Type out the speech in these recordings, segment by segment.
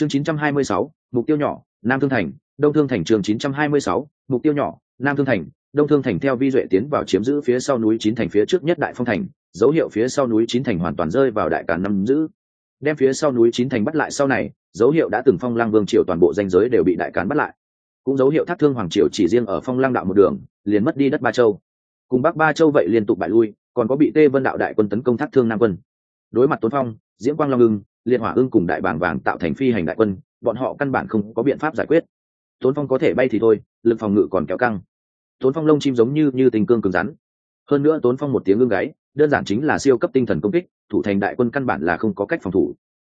chương 926, mục tiêu nhỏ nam thương thành đông thương thành chương 926, mục tiêu nhỏ nam thương thành đông thương thành theo vi duệ tiến vào chiếm giữ phía sau núi chín thành phía trước nhất đại phong thành dấu hiệu phía sau núi chín thành hoàn toàn rơi vào đại càn năm giữ. Đem phía sau núi chín thành bắt lại sau này dấu hiệu đã từng phong lăng vương triều toàn bộ danh giới đều bị đại cán bắt lại. Cũng dấu hiệu thác thương hoàng triều chỉ riêng ở phong lăng đạo một đường liền mất đi đất ba châu. Cùng bắc ba châu vậy liên tục bại lui còn có bị tê vân đạo đại quân tấn công thác thương nam quân. Đối mặt tốn phong Diễm quang long ngưng liệt hỏa ưng cùng đại bảng vàng tạo thành phi hành đại quân, bọn họ căn bản không có biện pháp giải quyết. Tốn phong có thể bay thì thôi, lực phòng ngự còn kéo căng. Tốn phong lông chim giống như như tình cương cứng rắn. Hơn nữa tốn phong một tiếng ưng gáy, đơn giản chính là siêu cấp tinh thần công kích, thủ thành đại quân căn bản là không có cách phòng thủ.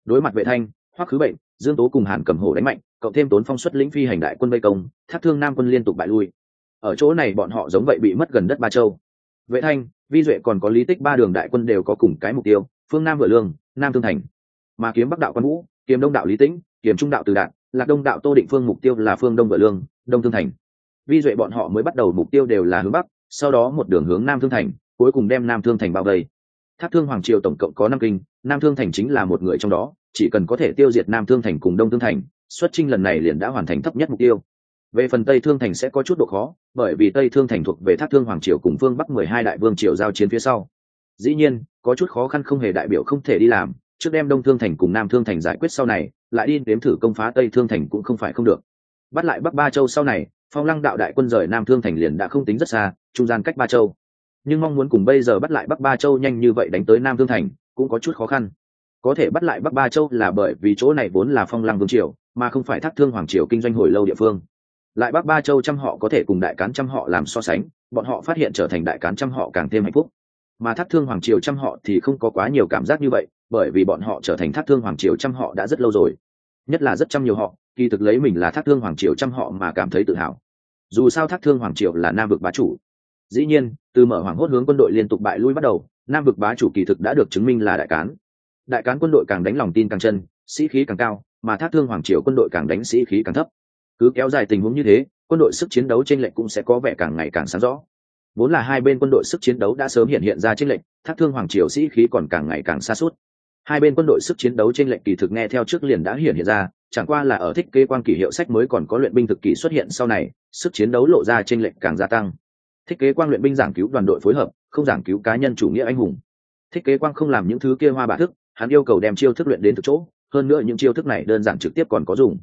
Đối mặt vệ thanh, hoắc khứ bệnh, dương tố cùng hàn cầm hổ đánh mạnh, cộng thêm tốn phong xuất lĩnh phi hành đại quân vây công, thác thương nam quân liên tục bại lui. Ở chỗ này bọn họ giống vậy bị mất gần đất ba châu. Vệ thanh, vi duệ còn có lý tích ba đường đại quân đều có cùng cái mục tiêu, phương nam vừa lương, nam thương thành mà kiếm bắc đạo quan vũ, kiếm đông đạo lý tĩnh, kiếm trung đạo từ đạn, lạc đông đạo tô định phương mục tiêu là phương đông vợ lương, đông thương thành. Vi duệ bọn họ mới bắt đầu mục tiêu đều là hướng bắc, sau đó một đường hướng nam thương thành, cuối cùng đem nam thương thành bao vây. Thác thương hoàng triều tổng cộng có năm kinh, nam thương thành chính là một người trong đó, chỉ cần có thể tiêu diệt nam thương thành cùng đông thương thành, xuất trinh lần này liền đã hoàn thành thấp nhất mục tiêu. Về phần tây thương thành sẽ có chút độ khó, bởi vì tây thương thành thuộc về thác thương hoàng triều cùng vương bắc mười hai đại vương triều giao chiến phía sau. Dĩ nhiên, có chút khó khăn không hề đại biểu không thể đi làm trước đem đông thương thành cùng nam thương thành giải quyết sau này, lại đi đếm thử công phá tây thương thành cũng không phải không được. Bắt lại bắc ba châu sau này, phong lăng đạo đại quân rời nam thương thành liền đã không tính rất xa, trung gian cách ba châu. Nhưng mong muốn cùng bây giờ bắt lại bắc ba châu nhanh như vậy đánh tới nam thương thành, cũng có chút khó khăn. Có thể bắt lại bắc ba châu là bởi vì chỗ này vốn là phong lăng vương triều, mà không phải thác thương hoàng triều kinh doanh hồi lâu địa phương. Lại bắc ba châu trăm họ có thể cùng đại cán trăm họ làm so sánh, bọn họ phát hiện trở thành đại cán trăm họ càng thêm hạnh phúc. Mà thác thương hoàng triều trăm họ thì không có quá nhiều cảm giác như vậy bởi vì bọn họ trở thành thác thương hoàng triều trăm họ đã rất lâu rồi. Nhất là rất trăm nhiều họ, kỳ thực lấy mình là thác thương hoàng triều trăm họ mà cảm thấy tự hào. Dù sao thác thương hoàng triều là nam vực bá chủ. Dĩ nhiên, từ mở hoàng hốt hướng quân đội liên tục bại lui bắt đầu, nam vực bá chủ kỳ thực đã được chứng minh là đại cán. Đại cán quân đội càng đánh lòng tin càng chân, sĩ khí càng cao, mà thác thương hoàng triều quân đội càng đánh sĩ khí càng thấp. Cứ kéo dài tình huống như thế, quân đội sức chiến đấu trên lệnh cũng sẽ có vẻ càng ngày càng sáng rõ. Vốn là hai bên quân đội sức chiến đấu đã sớm hiện hiện ra trên lệnh thác thương hoàng triều sĩ khí còn càng ngày càng xa suốt hai bên quân đội sức chiến đấu trên lệnh kỳ thực nghe theo trước liền đã hiển hiện ra, chẳng qua là ở thích kế quan kỷ hiệu sách mới còn có luyện binh thực kỳ xuất hiện sau này, sức chiến đấu lộ ra trên lệnh càng gia tăng. Thích kế quang luyện binh giảng cứu đoàn đội phối hợp, không giảng cứu cá nhân chủ nghĩa anh hùng. Thích kế quang không làm những thứ kia hoa bạ thức, hắn yêu cầu đem chiêu thức luyện đến thực chỗ, hơn nữa những chiêu thức này đơn giản trực tiếp còn có dùng.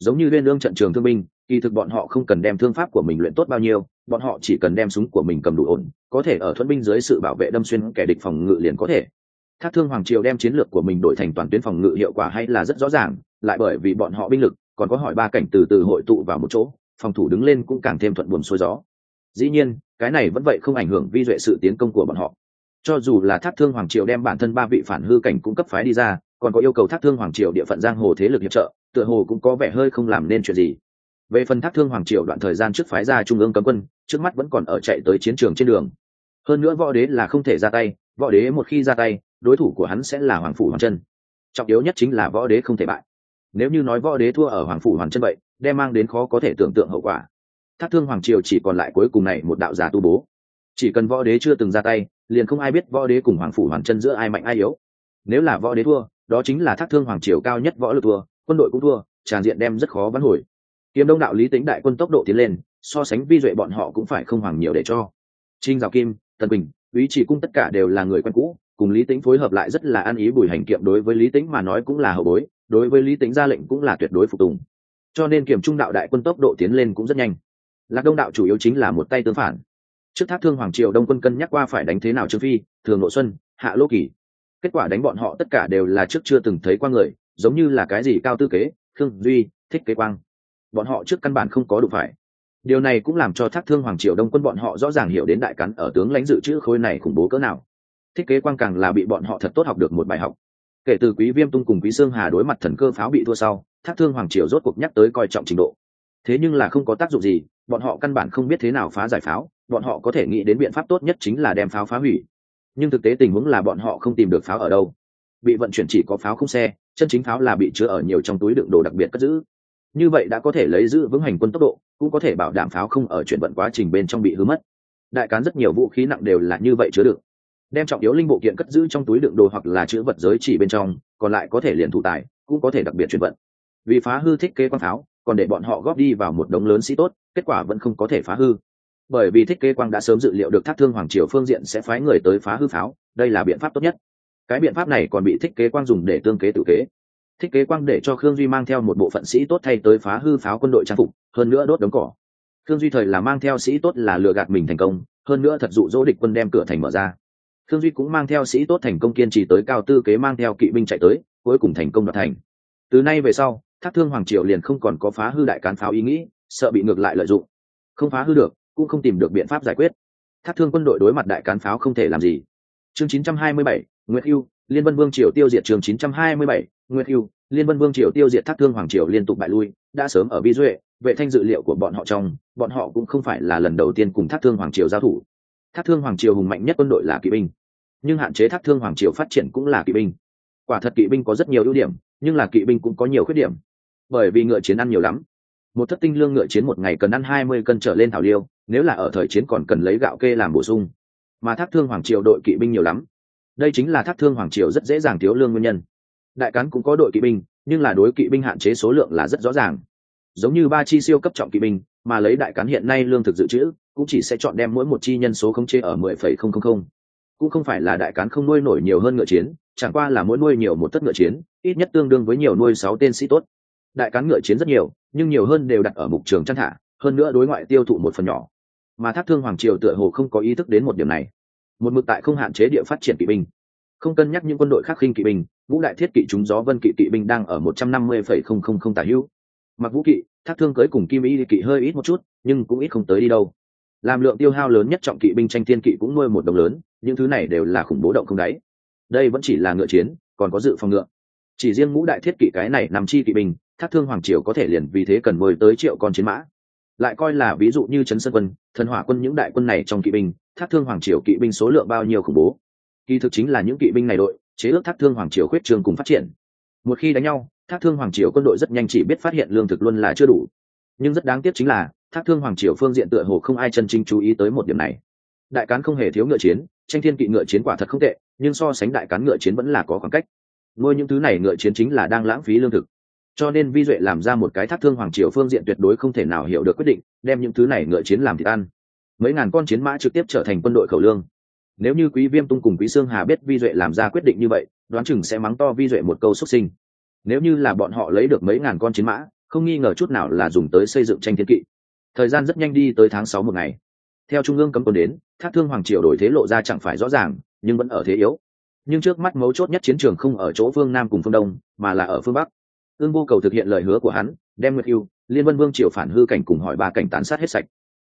Giống như liên lương trận trường thương binh, kỳ thực bọn họ không cần đem thương pháp của mình luyện tốt bao nhiêu, bọn họ chỉ cần đem súng của mình cầm đủ ổn, có thể ở thuẫn binh dưới sự bảo vệ đâm xuyên kẻ địch phòng ngự liền có thể thác thương hoàng triều đem chiến lược của mình đổi thành toàn tuyến phòng ngự hiệu quả hay là rất rõ ràng, lại bởi vì bọn họ binh lực, còn có hỏi ba cảnh từ từ hội tụ vào một chỗ, phòng thủ đứng lên cũng càng thêm thuận buồm xuôi gió. Dĩ nhiên, cái này vẫn vậy không ảnh hưởng vi duệ sự tiến công của bọn họ. Cho dù là thác thương hoàng triều đem bản thân ba vị phản hư cảnh cung cấp phái đi ra, còn có yêu cầu thác thương hoàng triều địa phận giang hồ thế lực hiệp trợ, tựa hồ cũng có vẻ hơi không làm nên chuyện gì. Về phần thác thương hoàng triều đoạn thời gian trước phái ra trung ương cấm quân, trước mắt vẫn còn ở chạy tới chiến trường trên đường. Hơn nữa võ đế là không thể ra tay, võ đế một khi ra tay đối thủ của hắn sẽ là hoàng phủ hoàng chân. Trọng yếu nhất chính là võ đế không thể bại. Nếu như nói võ đế thua ở hoàng phủ hoàng chân vậy, đem mang đến khó có thể tưởng tượng hậu quả. Thác thương hoàng triều chỉ còn lại cuối cùng này một đạo giả tu bố. Chỉ cần võ đế chưa từng ra tay, liền không ai biết võ đế cùng hoàng phủ hoàng chân giữa ai mạnh ai yếu. Nếu là võ đế thua, đó chính là thác thương hoàng triều cao nhất võ lực thua, quân đội cũng thua, tràn diện đem rất khó vắn hồi. Kiếm đông đạo lý tính đại quân tốc độ tiến lên, so sánh vi duệ bọn họ cũng phải không hoàng nhiều để cho. Trinh giáo kim, tần bình ý chỉ cung tất cả đều là người quen cũ cùng lý tính phối hợp lại rất là ăn ý bùi hành kiệm đối với lý tính mà nói cũng là hậu bối, đối với lý tính ra lệnh cũng là tuyệt đối phục tùng. Cho nên kiểm trung đạo đại quân tốc độ tiến lên cũng rất nhanh. Lạc đông đạo chủ yếu chính là một tay tương phản. Trước thác thương hoàng triều đông quân cân nhắc qua phải đánh thế nào trương phi, thường nội xuân, hạ lô kỳ. Kết quả đánh bọn họ tất cả đều là trước chưa từng thấy qua người, giống như là cái gì cao tư kế, khương duy, thích kế quang. Bọn họ trước căn bản không có đủ phải. Điều này cũng làm cho thác thương hoàng triều đông quân bọn họ rõ ràng hiểu đến đại cắn ở tướng lãnh dự trữ khối này khủng bố cỡ nào thiết kế quang càng là bị bọn họ thật tốt học được một bài học. Kể từ quý viêm tung cùng quý sương hà đối mặt thần cơ pháo bị thua sau, thác thương hoàng triều rốt cuộc nhắc tới coi trọng trình độ. Thế nhưng là không có tác dụng gì, bọn họ căn bản không biết thế nào phá giải pháo, bọn họ có thể nghĩ đến biện pháp tốt nhất chính là đem pháo phá hủy. Nhưng thực tế tình huống là bọn họ không tìm được pháo ở đâu. Bị vận chuyển chỉ có pháo không xe, chân chính pháo là bị chứa ở nhiều trong túi đựng đồ đặc biệt cất giữ. Như vậy đã có thể lấy giữ vững hành quân tốc độ, cũng có thể bảo đảm pháo không ở chuyển vận quá trình bên trong bị hư mất. Đại cán rất nhiều vũ khí nặng đều là như vậy chứa đựng đem trọng yếu linh bộ kiện cất giữ trong túi đựng đồ hoặc là chữ vật giới chỉ bên trong, còn lại có thể liền thủ tài, cũng có thể đặc biệt chuyển vận. Vì phá hư thích kế quang pháo, còn để bọn họ góp đi vào một đống lớn sĩ tốt, kết quả vẫn không có thể phá hư. Bởi vì thích kế quang đã sớm dự liệu được thác thương hoàng triều phương diện sẽ phái người tới phá hư pháo, đây là biện pháp tốt nhất. Cái biện pháp này còn bị thích kế quang dùng để tương kế tự kế. Thích kế quang để cho khương duy mang theo một bộ phận sĩ tốt thay tới phá hư pháo quân đội trang phục, hơn nữa đốt đống cỏ. Khương duy thời là mang theo sĩ tốt là lừa gạt mình thành công, hơn nữa thật dụ dỗ địch quân đem cửa thành mở ra khương duy cũng mang theo sĩ tốt thành công kiên trì tới cao tư kế mang theo kỵ binh chạy tới cuối cùng thành công đoạt thành. Từ nay về sau thác thương hoàng triều liền không còn có phá hư đại cán pháo ý nghĩ sợ bị ngược lại lợi dụng. Không phá hư được cũng không tìm được biện pháp giải quyết. Thác thương quân đội đối mặt đại cán pháo không thể làm gì. Chương 927, Nguyệt Hưu, Liên Vân Vương triều tiêu diệt chương 927, Nguyệt Hưu, Liên Vân Vương triều tiêu diệt Thác Thương Hoàng triều liên tục bại lui, đã sớm ở vi duệ, vệ thanh dự liệu của bọn họ trong, bọn họ cũng không phải là lần đầu tiên cùng Thác Thương Hoàng triều giao thủ. Thác Thương Hoàng triều hùng mạnh nhất quân đội là kỵ binh, nhưng hạn chế Thác Thương Hoàng triều phát triển cũng là kỵ binh. Quả thật kỵ binh có rất nhiều ưu điểm, nhưng là kỵ binh cũng có nhiều khuyết điểm. Bởi vì ngựa chiến ăn nhiều lắm. Một thất tinh lương ngựa chiến một ngày cần ăn hai mươi cân trở lên thảo liêu, nếu là ở thời chiến còn cần lấy gạo kê làm bổ sung. Mà Thác Thương Hoàng triều đội kỵ binh nhiều lắm, đây chính là thác thương hoàng triều rất dễ dàng thiếu lương nguyên nhân đại cán cũng có đội kỵ binh nhưng là đối kỵ binh hạn chế số lượng là rất rõ ràng giống như ba chi siêu cấp trọng kỵ binh mà lấy đại cán hiện nay lương thực dự trữ cũng chỉ sẽ chọn đem mỗi một chi nhân số không chế ở mười phẩy không không không cũng không phải là đại cán không nuôi nổi nhiều hơn ngựa chiến, chẳng qua là mỗi nuôi nhiều một tất ngựa chiến, ít nhất tương đương với nhiều nuôi sáu tên sĩ tốt. Đại cán ngựa chiến rất nhiều, nhưng nhiều hơn đều đặt ở mục trường chăn thả, hơn nữa đối ngoại tiêu thụ một phần nhỏ. Mà thác thương hoàng triều tựa hồ không có ý thức đến một điểm này. Một mực tại không hạn chế địa phát triển kỵ binh. Không cân nhắc những quân đội khác khinh kỵ binh, vũ đại thiết kỵ chúng gió vân kỵ kỵ binh đang ở một trăm năm mươi phẩy không không không tả hữu. Mặc vũ kỵ, thác thương cưới cùng kim y kỵ hơi ít một chút, nhưng cũng ít không tới đi đâu. Làm lượng tiêu hao lớn nhất trọng kỵ binh tranh thiên kỵ cũng nuôi một đồng lớn những thứ này đều là khủng bố động không đáy. Đây vẫn chỉ là ngựa chiến, còn có dự phòng ngựa. Chỉ riêng ngũ đại thiết kỵ cái này nằm chi kỵ binh, thác thương hoàng triều có thể liền vì thế cần mời tới triệu con chiến mã. Lại coi là ví dụ như trấn sơn quân, thần hỏa quân những đại quân này trong kỵ binh, thác thương hoàng triều kỵ binh số lượng bao nhiêu khủng bố. Kỳ thực chính là những kỵ binh này đội, chế ước thác thương hoàng triều khuyết trường cùng phát triển. Một khi đánh nhau, thác thương hoàng triều quân đội rất nhanh chỉ biết phát hiện lương thực luôn là chưa đủ. Nhưng rất đáng tiếc chính là, thác thương hoàng triều phương diện tựa hồ không ai chân chính chú ý tới một điểm này. Đại cán không hề thiếu ngựa chiến tranh thiên kỵ ngựa chiến quả thật không tệ, nhưng so sánh đại cán ngựa chiến vẫn là có khoảng cách. Nuôi những thứ này ngựa chiến chính là đang lãng phí lương thực. Cho nên vi duệ làm ra một cái thác thương hoàng triều phương diện tuyệt đối không thể nào hiểu được quyết định, đem những thứ này ngựa chiến làm thịt ăn. Mấy ngàn con chiến mã trực tiếp trở thành quân đội khẩu lương. Nếu như quý viêm tung cùng quý sương hà biết vi duệ làm ra quyết định như vậy, đoán chừng sẽ mắng to vi duệ một câu xuất sinh. Nếu như là bọn họ lấy được mấy ngàn con chiến mã, không nghi ngờ chút nào là dùng tới xây dựng tranh thiên kỵ. Thời gian rất nhanh đi tới tháng sáu một ngày. Theo trung ương cấm quân đến thác thương hoàng triều đổi thế lộ ra chẳng phải rõ ràng, nhưng vẫn ở thế yếu. Nhưng trước mắt mấu chốt nhất chiến trường không ở chỗ phương nam cùng phương đông, mà là ở phương bắc. Ương vô cầu thực hiện lời hứa của hắn, đem nguyệt hưu liên vân vương triều phản hư cảnh cùng hỏi ba cảnh tán sát hết sạch.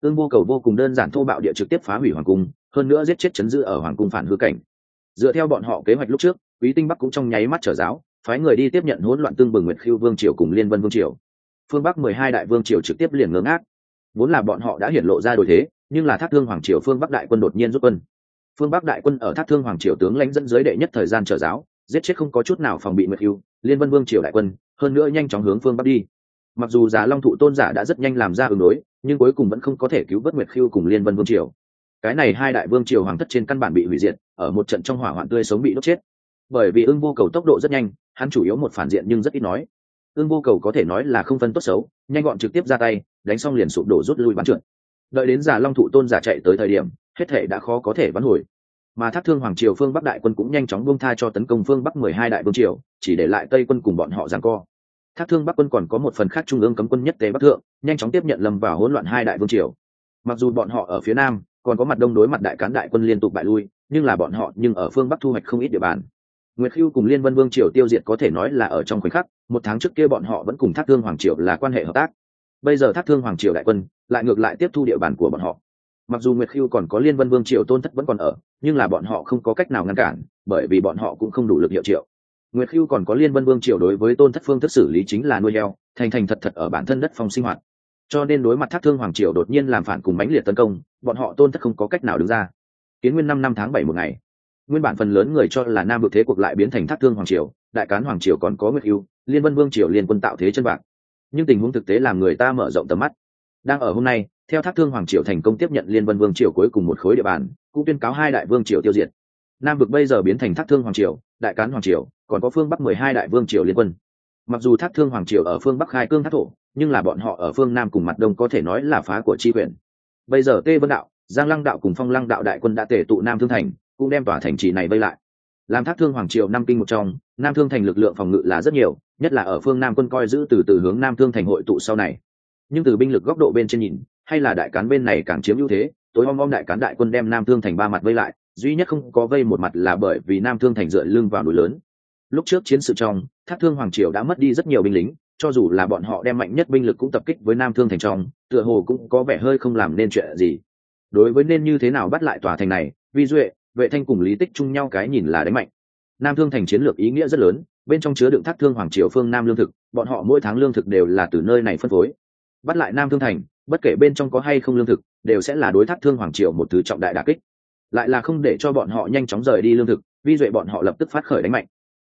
Ương vô cầu vô cùng đơn giản thô bạo địa trực tiếp phá hủy hoàng cung, hơn nữa giết chết chấn giữ ở hoàng cung phản hư cảnh. Dựa theo bọn họ kế hoạch lúc trước, quý tinh bắc cũng trong nháy mắt trở giáo, phái người đi tiếp nhận hỗn loạn tương bừng nguyệt khiêu vương triều cùng liên vân vương triều. Phương bắc mười hai đại vương triều trực tiếp liền ngớ ngác vốn là bọn họ đã hiển lộ ra đổi thế, nhưng là thác thương hoàng triều phương bắc đại quân đột nhiên rút quân. Phương bắc đại quân ở thác thương hoàng triều tướng lãnh dẫn giới đệ nhất thời gian trở giáo, giết chết không có chút nào phòng bị nguyệt khiêu liên vân vương triều đại quân, hơn nữa nhanh chóng hướng phương bắc đi. Mặc dù già long thụ tôn giả đã rất nhanh làm ra ứng đối, nhưng cuối cùng vẫn không có thể cứu vớt nguyệt khiêu cùng liên vân vương triều. Cái này hai đại vương triều hoàng thất trên căn bản bị hủy diệt, ở một trận trong hỏa hoạn tươi sống bị đốt chết. Bởi vì ưng vô cầu tốc độ rất nhanh, hắn chủ yếu một phản diện nhưng rất ít nói. Ưng vô cầu có thể nói là không phân tốt xấu, nhanh gọn trực tiếp ra tay đánh xong liền sụp đổ rút lui bắn trượt. Đợi đến già long thụ tôn giả chạy tới thời điểm, hết thể đã khó có thể bắn hồi. Mà thác thương hoàng triều phương bắc đại quân cũng nhanh chóng buông tha cho tấn công phương bắc mười hai đại vương triều, chỉ để lại tây quân cùng bọn họ giằng co. Thác thương bắc quân còn có một phần khác trung ương cấm quân nhất tế bắc thượng, nhanh chóng tiếp nhận lầm vào hỗn loạn hai đại vương triều. Mặc dù bọn họ ở phía nam, còn có mặt đông đối mặt đại cán đại quân liên tục bại lui, nhưng là bọn họ nhưng ở phương bắc thu hoạch không ít địa bàn. Nguyệt khiêu cùng liên vân vương triều tiêu diệt có thể nói là ở trong khoảnh khắc, một tháng trước kia bọn họ vẫn cùng thác thương hoàng triều là quan hệ hợp tác bây giờ thác thương hoàng triều đại quân lại ngược lại tiếp thu địa bàn của bọn họ. Mặc dù nguyệt khiêu còn có liên vân vương triều tôn thất vẫn còn ở, nhưng là bọn họ không có cách nào ngăn cản, bởi vì bọn họ cũng không đủ lực hiệu triệu. Nguyệt khiêu còn có liên vân vương triều đối với tôn thất phương thức xử lý chính là nuôi heo, thành thành thật thật ở bản thân đất phong sinh hoạt. Cho nên đối mặt thác thương hoàng triều đột nhiên làm phản cùng mãnh liệt tấn công, bọn họ tôn thất không có cách nào đứng ra. Kiến nguyên năm năm tháng bảy một ngày, nguyên bản phần lớn người cho là nam vực thế cuộc lại biến thành thác thương hoàng triều, đại cán hoàng triều còn có nguyệt hưu liên vân vương triều liên quân tạo thế chân bạc nhưng tình huống thực tế làm người ta mở rộng tầm mắt. Đang ở hôm nay, theo thác thương hoàng triều thành công tiếp nhận liên vân vương triều cuối cùng một khối địa bàn, cũng tuyên cáo hai đại vương triều tiêu diệt. Nam vực bây giờ biến thành thác thương hoàng triều, đại cán hoàng triều, còn có phương bắc mười hai đại vương triều liên quân. Mặc dù thác thương hoàng triều ở phương bắc khai cương thác thổ, nhưng là bọn họ ở phương nam cùng mặt đông có thể nói là phá của tri quyền. Bây giờ tê vân đạo, giang lăng đạo cùng phong lăng đạo đại quân đã tể tụ nam thương thành, cũng đem tòa thành trì này vây lại. Làm thác thương hoàng triều năm kinh một trong, nam thương thành lực lượng phòng ngự là rất nhiều nhất là ở phương nam quân coi giữ từ từ hướng nam thương thành hội tụ sau này. Nhưng từ binh lực góc độ bên trên nhìn, hay là đại cán bên này càng chiếm ưu thế, tối om om đại cán đại quân đem nam thương thành ba mặt vây lại, duy nhất không có vây một mặt là bởi vì nam thương thành dựa lưng vào núi lớn. Lúc trước chiến sự trong, thác thương hoàng triều đã mất đi rất nhiều binh lính, cho dù là bọn họ đem mạnh nhất binh lực cũng tập kích với nam thương thành trong, tựa hồ cũng có vẻ hơi không làm nên chuyện gì. Đối với nên như thế nào bắt lại tòa thành này, vi duệ, vệ thanh cùng lý tích chung nhau cái nhìn là đánh mạnh. Nam thương thành chiến lược ý nghĩa rất lớn bên trong chứa đựng thác thương hoàng triều phương nam lương thực, bọn họ mỗi tháng lương thực đều là từ nơi này phân phối. Bắt lại nam thương thành, bất kể bên trong có hay không lương thực, đều sẽ là đối thác thương hoàng triều một thứ trọng đại đà kích. Lại là không để cho bọn họ nhanh chóng rời đi lương thực, vi duệ bọn họ lập tức phát khởi đánh mạnh.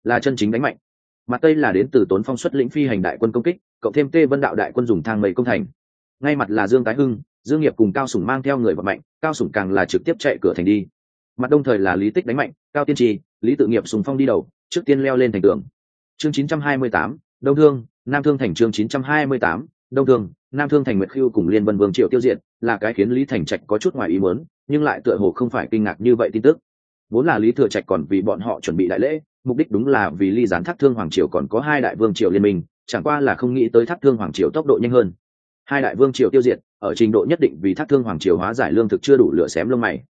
Là chân chính đánh mạnh. Mặt tây là đến từ tốn phong xuất lĩnh phi hành đại quân công kích, cộng thêm tê vân đạo đại quân dùng thang mây công thành. Ngay mặt là dương tái hưng, dương nghiệp cùng cao sủng mang theo người vận mạnh cao sủng càng là trực tiếp chạy cửa thành đi. Mặt đông thời là lý tích đánh mạnh, cao tiên trì, lý tự nghiệp sùng phong đi đầu trước tiên leo lên thành tường. Chương 928, đông thương nam thương thành chương 928, đông thương nam thương thành nguyệt khiêu cùng liên vân vương triệu tiêu diệt là cái khiến lý thành trạch có chút ngoài ý muốn nhưng lại tựa hồ không phải kinh ngạc như vậy tin tức. Vốn là lý thừa trạch còn vì bọn họ chuẩn bị đại lễ mục đích đúng là vì ly gián thác thương hoàng triều còn có hai đại vương triều liên minh chẳng qua là không nghĩ tới thác thương hoàng triều tốc độ nhanh hơn. Hai đại vương triều tiêu diệt ở trình độ nhất định vì thác thương hoàng triều hóa giải lương thực chưa đủ lửa xém lông mày.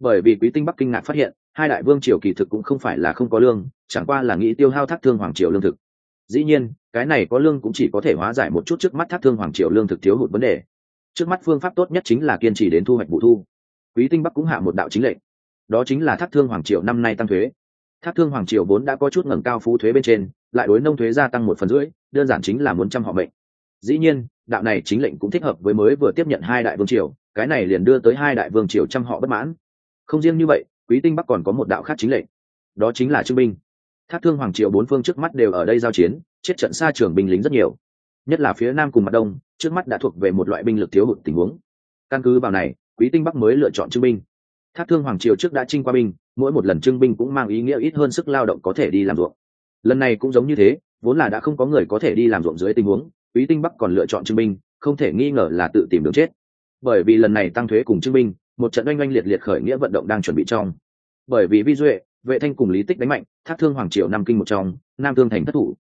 Bởi vì quý tinh bắc kinh ngạc phát hiện hai đại vương triều kỳ thực cũng không phải là không có lương, chẳng qua là nghĩ tiêu hao thác thương hoàng triều lương thực. Dĩ nhiên, cái này có lương cũng chỉ có thể hóa giải một chút trước mắt thác thương hoàng triều lương thực thiếu hụt vấn đề. Trước mắt phương pháp tốt nhất chính là kiên trì đến thu hoạch vụ thu. Quý tinh bắc cũng hạ một đạo chính lệnh. Đó chính là thác thương hoàng triều năm nay tăng thuế. Thác thương hoàng triều vốn đã có chút ngẩng cao phú thuế bên trên, lại đối nông thuế gia tăng một phần rưỡi, đơn giản chính là muốn trăm họ mệnh. Dĩ nhiên, đạo này chính lệnh cũng thích hợp với mới vừa tiếp nhận hai đại vương triều, cái này liền đưa tới hai đại vương triều trăm họ bất mãn. Không riêng như vậy quý tinh bắc còn có một đạo khác chính lệnh. Đó chính là trưng binh. Thác thương hoàng Triệu bốn phương trước mắt đều ở đây giao chiến, chết trận xa trường binh lính rất nhiều. Nhất là phía nam cùng mặt đông, trước mắt đã thuộc về một loại binh lực thiếu hụt tình huống. Căn cứ vào này, quý tinh bắc mới lựa chọn trưng binh. Thác thương hoàng triều trước đã trinh qua binh, mỗi một lần trưng binh cũng mang ý nghĩa ít hơn sức lao động có thể đi làm ruộng. Lần này cũng giống như thế, vốn là đã không có người có thể đi làm ruộng dưới tình huống, quý tinh bắc còn lựa chọn trưng binh, không thể nghi ngờ là tự tìm đường chết. Bởi vì lần này tăng thuế cùng trưng binh một trận oanh oanh liệt liệt khởi nghĩa vận động đang chuẩn bị trong. Bởi vì vi duệ, vệ thanh cùng lý tích đánh mạnh, thác thương hoàng triều nam kinh một trong, nam thương thành thất thủ.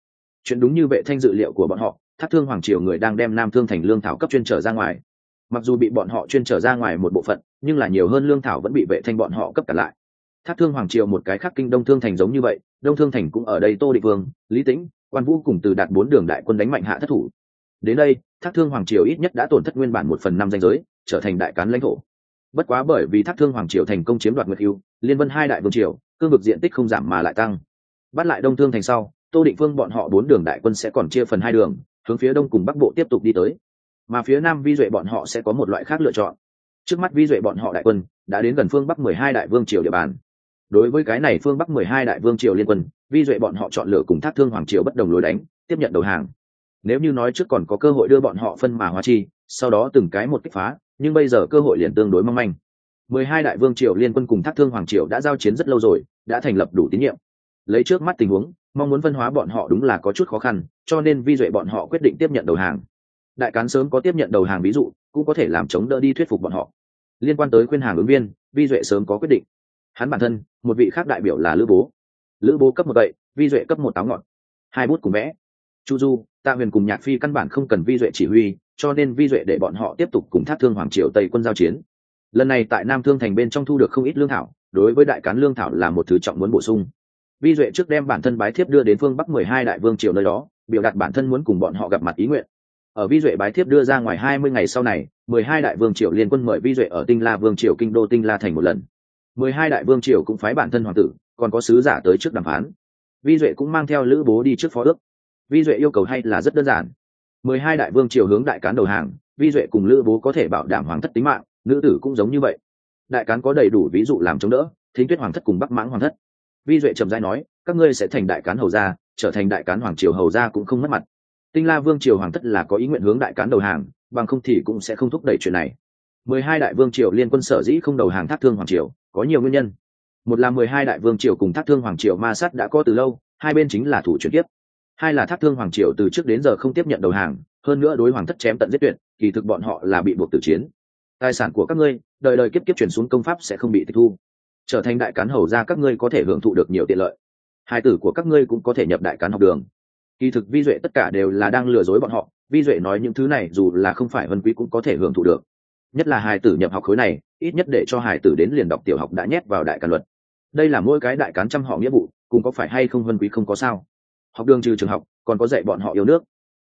Chuyện đúng như vệ thanh dự liệu của bọn họ, thác thương hoàng triều người đang đem nam thương thành lương thảo cấp chuyên trở ra ngoài. Mặc dù bị bọn họ chuyên trở ra ngoài một bộ phận, nhưng là nhiều hơn lương thảo vẫn bị vệ thanh bọn họ cấp cả lại. Thác thương hoàng triều một cái khác kinh đông thương thành giống như vậy, đông thương thành cũng ở đây tô định vương, lý tĩnh, quan vũ cùng từ đạt bốn đường đại quân đánh mạnh hạ thất thủ. Đến đây, thác thương hoàng triều ít nhất đã tổn thất nguyên bản một phần năm danh giới, trở thành đại cán lãnh thổ bất quá bởi vì thác thương hoàng triều thành công chiếm đoạt nguyệt yêu liên vân hai đại vương triều, cương vực diện tích không giảm mà lại tăng. Bắt lại đông thương thành sau, tô định phương bọn họ bốn đường đại quân sẽ còn chia phần hai đường, hướng phía đông cùng bắc bộ tiếp tục đi tới. Mà phía nam vi duệ bọn họ sẽ có một loại khác lựa chọn. Trước mắt vi duệ bọn họ đại quân đã đến gần phương bắc mười hai đại vương triều địa bàn. Đối với cái này phương bắc mười hai đại vương triều liên quân, vi duệ bọn họ chọn lựa cùng thác thương hoàng triều bất đồng lối đánh, tiếp nhận đầu hàng. Nếu như nói trước còn có cơ hội đưa bọn họ phân mà hóa chi, sau đó từng cái một kích phá nhưng bây giờ cơ hội liền tương đối mong manh. Mười hai đại vương triều liên quân cùng thác thương hoàng triều đã giao chiến rất lâu rồi, đã thành lập đủ tín nhiệm. Lấy trước mắt tình huống, mong muốn phân hóa bọn họ đúng là có chút khó khăn, cho nên vi duệ bọn họ quyết định tiếp nhận đầu hàng. Đại cán sớm có tiếp nhận đầu hàng ví dụ, cũng có thể làm chống đỡ đi thuyết phục bọn họ. Liên quan tới khuyên hàng ứng viên, vi duệ sớm có quyết định. Hắn bản thân, một vị khác đại biểu là lữ bố. Lữ bố cấp một vậy, vi duệ cấp một táo ngọn. Hai bút cùng vẽ. Chu du, tạ huyền cùng nhạc phi căn bản không cần vi duệ chỉ huy cho nên vi duệ để bọn họ tiếp tục cùng thác thương hoàng triều tây quân giao chiến. Lần này tại nam thương thành bên trong thu được không ít lương thảo, đối với đại cán lương thảo là một thứ trọng muốn bổ sung. Vi duệ trước đem bản thân bái thiếp đưa đến phương bắc mười hai đại vương triều nơi đó, biểu đạt bản thân muốn cùng bọn họ gặp mặt ý nguyện. Ở vi duệ bái thiếp đưa ra ngoài hai mươi ngày sau này, mười hai đại vương triều liên quân mời vi duệ ở tinh la vương triều kinh đô tinh la thành một lần. mười hai đại vương triều cũng phái bản thân hoàng tử, còn có sứ giả tới trước đàm phán. Vi duệ cũng mang theo lữ bố đi trước phó ước. Vi duệ yêu cầu hay là rất đơn giản mười hai đại vương triều hướng đại cán đầu hàng, vi duệ cùng lữ bố có thể bảo đảm hoàng thất tính mạng, nữ tử cũng giống như vậy. Đại cán có đầy đủ ví dụ làm chống đỡ, thính tuyết hoàng thất cùng bắc mãng hoàng thất. Vi duệ trầm giai nói, các ngươi sẽ thành đại cán hầu gia, trở thành đại cán hoàng triều hầu gia cũng không mất mặt. Tinh la vương triều hoàng thất là có ý nguyện hướng đại cán đầu hàng, bằng không thì cũng sẽ không thúc đẩy chuyện này. mười hai đại vương triều liên quân sở dĩ không đầu hàng thác thương hoàng triều, có nhiều nguyên nhân. Một là mười hai đại vương triều cùng thác thương hoàng triều ma sát đã có từ lâu, hai bên chính là thủ chuyển tiếp hai là thác thương hoàng triều từ trước đến giờ không tiếp nhận đầu hàng, hơn nữa đối hoàng thất chém tận giết tuyệt, kỳ thực bọn họ là bị buộc tử chiến. Tài sản của các ngươi, đời đời kiếp kiếp chuyển xuống công pháp sẽ không bị tịch thu. Trở thành đại cán hầu ra các ngươi có thể hưởng thụ được nhiều tiện lợi. Hai tử của các ngươi cũng có thể nhập đại cán học đường. Kỳ thực vi duệ tất cả đều là đang lừa dối bọn họ, vi duệ nói những thứ này dù là không phải vân quý cũng có thể hưởng thụ được. Nhất là hài tử nhập học khối này, ít nhất để cho hài tử đến liền đọc tiểu học đã nhét vào đại cán luật. Đây là mỗi cái đại cán trăm họ nghĩa vụ, cùng có phải hay không vân quý không có sao học đường trừ trường học, còn có dạy bọn họ yêu nước.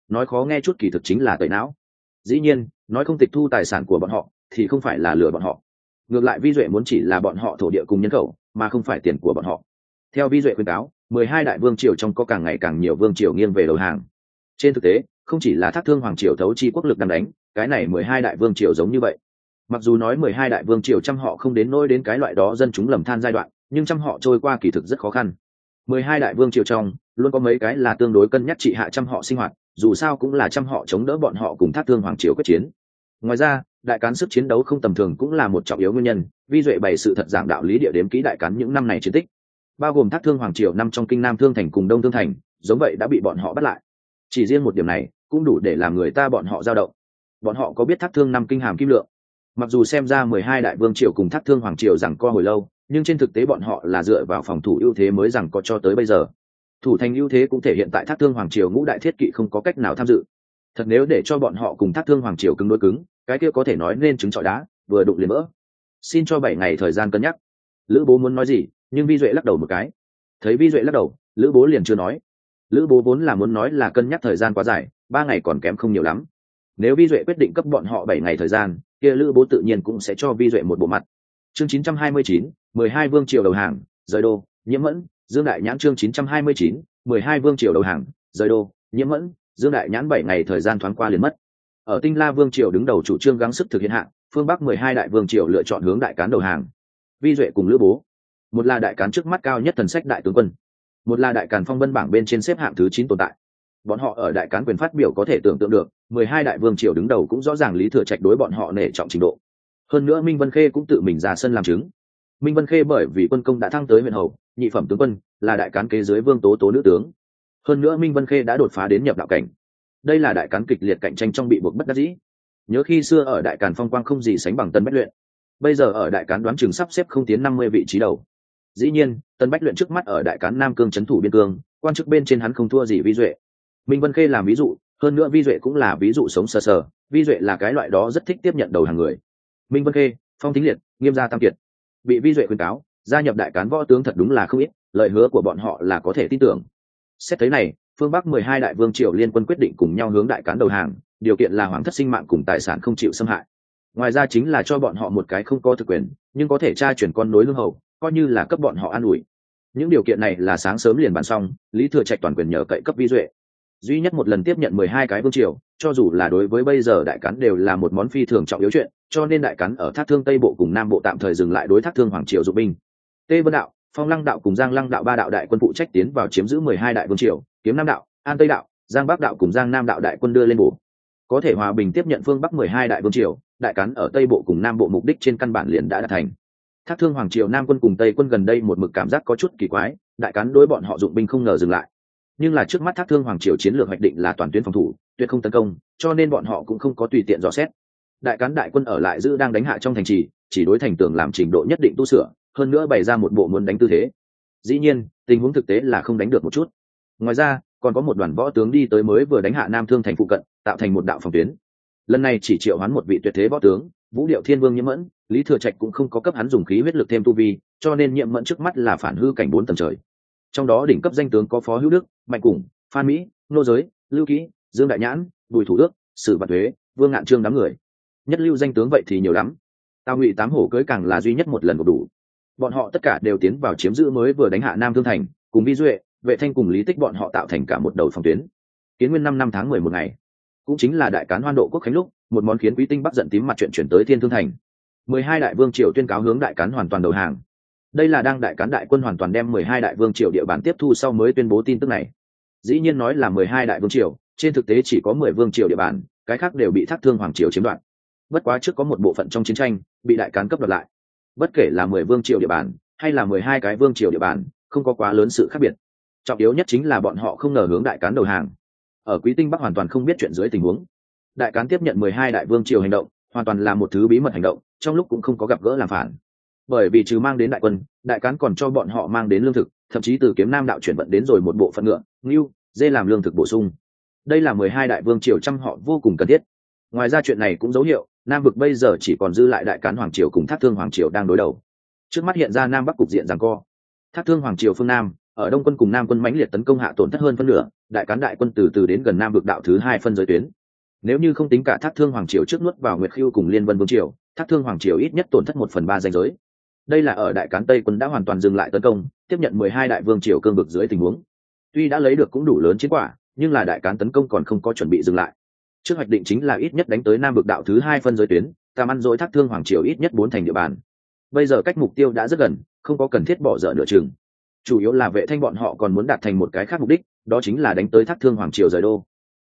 Nói khó nghe chút kỳ thực chính là tẩy não. Dĩ nhiên, nói không tịch thu tài sản của bọn họ, thì không phải là lừa bọn họ. Ngược lại vi duệ muốn chỉ là bọn họ thổ địa cùng nhân khẩu, mà không phải tiền của bọn họ. Theo vi duệ khuyên cáo, mười hai đại vương triều trong có càng ngày càng nhiều vương triều nghiêng về đầu hàng. Trên thực tế, không chỉ là thác thương hoàng triều thấu chi quốc lực đang đánh, cái này mười hai đại vương triều giống như vậy. Mặc dù nói mười hai đại vương triều trăm họ không đến nỗi đến cái loại đó dân chúng lầm than giai đoạn, nhưng trăm họ trôi qua kỳ thực rất khó khăn. Mười hai đại vương triều trong luôn có mấy cái là tương đối cân nhắc trị hạ trăm họ sinh hoạt, dù sao cũng là trăm họ chống đỡ bọn họ cùng thác thương hoàng triều quyết chiến. Ngoài ra, đại cán sức chiến đấu không tầm thường cũng là một trọng yếu nguyên nhân, vi duệ bày sự thật giảng đạo lý địa đếm kỹ đại cán những năm này chiến tích. Bao gồm thác thương hoàng triều năm trong kinh nam thương thành cùng đông thương thành, giống vậy đã bị bọn họ bắt lại. Chỉ riêng một điểm này, cũng đủ để làm người ta bọn họ giao động. Bọn họ có biết thác thương năm kinh hàm kim lượng? Mặc dù xem ra mười hai đại vương triều cùng thác thương hoàng triều rằng co hồi lâu, nhưng trên thực tế bọn họ là dựa vào phòng thủ ưu thế mới rằng có cho tới bây giờ thủ thành ưu thế cũng thể hiện tại thác thương hoàng triều ngũ đại thiết kỵ không có cách nào tham dự. Thật nếu để cho bọn họ cùng thác thương hoàng triều cứng đôi cứng cái kia có thể nói nên trứng trọi đá vừa đụng liền vỡ. Xin cho bảy ngày thời gian cân nhắc. Lữ bố muốn nói gì nhưng vi duệ lắc đầu một cái. Thấy vi duệ lắc đầu lữ bố liền chưa nói. Lữ bố vốn là muốn nói là cân nhắc thời gian quá dài ba ngày còn kém không nhiều lắm. Nếu vi duệ quyết định cấp bọn họ bảy ngày thời gian kia lữ bố tự nhiên cũng sẽ cho vi duệ một bộ mặt. Chương 929, 12 vương triều đầu hàng rời đô nhiễm mẫn dương đại nhãn chương 929, 12 vương triều đầu hàng rời đô nhiễm mẫn dương đại nhãn bảy ngày thời gian thoáng qua liền mất. Ở tinh la vương triều đứng đầu chủ trương gắng sức thực hiện hạng, phương bắc mười hai đại vương triều lựa chọn hướng đại cán đầu hàng. Vi duệ cùng lữ bố. Một là đại cán trước mắt cao nhất thần sách đại tướng quân. Một là đại càn phong vân bảng bên trên xếp hạng thứ chín tồn tại. Bọn họ ở đại cán quyền phát biểu có thể tưởng tượng được mười hai đại vương triều đứng đầu cũng rõ ràng lý thừa trạch đối bọn họ nể trọng trình độ. Hơn nữa minh vân khê cũng tự mình ra sân làm chứng minh vân khê bởi vì quân công đã thăng tới huyện hầu, nhị phẩm tướng quân, là đại cán kế dưới vương tố tố nữ tướng. Hơn nữa minh vân khê đã đột phá đến nhập đạo cảnh. Đây là đại cán kịch liệt cạnh tranh trong bị buộc bất đắc dĩ. Nhớ khi xưa ở đại càn phong quang không gì sánh bằng tân bách luyện. Bây giờ ở đại cán đoán chừng sắp xếp không tiến năm mươi vị trí đầu. Dĩ nhiên, tân bách luyện trước mắt ở đại cán nam cương c h ấ n thủ biên cương, quan chức bên trên hắn không thua gì vi duệ. Minh vân khê làm ví dụ, hơn nữa vi duệ cũng là ví dụ sống sờ sờ, vi duệ là cái loại đó rất thích tiếp nhận đầu hàng người. Minh vân khê, phong thính liệt, nghiêm gia tam kiệt bị vi duệ khuyên cáo, gia nhập đại cán võ tướng thật đúng là không ít, lời hứa của bọn họ là có thể tin tưởng. Xét thấy này, phương bắc mười hai đại vương triều liên quân quyết định cùng nhau hướng đại cán đầu hàng, điều kiện là hoàng thất sinh mạng cùng tài sản không chịu xâm hại. Ngoài ra chính là cho bọn họ một cái không có thực quyền, nhưng có thể tra chuyển con nối lương hầu, coi như là cấp bọn họ an ủi. Những điều kiện này là sáng sớm liền bàn xong, lý thừa trạch toàn quyền nhờ cậy cấp vi duệ. Duy nhất một lần tiếp nhận mười hai cái vương triều, cho dù là đối với bây giờ đại cán đều là một món phi thường trọng yếu chuyện cho nên đại cắn ở thác thương tây bộ cùng nam bộ tạm thời dừng lại đối thác thương hoàng triều dụng binh. Tê vân đạo, phong lăng đạo cùng giang lăng đạo ba đạo đại quân phụ trách tiến vào chiếm giữ mười hai đại vương triều, kiếm nam đạo, an tây đạo, giang bắc đạo cùng giang nam đạo đại quân đưa lên bổ. Có thể hòa bình tiếp nhận phương bắc mười hai đại vương triều, đại cắn ở tây bộ cùng nam bộ mục đích trên căn bản liền đã đạt thành. Thác thương hoàng triều nam quân cùng tây quân gần đây một mực cảm giác có chút kỳ quái, đại cắn đối bọn họ dụng binh không ngờ dừng lại. Nhưng là trước mắt thác thương hoàng triều chiến lược hoạch định là toàn tuyến phòng thủ, tuyệt không tấn công, cho nên bọn họ cũng không có tùy tiện dò xét đại cán đại quân ở lại giữ đang đánh hạ trong thành trì, chỉ đối thành tường làm trình độ nhất định tu sửa, hơn nữa bày ra một bộ muốn đánh tư thế. Dĩ nhiên, tình huống thực tế là không đánh được một chút. Ngoài ra, còn có một đoàn võ tướng đi tới mới vừa đánh hạ nam thương thành phụ cận, tạo thành một đạo phòng tuyến. Lần này chỉ triệu hắn một vị tuyệt thế võ tướng, vũ điệu thiên vương nhiễm mẫn, lý thừa trạch cũng không có cấp hắn dùng khí huyết lực thêm tu vi, cho nên nhiễm mẫn trước mắt là phản hư cảnh bốn tầng trời. Trong đó đỉnh cấp danh tướng có phó hữu đức, mạnh củng phan mỹ, nô giới, lưu kỹ dương đại nhãn, bùi thủ đức, sử văn thuế vương ngạn trương đám người nhất lưu danh tướng vậy thì nhiều lắm. Tào ngụy tám hổ cưới càng là duy nhất một lần một đủ. Bọn họ tất cả đều tiến vào chiếm giữ mới vừa đánh hạ nam thương thành, cùng vi duệ, vệ thanh cùng lý tích bọn họ tạo thành cả một đầu phòng tuyến. Kiến nguyên năm năm tháng mười một ngày. Cũng chính là đại cán hoan độ quốc khánh lúc, một món khiến quý tinh bắc giận tím mặt chuyện chuyển tới thiên thương thành. Mười hai đại vương triều tuyên cáo hướng đại cán hoàn toàn đầu hàng. Đây là đang đại cán đại quân hoàn toàn đem mười hai đại vương triều địa bàn tiếp thu sau mới tuyên bố tin tức này. Dĩ nhiên nói là mười hai đại vương triều, trên thực tế chỉ có mười vương triều địa bàn, cái khác đều bị thác thương hoàng triều chiếm đoạt bất quá trước có một bộ phận trong chiến tranh, bị đại cán cấp đoạt lại. Bất kể là mười vương triều địa bàn, hay là mười hai cái vương triều địa bàn, không có quá lớn sự khác biệt. Trọng yếu nhất chính là bọn họ không ngờ hướng đại cán đầu hàng. Ở quý tinh bắc hoàn toàn không biết chuyện dưới tình huống. Đại cán tiếp nhận mười hai đại vương triều hành động, hoàn toàn là một thứ bí mật hành động, trong lúc cũng không có gặp gỡ làm phản. Bởi vì trừ mang đến đại quân, đại cán còn cho bọn họ mang đến lương thực, thậm chí từ kiếm nam đạo chuyển vận đến rồi một bộ phận ngựa, ngưu, dê làm lương thực bổ sung. Đây là mười hai đại vương triều trăm họ vô cùng cần thiết. Ngoài ra chuyện này cũng dấu hiệu nam vực bây giờ chỉ còn dư lại đại cán hoàng triều cùng thác thương hoàng triều đang đối đầu. Trước mắt hiện ra nam bắc cục diện rằng co. Thác thương hoàng triều phương nam, ở đông quân cùng nam quân mãnh liệt tấn công hạ tổn thất hơn phân nửa, đại cán đại quân từ từ đến gần nam vực đạo thứ hai phân giới tuyến. Nếu như không tính cả thác thương hoàng triều trước nuốt vào nguyệt khiêu cùng liên vân vương triều, thác thương hoàng triều ít nhất tổn thất một phần ba danh giới. Đây là ở đại cán tây quân đã hoàn toàn dừng lại tấn công, tiếp nhận mười hai đại vương triều cương vực dưới tình huống. Tuy đã lấy được cũng đủ lớn chiến quả, nhưng là đại cán tấn công còn không có chuẩn bị dừng lại trước hoạch định chính là ít nhất đánh tới nam vực đạo thứ hai phân giới tuyến, tam ăn dối thác thương hoàng triều ít nhất bốn thành địa bàn. Bây giờ cách mục tiêu đã rất gần, không có cần thiết bỏ dở nửa chừng. Chủ yếu là vệ thanh bọn họ còn muốn đạt thành một cái khác mục đích, đó chính là đánh tới thác thương hoàng triều rời đô.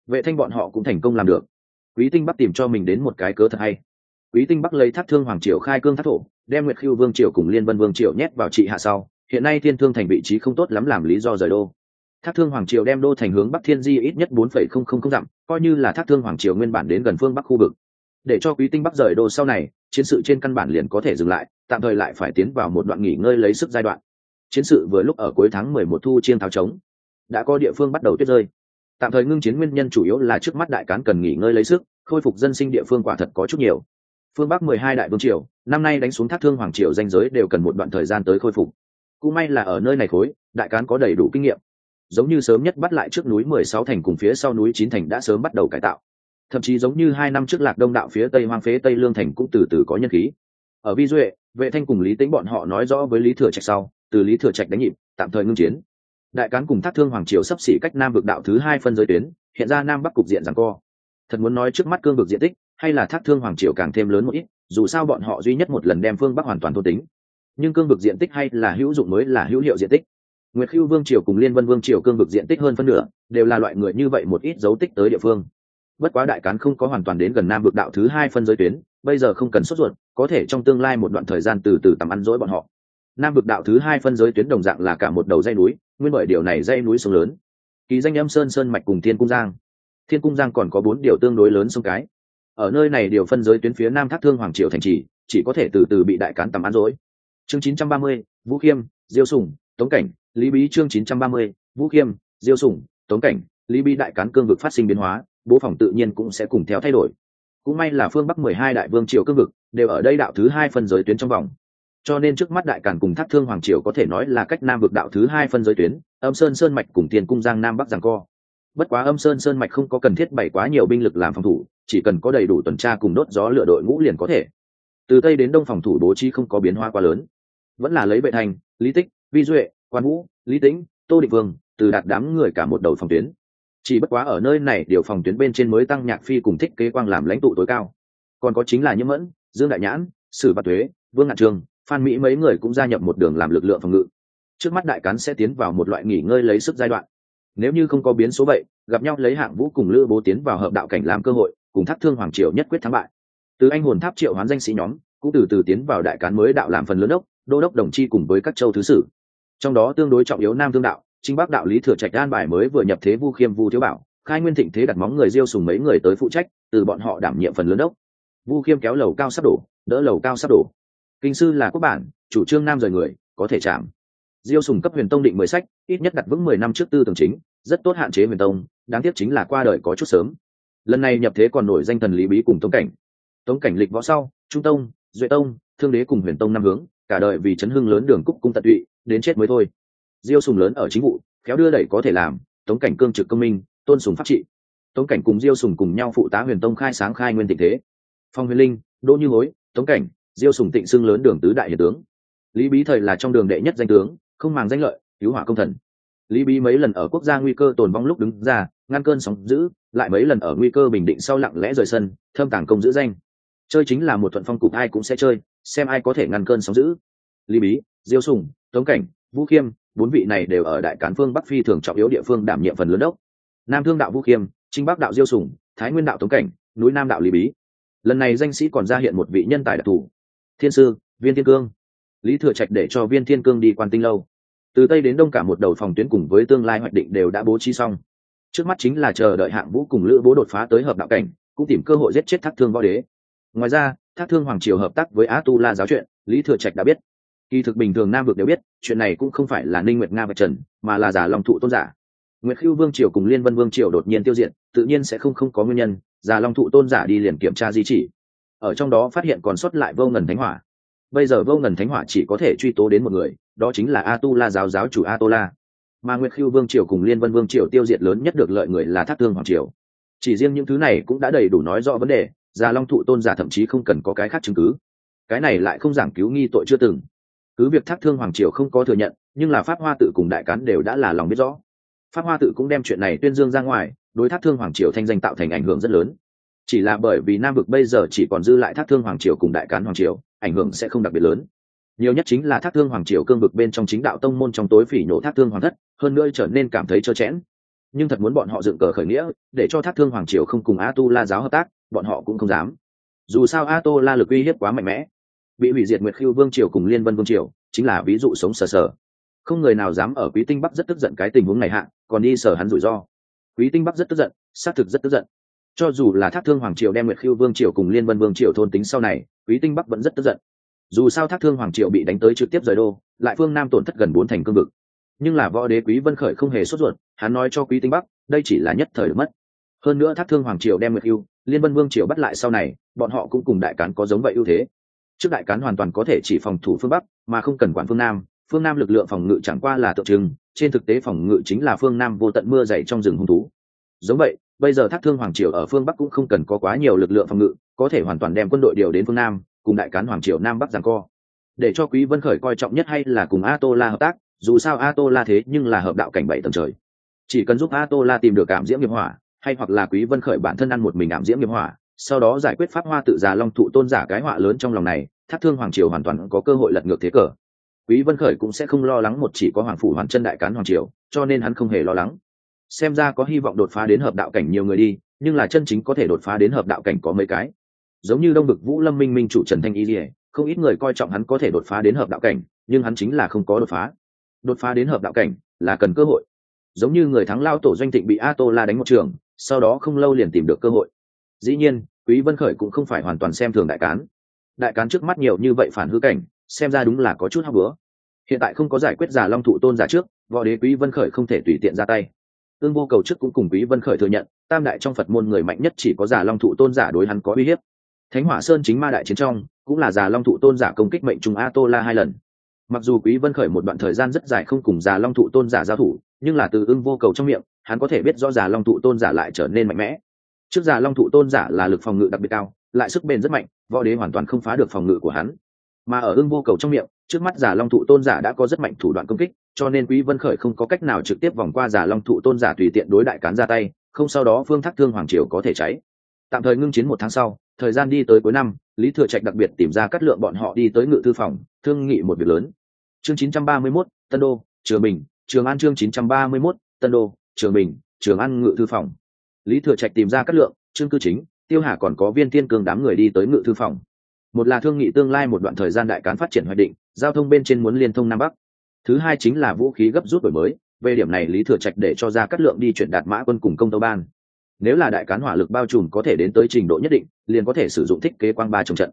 Vệ thanh bọn họ cũng thành công làm được. Quý tinh bắc tìm cho mình đến một cái cớ thật hay. Quý tinh bắc lấy thác thương hoàng triều khai cương thác thổ, đem nguyệt khiêu vương triều cùng liên vân vương triều nhét vào trị hạ sau. Hiện nay thiên thương thành vị trí không tốt lắm làm lý do rời đô thác thương hoàng triều đem đô thành hướng bắc thiên di ít nhất bốn phẩy không không không dặm, coi như là thác thương hoàng triều nguyên bản đến gần phương bắc khu vực. Để cho quý tinh bắc rời đô sau này, chiến sự trên căn bản liền có thể dừng lại, tạm thời lại phải tiến vào một đoạn nghỉ ngơi lấy sức giai đoạn. Chiến sự vừa lúc ở cuối tháng mười một thu chiên tháo trống, đã có địa phương bắt đầu tuyết rơi. Tạm thời ngưng chiến nguyên nhân chủ yếu là trước mắt đại cán cần nghỉ ngơi lấy sức, khôi phục dân sinh địa phương quả thật có chút nhiều. Phương bắc mười hai đại vương triều, năm nay đánh xuống thác thương hoàng triều danh giới đều cần một đoạn thời gian tới khôi phục. Cũng may là ở nơi này khối, đại cán có đầy đủ kinh nghiệm giống như sớm nhất bắt lại trước núi mười sáu thành cùng phía sau núi chín thành đã sớm bắt đầu cải tạo. Thậm chí giống như hai năm trước lạc đông đạo phía tây hoang phế tây lương thành cũng từ từ có nhân khí. Ở vi duệ, vệ thanh cùng lý tính bọn họ nói rõ với lý thừa trạch sau, từ lý thừa trạch đánh nhịp, tạm thời ngưng chiến. Đại cán cùng thác thương hoàng triều sắp xỉ cách nam vực đạo thứ hai phân giới tuyến, hiện ra nam bắc cục diện rằng co. Thật muốn nói trước mắt cương vực diện tích, hay là thác thương hoàng triều càng thêm lớn một ít, dù sao bọn họ duy nhất một lần đem phương bắc hoàn toàn thôn tính. Nhưng cương vực diện tích hay là hữu dụng mới là hữu hiệu diện tích nguyệt Khưu vương triều cùng liên vân vương triều cương vực diện tích hơn phân nửa đều là loại người như vậy một ít dấu tích tới địa phương. Bất quá đại cán không có hoàn toàn đến gần nam vực đạo thứ hai phân giới tuyến bây giờ không cần sốt ruột có thể trong tương lai một đoạn thời gian từ từ tầm ăn dỗi bọn họ. Nam vực đạo thứ hai phân giới tuyến đồng dạng là cả một đầu dây núi nguyên bởi điều này dây núi sông lớn. Kỳ danh âm sơn sơn mạch cùng thiên cung giang. Thiên cung giang còn có bốn điều tương đối lớn sông cái. Ở nơi này điều phân giới tuyến phía nam thác thương hoàng triều thành trì chỉ có thể từ từ bị đại cán tầm ăn dỗi. Chương 930, vũ khiêm diêu sùng tống cảnh lý bí chương 930, vũ khiêm diêu sủng, tống cảnh lý bí đại cán cương vực phát sinh biến hóa bố phòng tự nhiên cũng sẽ cùng theo thay đổi. Cũng may là phương bắc mười hai đại vương triều cương vực đều ở đây đạo thứ hai phân giới tuyến trong vòng. Cho nên trước mắt đại càn cùng thác thương hoàng triều có thể nói là cách nam vực đạo thứ hai phân giới tuyến âm sơn sơn mạch cùng tiền cung giang nam bắc giằng co. Bất quá âm sơn sơn mạch không có cần thiết bày quá nhiều binh lực làm phòng thủ chỉ cần có đầy đủ tuần tra cùng đốt gió lựa đội ngũ liền có thể. Từ tây đến đông phòng thủ bố trí không có biến hóa quá lớn. Vẫn là lấy bệ thành lý tích vi duệ quan vũ, lý tĩnh, tô định vương, từ đạt đám người cả một đầu phòng tuyến. Chỉ bất quá ở nơi này, điều phòng tuyến bên trên mới tăng nhạc phi cùng thích kế quang làm lãnh tụ tối cao. Còn có chính là nhiễm mẫn, dương đại nhãn, sử bát thuế vương ngạn trường, phan mỹ mấy người cũng gia nhập một đường làm lực lượng phòng ngự. Trước mắt đại cán sẽ tiến vào một loại nghỉ ngơi lấy sức giai đoạn. Nếu như không có biến số vậy, gặp nhau lấy hạng vũ cùng lữ bố tiến vào hợp đạo cảnh làm cơ hội, cùng thác thương hoàng triều nhất quyết thắng bại. Từ anh hồn tháp triệu hoán danh sĩ nhóm, cũng từ từ tiến vào đại cán mới đạo làm phần lớn đốc, đô đốc đồng chi cùng với các châu thứ sử trong đó tương đối trọng yếu nam thương đạo chính bắc đạo lý thừa trạch an bài mới vừa nhập thế vu khiêm vu thiếu bảo, khai nguyên thịnh thế đặt móng người diêu sùng mấy người tới phụ trách, từ bọn họ đảm nhiệm phần lớn đốc. Vu khiêm kéo lầu cao sắp đổ, đỡ lầu cao sắp đổ. Kinh sư là quốc bản, chủ trương nam rời người, có thể chạm. Diêu sùng cấp huyền tông định mười sách, ít nhất đặt vững mười năm trước tư tưởng chính, rất tốt hạn chế huyền tông, đáng tiếc chính là qua đời có chút sớm. Lần này nhập thế còn nổi danh thần lý bí cùng tống cảnh. Tống cảnh lịch võ sau, trung tông, duệ tông, thương đế cùng huyền tông năm hướng cả đời vì chấn hưng lớn đường cúc cung tận tụy, đến chết mới thôi. Diêu sùng lớn ở chính vụ, khéo đưa đẩy có thể làm, tống cảnh cương trực công minh, tôn sùng pháp trị. Tống cảnh cùng diêu sùng cùng nhau phụ tá huyền tông khai sáng khai nguyên tình thế. Phong huyền linh, đỗ như hối, tống cảnh, diêu sùng tịnh xưng lớn đường tứ đại hiền tướng. Lý bí thời là trong đường đệ nhất danh tướng, không màng danh lợi, cứu hỏa công thần. Lý bí mấy lần ở quốc gia nguy cơ tồn vong lúc đứng ra, ngăn cơn sóng giữ lại mấy lần ở nguy cơ bình định sau lặng lẽ rời sân, thâm tàng công giữ danh chơi chính là một thuận phong cục, ai cũng sẽ chơi, xem ai có thể ngăn cơn sóng giữ lý bí, diêu sùng, tống cảnh, vũ khiêm, bốn vị này đều ở đại cán phương bắc phi thường trọng yếu địa phương đảm nhiệm phần lớn đốc. Nam thương đạo vũ khiêm, trinh bắc đạo diêu sùng, thái nguyên đạo tống cảnh, núi nam đạo lý bí. Lần này danh sĩ còn ra hiện một vị nhân tài đặc thù, thiên sư, viên thiên cương. Lý thừa trạch để cho viên thiên cương đi quan tinh lâu. Từ tây đến đông cả một đầu phòng tuyến cùng với tương lai hoạch định đều đã bố trí xong. Trước mắt chính là chờ đợi hạng vũ cùng lữ bố đột phá tới hợp đạo cảnh, cũng tìm cơ hội giết chết thác thương võ đế ngoài ra, thác thương hoàng triều hợp tác với á tu la giáo chuyện, lý thừa trạch đã biết. Kỳ thực bình thường nam vực đều biết, chuyện này cũng không phải là ninh nguyệt nga và trần, mà là giả long thụ tôn giả. Nguyệt khiêu vương triều cùng liên vân vương triều đột nhiên tiêu diệt, tự nhiên sẽ không không có nguyên nhân giả long thụ tôn giả đi liền kiểm tra di chỉ. Ở trong đó phát hiện còn sót lại vô ngần thánh hỏa. Bây giờ vô ngần thánh hỏa chỉ có thể truy tố đến một người, đó chính là a tu la giáo giáo chủ a tô la mà nguyệt khiêu vương triều cùng liên vân vương triều tiêu diệt lớn nhất được lợi người là thác thương hoàng triều. Chỉ riêng những thứ này cũng đã đầy đủ nói rõ vấn đề già long thụ tôn giả thậm chí không cần có cái khác chứng cứ. Cái này lại không giảng cứu nghi tội chưa từng. Cứ việc thác thương hoàng triều không có thừa nhận, nhưng là pháp hoa tự cùng đại cán đều đã là lòng biết rõ. Pháp hoa tự cũng đem chuyện này tuyên dương ra ngoài, đối thác thương hoàng triều thanh danh tạo thành ảnh hưởng rất lớn. Chỉ là bởi vì nam vực bây giờ chỉ còn dư lại thác thương hoàng triều cùng đại cán hoàng triều, ảnh hưởng sẽ không đặc biệt lớn. Nhiều nhất chính là thác thương hoàng triều cương vực bên trong chính đạo tông môn trong tối phỉ nhổ thác thương hoàng thất, hơn nữa trở nên cảm thấy trơ chẽn. Nhưng thật muốn bọn họ dựng cờ khởi nghĩa, để cho thác thương hoàng triều không cùng a tu la giáo hợp tác bọn họ cũng không dám. Dù sao a tô la lực uy hiếp quá mạnh mẽ. Bị hủy diệt nguyệt khiêu vương triều cùng liên vân vương triều, chính là ví dụ sống sờ sờ. Không người nào dám ở quý tinh bắc rất tức giận cái tình huống này hạ, còn đi sở hắn rủi ro. Quý tinh bắc rất tức giận, xác thực rất tức giận. Cho dù là thác thương hoàng triều đem nguyệt khiêu vương triều cùng liên vân vương triều thôn tính sau này, quý tinh bắc vẫn rất tức giận. Dù sao thác thương hoàng triều bị đánh tới trực tiếp rời đô, lại phương nam tổn thất gần bốn thành cương vực. Nhưng là võ đế quý vân khởi không hề sốt ruột, hắn nói cho quý tinh bắc, đây chỉ là nhất thời được mất hơn nữa thác thương hoàng triều đem nguyệt yêu liên vân vương triều bắt lại sau này, bọn họ cũng cùng đại cán có giống vậy ưu thế. Trước đại cán hoàn toàn có thể chỉ phòng thủ phương bắc, mà không cần quản phương nam. Phương nam lực lượng phòng ngự chẳng qua là tượng trưng, trên thực tế phòng ngự chính là phương nam vô tận mưa dày trong rừng hung thú. Giống vậy, bây giờ thác thương hoàng triều ở phương bắc cũng không cần có quá nhiều lực lượng phòng ngự, có thể hoàn toàn đem quân đội điều đến phương nam, cùng đại cán hoàng triều nam bắc giằng co. Để cho quý vân khởi coi trọng nhất hay là cùng a tô la hợp tác, dù sao a tô la thế nhưng là hợp đạo cảnh bảy tầng trời. Chỉ cần giúp a tô la tìm được cảm diễm nghiệp hỏa hay hoặc là quý vân khởi bản thân ăn một mình ảm diễm nghiệp hỏa, sau đó giải quyết pháp hoa tự già long thụ tôn giả cái họa lớn trong lòng này, thác thương hoàng triều hoàn toàn có cơ hội lật ngược thế cờ. Quý vân khởi cũng sẽ không lo lắng một chỉ có hoàng phủ hoàn chân đại cán hoàng triều, cho nên hắn không hề lo lắng. Xem ra có hy vọng đột phá đến hợp đạo cảnh nhiều người đi, nhưng là chân chính có thể đột phá đến hợp đạo cảnh có mấy cái. Giống như đông bực vũ lâm minh minh chủ trần thanh y lìa, không ít người coi trọng hắn có thể đột phá đến hợp đạo cảnh, nhưng hắn chính là không có đột phá. Đột phá đến hợp đạo cảnh là cần cơ hội. Giống như người thắng lao tổ doanh thịnh bị a tô la đánh một trường sau đó không lâu liền tìm được cơ hội. Dĩ nhiên, quý vân khởi cũng không phải hoàn toàn xem thường đại cán. Đại cán trước mắt nhiều như vậy phản hư cảnh, xem ra đúng là có chút hóc bữa hiện tại không có giải quyết giả long thụ tôn giả trước, võ đế quý vân khởi không thể tùy tiện ra tay. Tương vô cầu trước cũng cùng quý vân khởi thừa nhận, tam đại trong phật môn người mạnh nhất chỉ có giả long thụ tôn giả đối hắn có uy hiếp. Thánh hỏa sơn chính ma đại chiến trong, cũng là giả long thụ tôn giả công kích mệnh trùng a tô la hai lần. Mặc dù quý vân khởi một đoạn thời gian rất dài không cùng giả long thụ tôn giả giao thủ nhưng là từ ưng vô cầu trong miệng hắn có thể biết rõ giả long thụ tôn giả lại trở nên mạnh mẽ. Trước giả long thụ tôn giả là lực phòng ngự đặc biệt cao lại sức bền rất mạnh võ đế hoàn toàn không phá được phòng ngự của hắn. Mà ở ưng vô cầu trong miệng trước mắt giả long thụ tôn giả đã có rất mạnh thủ đoạn công kích cho nên quý vân khởi không có cách nào trực tiếp vòng qua giả long thụ tôn giả tùy tiện đối đại cán ra tay không sau đó phương thác thương hoàng triều có thể cháy. Tạm thời ngưng chiến một tháng sau thời gian đi tới cuối năm lý thừa trạch đặc biệt tìm ra cắt lượng bọn họ đi tới ngự thư phòng thương nghị một việc lớn. Chương 931, tân đô trường bình trường an chương 931, tân đô trường bình trường an ngự thư phòng. Lý thừa trạch tìm ra các lượng trương cư chính tiêu hà còn có viên tiên cường đám người đi tới ngự thư phòng. Một là thương nghị tương lai một đoạn thời gian đại cán phát triển hoạch định giao thông bên trên muốn liên thông nam bắc. Thứ hai chính là vũ khí gấp rút đổi mới về điểm này lý thừa trạch để cho ra cắt lượng đi chuyển đạt mã quân cùng công tâu ban. Nếu là đại cán hỏa lực bao trùm có thể đến tới trình độ nhất định liền có thể sử dụng thích kế quang ba trong trận.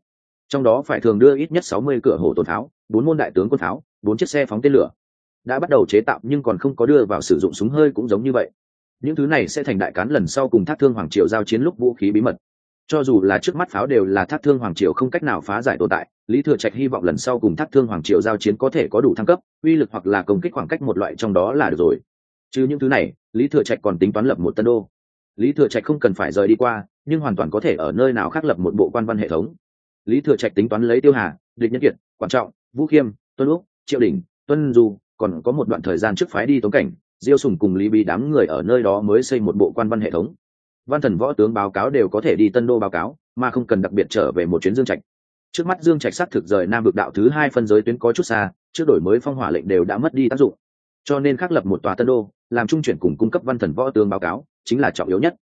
Trong đó phải thường đưa ít nhất sáu mươi cửa hồ tồn tháo, bốn môn đại tướng quân tháo, bốn chiếc xe phóng tên lửa đã bắt đầu chế tạo nhưng còn không có đưa vào sử dụng súng hơi cũng giống như vậy. Những thứ này sẽ thành đại cán lần sau cùng thác thương hoàng triều giao chiến lúc vũ khí bí mật. Cho dù là trước mắt pháo đều là thác thương hoàng triều không cách nào phá giải tồn tại, lý thừa trạch hy vọng lần sau cùng thác thương hoàng triều giao chiến có thể có đủ thăng cấp, uy lực hoặc là công kích khoảng cách một loại trong đó là được rồi. Chứ những thứ này, lý thừa trạch còn tính toán lập một tân đô. Lý thừa trạch không cần phải rời đi qua, nhưng hoàn toàn có thể ở nơi nào khác lập một bộ quan văn hệ thống. Lý thừa trạch tính toán lấy tiêu hà, địch nhân kiệt quan trọng, vũ khiêm, tuân úc, triệu đình tuân du còn có một đoạn thời gian trước phái đi tống cảnh, diêu sùng cùng lý bí đám người ở nơi đó mới xây một bộ quan văn hệ thống. Văn thần võ tướng báo cáo đều có thể đi tân đô báo cáo, mà không cần đặc biệt trở về một chuyến dương trạch. Trước mắt dương trạch xác thực rời nam vực đạo thứ hai phân giới tuyến có chút xa, trước đổi mới phong hỏa lệnh đều đã mất đi tác dụng. Cho nên khắc lập một tòa tân đô, làm trung chuyển cùng cung cấp văn thần võ tướng báo cáo, chính là trọng yếu nhất.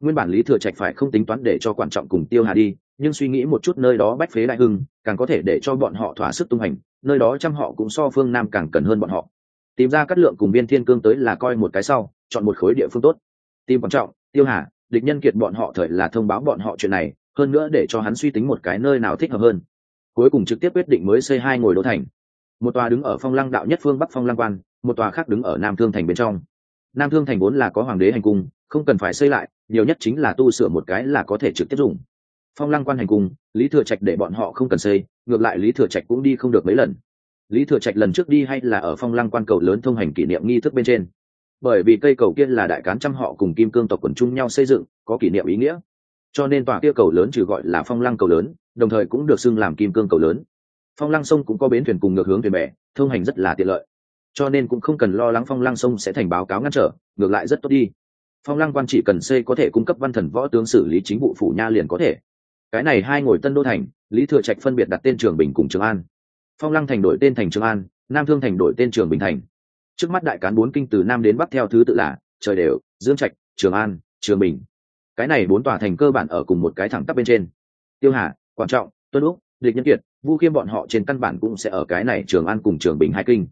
Nguyên bản lý thừa trạch phải không tính toán để cho quan trọng cùng tiêu hà đi, nhưng suy nghĩ một chút nơi đó bách phế đại hưng, càng có thể để cho bọn họ thỏa sức tung hành nơi đó trăm họ cũng so phương nam càng cần hơn bọn họ. Tìm ra cắt lượng cùng viên thiên cương tới là coi một cái sau, chọn một khối địa phương tốt. Tìm quan trọng, tiêu hà, địch nhân kiệt bọn họ thời là thông báo bọn họ chuyện này, hơn nữa để cho hắn suy tính một cái nơi nào thích hợp hơn. Cuối cùng trực tiếp quyết định mới xây hai ngồi đô thành. Một tòa đứng ở phong lăng đạo nhất phương bắc phong lăng quan, một tòa khác đứng ở nam thương thành bên trong. Nam thương thành vốn là có hoàng đế hành cung, không cần phải xây lại, nhiều nhất chính là tu sửa một cái là có thể trực tiếp dùng phong lăng quan hành cùng, lý thừa trạch để bọn họ không cần xây, ngược lại lý thừa trạch cũng đi không được mấy lần. Lý thừa trạch lần trước đi hay là ở phong lăng quan cầu lớn thông hành kỷ niệm nghi thức bên trên. Bởi vì cây cầu kia là đại cán trăm họ cùng kim cương tộc quần chung nhau xây dựng, có kỷ niệm ý nghĩa. Cho nên tòa kia cầu lớn trừ gọi là phong lăng cầu lớn, đồng thời cũng được xưng làm kim cương cầu lớn. Phong lăng sông cũng có bến thuyền cùng ngược hướng thuyền bè, thông hành rất là tiện lợi. Cho nên cũng không cần lo lắng phong lăng sông sẽ thành báo cáo ngăn trở, ngược lại rất tốt đi. Phong lăng quan chỉ cần xây có thể cung cấp văn thần võ tướng xử lý chính vụ phủ nha liền có thể cái này hai ngồi tân đô thành, lý thừa trạch phân biệt đặt tên trường bình cùng trường an. Phong lăng thành đổi tên thành trường an, nam thương thành đổi tên trường bình thành. Trước mắt đại cán bốn kinh từ nam đến bắc theo thứ tự là trời đều, dương trạch, trường an, trường bình. Cái này bốn tòa thành cơ bản ở cùng một cái thẳng tắp bên trên. Tiêu hà quan trọng, tuân úc, địch nhân kiệt, vu khiêm bọn họ trên căn bản cũng sẽ ở cái này trường an cùng trường bình hai kinh.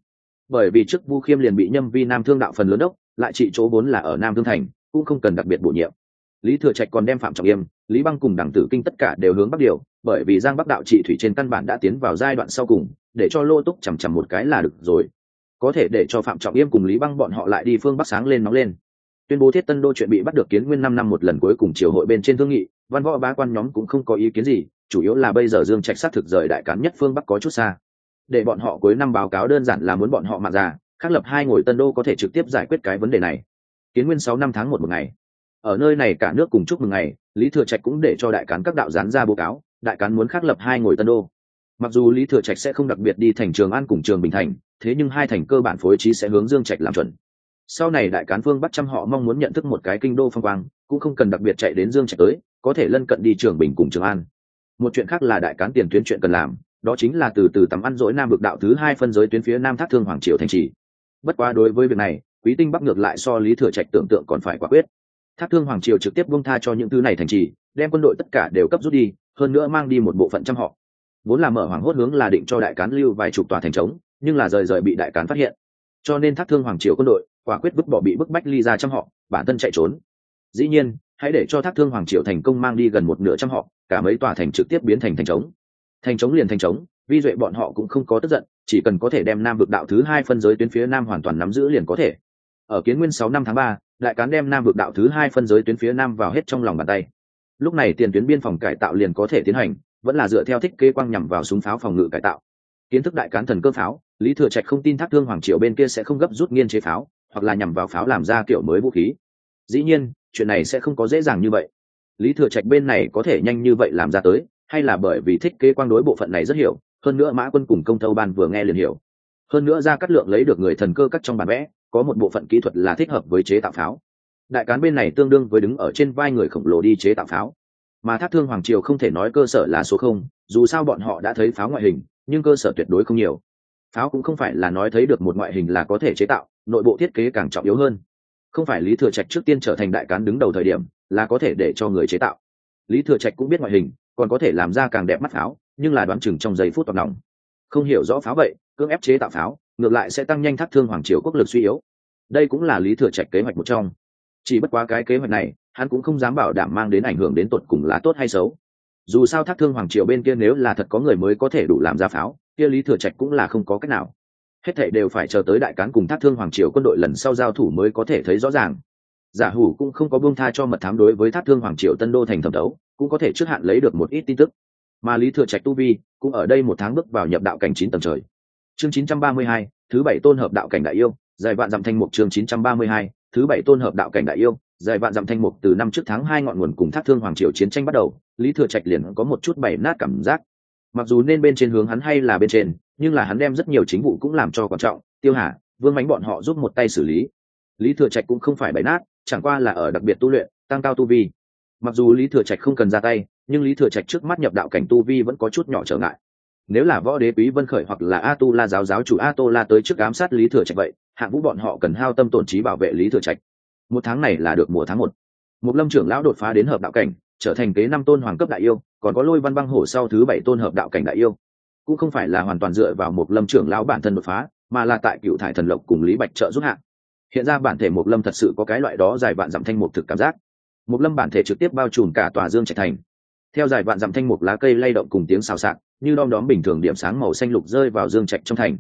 Bởi vì trước vu khiêm liền bị nhâm vi nam thương đạo phần lớn đốc, lại trị chỗ vốn là ở nam thương thành, cũng không cần đặc biệt bổ nhiệm. Lý thừa trạch còn đem phạm trọng yêm lý băng cùng đảng tử kinh tất cả đều hướng bắc điều, bởi vì giang bắc đạo trị thủy trên căn bản đã tiến vào giai đoạn sau cùng, để cho lô túc chằm chằm một cái là được rồi. Có thể để cho phạm trọng yêm cùng lý băng bọn họ lại đi phương bắc sáng lên nóng lên. Tuyên bố thiết tân đô chuyện bị bắt được kiến nguyên năm năm một lần cuối cùng triều hội bên trên thương nghị, văn võ bá quan nhóm cũng không có ý kiến gì, chủ yếu là bây giờ dương trạch xác thực rời đại cán nhất phương bắc có chút xa. Để bọn họ cuối năm báo cáo đơn giản là muốn bọn họ mạng già, khắc lập hai ngồi tân đô có thể trực tiếp giải quyết cái vấn đề này. Kiến nguyên sáu năm tháng một một ngày. Ở nơi này cả nước cùng chúc mừng ngày lý thừa trạch cũng để cho đại cán các đạo gián ra báo cáo, đại cán muốn khắc lập hai ngồi tân đô. Mặc dù lý thừa trạch sẽ không đặc biệt đi thành trường an cùng trường bình thành, thế nhưng hai thành cơ bản phối trí sẽ hướng dương trạch làm chuẩn. Sau này đại cán phương bắt trăm họ mong muốn nhận thức một cái kinh đô phong quang, cũng không cần đặc biệt chạy đến dương trạch tới, có thể lân cận đi trường bình cùng trường an. Một chuyện khác là đại cán tiền tuyến chuyện cần làm, đó chính là từ từ tắm ăn dỗi nam Bực đạo thứ hai phân giới tuyến phía nam thác thương hoàng triều thành trì. Bất quá đối với việc này, quý tinh bắc ngược lại so lý thừa trạch tưởng tượng còn phải quả quyết thác thương hoàng triều trực tiếp buông tha cho những thứ này thành trì, đem quân đội tất cả đều cấp rút đi, hơn nữa mang đi một bộ phận trăm họ. Vốn là mở hoàng hốt hướng là định cho đại cán lưu vài chục tòa thành trống, nhưng là rời rời bị đại cán phát hiện. Cho nên thác thương hoàng triều quân đội, quả quyết vứt bỏ bị bức bách ly ra trăm họ, bản thân chạy trốn. Dĩ nhiên, hãy để cho thác thương hoàng triều thành công mang đi gần một nửa trăm họ, cả mấy tòa thành trực tiếp biến thành thành trống. Thành trống liền thành trống, vi duệ bọn họ cũng không có tức giận, chỉ cần có thể đem nam vực đạo thứ hai phân giới tuyến phía nam hoàn toàn nắm giữ liền có thể. Ở kiến nguyên sáu năm tháng ba đại cán đem nam vực đạo thứ hai phân giới tuyến phía nam vào hết trong lòng bàn tay. Lúc này tiền tuyến biên phòng cải tạo liền có thể tiến hành, vẫn là dựa theo thích kế quang nhằm vào súng pháo phòng ngự cải tạo. Kiến thức đại cán thần cơ pháo, lý thừa trạch không tin thác thương hoàng triều bên kia sẽ không gấp rút nghiên chế pháo, hoặc là nhằm vào pháo làm ra kiểu mới vũ khí. Dĩ nhiên, chuyện này sẽ không có dễ dàng như vậy. Lý thừa trạch bên này có thể nhanh như vậy làm ra tới, hay là bởi vì thích kế quang đối bộ phận này rất hiểu, hơn nữa mã quân cùng công thâu ban vừa nghe liền hiểu hơn nữa ra cắt lượng lấy được người thần cơ cắt trong bản vẽ, có một bộ phận kỹ thuật là thích hợp với chế tạo pháo. Đại cán bên này tương đương với đứng ở trên vai người khổng lồ đi chế tạo pháo. Mà thác thương hoàng triều không thể nói cơ sở là số không, dù sao bọn họ đã thấy pháo ngoại hình, nhưng cơ sở tuyệt đối không nhiều. Pháo cũng không phải là nói thấy được một ngoại hình là có thể chế tạo, nội bộ thiết kế càng trọng yếu hơn. Không phải lý thừa trạch trước tiên trở thành đại cán đứng đầu thời điểm, là có thể để cho người chế tạo. Lý thừa trạch cũng biết ngoại hình, còn có thể làm ra càng đẹp mắt pháo, nhưng là đoán chừng trong giây phút toàn lòng không hiểu rõ pháo vậy cưỡng ép chế tạo pháo, ngược lại sẽ tăng nhanh thác thương hoàng triều quốc lực suy yếu. Đây cũng là lý thừa trạch kế hoạch một trong. Chỉ bất quá cái kế hoạch này, hắn cũng không dám bảo đảm mang đến ảnh hưởng đến tột cùng là tốt hay xấu. Dù sao thác thương hoàng triều bên kia nếu là thật có người mới có thể đủ làm ra pháo, kia lý thừa trạch cũng là không có cách nào. Hết thảy đều phải chờ tới đại cán cùng thác thương hoàng triều quân đội lần sau giao thủ mới có thể thấy rõ ràng. Giả hủ cũng không có buông tha cho mật thám đối với thác thương hoàng triều tân đô thành thẩm đấu, cũng có thể trước hạn lấy được một ít tin tức. Mà lý thừa trạch tu vi, cũng ở đây một tháng bước vào nhập đạo cảnh chín tầng trời chương chín trăm ba mươi hai, thứ bảy tôn hợp đạo cảnh đại yêu dài vạn dặm thanh mục chương chín trăm ba mươi hai, thứ bảy tôn hợp đạo cảnh đại yêu dài vạn dặm thanh mục từ năm trước tháng hai ngọn nguồn cùng thác thương hoàng triều chiến tranh bắt đầu, lý thừa trạch liền có một chút bảy nát cảm giác. Mặc dù nên bên trên hướng hắn hay là bên trên, nhưng là hắn đem rất nhiều chính vụ cũng làm cho quan trọng. Tiêu hà, vương mánh bọn họ giúp một tay xử lý. Lý thừa trạch cũng không phải bảy nát, chẳng qua là ở đặc biệt tu luyện, tăng cao tu vi. Mặc dù lý thừa trạch không cần ra tay, nhưng lý thừa trạch trước mắt nhập đạo cảnh tu vi vẫn có chút nhỏ trở ngại nếu là võ đế quý vân khởi hoặc là a tu la giáo giáo chủ a tô la tới trước ám sát lý thừa trạch vậy, hạng vũ bọn họ cần hao tâm tổn trí bảo vệ lý thừa trạch. Một tháng này là được mùa tháng một. Một lâm trưởng lão đột phá đến hợp đạo cảnh, trở thành kế năm tôn hoàng cấp đại yêu, còn có lôi văn băng hổ sau thứ bảy tôn hợp đạo cảnh đại yêu. Cũng không phải là hoàn toàn dựa vào một lâm trưởng lão bản thân đột phá, mà là tại cựu thải thần lộc cùng lý bạch trợ giúp hạng hiện ra bản thể một lâm thật sự có cái loại đó dài vạn dặm thanh một thực cảm giác. Một lâm bản thể trực tiếp bao trùm cả tòa dương trạch thành theo dài vạn dặm thanh mục lá cây lay động cùng tiếng xào xạc, như đom đóm bình thường điểm sáng màu xanh lục rơi vào dương trạch trong thành.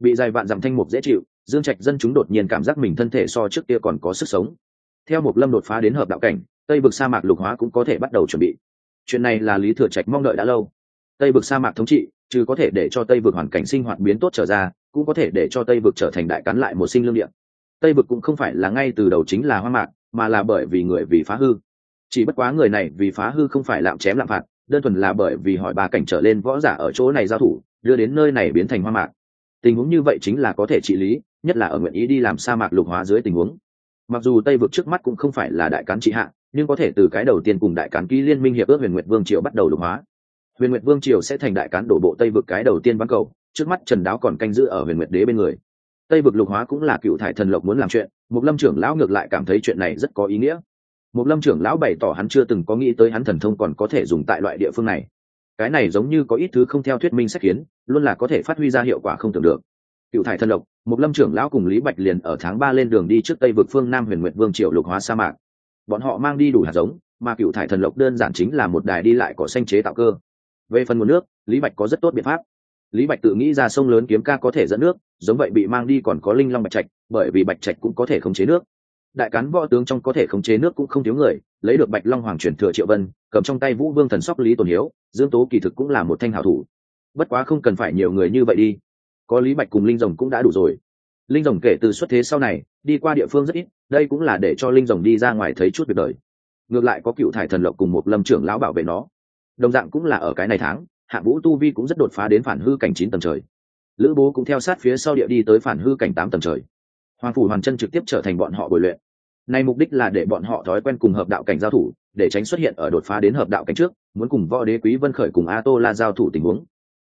Bị dài vạn dặm thanh mục dễ chịu, dương trạch dân chúng đột nhiên cảm giác mình thân thể so trước kia còn có sức sống. Theo mục lâm đột phá đến hợp đạo cảnh, tây vực sa mạc lục hóa cũng có thể bắt đầu chuẩn bị. Chuyện này là lý thừa trạch mong đợi đã lâu. Tây vực sa mạc thống trị, chứ có thể để cho tây vực hoàn cảnh sinh hoạt biến tốt trở ra, cũng có thể để cho tây vực trở thành đại cắn lại một sinh lương điện. tây vực cũng không phải là ngay từ đầu chính là hoa mạc, mà là bởi vì người vì phá hư chỉ bất quá người này vì phá hư không phải lạm chém lạm phạt, đơn thuần là bởi vì hỏi bà cảnh trở lên võ giả ở chỗ này giao thủ, đưa đến nơi này biến thành hoa mạc. Tình huống như vậy chính là có thể trị lý, nhất là ở nguyện ý đi làm sa mạc lục hóa dưới tình huống. Mặc dù tây vực trước mắt cũng không phải là đại cán trị hạ, nhưng có thể từ cái đầu tiên cùng đại cán ký liên minh hiệp ước huyền nguyệt vương triều bắt đầu lục hóa. Huyền nguyệt vương triều sẽ thành đại cán đổ bộ tây vực cái đầu tiên vắng cầu, trước mắt trần đáo còn canh giữ ở huyền nguyệt đế bên người. Tây vực lục hóa cũng là cựu thải thần lộc muốn làm chuyện, mục lâm trưởng lão ngược lại cảm thấy chuyện này rất có ý nghĩa một lâm trưởng lão bày tỏ hắn chưa từng có nghĩ tới hắn thần thông còn có thể dùng tại loại địa phương này. Cái này giống như có ít thứ không theo thuyết minh sách kiến luôn là có thể phát huy ra hiệu quả không tưởng được. Cựu thải thần lộc một lâm trưởng lão cùng lý bạch liền ở tháng ba lên đường đi trước tây vực phương nam huyền nguyện vương triều lục hóa sa mạc. Bọn họ mang đi đủ hạt giống, mà cựu thải thần lộc đơn giản chính là một đài đi lại cỏ xanh chế tạo cơ. Về phần nguồn nước, lý bạch có rất tốt biện pháp. Lý bạch tự nghĩ ra sông lớn kiếm ca có thể dẫn nước, giống vậy bị mang đi còn có linh long bạch trạch, bởi vì bạch trạch cũng có thể khống chế nước đại cán võ tướng trong có thể khống chế nước cũng không thiếu người, lấy được bạch long hoàng chuyển thừa triệu vân, cầm trong tay vũ vương thần sóc lý tồn hiếu, dương tố kỳ thực cũng là một thanh hảo thủ. Bất quá không cần phải nhiều người như vậy đi. Có lý bạch cùng linh rồng cũng đã đủ rồi. Linh rồng kể từ xuất thế sau này, đi qua địa phương rất ít, đây cũng là để cho linh rồng đi ra ngoài thấy chút việc đời. Ngược lại có cựu thải thần lộc cùng một lâm trưởng lão bảo vệ nó. Đồng dạng cũng là ở cái này tháng, hạ vũ tu vi cũng rất đột phá đến phản hư cảnh chín tầng trời. Lữ bố cũng theo sát phía sau địa đi tới phản hư cảnh tám tầng trời hoàng phủ hoàn chân trực tiếp trở thành bọn họ bồi luyện. Nay mục đích là để bọn họ thói quen cùng hợp đạo cảnh giao thủ, để tránh xuất hiện ở đột phá đến hợp đạo cảnh trước, muốn cùng võ đế quý vân khởi cùng a tô la giao thủ tình huống.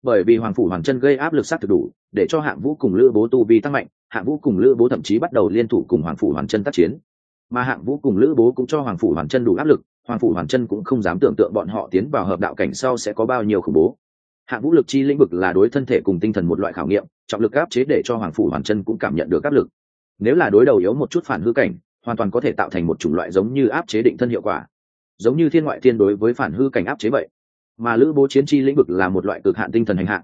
Bởi vì hoàng phủ Hoàng chân gây áp lực sát thực đủ, để cho hạng vũ cùng lữ bố tu vi tăng mạnh, hạng vũ cùng lữ bố thậm chí bắt đầu liên thủ cùng hoàng phủ Hoàng chân tác chiến. Mà hạng vũ cùng lữ bố cũng cho hoàng phủ Hoàng chân đủ áp lực, hoàng phủ Hoàng chân cũng không dám tưởng tượng bọn họ tiến vào hợp đạo cảnh sau sẽ có bao nhiêu khủng bố. Hạng vũ lực chi lĩnh vực là đối thân thể cùng tinh thần một loại khảo nghiệm, trọng lực áp chế để cho hoàng phủ Hoàng chân cũng cảm nhận được áp lực nếu là đối đầu yếu một chút phản hư cảnh, hoàn toàn có thể tạo thành một chủng loại giống như áp chế định thân hiệu quả. Giống như thiên ngoại thiên đối với phản hư cảnh áp chế vậy. Mà lữ bố chiến chi lĩnh vực là một loại cực hạn tinh thần hành hạ.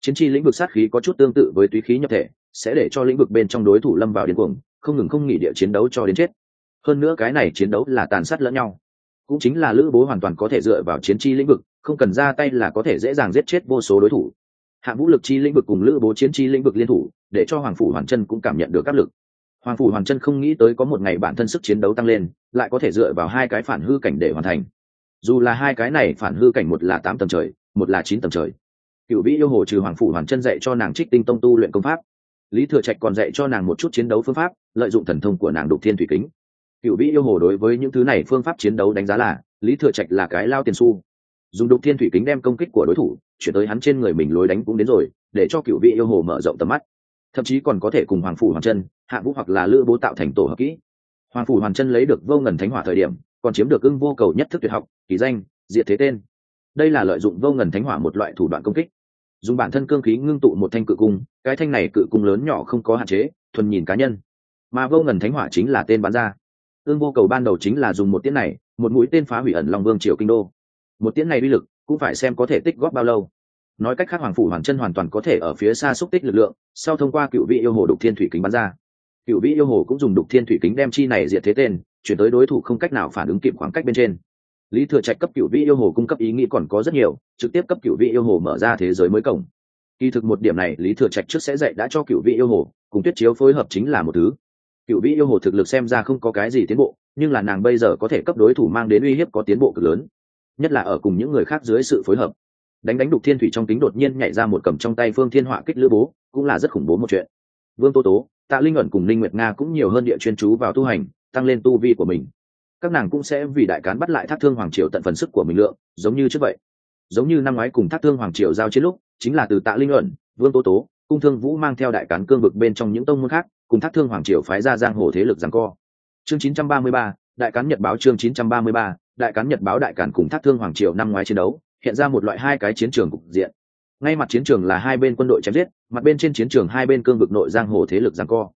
Chiến chi lĩnh vực sát khí có chút tương tự với túy khí nhập thể, sẽ để cho lĩnh vực bên trong đối thủ lâm vào điên cuồng, không ngừng không nghỉ địa chiến đấu cho đến chết. Hơn nữa cái này chiến đấu là tàn sát lẫn nhau. Cũng chính là lữ bố hoàn toàn có thể dựa vào chiến chi lĩnh vực, không cần ra tay là có thể dễ dàng giết chết vô số đối thủ. Hạng vũ lực chi lĩnh vực cùng lữ bố chiến chi lĩnh vực liên thủ, để cho hoàng phủ hoàn chân cũng cảm nhận được áp lực hoàng phủ hoàn chân không nghĩ tới có một ngày bản thân sức chiến đấu tăng lên, lại có thể dựa vào hai cái phản hư cảnh để hoàn thành. Dù là hai cái này phản hư cảnh một là tám tầng trời, một là chín tầng trời. Cựu vĩ yêu hồ trừ hoàng phủ hoàn chân dạy cho nàng trích tinh tông tu luyện công pháp. Lý thừa trạch còn dạy cho nàng một chút chiến đấu phương pháp, lợi dụng thần thông của nàng đục thiên thủy kính. Cựu vĩ yêu hồ đối với những thứ này phương pháp chiến đấu đánh giá là, lý thừa trạch là cái lao tiền su dùng đục thiên thủy kính đem công kích của đối thủ, chuyển tới hắn trên người mình lối đánh cũng đến rồi, để cho cựu vĩ yêu hồ mở rộng tầm mắt thậm chí còn có thể cùng hoàng phủ hoàng chân, hạ vũ hoặc là lữ bố tạo thành tổ hợp kỹ. Hoàng phủ hoàng chân lấy được vô ngần thánh hỏa thời điểm, còn chiếm được ưng vô cầu nhất thức tuyệt học, kỳ danh, diệt thế tên. Đây là lợi dụng vô ngần thánh hỏa một loại thủ đoạn công kích. Dùng bản thân cương khí ngưng tụ một thanh cự cung, cái thanh này cự cung lớn nhỏ không có hạn chế, thuần nhìn cá nhân. Mà vô ngần thánh hỏa chính là tên bán ra. Ương vô cầu ban đầu chính là dùng một tiễn này, một mũi tên phá hủy ẩn long vương triều kinh đô. Một tiễn này uy lực, cũng phải xem có thể tích góp bao lâu nói cách khác hoàng phủ hoàng chân hoàn toàn có thể ở phía xa xúc tích lực lượng, sau thông qua cựu vị yêu hồ đục thiên thủy kính bắn ra. Cựu vị yêu hồ cũng dùng đục thiên thủy kính đem chi này diệt thế tên, chuyển tới đối thủ không cách nào phản ứng kịp khoảng cách bên trên. Lý thừa trạch cấp cựu vị yêu hồ cung cấp ý nghĩ còn có rất nhiều, trực tiếp cấp cựu vị yêu hồ mở ra thế giới mới cổng. Kỳ thực một điểm này, lý thừa trạch trước sẽ dạy đã cho cựu vị yêu hồ, cùng tuyết chiếu phối hợp chính là một thứ. Cựu vị yêu hồ thực lực xem ra không có cái gì tiến bộ, nhưng là nàng bây giờ có thể cấp đối thủ mang đến uy hiếp có tiến bộ cực lớn, nhất là ở cùng những người khác dưới sự phối hợp đánh đánh đục thiên thủy trong kính đột nhiên nhảy ra một cầm trong tay phương thiên họa kích lữ bố cũng là rất khủng bố một chuyện. Vương tô tố tạ linh ẩn cùng linh nguyệt nga cũng nhiều hơn địa chuyên chú vào tu hành tăng lên tu vi của mình. Các nàng cũng sẽ vì đại cán bắt lại thác thương hoàng triều tận phần sức của mình lượng giống như trước vậy. Giống như năm ngoái cùng thác thương hoàng triều giao chiến lúc chính là từ tạ linh ẩn vương tô tố cung thương vũ mang theo đại cán cương vực bên trong những tông môn khác cùng thác thương hoàng triều phái ra giang hồ thế lực giằng co. Chương 933, đại cán nhật báo chương 933, đại cán nhật báo đại cản cùng thác thương hoàng triều năm ngoái chiến đấu hiện ra một loại hai cái chiến trường cục diện. Ngay mặt chiến trường là hai bên quân đội chém giết, mặt bên trên chiến trường hai bên cương vực nội giang hồ thế lực giằng co.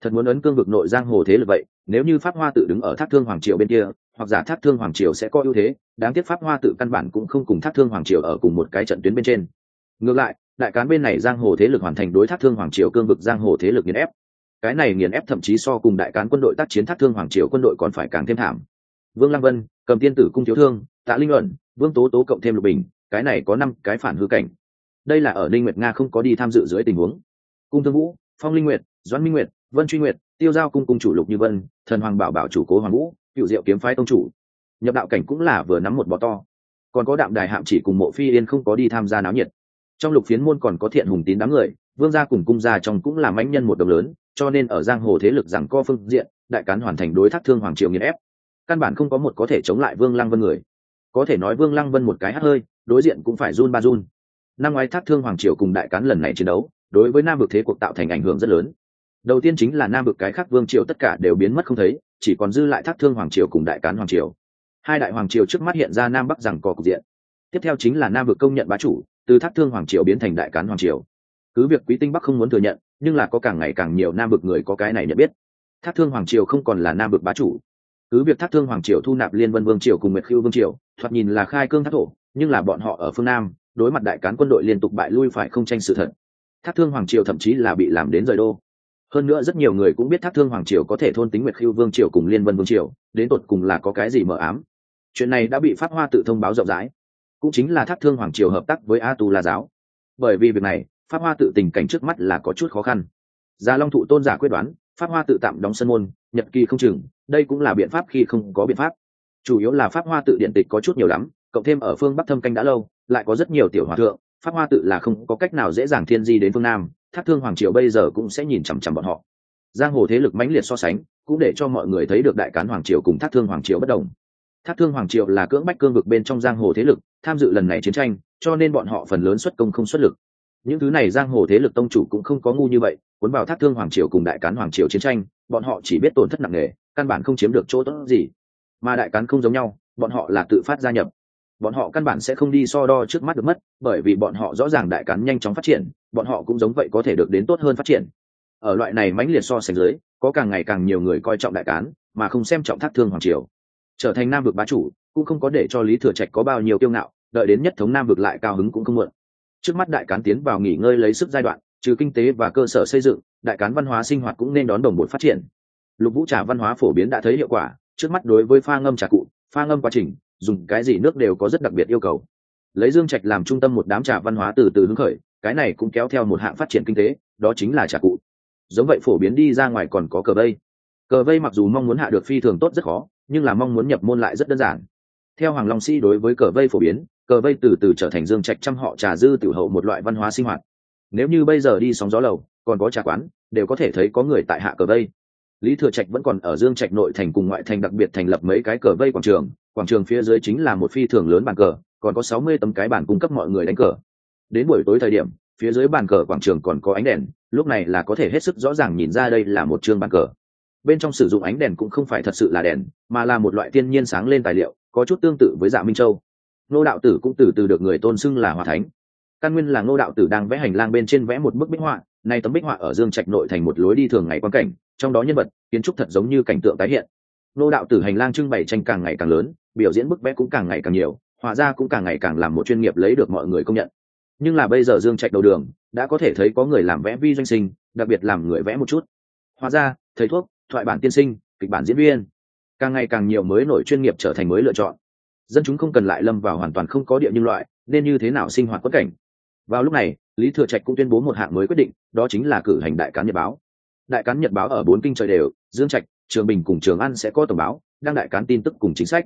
Thật muốn ấn cương vực nội giang hồ thế lực vậy, nếu như pháp hoa tự đứng ở thác thương hoàng triều bên kia, hoặc giả thác thương hoàng triều sẽ có ưu thế, đáng tiếc pháp hoa tự căn bản cũng không cùng thác thương hoàng triều ở cùng một cái trận tuyến bên trên. Ngược lại, đại cán bên này giang hồ thế lực hoàn thành đối thác thương hoàng triều cương vực giang hồ thế lực nghiền ép. Cái này nghiền ép thậm chí so cùng đại cán quân đội tác chiến thác thương hoàng triều quân đội còn phải càng thêm thảm vương lăng vân, cầm tiên tử cung thiếu thương, tạ linh luận vương tố tố cộng thêm lục bình, cái này có năm cái phản hư cảnh. Đây là ở ninh nguyệt nga không có đi tham dự dưới tình huống. Cung thương vũ, phong linh nguyệt, doãn minh nguyệt, vân truy nguyệt, tiêu giao cung cung chủ lục như vân, thần hoàng bảo bảo chủ cố hoàng vũ, cựu diệu kiếm phái tông chủ. Nhập đạo cảnh cũng là vừa nắm một bò to. Còn có đạm đài hạm chỉ cùng mộ phi yên không có đi tham gia náo nhiệt. Trong lục phiến môn còn có thiện hùng tín đám người, vương gia cùng cung gia trong cũng là mãnh nhân một đồng lớn, cho nên ở giang hồ thế lực rằng co phương diện, đại cán hoàn thành đối thác thương hoàng triều nghiền ép căn bản không có một có thể chống lại vương lăng vân người. Có thể nói vương lăng vân một cái hát hơi, đối diện cũng phải run ba run. Năm ngoái thác thương hoàng triều cùng đại cán lần này chiến đấu, đối với nam vực thế cuộc tạo thành ảnh hưởng rất lớn. Đầu tiên chính là nam vực cái khác vương triều tất cả đều biến mất không thấy, chỉ còn dư lại thác thương hoàng triều cùng đại cán hoàng triều. Hai đại hoàng triều trước mắt hiện ra nam bắc rằng có cục diện. Tiếp theo chính là nam vực công nhận bá chủ, từ thác thương hoàng triều biến thành đại cán hoàng triều. Cứ việc quý tinh bắc không muốn thừa nhận, nhưng là có càng ngày càng nhiều nam vực người có cái này nhận biết. Thác thương hoàng triều không còn là nam vực bá chủ cứ việc thác thương hoàng triều thu nạp liên vân vương triều cùng nguyệt Khưu vương triều, thoạt nhìn là khai cương thác thổ, nhưng là bọn họ ở phương nam, đối mặt đại cán quân đội liên tục bại lui phải không tranh sự thật. Thác thương hoàng triều thậm chí là bị làm đến rời đô. Hơn nữa rất nhiều người cũng biết thác thương hoàng triều có thể thôn tính nguyệt Khưu vương triều cùng liên vân vương triều, đến tột cùng là có cái gì mờ ám. Chuyện này đã bị pháp hoa tự thông báo rộng rãi. Cũng chính là thác thương hoàng triều hợp tác với a tu la giáo. Bởi vì việc này, pháp hoa tự tình cảnh trước mắt là có chút khó khăn. Gia long thụ tôn giả quyết đoán, pháp hoa tự tạm đóng sân môn, nhật kỳ không chừng đây cũng là biện pháp khi không có biện pháp. Chủ yếu là pháp hoa tự điện tịch có chút nhiều lắm, cộng thêm ở phương bắc thâm canh đã lâu, lại có rất nhiều tiểu hòa thượng, pháp hoa tự là không có cách nào dễ dàng thiên di đến phương nam, thác thương hoàng triều bây giờ cũng sẽ nhìn chằm chằm bọn họ. Giang hồ thế lực mãnh liệt so sánh, cũng để cho mọi người thấy được đại cán hoàng triều cùng thác thương hoàng triều bất đồng. Thác thương hoàng triều là cưỡng bách cương vực bên trong giang hồ thế lực, tham dự lần này chiến tranh, cho nên bọn họ phần lớn xuất công không xuất lực. Những thứ này giang hồ thế lực tông chủ cũng không có ngu như vậy, cuốn vào thác thương hoàng triều cùng đại cán hoàng triều chiến tranh, bọn họ chỉ biết tổn thất nặng nề căn bản không chiếm được chỗ tốt gì. Mà đại cán không giống nhau, bọn họ là tự phát gia nhập. Bọn họ căn bản sẽ không đi so đo trước mắt được mất, bởi vì bọn họ rõ ràng đại cán nhanh chóng phát triển, bọn họ cũng giống vậy có thể được đến tốt hơn phát triển. Ở loại này mãnh liệt so sánh dưới, có càng ngày càng nhiều người coi trọng đại cán, mà không xem trọng thác thương hoàng triều. Trở thành nam vực bá chủ, cũng không có để cho lý thừa trạch có bao nhiêu kiêu ngạo, đợi đến nhất thống nam vực lại cao hứng cũng không muộn. Trước mắt đại cán tiến vào nghỉ ngơi lấy sức giai đoạn, trừ kinh tế và cơ sở xây dựng, đại cán văn hóa sinh hoạt cũng nên đón đồng bộ phát triển lục vũ trà văn hóa phổ biến đã thấy hiệu quả, trước mắt đối với pha ngâm trà cụ, pha ngâm quá trình, dùng cái gì nước đều có rất đặc biệt yêu cầu. Lấy dương trạch làm trung tâm một đám trà văn hóa từ từ hứng khởi, cái này cũng kéo theo một hạng phát triển kinh tế, đó chính là trà cụ. Giống vậy phổ biến đi ra ngoài còn có cờ vây. Cờ vây mặc dù mong muốn hạ được phi thường tốt rất khó, nhưng là mong muốn nhập môn lại rất đơn giản. Theo hoàng long sĩ đối với cờ vây phổ biến, cờ vây từ từ trở thành dương trạch trăm họ trà dư tiểu hậu một loại văn hóa sinh hoạt. Nếu như bây giờ đi sóng gió lầu, còn có trà quán, đều có thể thấy có người tại hạ cờ vây lý thừa trạch vẫn còn ở dương trạch nội thành cùng ngoại thành đặc biệt thành lập mấy cái cờ vây quảng trường. Quảng trường phía dưới chính là một phi thường lớn bàn cờ, còn có sáu mươi tấm cái bàn cung cấp mọi người đánh cờ. Đến buổi tối thời điểm, phía dưới bàn cờ quảng trường còn có ánh đèn, lúc này là có thể hết sức rõ ràng nhìn ra đây là một chương bàn cờ. Bên trong sử dụng ánh đèn cũng không phải thật sự là đèn, mà là một loại thiên nhiên sáng lên tài liệu, có chút tương tự với dạ minh châu. Nô đạo tử cũng từ từ được người tôn xưng là hòa thánh. Căn nguyên là ngô đạo tử đang vẽ hành lang bên trên vẽ một bức bích họa, nay tấm bích họa ở dương trạch nội thành một lối đi thường ngày quan cảnh trong đó nhân vật, kiến trúc thật giống như cảnh tượng tái hiện. Nô đạo tử hành lang trưng bày tranh càng ngày càng lớn, biểu diễn bức vẽ cũng càng ngày càng nhiều, họa ra cũng càng ngày càng làm một chuyên nghiệp lấy được mọi người công nhận. Nhưng là bây giờ dương trạch đầu đường, đã có thể thấy có người làm vẽ vi doanh sinh, đặc biệt làm người vẽ một chút. Hóa ra, thầy thuốc, thoại bản tiên sinh, kịch bản diễn viên. Càng ngày càng nhiều mới nổi chuyên nghiệp trở thành mới lựa chọn. Dân chúng không cần lại lâm vào hoàn toàn không có địa nhân loại, nên như thế nào sinh hoạt quất cảnh? Vào lúc này, lý thừa trạch cũng tuyên bố một hạng mới quyết định, đó chính là cử hành đại cán nhật báo đại cán nhật báo ở bốn kinh trời đều, dương trạch, trường bình cùng trường ăn sẽ có tổng báo, đăng đại cán tin tức cùng chính sách.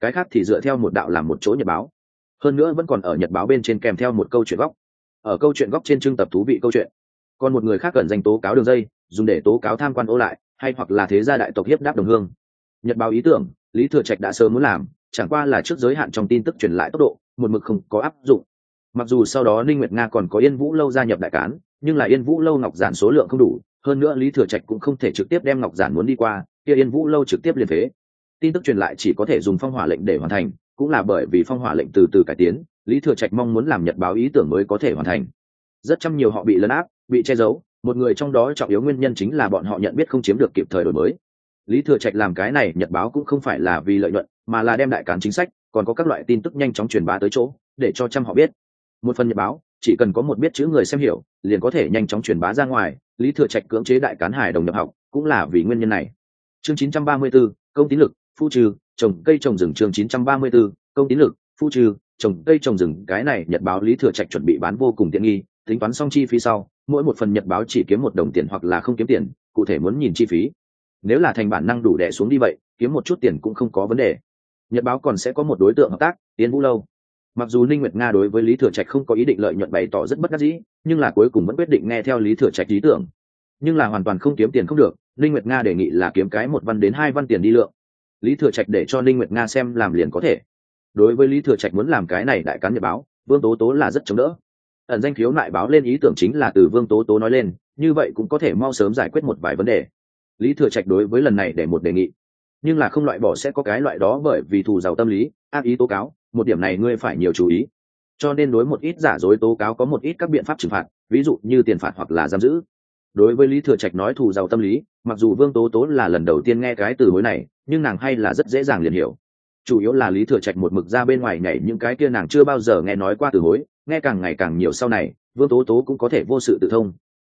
Cái khác thì dựa theo một đạo làm một chỗ nhật báo. Hơn nữa vẫn còn ở nhật báo bên trên kèm theo một câu chuyện góc. Ở câu chuyện góc trên trưng tập thú vị câu chuyện. Còn một người khác cần danh tố cáo đường dây, dùng để tố cáo tham quan ô lại, hay hoặc là thế gia đại tộc hiếp đáp đồng hương. Nhật báo ý tưởng, lý thừa trạch đã sớm muốn làm, chẳng qua là trước giới hạn trong tin tức truyền lại tốc độ, một mực không có áp dụng. Mặc dù sau đó ninh nguyệt nga còn có yên vũ lâu gia nhập đại cán, nhưng là yên vũ lâu ngọc giản số lượng không đủ hơn nữa lý thừa trạch cũng không thể trực tiếp đem ngọc giản muốn đi qua, kia yên vũ lâu trực tiếp liên phế. Tin tức truyền lại chỉ có thể dùng phong hỏa lệnh để hoàn thành, cũng là bởi vì phong hỏa lệnh từ từ cải tiến, lý thừa trạch mong muốn làm nhật báo ý tưởng mới có thể hoàn thành. Rất chăm nhiều họ bị lấn áp, bị che giấu, một người trong đó trọng yếu nguyên nhân chính là bọn họ nhận biết không chiếm được kịp thời đổi mới. Lý thừa trạch làm cái này nhật báo cũng không phải là vì lợi nhuận, mà là đem đại cán chính sách, còn có các loại tin tức nhanh chóng truyền bá tới chỗ, để cho trăm họ biết. Một phần nhật báo chỉ cần có một biết chữ người xem hiểu liền có thể nhanh chóng truyền bá ra ngoài lý thừa trạch cưỡng chế đại cán hải đồng nhập học cũng là vì nguyên nhân này. Chương 934, công tín lực phu trừ trồng cây trồng rừng chương 934, công tín lực phu trừ trồng cây trồng rừng cái này nhật báo lý thừa trạch chuẩn bị bán vô cùng tiện nghi tính toán xong chi phí sau mỗi một phần nhật báo chỉ kiếm một đồng tiền hoặc là không kiếm tiền cụ thể muốn nhìn chi phí. Nếu là thành bản năng đủ đẻ xuống đi vậy kiếm một chút tiền cũng không có vấn đề. Nhật báo còn sẽ có một đối tượng hợp tác tiến vũ lâu mặc dù ninh nguyệt nga đối với lý thừa trạch không có ý định lợi nhuận bày tỏ rất bất đắc dĩ, nhưng là cuối cùng vẫn quyết định nghe theo lý thừa trạch lý tưởng. Nhưng là hoàn toàn không kiếm tiền không được, ninh nguyệt nga đề nghị là kiếm cái một văn đến hai văn tiền đi lượng. Lý thừa trạch để cho ninh nguyệt nga xem làm liền có thể. Đối với lý thừa trạch muốn làm cái này đại cán nhật báo, vương tố tố là rất chống đỡ. Ẩn danh khiếu nại báo lên ý tưởng chính là từ vương tố tố nói lên, như vậy cũng có thể mau sớm giải quyết một vài vấn đề. Lý thừa trạch đối với lần này để một đề nghị. Nhưng là không loại bỏ sẽ có cái loại đó bởi vì thù giàu tâm lý, ác ý tố cáo một điểm này ngươi phải nhiều chú ý. Cho nên đối một ít giả dối tố cáo có một ít các biện pháp trừng phạt, ví dụ như tiền phạt hoặc là giam giữ. Đối với lý thừa trạch nói thù giàu tâm lý, mặc dù vương tố tố là lần đầu tiên nghe cái từ hối này, nhưng nàng hay là rất dễ dàng liền hiểu. Chủ yếu là lý thừa trạch một mực ra bên ngoài nhảy những cái kia nàng chưa bao giờ nghe nói qua từ hối, nghe càng ngày càng nhiều sau này, vương tố tố cũng có thể vô sự tự thông.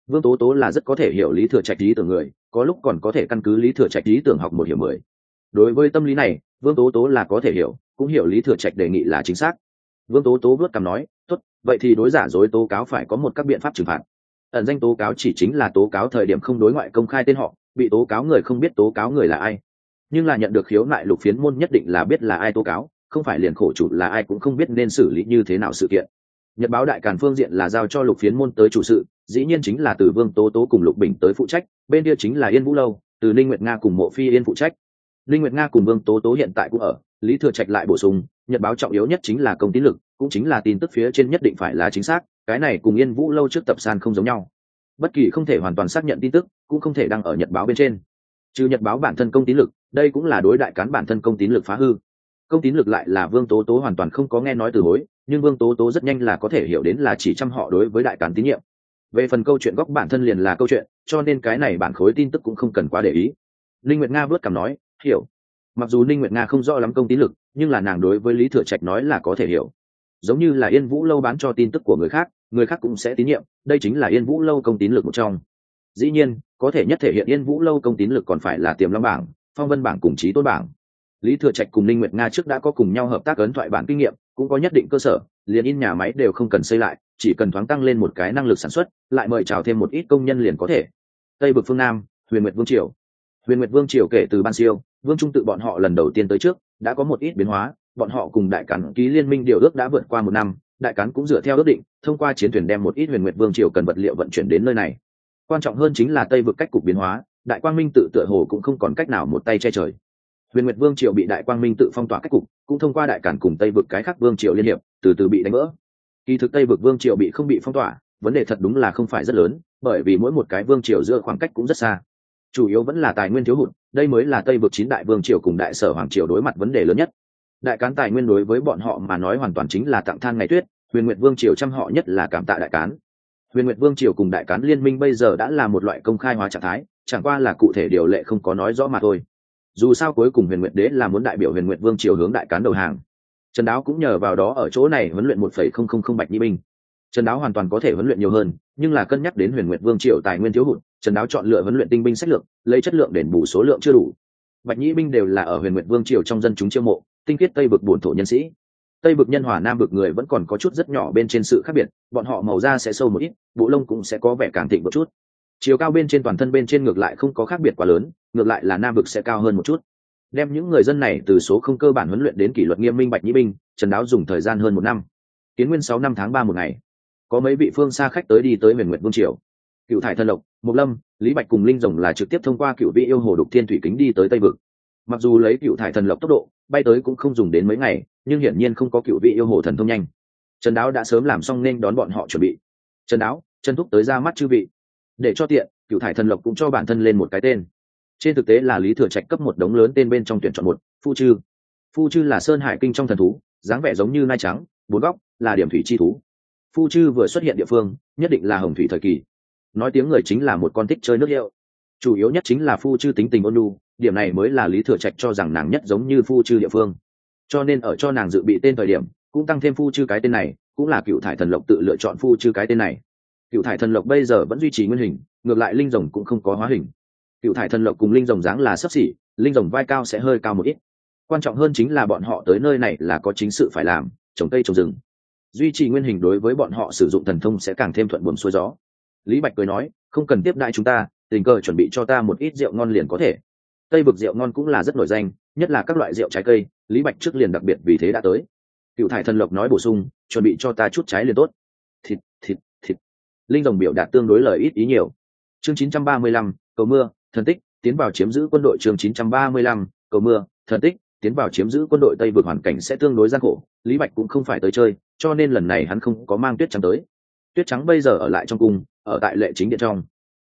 Vương tố tố là rất có thể hiểu lý thừa trạch lý tưởng người, có lúc còn có thể căn cứ lý thừa trạch lý tưởng học một hiểu mười. Đối với tâm lý này, vương tố tố là có thể hiểu cũng hiểu lý thừa trạch đề nghị là chính xác. Vương tố tố vớt cằm nói, tốt, vậy thì đối giả dối tố cáo phải có một các biện pháp trừng phạt. Ẩn danh tố cáo chỉ chính là tố cáo thời điểm không đối ngoại công khai tên họ, bị tố cáo người không biết tố cáo người là ai. Nhưng là nhận được khiếu nại lục phiến môn nhất định là biết là ai tố cáo, không phải liền khổ chủ là ai cũng không biết nên xử lý như thế nào sự kiện. Nhật báo đại càn phương diện là giao cho lục phiến môn tới chủ sự, dĩ nhiên chính là từ vương tố tố cùng lục bình tới phụ trách, bên kia chính là yên vũ lâu, từ ninh nguyệt nga cùng mộ phi yên phụ trách linh nguyệt nga cùng vương tố tố hiện tại cũng ở, lý thừa trạch lại bổ sung, nhật báo trọng yếu nhất chính là công tín lực, cũng chính là tin tức phía trên nhất định phải là chính xác, cái này cùng yên vũ lâu trước tập san không giống nhau. Bất kỳ không thể hoàn toàn xác nhận tin tức, cũng không thể đăng ở nhật báo bên trên. Trừ nhật báo bản thân công tín lực, đây cũng là đối đại cán bản thân công tín lực phá hư. Công tín lực lại là vương tố tố hoàn toàn không có nghe nói từ hối, nhưng vương tố tố rất nhanh là có thể hiểu đến là chỉ chăm họ đối với đại cán tín nhiệm. Về phần câu chuyện góc bản thân liền là câu chuyện, cho nên cái này bản khối tin tức cũng không cần quá để ý. Linh nguyệt nga vớt cảm nói hiểu. Mặc dù ninh nguyệt nga không rõ lắm công tín lực, nhưng là nàng đối với lý thừa trạch nói là có thể hiểu. Giống như là yên vũ lâu bán cho tin tức của người khác người khác cũng sẽ tín nhiệm, đây chính là yên vũ lâu công tín lực một trong. Dĩ nhiên, có thể nhất thể hiện yên vũ lâu công tín lực còn phải là tiềm long bảng, phong vân bảng cùng trí tôn bảng. Lý thừa trạch cùng ninh nguyệt nga trước đã có cùng nhau hợp tác ấn thoại bản kinh nghiệm, cũng có nhất định cơ sở, liền in nhà máy đều không cần xây lại, chỉ cần thoáng tăng lên một cái năng lực sản xuất, lại mời chào thêm một ít công nhân liền có thể. Tây bực phương nam, huyền nguyệt vương triều huyền nguyệt vương triều kể từ ban siêu, vương trung tự bọn họ lần đầu tiên tới trước, đã có một ít biến hóa, bọn họ cùng đại cản ký liên minh điều ước đã vượt qua một năm, đại cắn cũng dựa theo ước định, thông qua chiến thuyền đem một ít huyền nguyệt vương triều cần vật liệu vận chuyển đến nơi này. Quan trọng hơn chính là tây vực cách cục biến hóa, đại quang minh tự tựa hồ cũng không còn cách nào một tay che trời. Huyền nguyệt vương triều bị đại quang minh tự phong tỏa cách cục, cũng thông qua đại cản cùng tây vực cái khác vương triều liên hiệp, từ từ bị đánh vỡ. Kỳ thực tây vực vương triều bị không bị phong tỏa, vấn đề thật đúng là không phải rất lớn, bởi vì mỗi một cái vương triều giữa khoảng cách cũng rất xa chủ yếu vẫn là tài nguyên thiếu hụt, đây mới là tây vực chín đại vương triều cùng đại sở hoàng triều đối mặt vấn đề lớn nhất. Đại cán tài nguyên đối với bọn họ mà nói hoàn toàn chính là tặng than ngày tuyết, huyền nguyệt vương triều chăm họ nhất là cảm tạ đại cán. Huyền nguyệt vương triều cùng đại cán liên minh bây giờ đã là một loại công khai hóa trạng thái, chẳng qua là cụ thể điều lệ không có nói rõ mà thôi. Dù sao cuối cùng huyền nguyệt đế là muốn đại biểu huyền nguyệt vương triều hướng đại cán đầu hàng. Trần đáo cũng nhờ vào đó ở chỗ này huấn luyện một phẩy không không không bạch nhi binh. Trần đáo hoàn toàn có thể huấn luyện nhiều hơn, nhưng là cân nhắc đến huyền nguyệt vương triều tài nguyên thiếu hụt trần đáo chọn lựa huấn luyện tinh binh sách lược, lấy chất lượng đền bù số lượng chưa đủ. Bạch nhĩ binh đều là ở huyền nguyệt vương triều trong dân chúng chiêu mộ, tinh khiết tây vực bổn thổ nhân sĩ. Tây vực nhân hòa nam vực người vẫn còn có chút rất nhỏ bên trên sự khác biệt, bọn họ màu da sẽ sâu một ít, bộ lông cũng sẽ có vẻ càng thịnh một chút. Chiều cao bên trên toàn thân bên trên ngược lại không có khác biệt quá lớn, ngược lại là nam vực sẽ cao hơn một chút. Đem những người dân này từ số không cơ bản huấn luyện đến kỷ luật nghiêm minh bạch nhĩ binh, trần đáo dùng thời gian hơn một năm. Kiến nguyên sáu năm tháng ba một ngày. Có mấy vị phương xa khách tới đi tới huyền nguyệt vương triều cựu thải Thần lộc mục lâm, lý bạch cùng linh rồng là trực tiếp thông qua cựu vị yêu hồ đục thiên thủy kính đi tới tây vực. Mặc dù lấy cựu thải thần lộc tốc độ, bay tới cũng không dùng đến mấy ngày, nhưng hiển nhiên không có cựu vị yêu hồ thần thông nhanh. Trần đáo đã sớm làm xong nên đón bọn họ chuẩn bị. Trần đáo, trần thúc tới ra mắt chư vị. Để cho tiện cựu thải thần lộc cũng cho bản thân lên một cái tên. Trên thực tế là lý thừa trạch cấp một đống lớn tên bên trong tuyển chọn một, phu chư. Phu chư là sơn hải kinh trong thần thú, dáng vẻ giống như nai trắng, bốn góc, là điểm thủy chi thú. Phu chư vừa xuất hiện địa phương, nhất định là hồng thủy thời kỳ nói tiếng người chính là một con thích chơi nước hiệu. Chủ yếu nhất chính là phu chư tính tình ôn nhu, điểm này mới là lý thừa trạch cho rằng nàng nhất giống như phu chư địa phương. Cho nên ở cho nàng dự bị tên thời điểm, cũng tăng thêm phu chư cái tên này, cũng là cựu thải thần lộc tự lựa chọn phu chư cái tên này. Cựu thải thần lộc bây giờ vẫn duy trì nguyên hình, ngược lại linh rồng cũng không có hóa hình. Cựu thải thần lộc cùng linh rồng dáng là sấp xỉ, linh rồng vai cao sẽ hơi cao một ít. Quan trọng hơn chính là bọn họ tới nơi này là có chính sự phải làm, trồng cây trồng rừng. Duy trì nguyên hình đối với bọn họ sử dụng thần thông sẽ càng thêm thuận buồm xuôi gió lý bạch cười nói không cần tiếp đại chúng ta tình cờ chuẩn bị cho ta một ít rượu ngon liền có thể. Tây vực rượu ngon cũng là rất nổi danh nhất là các loại rượu trái cây lý bạch trước liền đặc biệt vì thế đã tới. Cựu thải thần lộc nói bổ sung chuẩn bị cho ta chút trái liền tốt. Thịt thịt thịt. Linh đồng biểu đạt tương đối lời ít ý nhiều. Chương 935, cầu mưa thần tích tiến vào chiếm giữ quân đội chương 935, cầu mưa thần tích tiến vào chiếm giữ quân đội tây vực hoàn cảnh sẽ tương đối gian khổ lý bạch cũng không phải tới chơi cho nên lần này hắn không có mang tuyết trắng tới. Tuyết trắng bây giờ ở lại trong cung ở tại lệ chính điện trong.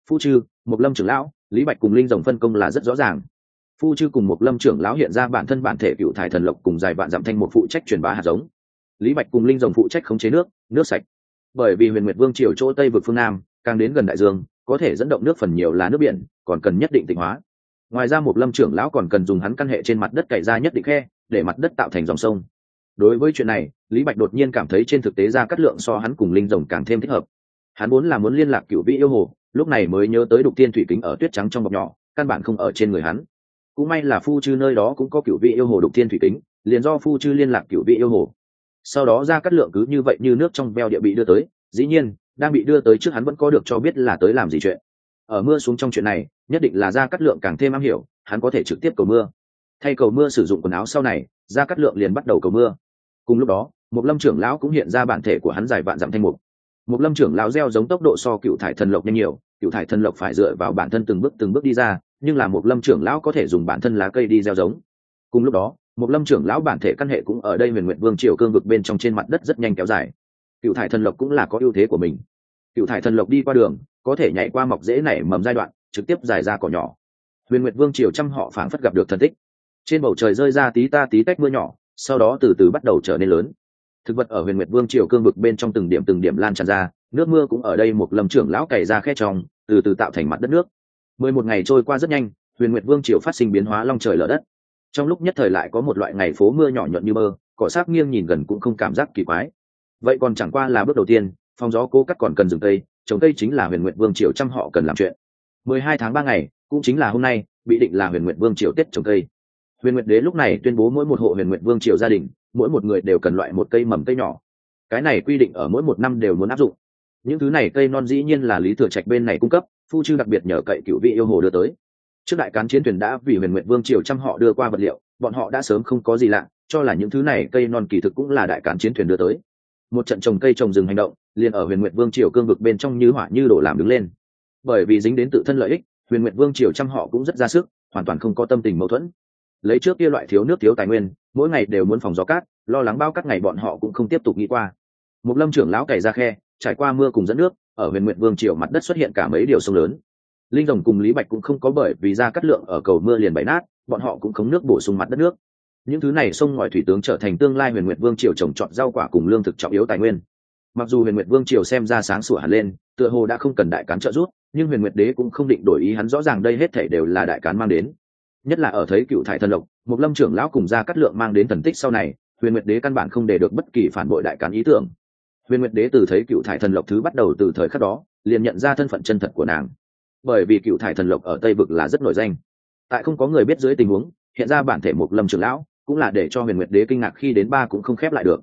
Phu chư Mục lâm trưởng lão, lý bạch cùng linh rồng phân công là rất rõ ràng. Phu chư cùng Mục lâm trưởng lão hiện ra bản thân bản thể cựu thải thần lộc cùng dài vạn dặm thanh một phụ trách truyền bá hạt giống. Lý bạch cùng linh rồng phụ trách khống chế nước nước sạch. Bởi vì huyền nguyệt vương triều chỗ tây vực phương nam, càng đến gần đại dương, có thể dẫn động nước phần nhiều là nước biển, còn cần nhất định tịnh hóa. Ngoài ra một lâm trưởng lão còn cần dùng hắn căn hệ trên mặt đất cày ra nhất định khe, để mặt đất tạo thành dòng sông. Đối với chuyện này, lý bạch đột nhiên cảm thấy trên thực tế ra cắt lượng so hắn cùng linh rồng càng thêm thích hợp hắn muốn là muốn liên lạc cựu vị yêu hồ, lúc này mới nhớ tới đục tiên thủy kính ở tuyết trắng trong bọc nhỏ, căn bản không ở trên người hắn. Cũng may là phu chư nơi đó cũng có cựu vị yêu hồ đục tiên thủy kính, liền do phu chư liên lạc cựu vị yêu hồ. Sau đó ra cắt lượng cứ như vậy như nước trong veo địa bị đưa tới, dĩ nhiên, đang bị đưa tới trước hắn vẫn có được cho biết là tới làm gì chuyện. Ở mưa xuống trong chuyện này, nhất định là ra cắt lượng càng thêm am hiểu, hắn có thể trực tiếp cầu mưa. Thay cầu mưa sử dụng quần áo sau này, ra cắt lượng liền bắt đầu cầu mưa. Cùng lúc đó, một lâm trưởng lão cũng hiện ra bản thể của hắn dài vạn dặm thanh mục một lâm trưởng lão gieo giống tốc độ so cựu thải thần lộc nhanh nhiều, cựu thải thần lộc phải dựa vào bản thân từng bước từng bước đi ra, nhưng là một lâm trưởng lão có thể dùng bản thân lá cây đi gieo giống. Cùng lúc đó một lâm trưởng lão bản thể căn hệ cũng ở đây huyền nguyện vương triều cương vực bên trong trên mặt đất rất nhanh kéo dài. Cựu thải thần lộc cũng là có ưu thế của mình. Cựu thải thần lộc đi qua đường, có thể nhảy qua mọc dễ nảy mầm giai đoạn, trực tiếp dài ra cỏ nhỏ. Huyền nguyệt vương triều trăm họ phảng phất gặp được thần tích. Trên bầu trời rơi ra tí ta tí tách mưa nhỏ, sau đó từ từ bắt đầu trở nên lớn thực vật ở huyền nguyệt vương triều cương vực bên trong từng điểm từng điểm lan tràn ra, nước mưa cũng ở đây một lầm trưởng lão cày ra khe tròng từ từ tạo thành mặt đất nước. Mười một ngày trôi qua rất nhanh, huyền nguyệt vương triều phát sinh biến hóa long trời lở đất. Trong lúc nhất thời lại có một loại ngày phố mưa nhỏ nhuận như mơ, cỏ sát nghiêng nhìn gần cũng không cảm giác kỳ quái. Vậy còn chẳng qua là bước đầu tiên, phong gió cố cắt còn cần rừng cây, trồng cây chính là huyền nguyện vương triều trăm họ cần làm chuyện. Mười hai tháng ba ngày, cũng chính là hôm nay, bị định là huyền nguyện vương triều tết trồng cây huyền nguyện đế lúc này tuyên bố mỗi một hộ huyền nguyện vương triều gia đình, mỗi một người đều cần loại một cây mầm cây nhỏ. Cái này quy định ở mỗi một năm đều muốn áp dụng. Những thứ này cây non dĩ nhiên là lý thừa trạch bên này cung cấp, phu chư đặc biệt nhờ cậy cựu vị yêu hồ đưa tới. Trước đại cán chiến thuyền đã vì huyền nguyện vương triều trăm họ đưa qua vật liệu, bọn họ đã sớm không có gì lạ, cho là những thứ này cây non kỳ thực cũng là đại cán chiến thuyền đưa tới. Một trận trồng cây trồng rừng hành động, liền ở huyền nguyện vương triều cương vực bên trong như hỏa như đổ làm đứng lên. Bởi vì dính đến tự thân lợi ích, huyền nguyện vương triều trăm họ cũng rất ra sức, hoàn toàn không có tâm tình mâu thuẫn lấy trước kia loại thiếu nước thiếu tài nguyên, mỗi ngày đều muốn phòng gió cát, lo lắng bao các ngày bọn họ cũng không tiếp tục nghĩ qua. Một lâm trưởng lão cày ra khe, trải qua mưa cùng dẫn nước, ở huyền nguyện vương triều mặt đất xuất hiện cả mấy điều sông lớn. Linh rồng cùng lý bạch cũng không có bởi vì ra cắt lượng ở cầu mưa liền bày nát, bọn họ cũng khống nước bổ sung mặt đất nước. Những thứ này sông ngòi thủy tướng trở thành tương lai huyền nguyệt vương triều trồng trọt rau quả cùng lương thực trọng yếu tài nguyên. Mặc dù huyền nguyệt vương triều xem ra sáng sủa hẳn lên, tựa hồ đã không cần đại cán trợ giúp, nhưng huyền nguyệt đế cũng không định đổi ý hắn rõ ràng đây hết thể đều là đại cán mang đến nhất là ở thấy cựu thải thần lộc một lâm trưởng lão cùng ra cắt lượng mang đến thần tích sau này, huyền nguyệt đế căn bản không để được bất kỳ phản bội đại cán ý tưởng. Huyền nguyệt đế từ thấy cựu thải thần lộc thứ bắt đầu từ thời khắc đó, liền nhận ra thân phận chân thật của nàng. Bởi vì cựu thải thần lộc ở tây vực là rất nổi danh. Tại không có người biết dưới tình huống, hiện ra bản thể một lâm trưởng lão, cũng là để cho huyền nguyệt đế kinh ngạc khi đến ba cũng không khép lại được.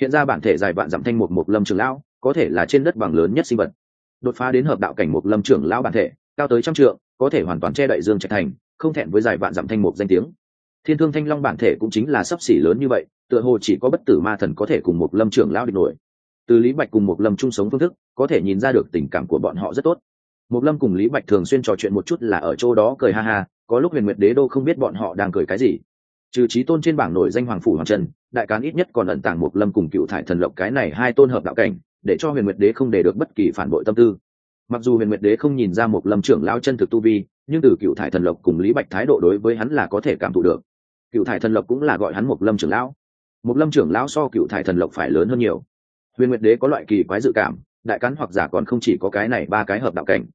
Hiện ra bản thể dài vạn dặm thanh một một lâm trưởng lão, có thể là trên đất bằng lớn nhất sinh vật. Đột phá đến hợp đạo cảnh một lâm trưởng lão bản thể, cao tới trăm trượng, có thể hoàn toàn che đậy dương trạch thành không thẹn với dài vạn dặm thanh mục danh tiếng. Thiên thương thanh long bản thể cũng chính là sấp xỉ lớn như vậy, tựa hồ chỉ có bất tử ma thần có thể cùng một lâm trưởng lão địch nổi. Từ lý bạch cùng một lâm chung sống phương thức, có thể nhìn ra được tình cảm của bọn họ rất tốt. Một lâm cùng lý bạch thường xuyên trò chuyện một chút là ở chỗ đó cười ha ha, có lúc huyền nguyệt đế đô không biết bọn họ đang cười cái gì. Trừ trí tôn trên bảng nổi danh hoàng phủ hoàng trần, đại cán ít nhất còn ẩn tàng một lâm cùng cựu thải thần lộc cái này hai tôn hợp đạo cảnh, để cho huyền nguyệt đế không để được bất kỳ phản bội tâm tư. Mặc dù huyền nguyệt đế không nhìn ra một lâm trưởng lao chân thực tu vi nhưng từ cựu thải thần lộc cùng lý bạch thái độ đối với hắn là có thể cảm thụ được. Cựu thải thần lộc cũng là gọi hắn một lâm trưởng lão. Một lâm trưởng lão so cựu thải thần lộc phải lớn hơn nhiều. Huyền nguyệt đế có loại kỳ quái dự cảm, đại cắn hoặc giả còn không chỉ có cái này ba cái hợp đạo cảnh.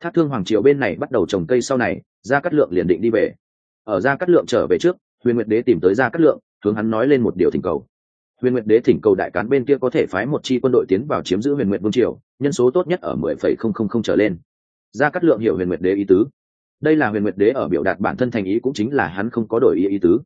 Thác thương hoàng triều bên này bắt đầu trồng cây sau này ra cắt lượng liền định đi về. Ở ra cắt lượng trở về trước, huyền nguyệt đế tìm tới ra cắt lượng, hướng hắn nói lên một điều thỉnh cầu. Huyền nguyệt đế thỉnh cầu đại cán bên kia có thể phái một chi quân đội tiến vào chiếm giữ huyền nguyệt vương triều, nhân số tốt nhất ở mười phẩy không không không trở lên. Ra cắt lượng hiểu huyền nguyệt đế ý tứ đây là huyền nguyệt đế ở biểu đạt bản thân thành ý cũng chính là hắn không có đổi ý ý tứ.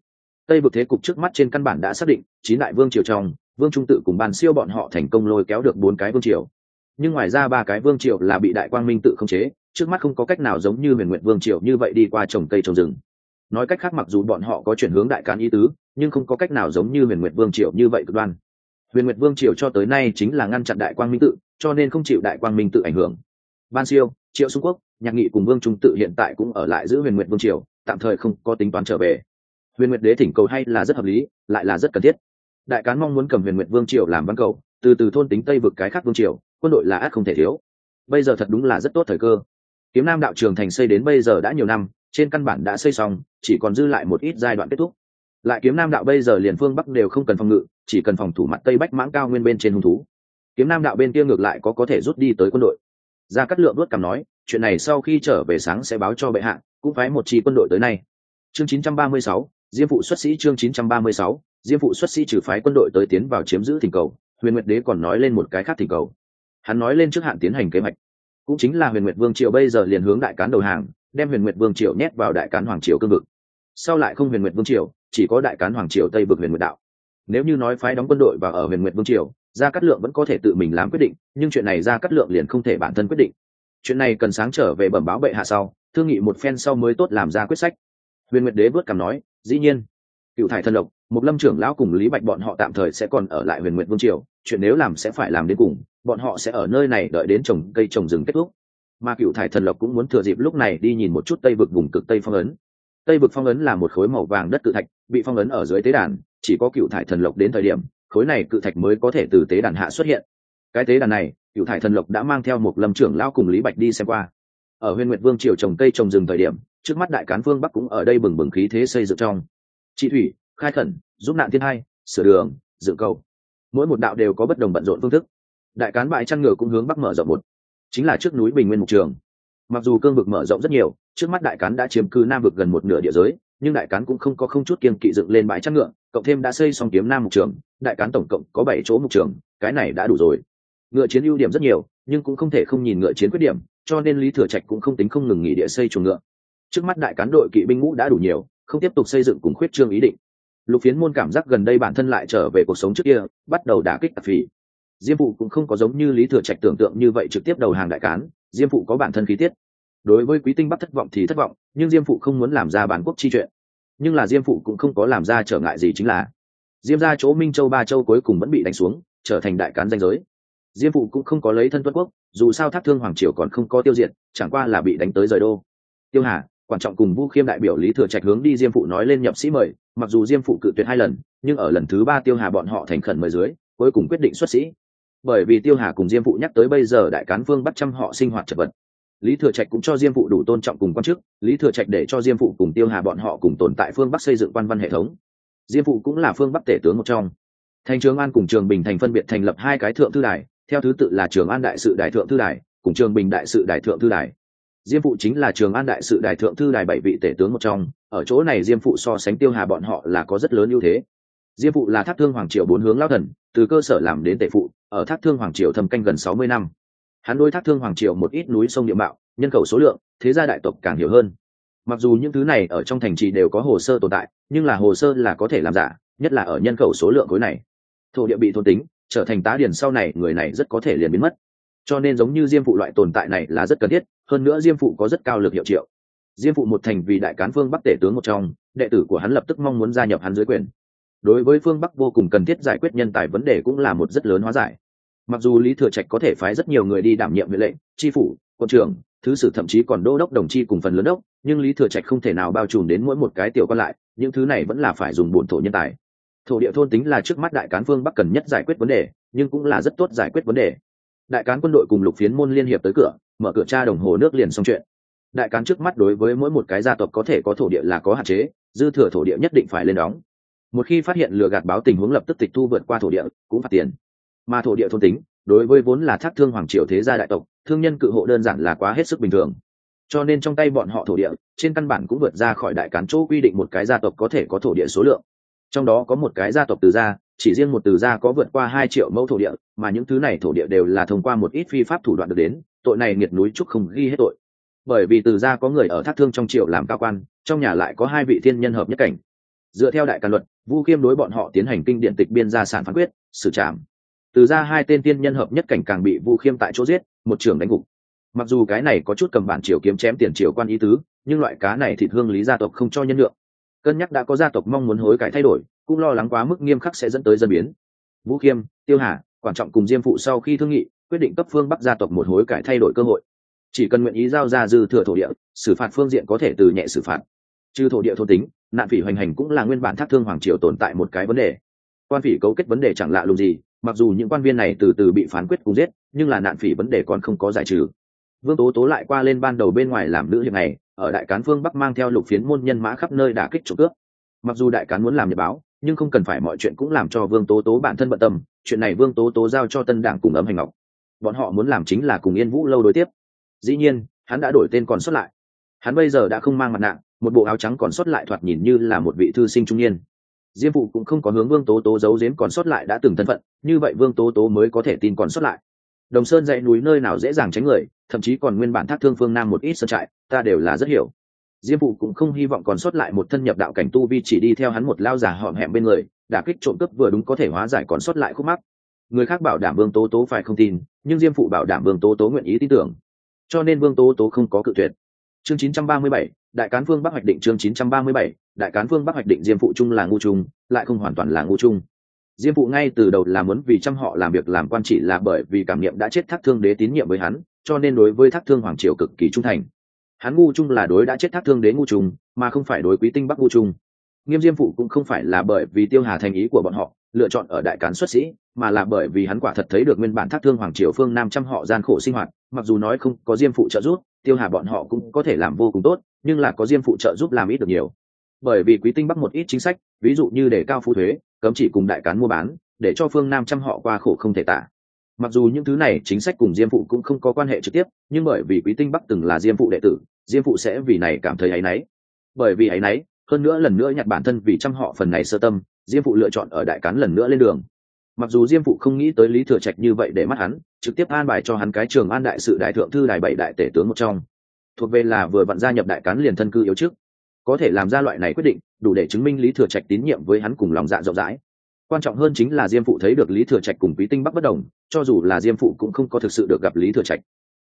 Tây vực thế cục trước mắt trên căn bản đã xác định, chín đại vương triều trong, vương trung tự cùng bàn siêu bọn họ thành công lôi kéo được bốn cái vương triều. Nhưng ngoài ra ba cái vương triều là bị đại quang minh tự khống chế, trước mắt không có cách nào giống như huyền nguyện vương triều như vậy đi qua trồng cây trồng rừng. Nói cách khác mặc dù bọn họ có chuyển hướng đại cán ý tứ, nhưng không có cách nào giống như huyền nguyệt vương triều như vậy cực đoan. Huyền nguyệt vương triều cho tới nay chính là ngăn chặn đại quang minh tự, cho nên không chịu đại quang minh tự ảnh hưởng. Ban siêu triệu xung quốc, nhạc nghị cùng vương trung tự hiện tại cũng ở lại giữ huyền nguyệt vương triều, tạm thời không có tính toán trở về. Huyền nguyệt đế thỉnh cầu hay là rất hợp lý, lại là rất cần thiết. Đại cán mong muốn cầm huyền nguyệt vương triều làm văn cầu, từ từ thôn tính tây vực cái khác vương triều, quân đội là ác không thể thiếu. Bây giờ thật đúng là rất tốt thời cơ. Kiếm nam đạo trường thành xây đến bây giờ đã nhiều năm, trên căn bản đã xây xong, chỉ còn dư lại một ít giai đoạn kết thúc. Lại kiếm nam đạo bây giờ liền phương bắc đều không cần phòng ngự, chỉ cần phòng thủ mặt tây bách mãng cao nguyên bên trên hung thú. Kiếm nam đạo bên kia ngược lại có có thể rút đi tới quân đội gia cát lượng đuốt cằm nói chuyện này sau khi trở về sáng sẽ báo cho bệ hạ cũng phái một chi quân đội tới nay. Chương 936, diêm phụ xuất sĩ chương 936, diêm phụ xuất sĩ trừ phái quân đội tới tiến vào chiếm giữ thỉnh cầu huyền nguyệt đế còn nói lên một cái khác thỉnh cầu. Hắn nói lên trước hạn tiến hành kế hoạch. Cũng chính là huyền nguyệt vương triều bây giờ liền hướng đại cán đầu hàng đem huyền nguyệt vương triều nhét vào đại cán hoàng triều cương vực. Sau lại không huyền nguyệt vương triều chỉ có đại cán hoàng triều tây vực huyền nguyệt đạo. Nếu như nói phái đóng quân đội và ở huyền nguyệt vương triều gia cát lượng vẫn có thể tự mình làm quyết định, nhưng chuyện này gia cát lượng liền không thể bản thân quyết định. Chuyện này cần sáng trở về bẩm báo bệ hạ sau, thương nghị một phen sau mới tốt làm ra quyết sách. Huyền nguyệt đế vớt cảm nói, dĩ nhiên, cựu thải thân lộc một lâm trưởng lão cùng lý bạch bọn họ tạm thời sẽ còn ở lại huyền nguyệt vương triều, chuyện nếu làm sẽ phải làm đến cùng, bọn họ sẽ ở nơi này đợi đến trồng cây trồng rừng kết thúc. Mà cựu thải thần lộc cũng muốn thừa dịp lúc này đi nhìn một chút tây vực vùng cực tây phong ấn. Tây vực phong ấn là một khối màu vàng đất cự thạch, bị phong ấn ở dưới tế đàn, chỉ có cựu thải thần lộc đến thời điểm khối này cự thạch mới có thể từ tế đàn hạ xuất hiện. Cái tế đàn này, cựu thải thần lộc đã mang theo một lâm trưởng lão cùng lý bạch đi xem qua. Ở huyền nguyệt vương triều trồng cây trồng rừng thời điểm, trước mắt đại cán phương bắc cũng ở đây bừng bừng khí thế xây dựng trong. Trị thủy, khai khẩn, giúp nạn thiên hai, sửa đường, dựng cầu. Mỗi một đạo đều có bất đồng bận rộn phương thức. Đại cán bại chăn ngựa cũng hướng bắc mở rộng một. Chính là trước núi bình nguyên mục trường. Mặc dù cương vực mở rộng rất nhiều, trước mắt đại cán đã chiếm cứ nam vực gần một nửa địa giới, nhưng đại cán cũng không có không chút kiên kỵ dựng lên bãi chăn ngựa, cộng thêm đã xây xong kiếm nam mục trường đại cán tổng cộng có bảy chỗ mục trường, cái này đã đủ rồi. Ngựa chiến ưu điểm rất nhiều, nhưng cũng không thể không nhìn ngựa chiến khuyết điểm, cho nên lý thừa trạch cũng không tính không ngừng nghỉ địa xây chuồng ngựa. Trước mắt đại cán đội kỵ binh ngũ đã đủ nhiều, không tiếp tục xây dựng cùng khuyết trương ý định. Lục phiến môn cảm giác gần đây bản thân lại trở về cuộc sống trước kia, bắt đầu đả kích tạp phỉ diêm phụ cũng không có giống như lý thừa trạch tưởng tượng như vậy trực tiếp đầu hàng đại cán, diêm phụ có bản thân khí tiết. Đối với quý tinh bắc thất vọng thì thất vọng, nhưng diêm phụ không muốn làm ra bản quốc chi chuyện. Nhưng là diêm phụ cũng không có làm ra trở ngại gì chính là diêm ra chỗ minh châu ba châu cuối cùng vẫn bị đánh xuống, trở thành đại cán danh giới. Diêm phụ cũng không có lấy thân tuất quốc, dù sao thác thương hoàng triều còn không có tiêu diệt, chẳng qua là bị đánh tới rời đô. Tiêu hà quan trọng cùng vu khiêm đại biểu lý thừa trạch hướng đi diêm phụ nói lên nhập sĩ mời, mặc dù diêm phụ cự tuyệt hai lần, nhưng ở lần thứ ba tiêu hà bọn họ thành khẩn mời dưới, cuối cùng quyết định xuất sĩ. Bởi vì tiêu hà cùng diêm phụ nhắc tới bây giờ đại cán vương bắt chăm họ sinh hoạt chật vật. Lý thừa trạch cũng cho diêm phụ đủ tôn trọng cùng quan chức, lý thừa trạch để cho diêm phụ cùng tiêu hà bọn họ cùng tồn tại phương bắc xây dựng quan văn hệ thống diêm phụ cũng là phương bắc tể tướng một trong. Thành trường an cùng trường bình thành phân biệt thành lập hai cái thượng thư đài, theo thứ tự là trường an đại sự đại thượng thư đài, cùng trường bình đại sự đại thượng thư đài. Diêm phụ chính là trường an đại sự đại thượng thư đài bảy vị tể tướng một trong, ở chỗ này diêm phụ so sánh tiêu hà bọn họ là có rất lớn ưu thế. Diêm phụ là thác thương hoàng triều bốn hướng lao thần, từ cơ sở làm đến tể phụ, ở thác thương hoàng triều thâm canh gần sáu mươi năm. Hắn đôi thác thương hoàng triều một ít núi sông địa mạo, nhân khẩu số lượng, thế gia đại tộc càng hiểu hơn. Mặc dù những thứ này ở trong thành trì đều có hồ sơ tồn tại nhưng là hồ sơ là có thể làm giả, nhất là ở nhân khẩu số lượng khối này. Thổ địa bị thôn tính, trở thành tá điền sau này, người này rất có thể liền biến mất. Cho nên giống như diêm phụ loại tồn tại này là rất cần thiết, hơn nữa diêm phụ có rất cao lực hiệu triệu. Diêm phụ một thành vì đại cán phương bắc tể tướng một trong, đệ tử của hắn lập tức mong muốn gia nhập hắn dưới quyền. Đối với phương bắc vô cùng cần thiết giải quyết nhân tài vấn đề cũng là một rất lớn hóa giải. Mặc dù lý thừa trạch có thể phái rất nhiều người đi đảm nhiệm huệ lệnh, tri phủ, quân trưởng, thứ sử thậm chí còn đô đốc đồng chi cùng phần lớn đốc, nhưng lý thừa trạch không thể nào bao trùm đến mỗi một cái tiểu còn lại những thứ này vẫn là phải dùng bổn thổ nhân tài. Thổ địa thôn tính là trước mắt đại cán phương bắc cần nhất giải quyết vấn đề, nhưng cũng là rất tốt giải quyết vấn đề. Đại cán quân đội cùng lục phiến môn liên hiệp tới cửa, mở cửa tra đồng hồ nước liền xong chuyện. Đại cán trước mắt đối với mỗi một cái gia tộc có thể có thổ địa là có hạn chế, dư thừa thổ địa nhất định phải lên đóng. Một khi phát hiện lừa gạt báo tình huống lập tức tịch thu vượt qua thổ địa, cũng phạt tiền. Mà thổ địa thôn tính, đối với vốn là thác thương hoàng triều thế gia đại tộc, thương nhân cự hộ đơn giản là quá hết sức bình thường cho nên trong tay bọn họ thổ địa, trên căn bản cũng vượt ra khỏi đại cán chỗ quy định một cái gia tộc có thể có thổ địa số lượng. Trong đó có một cái gia tộc từ gia, chỉ riêng một từ gia có vượt qua hai triệu mẫu thổ địa, mà những thứ này thổ địa đều là thông qua một ít phi pháp thủ đoạn được đến, tội này nghiệt núi trúc không ghi hết tội. Bởi vì từ gia có người ở thác thương trong triệu làm cao quan, trong nhà lại có hai vị thiên nhân hợp nhất cảnh. Dựa theo đại càn luật, vu khiêm đối bọn họ tiến hành kinh điện tịch biên gia sản phán quyết, xử trảm. Từ ra hai tên tiên nhân hợp nhất cảnh càng bị vu khiêm tại chỗ giết, một trường đánh gục mặc dù cái này có chút cầm bản triều kiếm chém tiền triều quan ý tứ, nhưng loại cá này thịt hương lý gia tộc không cho nhân lượng cân nhắc đã có gia tộc mong muốn hối cải thay đổi, cũng lo lắng quá mức nghiêm khắc sẽ dẫn tới dân biến. Vũ khiêm, tiêu hà quan trọng cùng diêm phụ sau khi thương nghị, quyết định cấp phương bắc gia tộc một hối cải thay đổi cơ hội. Chỉ cần nguyện ý giao ra dư thừa thổ địa, xử phạt phương diện có thể từ nhẹ xử phạt. Trừ thổ địa thôn tính, nạn phỉ hoành hành cũng là nguyên bản thác thương hoàng triều tồn tại một cái vấn đề. Quan phỉ cấu kết vấn đề chẳng lạ lùng gì, mặc dù những quan viên này từ từ bị phán quyết cùng giết, nhưng là nạn phỉ vấn đề còn không có giải trừ vương tố tố lại qua lên ban đầu bên ngoài làm nữ hiệp này, ở đại cán phương bắc mang theo lục phiến môn nhân mã khắp nơi đả kích trộm cướp. Mặc dù đại cán muốn làm nhật báo, nhưng không cần phải mọi chuyện cũng làm cho vương tố tố bản thân bận tâm, chuyện này vương tố tố giao cho tân đảng cùng ấm hành ngọc. Bọn họ muốn làm chính là cùng yên vũ lâu đối tiếp. Dĩ nhiên, hắn đã đổi tên còn xuất lại. Hắn bây giờ đã không mang mặt nạ, một bộ áo trắng còn xuất lại thoạt nhìn như là một vị thư sinh trung niên. Diêm phụ cũng không có hướng vương tố tố giấu giếm còn xuất lại đã từng thân phận, như vậy vương tố tố mới có thể tin còn xuất lại đồng sơn dãy núi nơi nào dễ dàng tránh người thậm chí còn nguyên bản thác thương phương nam một ít sơn trại ta đều là rất hiểu. Diêm phụ cũng không hy vọng còn xuất lại một thân nhập đạo cảnh tu vi chỉ đi theo hắn một lao giả họm hẹm bên người đả kích trộm cướp vừa đúng có thể hóa giải còn xuất lại khúc mắc. Người khác bảo đảm vương tố tố phải không tin nhưng diêm phụ bảo đảm vương tố tố nguyện ý tin tưởng. Cho nên vương tố tố không có cự tuyệt. Chương 937, đại cán phương bắc hoạch định chương 937, đại cán phương bắc hoạch định diêm phụ trung là ngu trung lại không hoàn toàn là ngu trung diêm phụ ngay từ đầu là muốn vì trăm họ làm việc làm quan chỉ là bởi vì cảm niệm đã chết thác thương đế tín nhiệm với hắn, cho nên đối với thác thương hoàng triều cực kỳ trung thành. Hắn ngu trung là đối đã chết thác thương đế ngu trung mà không phải đối quý tinh bắc ngu trung nghiêm diêm phụ cũng không phải là bởi vì tiêu hà thành ý của bọn họ, lựa chọn ở đại cán xuất sĩ, mà là bởi vì hắn quả thật thấy được nguyên bản thác thương hoàng triều phương nam trăm họ gian khổ sinh hoạt. Mặc dù nói không có diêm phụ trợ giúp, tiêu hà bọn họ cũng có thể làm vô cùng tốt, nhưng là có diêm phụ trợ giúp làm ít được nhiều bởi vì quý tinh bắc một ít chính sách, ví dụ như để cao phú thuế, cấm chỉ cùng đại cán mua bán, để cho phương nam trăm họ qua khổ không thể tả. Mặc dù những thứ này chính sách cùng diêm phụ cũng không có quan hệ trực tiếp, nhưng bởi vì quý tinh bắc từng là diêm phụ đệ tử, diêm phụ sẽ vì này cảm thấy áy náy. Bởi vì áy náy, hơn nữa lần nữa nhặt bản thân vì trăm họ phần này sơ tâm, diêm phụ lựa chọn ở đại cán lần nữa lên đường. Mặc dù diêm phụ không nghĩ tới lý thừa trạch như vậy để mắt hắn, trực tiếp an bài cho hắn cái trường an đại sự đại thượng thư đài bảy đại tể tướng một trong. Thuộc về là vừa vặn gia nhập đại cán liền thân cư yếu trước có thể làm ra loại này quyết định, đủ để chứng minh lý thừa trạch tín nhiệm với hắn cùng lòng dạ rộng rãi. Quan trọng hơn chính là diêm phụ thấy được lý thừa trạch cùng quý tinh bắc bất đồng, cho dù là diêm phụ cũng không có thực sự được gặp lý thừa trạch.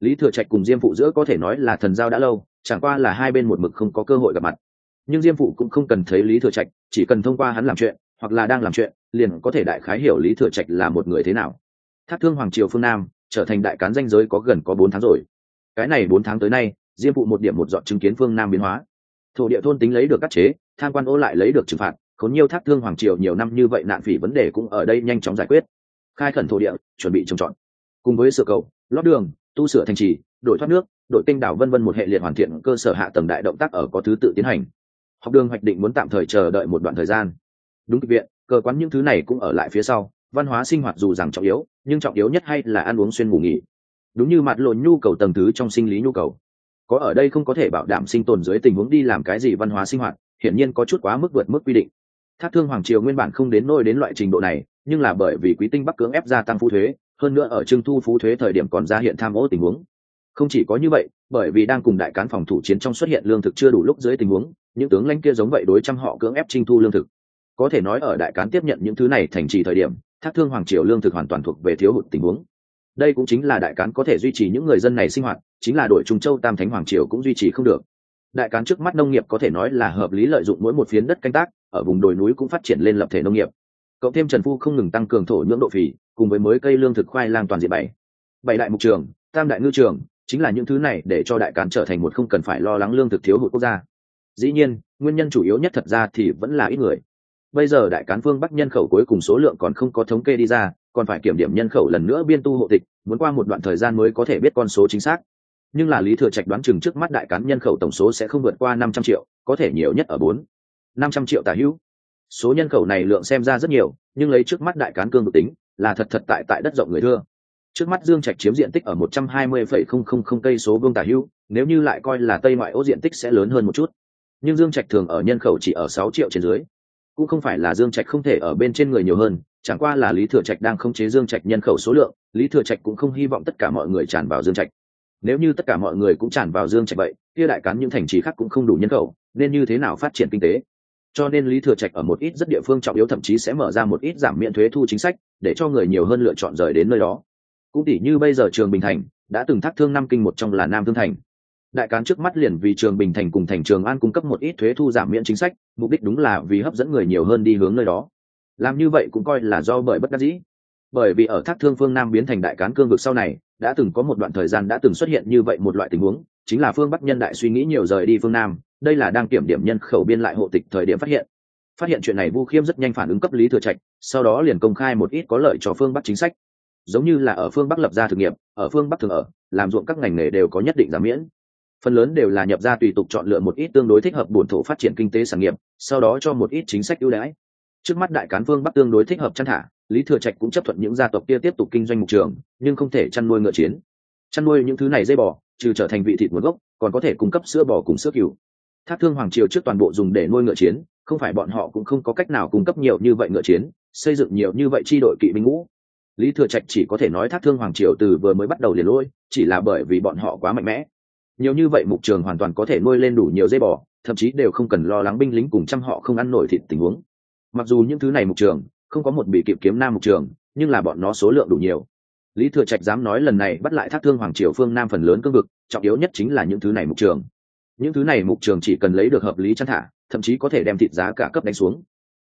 Lý thừa trạch cùng diêm phụ giữa có thể nói là thần giao đã lâu, chẳng qua là hai bên một mực không có cơ hội gặp mặt. Nhưng diêm phụ cũng không cần thấy lý thừa trạch, chỉ cần thông qua hắn làm chuyện, hoặc là đang làm chuyện, liền có thể đại khái hiểu lý thừa trạch là một người thế nào. Thác thương hoàng triều phương nam trở thành đại cán danh giới có gần có bốn tháng rồi. Cái này bốn tháng tới nay, diêm phụ một điểm một dọn chứng kiến phương nam biến hóa thổ địa thôn tính lấy được cắt chế, tham quan ô lại lấy được trừng phạt, khốn nhiều thác thương hoàng triều nhiều năm như vậy nạn phỉ vấn đề cũng ở đây nhanh chóng giải quyết. Khai khẩn thổ địa, chuẩn bị trồng trọt. Cùng với sửa cầu, lót đường, tu sửa thành trì, đổi thoát nước đội kênh đảo vân vân một hệ liệt hoàn thiện cơ sở hạ tầng đại động tác ở có thứ tự tiến hành. Học đường hoạch định muốn tạm thời chờ đợi một đoạn thời gian. Đúng kịch viện, cơ quán những thứ này cũng ở lại phía sau, văn hóa sinh hoạt dù rằng trọng yếu, nhưng trọng yếu nhất hay là ăn uống xuyên ngủ nghỉ. Đúng như mặt lộn nhu cầu tầng thứ trong sinh lý nhu cầu có ở đây không có thể bảo đảm sinh tồn dưới tình huống đi làm cái gì văn hóa sinh hoạt, hiển nhiên có chút quá mức vượt mức quy định. Thác thương hoàng triều nguyên bản không đến nôi đến loại trình độ này, nhưng là bởi vì quý tinh bắc cưỡng ép gia tăng phú thuế, hơn nữa ở trưng thu phú thuế thời điểm còn ra hiện tham ô tình huống. Không chỉ có như vậy, bởi vì đang cùng đại cán phòng thủ chiến trong xuất hiện lương thực chưa đủ lúc dưới tình huống, những tướng lãnh kia giống vậy đối trăm họ cưỡng ép trinh thu lương thực. Có thể nói ở đại cán tiếp nhận những thứ này thành trì thời điểm, thác thương hoàng triều lương thực hoàn toàn thuộc về thiếu hụt tình huống đây cũng chính là đại cán có thể duy trì những người dân này sinh hoạt, chính là đội trung châu tam thánh hoàng triều cũng duy trì không được. Đại cán trước mắt nông nghiệp có thể nói là hợp lý lợi dụng mỗi một phiến đất canh tác, ở vùng đồi núi cũng phát triển lên lập thể nông nghiệp. Cộng thêm trần phu không ngừng tăng cường thổ nhưỡng độ phì, cùng với mới cây lương thực khoai lang toàn diện bảy. Bảy đại mục trường, tam đại ngư trường, chính là những thứ này để cho đại cán trở thành một không cần phải lo lắng lương thực thiếu hụt quốc gia. Dĩ nhiên, nguyên nhân chủ yếu nhất thật ra thì vẫn là ít người. Bây giờ đại cán phương bắc nhân khẩu cuối cùng số lượng còn không có thống kê đi ra còn phải kiểm điểm nhân khẩu lần nữa biên tu hộ tịch, muốn qua một đoạn thời gian mới có thể biết con số chính xác. Nhưng là lý thừa trạch đoán chừng trước mắt đại cán nhân khẩu tổng số sẽ không vượt qua năm trăm triệu, có thể nhiều nhất ở bốn, năm trăm triệu tả hữu. Số nhân khẩu này lượng xem ra rất nhiều, nhưng lấy trước mắt đại cán cương được tính, là thật thật tại tại đất rộng người thưa. Trước mắt dương trạch chiếm diện tích ở một trăm hai mươi phẩy không không không cây số vương tả hữu, nếu như lại coi là tây ngoại ô diện tích sẽ lớn hơn một chút. Nhưng dương trạch thường ở nhân khẩu chỉ ở sáu triệu trên dưới. Cũng không phải là dương trạch không thể ở bên trên người nhiều hơn chẳng qua là lý thừa trạch đang khống chế dương trạch nhân khẩu số lượng, lý thừa trạch cũng không hy vọng tất cả mọi người tràn vào dương trạch. Nếu như tất cả mọi người cũng tràn vào dương trạch vậy, kia đại cán những thành trì khác cũng không đủ nhân khẩu, nên như thế nào phát triển kinh tế? Cho nên lý thừa trạch ở một ít rất địa phương trọng yếu thậm chí sẽ mở ra một ít giảm miễn thuế thu chính sách, để cho người nhiều hơn lựa chọn rời đến nơi đó. Cũng tỷ như bây giờ trường bình thành đã từng thác thương năm kinh một trong là nam thương thành. Đại cán trước mắt liền vì trường bình thành cùng thành trường an cung cấp một ít thuế thu giảm miễn chính sách, mục đích đúng là vì hấp dẫn người nhiều hơn đi hướng nơi đó làm như vậy cũng coi là do bởi bất đắc dĩ. Bởi vì ở thác thương phương nam biến thành đại cán cương vực sau này, đã từng có một đoạn thời gian đã từng xuất hiện như vậy một loại tình huống, chính là phương bắc nhân đại suy nghĩ nhiều rời đi phương nam, đây là đang kiểm điểm nhân khẩu biên lại hộ tịch thời điểm phát hiện. Phát hiện chuyện này vu khiêm rất nhanh phản ứng cấp lý thừa trạch, sau đó liền công khai một ít có lợi cho phương bắc chính sách. Giống như là ở phương bắc lập ra thực nghiệp, ở phương bắc thường ở, làm ruộng các ngành nghề đều có nhất định giảm miễn. Phần lớn đều là nhập ra tùy tục chọn lựa một ít tương đối thích hợp bổn thổ phát triển kinh tế sản nghiệp, sau đó cho một ít chính sách ưu đãi trước mắt đại cán phương bắc tương đối thích hợp chăn thả, lý thừa trạch cũng chấp thuận những gia tộc kia tiếp tục kinh doanh mục trường, nhưng không thể chăn nuôi ngựa chiến. Chăn nuôi những thứ này dây bò, trừ trở thành vị thịt nguồn gốc, còn có thể cung cấp sữa bò cùng sữa cừu. Thác thương hoàng triều trước toàn bộ dùng để nuôi ngựa chiến, không phải bọn họ cũng không có cách nào cung cấp nhiều như vậy ngựa chiến, xây dựng nhiều như vậy chi đội kỵ binh ngũ. Lý thừa trạch chỉ có thể nói thác thương hoàng triều từ vừa mới bắt đầu liền lôi, chỉ là bởi vì bọn họ quá mạnh mẽ. Nhiều như vậy mục trường hoàn toàn có thể nuôi lên đủ nhiều dây bò, thậm chí đều không cần lo lắng binh lính cùng trăm họ không ăn nổi thịt tình huống mặc dù những thứ này mục trường, không có một bị kịp kiếm nam mục trường, nhưng là bọn nó số lượng đủ nhiều. Lý thừa trạch dám nói lần này bắt lại thác thương hoàng triều phương nam phần lớn cương vực, trọng yếu nhất chính là những thứ này mục trường. Những thứ này mục trường chỉ cần lấy được hợp lý chăn thả, thậm chí có thể đem thịt giá cả cấp đánh xuống.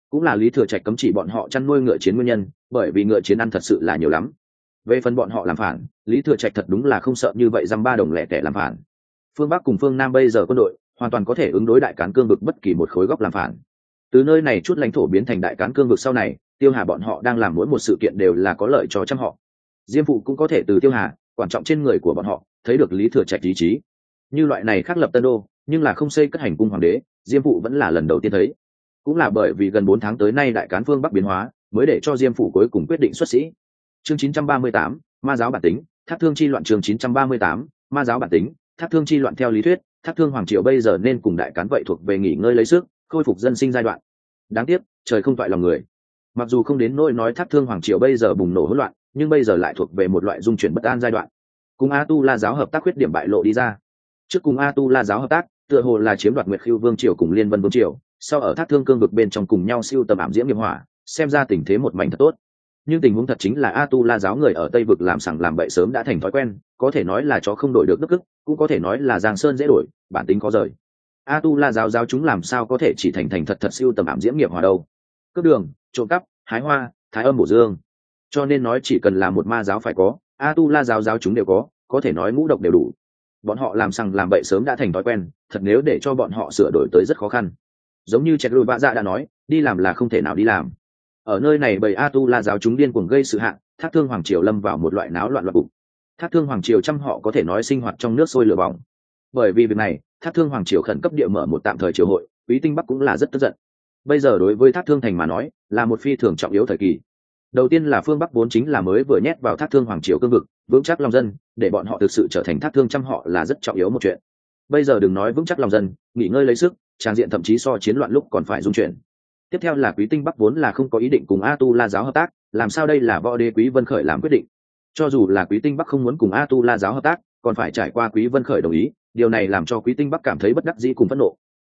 Cũng là lý thừa trạch cấm chỉ bọn họ chăn nuôi ngựa chiến nguyên nhân, bởi vì ngựa chiến ăn thật sự là nhiều lắm. Về phần bọn họ làm phản, lý thừa trạch thật đúng là không sợ như vậy dăm ba đồng lẻ tẻ làm phản. Phương bắc cùng phương nam bây giờ quân đội, hoàn toàn có thể ứng đối đại cán cương vực bất kỳ một khối góc làm phản từ nơi này chút lãnh thổ biến thành đại cán cương vực sau này tiêu hà bọn họ đang làm mỗi một sự kiện đều là có lợi cho trăm họ. Diêm phụ cũng có thể từ tiêu hà quan trọng trên người của bọn họ thấy được lý thừa trạch ý chí. Như loại này khác lập tân đô nhưng là không xây cất hành cung hoàng đế diêm phụ vẫn là lần đầu tiên thấy. Cũng là bởi vì gần bốn tháng tới nay đại cán phương bắc biến hóa mới để cho diêm phụ cuối cùng quyết định xuất sĩ. Chương 938, ma giáo bản tính thác thương chi loạn chương 938, ma giáo bản tính thác thương chi loạn theo lý thuyết thác thương hoàng triều bây giờ nên cùng đại cán vậy thuộc về nghỉ ngơi lấy sức khôi phục dân sinh giai đoạn. Đáng tiếc, trời không toại lòng người. Mặc dù không đến nỗi nói thác thương hoàng triều bây giờ bùng nổ hỗn loạn, nhưng bây giờ lại thuộc về một loại dung chuyển bất an giai đoạn. Cùng a tu la giáo hợp tác khuyết điểm bại lộ đi ra. Trước cùng a tu la giáo hợp tác, tựa hồ là chiếm đoạt nguyệt khiêu vương triều cùng liên vân vương triều, sau ở thác thương cương vực bên trong cùng nhau siêu tầm ảm diễm nghiệp hỏa, xem ra tình thế một mảnh thật tốt. Nhưng tình huống thật chính là a tu la giáo người ở tây vực làm sẳng làm bậy sớm đã thành thói quen, có thể nói là chó không đổi được đức ức cũng có thể nói là giang sơn dễ đổi, bản tính có rời a tu la giáo giáo chúng làm sao có thể chỉ thành thành thật thật siêu tầm ảm diễm nghiệp hòa đâu? Cướp đường, trộm cắp, hái hoa, thái âm bổ dương. Cho nên nói chỉ cần là một ma giáo phải có a tu la giáo giáo chúng đều có có thể nói ngũ độc đều đủ. Bọn họ làm sằng làm bậy sớm đã thành thói quen, thật nếu để cho bọn họ sửa đổi tới rất khó khăn. Giống như chẹt lùi vạ dạ đã nói, đi làm là không thể nào đi làm. Ở nơi này bầy a tu la giáo chúng điên cuồng gây sự hạn thác thương hoàng triều lâm vào một loại náo loạn loạn bụng thác thương hoàng triều trăm họ có thể nói sinh hoạt trong nước sôi lửa bỏng. Bởi vì việc này thác thương hoàng triều khẩn cấp địa mở một tạm thời triều hội, quý tinh bắc cũng là rất tức giận. Bây giờ đối với thác thương thành mà nói, là một phi thường trọng yếu thời kỳ. Đầu tiên là phương bắc vốn chính là mới vừa nhét vào thác thương hoàng triều cương vực, vững chắc lòng dân, để bọn họ thực sự trở thành thác thương trăm họ là rất trọng yếu một chuyện. Bây giờ đừng nói vững chắc lòng dân, nghỉ ngơi lấy sức, trang diện thậm chí so chiến loạn lúc còn phải dung chuyển. Tiếp theo là quý tinh bắc vốn là không có ý định cùng a tu la giáo hợp tác, làm sao đây là võ đế quý vân khởi làm quyết định. Cho dù là quý tinh bắc không muốn cùng a tu la giáo hợp tác, còn phải trải qua quý vân khởi đồng ý điều này làm cho quý tinh bắc cảm thấy bất đắc dĩ cùng phẫn nộ.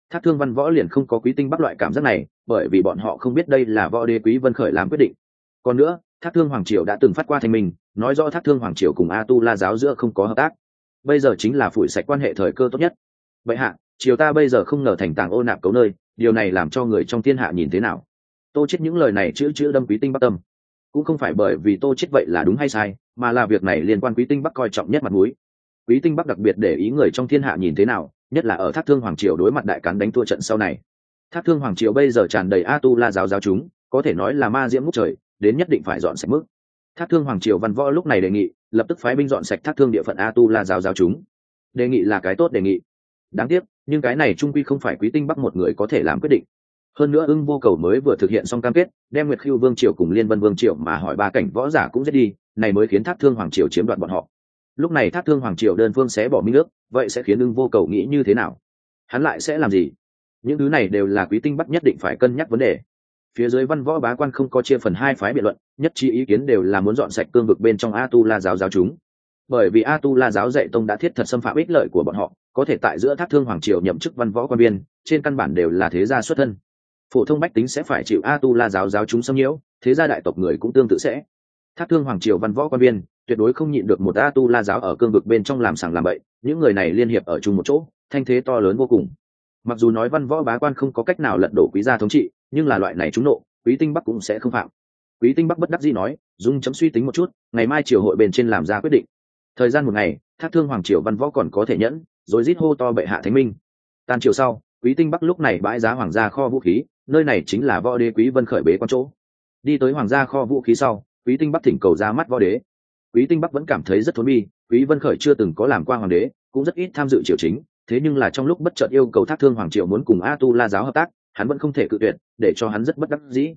Thác thương văn võ liền không có quý tinh bắc loại cảm giác này, bởi vì bọn họ không biết đây là võ đế quý vân khởi làm quyết định. Còn nữa, thác thương hoàng triều đã từng phát qua thành mình nói rõ thác thương hoàng triều cùng a tu la giáo giữa không có hợp tác. Bây giờ chính là phủi sạch quan hệ thời cơ tốt nhất. Vậy hạ, triều ta bây giờ không ngờ thành tàng ô nạp cấu nơi, điều này làm cho người trong thiên hạ nhìn thế nào? Tô chết những lời này chữ chữ đâm quý tinh bắc tâm. Cũng không phải bởi vì tô chết vậy là đúng hay sai, mà là việc này liên quan quý tinh bắc coi trọng nhất mặt mũi quý tinh bắc đặc biệt để ý người trong thiên hạ nhìn thế nào, nhất là ở thác thương hoàng triều đối mặt đại cán đánh thua trận sau này. Thác thương hoàng triều bây giờ tràn đầy a tu la giáo giáo chúng, có thể nói là ma diễm ngút trời, đến nhất định phải dọn sạch mức. Thác thương hoàng triều văn võ lúc này đề nghị, lập tức phái binh dọn sạch thác thương địa phận a tu la giáo giáo chúng. Đề nghị là cái tốt đề nghị. Đáng tiếc, nhưng cái này trung quy không phải quý tinh bắc một người có thể làm quyết định. Hơn nữa ưng vô cầu mới vừa thực hiện xong cam kết, đem nguyệt khiêu vương triều cùng liên vân vương triều mà hỏi ba cảnh võ giả cũng giết đi, này mới khiến thác thương hoàng triều chiếm đoạt bọn họ lúc này thác thương hoàng triều đơn phương sẽ bỏ minh nước vậy sẽ khiến ưng vô cầu nghĩ như thế nào? Hắn lại sẽ làm gì? Những thứ này đều là quý tinh bắt nhất định phải cân nhắc vấn đề. Phía dưới văn võ bá quan không có chia phần hai phái biện luận, nhất trí ý kiến đều là muốn dọn sạch cương vực bên trong a tu la giáo giáo chúng. Bởi vì a tu la giáo dạy tông đã thiết thật xâm phạm ích lợi của bọn họ, có thể tại giữa thác thương hoàng triều nhậm chức văn võ quan viên, trên căn bản đều là thế gia xuất thân. Phổ thông bách tính sẽ phải chịu a tu la giáo giáo chúng xâm nhiễu, thế gia đại tộc người cũng tương tự sẽ. Thác thương hoàng triều văn võ quan viên tuyệt đối không nhịn được một a tu la giáo ở cương vực bên trong làm sàng làm bậy, những người này liên hiệp ở chung một chỗ, thanh thế to lớn vô cùng. Mặc dù nói văn võ bá quan không có cách nào lật đổ quý gia thống trị, nhưng là loại này trúng nộ, quý tinh bắc cũng sẽ không phạm. Quý tinh bắc bất đắc dĩ nói, dung chấm suy tính một chút, ngày mai triều hội bên trên làm ra quyết định. Thời gian một ngày, thác thương hoàng triều văn võ còn có thể nhẫn, rồi rít hô to bệ hạ thánh minh. Tan triều sau, quý tinh bắc lúc này bãi giá hoàng gia kho vũ khí, nơi này chính là võ đế quý vân khởi bế quan chỗ. Đi tới hoàng gia kho vũ khí sau, quý tinh bắc thỉnh cầu ra mắt võ đế quý tinh bắc vẫn cảm thấy rất thốn bi, quý vân khởi chưa từng có làm qua hoàng đế, cũng rất ít tham dự triều chính, thế nhưng là trong lúc bất chợt yêu cầu thác thương hoàng triều muốn cùng a tu la giáo hợp tác, hắn vẫn không thể cự tuyệt, để cho hắn rất bất đắc dĩ.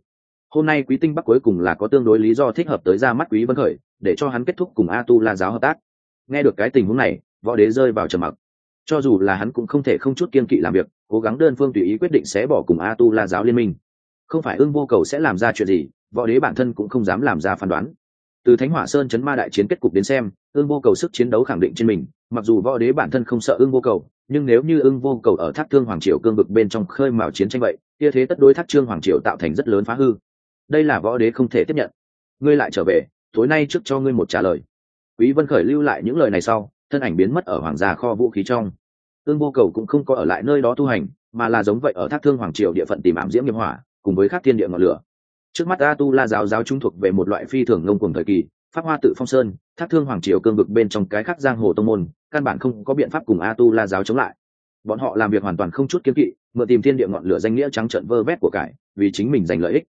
Hôm nay quý tinh bắc cuối cùng là có tương đối lý do thích hợp tới ra mắt quý vân khởi, để cho hắn kết thúc cùng a tu la giáo hợp tác. Nghe được cái tình huống này, võ đế rơi vào trầm mặc. Cho dù là hắn cũng không thể không chút kiên kỵ làm việc, cố gắng đơn phương tùy ý quyết định sẽ bỏ cùng a tu la giáo liên minh. Không phải ưng vô cầu sẽ làm ra chuyện gì, võ đế bản thân cũng không dám làm ra phán đoán từ thánh hỏa sơn chấn ma đại chiến kết cục đến xem ương vô cầu sức chiến đấu khẳng định trên mình, mặc dù võ đế bản thân không sợ ương vô cầu, nhưng nếu như ưng vô cầu ở thác thương hoàng triều cương vực bên trong khơi mào chiến tranh vậy, kia thế tất đối thác trương hoàng triều tạo thành rất lớn phá hư. Đây là võ đế không thể tiếp nhận. Ngươi lại trở về, tối nay trước cho ngươi một trả lời. Quý vân khởi lưu lại những lời này sau, thân ảnh biến mất ở hoàng gia kho vũ khí trong. Ương vô cầu cũng không có ở lại nơi đó tu hành, mà là giống vậy ở thác thương hoàng triều địa phận tìm ảm diễm nghiệp hỏa, cùng với các thiên địa ngọn lửa trước mắt a tu la giáo giáo trung thuộc về một loại phi thường ngông cuồng thời kỳ, pháp hoa tự phong sơn, thác thương hoàng triều cương vực bên trong cái khác giang hồ tông môn, căn bản không có biện pháp cùng a tu la giáo chống lại. Bọn họ làm việc hoàn toàn không chút kiếm kỵ, mượn tìm thiên địa ngọn lửa danh nghĩa trắng trợn vơ vét của cải, vì chính mình giành lợi ích.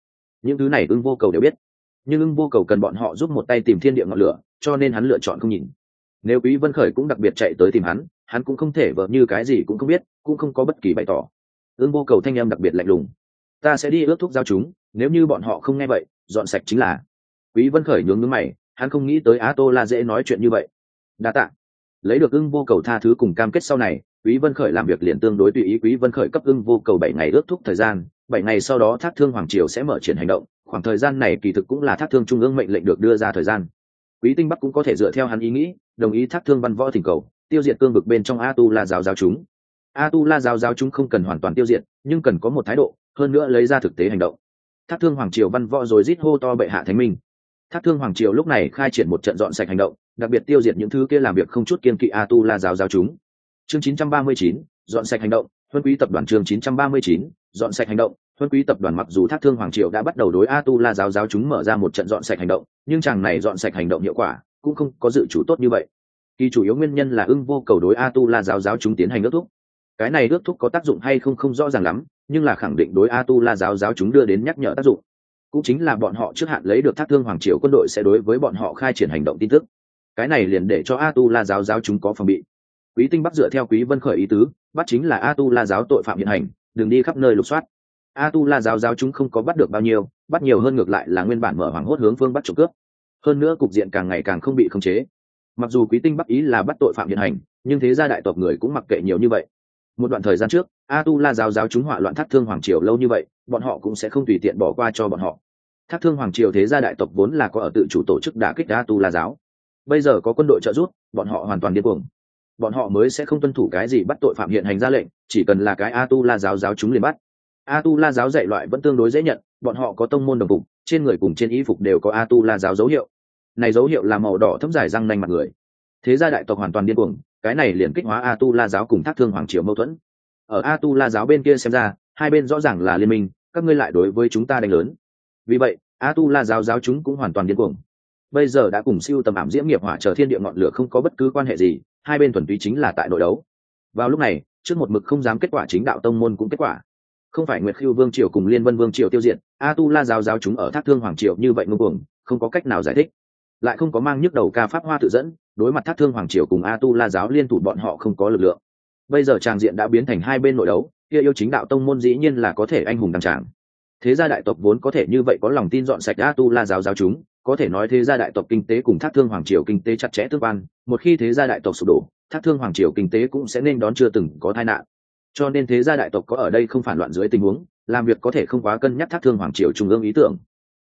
Những thứ này ưng vô cầu đều biết. Nhưng ưng vô cầu cần bọn họ giúp một tay tìm thiên địa ngọn lửa, cho nên hắn lựa chọn không nhìn. Nếu quý vân khởi cũng đặc biệt chạy tới tìm hắn hắn cũng không thể vợ như cái gì cũng không biết, cũng không có bất kỳ bày tỏ. Ưng vô cầu thanh em đặc biệt lạnh lùng. Ta sẽ đi ước thúc giao chúng nếu như bọn họ không nghe vậy, dọn sạch chính là. Quý vân khởi nhướng nhướng mày, hắn không nghĩ tới á tô la dễ nói chuyện như vậy. Đa tạ. Lấy được ưng vô cầu tha thứ cùng cam kết sau này, quý vân khởi làm việc liền tương đối tùy ý quý vân khởi cấp ưng vô cầu bảy ngày ước thúc thời gian, bảy ngày sau đó thác thương hoàng triều sẽ mở triển hành động, khoảng thời gian này kỳ thực cũng là thác thương trung ương mệnh lệnh được đưa ra thời gian. Quý tinh bắc cũng có thể dựa theo hắn ý nghĩ, đồng ý thác thương văn võ thỉnh cầu, tiêu diệt cương vực bên trong a tu la giáo giáo chúng. A tu la giáo giáo chúng không cần hoàn toàn tiêu diệt, nhưng cần có một thái độ, hơn nữa lấy ra thực tế hành động thác thương hoàng triều văn võ rồi rít hô to bệ hạ thánh minh. Thác thương hoàng triều lúc này khai triển một trận dọn sạch hành động đặc biệt tiêu diệt những thứ kia làm việc không chút kiên kỵ a tu la giáo giáo chúng. Chương 939, dọn sạch hành động huân quý tập đoàn chương 939, dọn sạch hành động huân quý tập đoàn mặc dù thác thương hoàng triều đã bắt đầu đối a tu la giáo giáo chúng mở ra một trận dọn sạch hành động nhưng chàng này dọn sạch hành động hiệu quả cũng không có dự chủ tốt như vậy. Kỳ chủ yếu nguyên nhân là ưng vô cầu đối a tu la giáo giáo chúng tiến hành ước thúc. Cái này ước thúc có tác dụng hay không không rõ ràng lắm nhưng là khẳng định đối a tu la giáo giáo chúng đưa đến nhắc nhở tác dụng. Cũng chính là bọn họ trước hạn lấy được thác thương hoàng triều quân đội sẽ đối với bọn họ khai triển hành động tin tức. Cái này liền để cho a tu la giáo giáo chúng có phòng bị. Quý tinh bắc dựa theo quý vân khởi ý tứ, bắt chính là a tu la giáo tội phạm hiện hành, đừng đi khắp nơi lục soát. A tu la giáo giáo chúng không có bắt được bao nhiêu, bắt nhiều hơn ngược lại là nguyên bản mở hoàng hốt hướng phương bắt trộm cướp. Hơn nữa cục diện càng ngày càng không bị khống chế. Mặc dù quý tinh bắc ý là bắt tội phạm hiện hành, nhưng thế gia đại tộc người cũng mặc kệ nhiều như vậy một đoạn thời gian trước a tu la giáo giáo chúng hỏa loạn thác thương hoàng triều lâu như vậy, bọn họ cũng sẽ không tùy tiện bỏ qua cho bọn họ. Thác thương hoàng triều thế gia đại tộc vốn là có ở tự chủ tổ chức đả kích a tu la giáo. Bây giờ có quân đội trợ giúp, bọn họ hoàn toàn điên cuồng. Bọn họ mới sẽ không tuân thủ cái gì bắt tội phạm hiện hành ra lệnh, chỉ cần là cái a tu la giáo giáo chúng liền bắt. A tu la giáo dạy loại vẫn tương đối dễ nhận, bọn họ có tông môn đồng phục, trên người cùng trên y phục đều có a tu la giáo dấu hiệu. Này dấu hiệu là màu đỏ thấm dài răng nanh mặt người. Thế gia đại tộc hoàn toàn điên cuồng cái này liền kích hóa a tu la giáo cùng thác thương hoàng triều mâu thuẫn. Ở a tu la giáo bên kia xem ra, hai bên rõ ràng là liên minh, các ngươi lại đối với chúng ta đánh lớn. Vì vậy a tu la giáo giáo chúng cũng hoàn toàn điên cuồng. Bây giờ đã cùng siêu tầm ảm diễm nghiệp hỏa chờ thiên địa ngọn lửa không có bất cứ quan hệ gì, hai bên thuần túy chính là tại nội đấu. Vào lúc này, trước một mực không dám kết quả chính đạo tông môn cũng kết quả. Không phải nguyệt khiêu vương triều cùng liên vân vương triều tiêu diệt a tu la giáo giáo chúng ở thác thương hoàng triều như vậy ngưng cuồng, không có cách nào giải thích. Lại không có mang nhức đầu ca pháp hoa tự dẫn đối mặt thác thương hoàng triều cùng a tu la giáo liên thủ bọn họ không có lực lượng. Bây giờ tràng diện đã biến thành hai bên nội đấu, kia yêu chính đạo tông môn dĩ nhiên là có thể anh hùng đăng tràng. Thế gia đại tộc vốn có thể như vậy có lòng tin dọn sạch a tu la giáo giáo chúng, có thể nói thế gia đại tộc kinh tế cùng thác thương hoàng triều kinh tế chặt chẽ tương quan, một khi thế gia đại tộc sụp đổ, thác thương hoàng triều kinh tế cũng sẽ nên đón chưa từng có tai nạn. Cho nên thế gia đại tộc có ở đây không phản loạn dưới tình huống, làm việc có thể không quá cân nhắc thác thương hoàng triều trung ương ý tưởng.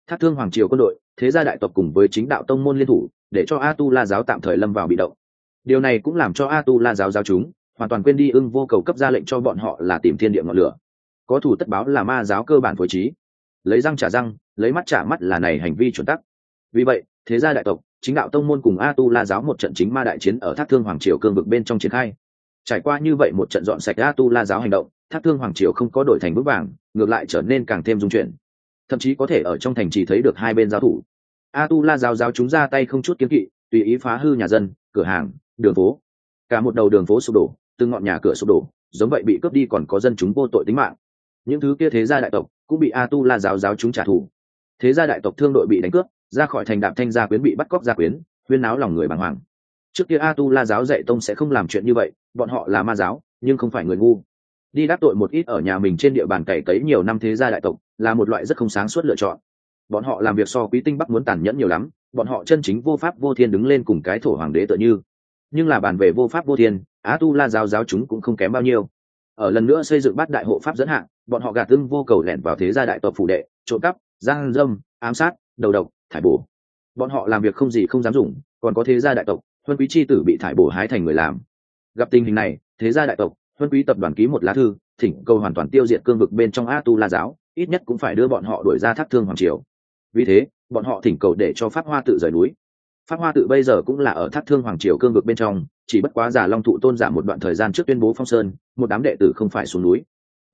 Thác thương hoàng triều quân đội, thế gia đại tộc cùng với chính đạo tông môn liên thủ để cho a tu la giáo tạm thời lâm vào bị động. Điều này cũng làm cho a tu la giáo giáo chúng hoàn toàn quên đi ưng vô cầu cấp ra lệnh cho bọn họ là tìm thiên địa ngọn lửa. Có thủ tất báo là ma giáo cơ bản phối trí. Lấy răng trả răng, lấy mắt trả mắt là này hành vi chuẩn tắc. Vì vậy, thế gia đại tộc, chính đạo tông môn cùng a tu la giáo một trận chính ma đại chiến ở thác thương hoàng triều cương vực bên trong triển khai. Trải qua như vậy một trận dọn sạch a tu la giáo hành động, thác thương hoàng triều không có đổi thành bước vàng, ngược lại trở nên càng thêm dung chuyển. Thậm chí có thể ở trong thành chỉ thấy được hai bên giáo thủ a tu la giáo giáo chúng ra tay không chút kiếm kỵ, tùy ý phá hư nhà dân, cửa hàng, đường phố. Cả một đầu đường phố sụp đổ, từng ngọn nhà cửa sụp đổ, giống vậy bị cướp đi còn có dân chúng vô tội tính mạng. Những thứ kia thế gia đại tộc cũng bị a tu la giáo giáo chúng trả thù. Thế gia đại tộc thương đội bị đánh cướp, ra khỏi thành đạm thanh gia quyến bị bắt cóc gia quyến, huyên náo lòng người bàng hoàng. Trước kia a tu la giáo dạy tông sẽ không làm chuyện như vậy, bọn họ là ma giáo, nhưng không phải người ngu. Đi đáp tội một ít ở nhà mình trên địa bàn cày cấy nhiều năm thế gia đại tộc là một loại rất không sáng suốt lựa chọn bọn họ làm việc so quý tinh bắc muốn tàn nhẫn nhiều lắm, bọn họ chân chính vô pháp vô thiên đứng lên cùng cái thổ hoàng đế tựa như. Nhưng là bàn về vô pháp vô thiên, á tu la giáo giáo chúng cũng không kém bao nhiêu. Ở lần nữa xây dựng bát đại hộ pháp dẫn hạng bọn họ gạt tương vô cầu lẻn vào thế gia đại tộc phủ đệ, trộm cắp, giang dâm, ám sát, đầu độc, thải bổ. Bọn họ làm việc không gì không dám dùng, còn có thế gia đại tộc, huân quý c h i tử bị thải bổ hái thành người làm. Gặp tình hình này, thế gia đại tộc, huân quý tập đoàn ký một lá thư, thỉnh cầu hoàn toàn tiêu diệt cương vực bên trong a tu la giáo, ít nhất cũng phải đưa bọn họ đuổi ra thác thương hoàng triều vì thế, bọn họ thỉnh cầu để cho pháp hoa tự rời núi. Pháp hoa tự bây giờ cũng là ở thác thương hoàng triều cương vực bên trong, chỉ bất quá giả long thụ tôn giả một đoạn thời gian trước tuyên bố phong sơn, một đám đệ tử không phải xuống núi.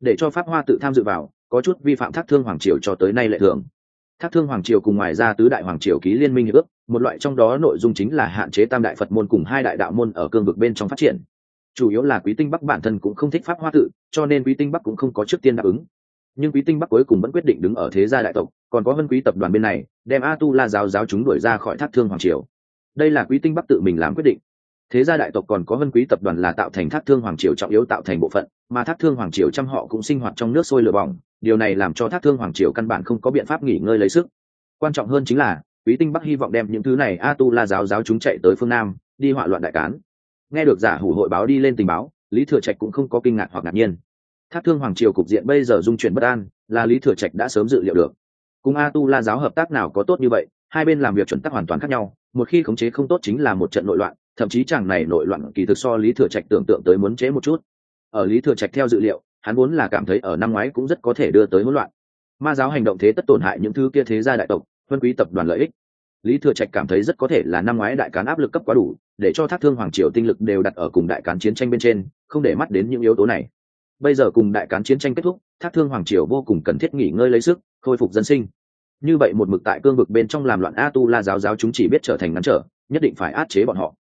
Để cho pháp hoa tự tham dự vào, có chút vi phạm thác thương hoàng triều cho tới nay lệ thường. Thác thương hoàng triều cùng ngoài ra tứ đại hoàng triều ký liên minh hiệp ước, một loại trong đó nội dung chính là hạn chế tam đại phật môn cùng hai đại đạo môn ở cương vực bên trong phát triển. Chủ yếu là quý tinh bắc bản thân cũng không thích pháp hoa tự, cho nên quý tinh bắc cũng không có trước tiên đáp ứng. Nhưng quý tinh bắc cuối cùng vẫn quyết định đứng ở thế gia đại tộc còn có vân quý tập đoàn bên này, đem a tu la giáo giáo chúng đuổi ra khỏi thác thương hoàng triều. Đây là quý tinh bắc tự mình làm quyết định. Thế gia đại tộc còn có vân quý tập đoàn là tạo thành thác thương hoàng triều trọng yếu tạo thành bộ phận, mà thác thương hoàng triều trăm họ cũng sinh hoạt trong nước sôi lửa bỏng, điều này làm cho thác thương hoàng triều căn bản không có biện pháp nghỉ ngơi lấy sức. Quan trọng hơn chính là, quý tinh bắc hy vọng đem những thứ này a tu la giáo giáo chúng chạy tới phương nam, đi hỏa loạn đại cán. Nghe được giả hủ hội báo đi lên tình báo, lý thừa trạch cũng không có kinh ngạc hoặc ngạc nhiên. Thác thương hoàng triều cục diện bây giờ dung chuyển bất an, là lý thừa trạch đã sớm dự liệu được cùng a tu la giáo hợp tác nào có tốt như vậy, hai bên làm việc chuẩn tắc hoàn toàn khác nhau, một khi khống chế không tốt chính là một trận nội loạn, thậm chí chẳng này nội loạn kỳ thực so lý thừa trạch tưởng tượng tới muốn chế một chút. Ở lý thừa trạch theo dự liệu, hắn vốn là cảm thấy ở năm ngoái cũng rất có thể đưa tới hỗn loạn. Ma giáo hành động thế tất tổn hại những thứ kia thế gia đại tộc phân quý tập đoàn lợi ích. Lý thừa trạch cảm thấy rất có thể là năm ngoái đại cán áp lực cấp quá đủ, để cho thác thương hoàng triều tinh lực đều đặt ở cùng đại cán chiến tranh bên trên, không để mắt đến những yếu tố này. Bây giờ cùng đại cán chiến tranh kết thúc, thác thương hoàng triều vô cùng cần thiết nghỉ ngơi lấy sức, khôi phục dân sinh như vậy một mực tại cương vực bên trong làm loạn a tu la giáo giáo chúng chỉ biết trở thành ngắn trở nhất định phải át chế bọn họ.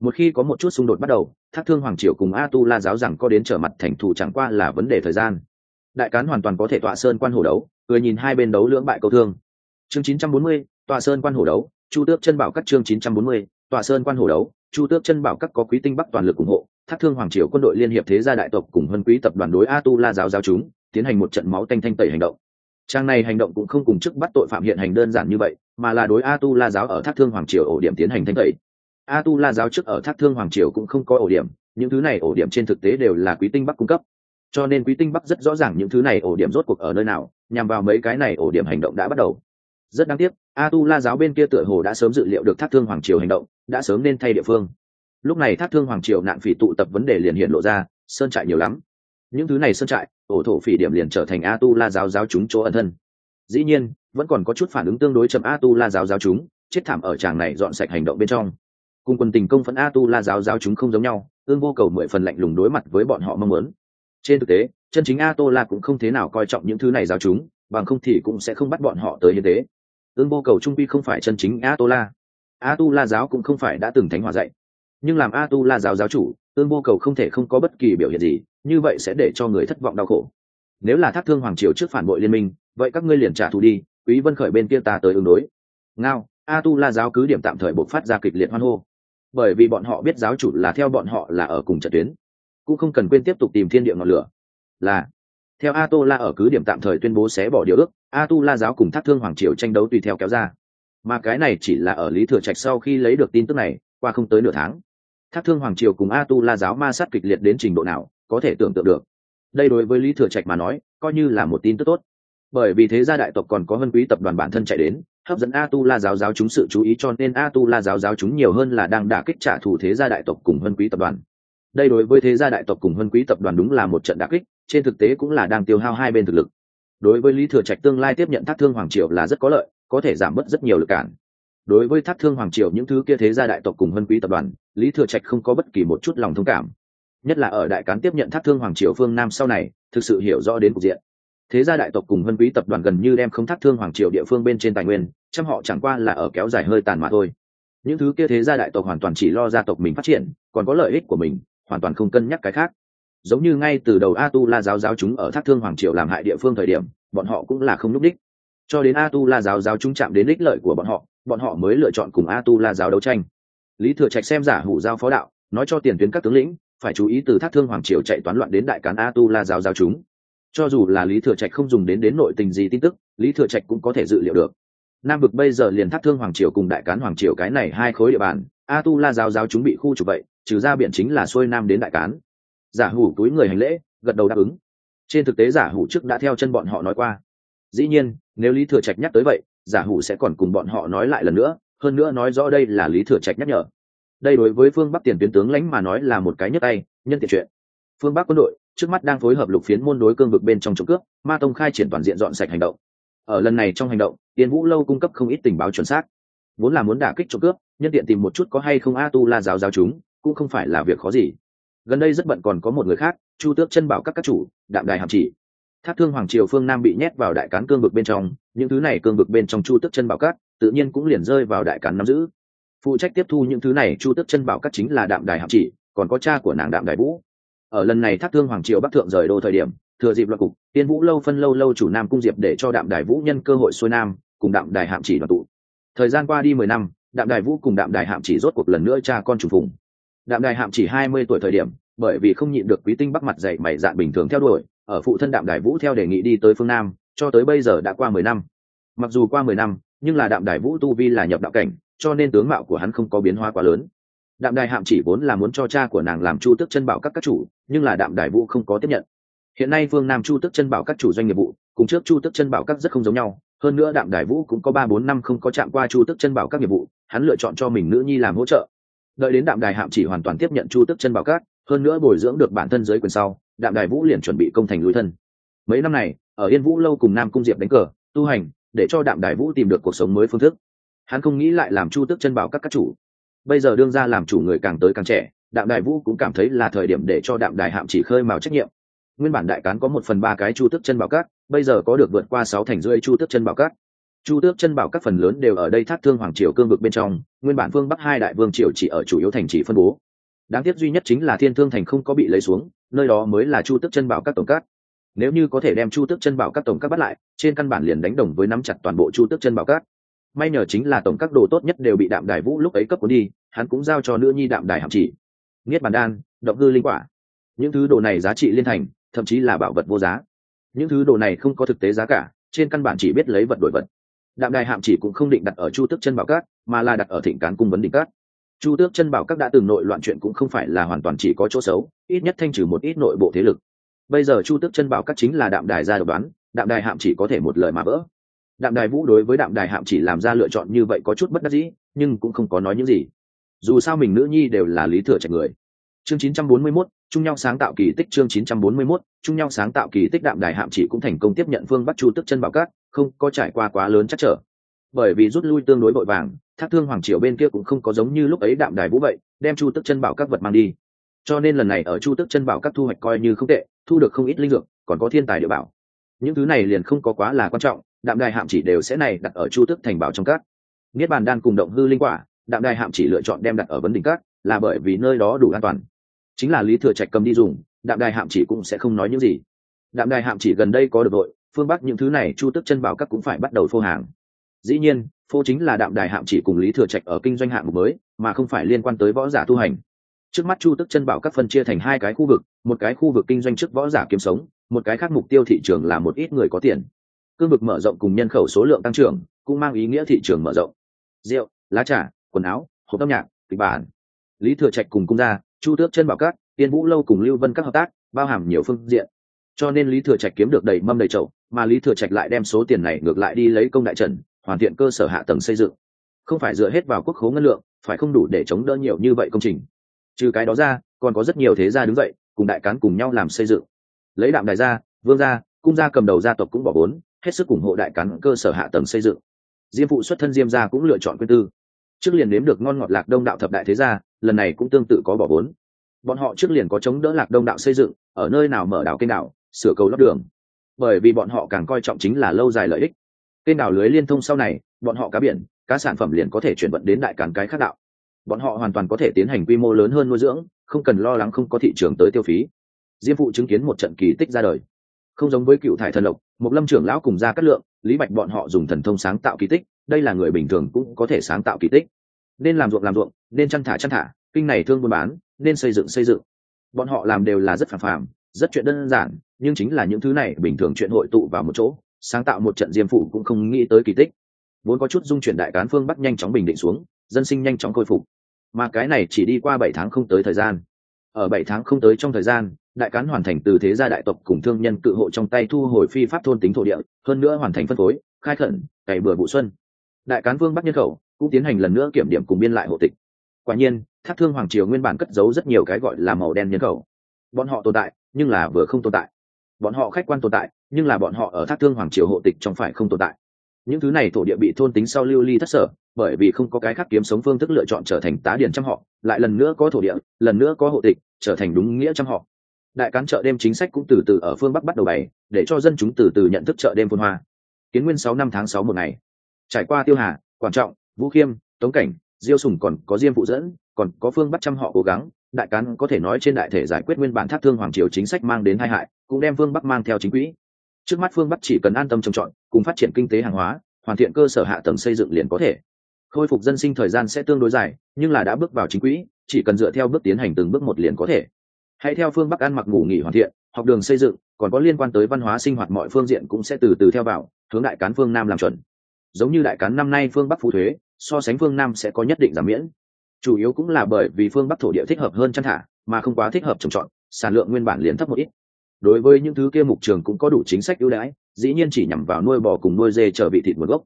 Một khi có một chút xung đột bắt đầu thác thương hoàng triều cùng a tu la giáo rằng có đến trở mặt thành thủ chẳng qua là vấn đề thời gian. Đại cán hoàn toàn có thể tọa sơn quan hổ đấu cười nhìn hai bên đấu lưỡng bại câu thương. Chương 940, tọa sơn quan hổ đấu chu tước chân bảo các chương 940, tọa sơn quan hổ đấu chu tước chân bảo các có quý tinh bắc toàn lực ủng hộ thác thương hoàng triều quân đội liên hiệp thế gia đại tộc cùng hân quý tập đoàn đối a tu la giáo giáo chúng tiến hành một trận máu tanh thanh tẩy hành động trang này hành động cũng không cùng chức bắt tội phạm hiện hành đơn giản như vậy, mà là đối a tu la giáo ở thác thương hoàng triều ổ điểm tiến hành thanh tẩy. A tu la giáo trước ở thác thương hoàng triều cũng không có ổ điểm, những thứ này ổ điểm trên thực tế đều là quý tinh bắc cung cấp. Cho nên quý tinh bắc rất rõ ràng những thứ này ổ điểm rốt cuộc ở nơi nào, nhằm vào mấy cái này ổ điểm hành động đã bắt đầu. Rất đáng tiếc a tu la giáo bên kia tựa hồ đã sớm dự liệu được thác thương hoàng triều hành động, đã sớm nên thay địa phương. Lúc này thác thương hoàng triều nạn phỉ tụ tập vấn đề liền hiện lộ ra, sơn trại nhiều lắm những thứ này sơn trại, ổ thổ phỉ điểm liền trở thành a tu la giáo giáo chúng chỗ ẩn thân. Dĩ nhiên, vẫn còn có chút phản ứng tương đối chậm a tu la giáo giáo chúng, chết thảm ở tràng này dọn sạch hành động bên trong. Cùng quân tình công phấn a tu la giáo giáo chúng không giống nhau ương vô cầu mười phần lạnh lùng đối mặt với bọn họ mong muốn. Trên thực tế, chân chính a tô la cũng không thế nào coi trọng những thứ này giáo chúng, bằng không thì cũng sẽ không bắt bọn họ tới như thế. Ương vô cầu trung pi không phải chân chính a tô la. A tu la giáo cũng không phải đã từng thánh hòa dạy nhưng làm a tu la giáo giáo chủ ương vô cầu không thể không có bất kỳ biểu hiện gì, như vậy sẽ để cho người thất vọng đau khổ. Nếu là thác thương hoàng triều trước phản bội liên minh, vậy các ngươi liền trả thù đi, quý vân khởi bên kia ta tới ứng đối. Ngao a tu la giáo cứ điểm tạm thời buộc phát ra kịch liệt hoan hô. Bởi vì bọn họ biết giáo chủ là theo bọn họ là ở cùng trận tuyến, cũng không cần quên tiếp tục tìm thiên địa ngọn lửa. Là, theo a tu la ở cứ điểm tạm thời tuyên bố xé bỏ điều ước a tu la giáo cùng thác thương hoàng triều tranh đấu tùy theo kéo ra. Mà cái này chỉ là ở lý thừa trạch sau khi lấy được tin tức này, qua không tới nửa tháng thác thương hoàng triều cùng a tu la giáo ma sát kịch liệt đến trình độ nào, có thể tưởng tượng được. Đây đối với lý thừa trạch mà nói, coi như là một tin tức tốt. Bởi vì thế gia đại tộc còn có hân quý tập đoàn bản thân chạy đến, hấp dẫn a tu la giáo giáo chúng sự chú ý cho nên a tu la giáo giáo chúng nhiều hơn là đang đả kích trả thù thế gia đại tộc cùng hân quý tập đoàn. Đây đối với thế gia đại tộc cùng hân quý tập đoàn đúng là một trận đả kích, trên thực tế cũng là đang tiêu hao hai bên thực lực. Đối với lý thừa trạch tương lai tiếp nhận thác thương hoàng triều là rất có lợi, có thể giảm bớt rất nhiều lực cản đối với thác thương hoàng triều những thứ kia thế gia đại tộc cùng hân quý tập đoàn, lý thừa trạch không có bất kỳ một chút lòng thông cảm. Nhất là ở đại cán tiếp nhận thác thương hoàng triều phương nam sau này, thực sự hiểu rõ đến cục diện. Thế gia đại tộc cùng hân quý tập đoàn gần như đem không thác thương hoàng triều địa phương bên trên tài nguyên chăm họ chẳng qua là ở kéo dài hơi tàn mà thôi. Những thứ kia thế gia đại tộc hoàn toàn chỉ lo gia tộc mình phát triển, còn có lợi ích của mình, hoàn toàn không cân nhắc cái khác. Giống như ngay từ đầu a tu la giáo giáo chúng ở thác thương hoàng triều làm hại địa phương thời điểm, bọn họ cũng là không núp đích. Cho đến a tu la giáo giáo chúng chạm đến ích lợi của bọn họ bọn họ mới lựa chọn cùng a tu la giáo đấu tranh. Lý thừa trạch xem giả hủ giao phó đạo, nói cho tiền tuyến các tướng lĩnh, phải chú ý từ thác thương hoàng triều chạy toán loạn đến đại cán a tu la giáo giáo chúng. Cho dù là lý thừa trạch không dùng đến đến nội tình gì tin tức, lý thừa trạch cũng có thể dự liệu được. Nam vực bây giờ liền thác thương hoàng triều cùng đại cán hoàng triều cái này hai khối địa bàn a tu la giáo giáo chúng bị khu trục vậy, trừ ra biển chính là xuôi nam đến đại cán. Giả hủ túi người hành lễ, gật đầu đáp ứng. Trên thực tế giả hủ trước đã theo chân bọn họ nói qua. Dĩ nhiên, nếu lý thừa trạch nhắc tới vậy giả hủ sẽ còn cùng bọn họ nói lại lần nữa, hơn nữa nói rõ đây là lý thừa trạch nhắc nhở. Đây đối với phương bắc tiền tuyến tướng lãnh mà nói là một cái nhấp tay, nhân tiện chuyện. Phương bắc quân đội trước mắt đang phối hợp lục phiến môn đối cương vực bên trong trộm cướp, ma tông khai triển toàn diện dọn sạch hành động. Ở lần này trong hành động tiền vũ lâu cung cấp không ít tình báo chuẩn xác. Vốn là muốn đả kích trộm cướp, nhân tiện tìm một chút có hay không a tu la giáo giáo chúng, cũng không phải là việc khó gì. Gần đây rất bận còn có một người khác, chu tước chân bảo các các chủ, đạm đài hàm chỉ thác thương hoàng triều phương nam bị nhét vào đại cán cương vực bên trong, những thứ này cương vực bên trong chu tức chân bảo các, tự nhiên cũng liền rơi vào đại cán nắm giữ. Phụ trách tiếp thu những thứ này, chu tức chân bảo các chính là đạm đài Hạm chỉ, còn có cha của nàng đạm đài vũ. Ở lần này thác thương hoàng triều bắc thượng rời đô thời điểm, thừa dịp loạt cục, tiên vũ lâu phân lâu lâu chủ nam cung diệp để cho đạm đài vũ nhân cơ hội xuôi nam, cùng đạm đài hạm chỉ đoàn tụ. Thời gian qua đi mười năm, đạm đài vũ cùng đạm đài hạm chỉ rốt cuộc lần nữa cha con chủ phùng. Đạm đài hạm chỉ hai mươi tuổi thời điểm, bởi vì không nhịn được quý tinh bắc mặt dạy mày dạn bình thường theo đuổi ở phụ thân đạm đại vũ theo đề nghị đi tới phương nam, cho tới bây giờ đã qua mười năm. Mặc dù qua mười năm, nhưng là đạm đại vũ tu vi là nhập đạo cảnh, cho nên tướng mạo của hắn không có biến hóa quá lớn. Đạm đài hạm chỉ vốn là muốn cho cha của nàng làm chu tức chân bảo các các chủ, nhưng là đạm đài vũ không có tiếp nhận. Hiện nay phương nam chu tức chân bảo các chủ doanh nghiệp vụ, cùng trước chu tức chân bảo các rất không giống nhau. Hơn nữa đạm đài vũ cũng có ba bốn năm không có chạm qua chu tức chân bảo các nghiệp vụ, hắn lựa chọn cho mình nữ nhi làm hỗ trợ. Đợi đến đạm đài hạm chỉ hoàn toàn tiếp nhận chu tức chân bảo các, hơn nữa bồi dưỡng được bản thân dưới quyền sau đạm đài vũ liền chuẩn bị công thành lối thân. Mấy năm này, ở yên vũ lâu cùng nam cung diệp đánh cờ, tu hành, để cho đạm đài vũ tìm được cuộc sống mới phương thức. Hắn không nghĩ lại làm chu tức chân bảo các các chủ. Bây giờ đương ra làm chủ người càng tới càng trẻ, đạm đài vũ cũng cảm thấy là thời điểm để cho đạm đài hạm chỉ khơi mào trách nhiệm. Nguyên bản đại cán có một phần ba cái chu tước chân bảo các, bây giờ có được vượt qua sáu thành rưỡi chu tước chân bảo các. Chu tước chân bảo các phần lớn đều ở đây thác thương hoàng triều cương vực bên trong, nguyên bản phương bắc hai đại vương triều chỉ ở chủ yếu thành chỉ phân bố. Đáng tiếc duy nhất chính là thiên thương thành không có bị lấy xuống nơi đó mới là chu tước chân bảo các tổng cát nếu như có thể đem chu tước chân bảo các tổng các bắt lại, trên căn bản liền đánh đồng với nắm chặt toàn bộ chu tước chân bảo các. May nhờ chính là tổng các đồ tốt nhất đều bị đạm đài vũ lúc ấy cấp cuốn đi, hắn cũng giao cho nữ nhi đạm đài hạm chỉ. Nghiết bàn đan, động hư linh quả. Những thứ đồ này giá trị liên thành, thậm chí là bảo vật vô giá. Những thứ đồ này không có thực tế giá cả, trên căn bản chỉ biết lấy vật đổi vật. Đạm đài hạm chỉ cũng không định đặt ở chu tước chân bảo cát mà là đặt ở thịnh cán cung vấn đỉnh cát chu tước chân bảo các đã từng nội loạn chuyện cũng không phải là hoàn toàn chỉ có chỗ xấu ít nhất thanh trừ một ít nội bộ thế lực. Bây giờ chu tước chân bảo các chính là đạm đài ra độc đoán đạm đài hạm chỉ có thể một lời mà vỡ. Đạm đài vũ đối với đạm đài hạm chỉ làm ra lựa chọn như vậy có chút bất đắc dĩ nhưng cũng không có nói những gì. Dù sao mình nữ nhi đều là lý thừa trạch người. Chương 941, chung nhau sáng tạo kỳ tích chương 941, chung nhau sáng tạo kỳ tích đạm đài hạm chỉ cũng thành công tiếp nhận phương bắc chu tức chân bảo cát không có trải qua quá lớn chắc trở. Bởi vì rút lui tương đối vội vàng thác thương hoàng triều bên kia cũng không có giống như lúc ấy đạm đài vũ vậy, đem chu tức chân bảo các vật mang đi. Cho nên lần này ở chu tức chân bảo các thu hoạch coi như không tệ, thu được không ít linh dược, còn có thiên tài địa bảo. Những thứ này liền không có quá là quan trọng, đạm đài hạm chỉ đều sẽ này đặt ở chu tức thành bảo trong các. Niết bàn đan cùng động hư linh quả, đạm đài hạm chỉ lựa chọn đem đặt ở vấn đỉnh các, là bởi vì nơi đó đủ an toàn. Chính là lý thừa trạch cầm đi dùng, đạm đài hạm chỉ cũng sẽ không nói những gì. Đạm đài hạm chỉ gần đây có được đội, phương bắc những thứ này chu tức chân bảo các cũng phải bắt đầu phô hàng dĩ nhiên phô chính là đạm đài hạm chỉ cùng lý thừa trạch ở kinh doanh hạng mục mới mà không phải liên quan tới võ giả tu hành. Trước mắt chu tức chân bảo các phân chia thành hai cái khu vực một cái khu vực kinh doanh trước võ giả kiếm sống một cái khác mục tiêu thị trường là một ít người có tiền. Cương vực mở rộng cùng nhân khẩu số lượng tăng trưởng cũng mang ý nghĩa thị trường mở rộng. Rượu lá trà quần áo hộp âm nhạc kịch bản. Lý thừa trạch cùng cung gia chu tước chân bảo các, tiên vũ lâu cùng lưu vân các hợp tác bao hàm nhiều phương diện. Cho nên lý thừa trạch kiếm được đầy mâm đầy chậu mà lý thừa trạch lại đem số tiền này ngược lại đi lấy công đại trần hoàn thiện cơ sở hạ tầng xây dựng. Không phải dựa hết vào quốc khố ngân lượng, phải không đủ để chống đỡ nhiều như vậy công trình. Trừ cái đó ra, còn có rất nhiều thế gia đứng dậy, cùng đại cán cùng nhau làm xây dựng. Lấy đạm đại gia vương gia, cung gia cầm đầu gia tộc cũng bỏ vốn, hết sức ủng hộ đại cán cơ sở hạ tầng xây dựng. Diêm phụ xuất thân diêm gia cũng lựa chọn quyên tư. Trước liền nếm được ngon ngọt lạc đông đạo thập đại thế gia, lần này cũng tương tự có bỏ vốn. Bọn họ trước liền có chống đỡ lạc đông đạo xây dựng, ở nơi nào mở đảo kênh đảo, sửa cầu lót đường. Bởi vì bọn họ càng coi trọng chính là lâu dài lợi ích kênh đảo lưới liên thông sau này, bọn họ cá biển, cá sản phẩm liền có thể chuyển vận đến đại cản cái khác đạo bọn họ hoàn toàn có thể tiến hành quy mô lớn hơn nuôi dưỡng, không cần lo lắng không có thị trường tới tiêu phí. Diêm phụ chứng kiến một trận kỳ tích ra đời. Không giống với cựu thải thần lộc một lâm trưởng lão cùng ra cắt lượng, lý bạch bọn họ dùng thần thông sáng tạo kỳ tích, đây là người bình thường cũng có thể sáng tạo kỳ tích. Nên làm ruộng làm ruộng, nên chăn thả chăn thả, kinh này thương buôn bán, nên xây dựng xây dựng. Bọn họ làm đều là rất phản phàm, rất chuyện đơn giản, nhưng chính là những thứ này bình thường chuyện hội tụ vào một chỗ sáng tạo một trận diêm phụ cũng không nghĩ tới kỳ tích. Vốn có chút dung chuyển đại cán phương bắc nhanh chóng bình định xuống, dân sinh nhanh chóng khôi phục. Mà cái này chỉ đi qua bảy tháng không tới thời gian. Ở bảy tháng không tới trong thời gian, đại cán hoàn thành từ thế gia đại tộc cùng thương nhân cự hộ trong tay thu hồi phi pháp thôn tính thổ địa, hơn nữa hoàn thành phân phối, khai khẩn, cày bừa vụ xuân. Đại cán vương bắc nhân khẩu cũng tiến hành lần nữa kiểm điểm cùng biên lại hộ tịch. Quả nhiên, thác thương hoàng triều nguyên bản cất giấu rất nhiều cái gọi là màu đen nhân khẩu. Bọn họ tồn tại, nhưng là vừa không tồn tại. Bọn họ khách quan tồn tại nhưng là bọn họ ở thác thương hoàng triều hộ tịch trong phải không tồn tại. Những thứ này thổ địa bị thôn tính sau lưu ly thất sở, bởi vì không có cái khác kiếm sống phương thức lựa chọn trở thành tá điền trăm họ, lại lần nữa có thổ địa, lần nữa có hộ tịch, trở thành đúng nghĩa trăm họ. Đại cán chợ đêm chính sách cũng từ từ ở phương bắc bắt đầu bày, để cho dân chúng từ từ nhận thức chợ đêm phun hoa. Kiến nguyên sáu năm tháng sáu một ngày. Trải qua tiêu hà quan trọng, vũ khiêm, tống cảnh, diêu sùng còn có diêm phụ dẫn, còn có phương bắt trăm họ cố gắng, đại cán có thể nói trên đại thể giải quyết nguyên bản thác thương hoàng triều chính sách mang đến hai hại, cũng đem phương bắc mang theo chính quỹ trước mắt phương bắc chỉ cần an tâm trồng trọt, cùng phát triển kinh tế hàng hóa, hoàn thiện cơ sở hạ tầng xây dựng liền có thể. Khôi phục dân sinh thời gian sẽ tương đối dài, nhưng là đã bước vào chính quỹ, chỉ cần dựa theo bước tiến hành từng bước một liền có thể. Hãy theo phương bắc ăn mặc ngủ nghỉ hoàn thiện, học đường xây dựng, còn có liên quan tới văn hóa sinh hoạt mọi phương diện cũng sẽ từ từ theo vào, hướng đại cán phương nam làm chuẩn. Giống như đại cán năm nay phương bắc phú thuế, so sánh phương nam sẽ có nhất định giảm miễn. Chủ yếu cũng là bởi vì phương bắc thổ địa thích hợp hơn chăn thả, mà không quá thích hợp trồng trọt, sản lượng nguyên bản liền thấp một ít đối với những thứ kia mục trường cũng có đủ chính sách ưu đãi, dĩ nhiên chỉ nhằm vào nuôi bò cùng nuôi dê trở vị thịt nguồn gốc.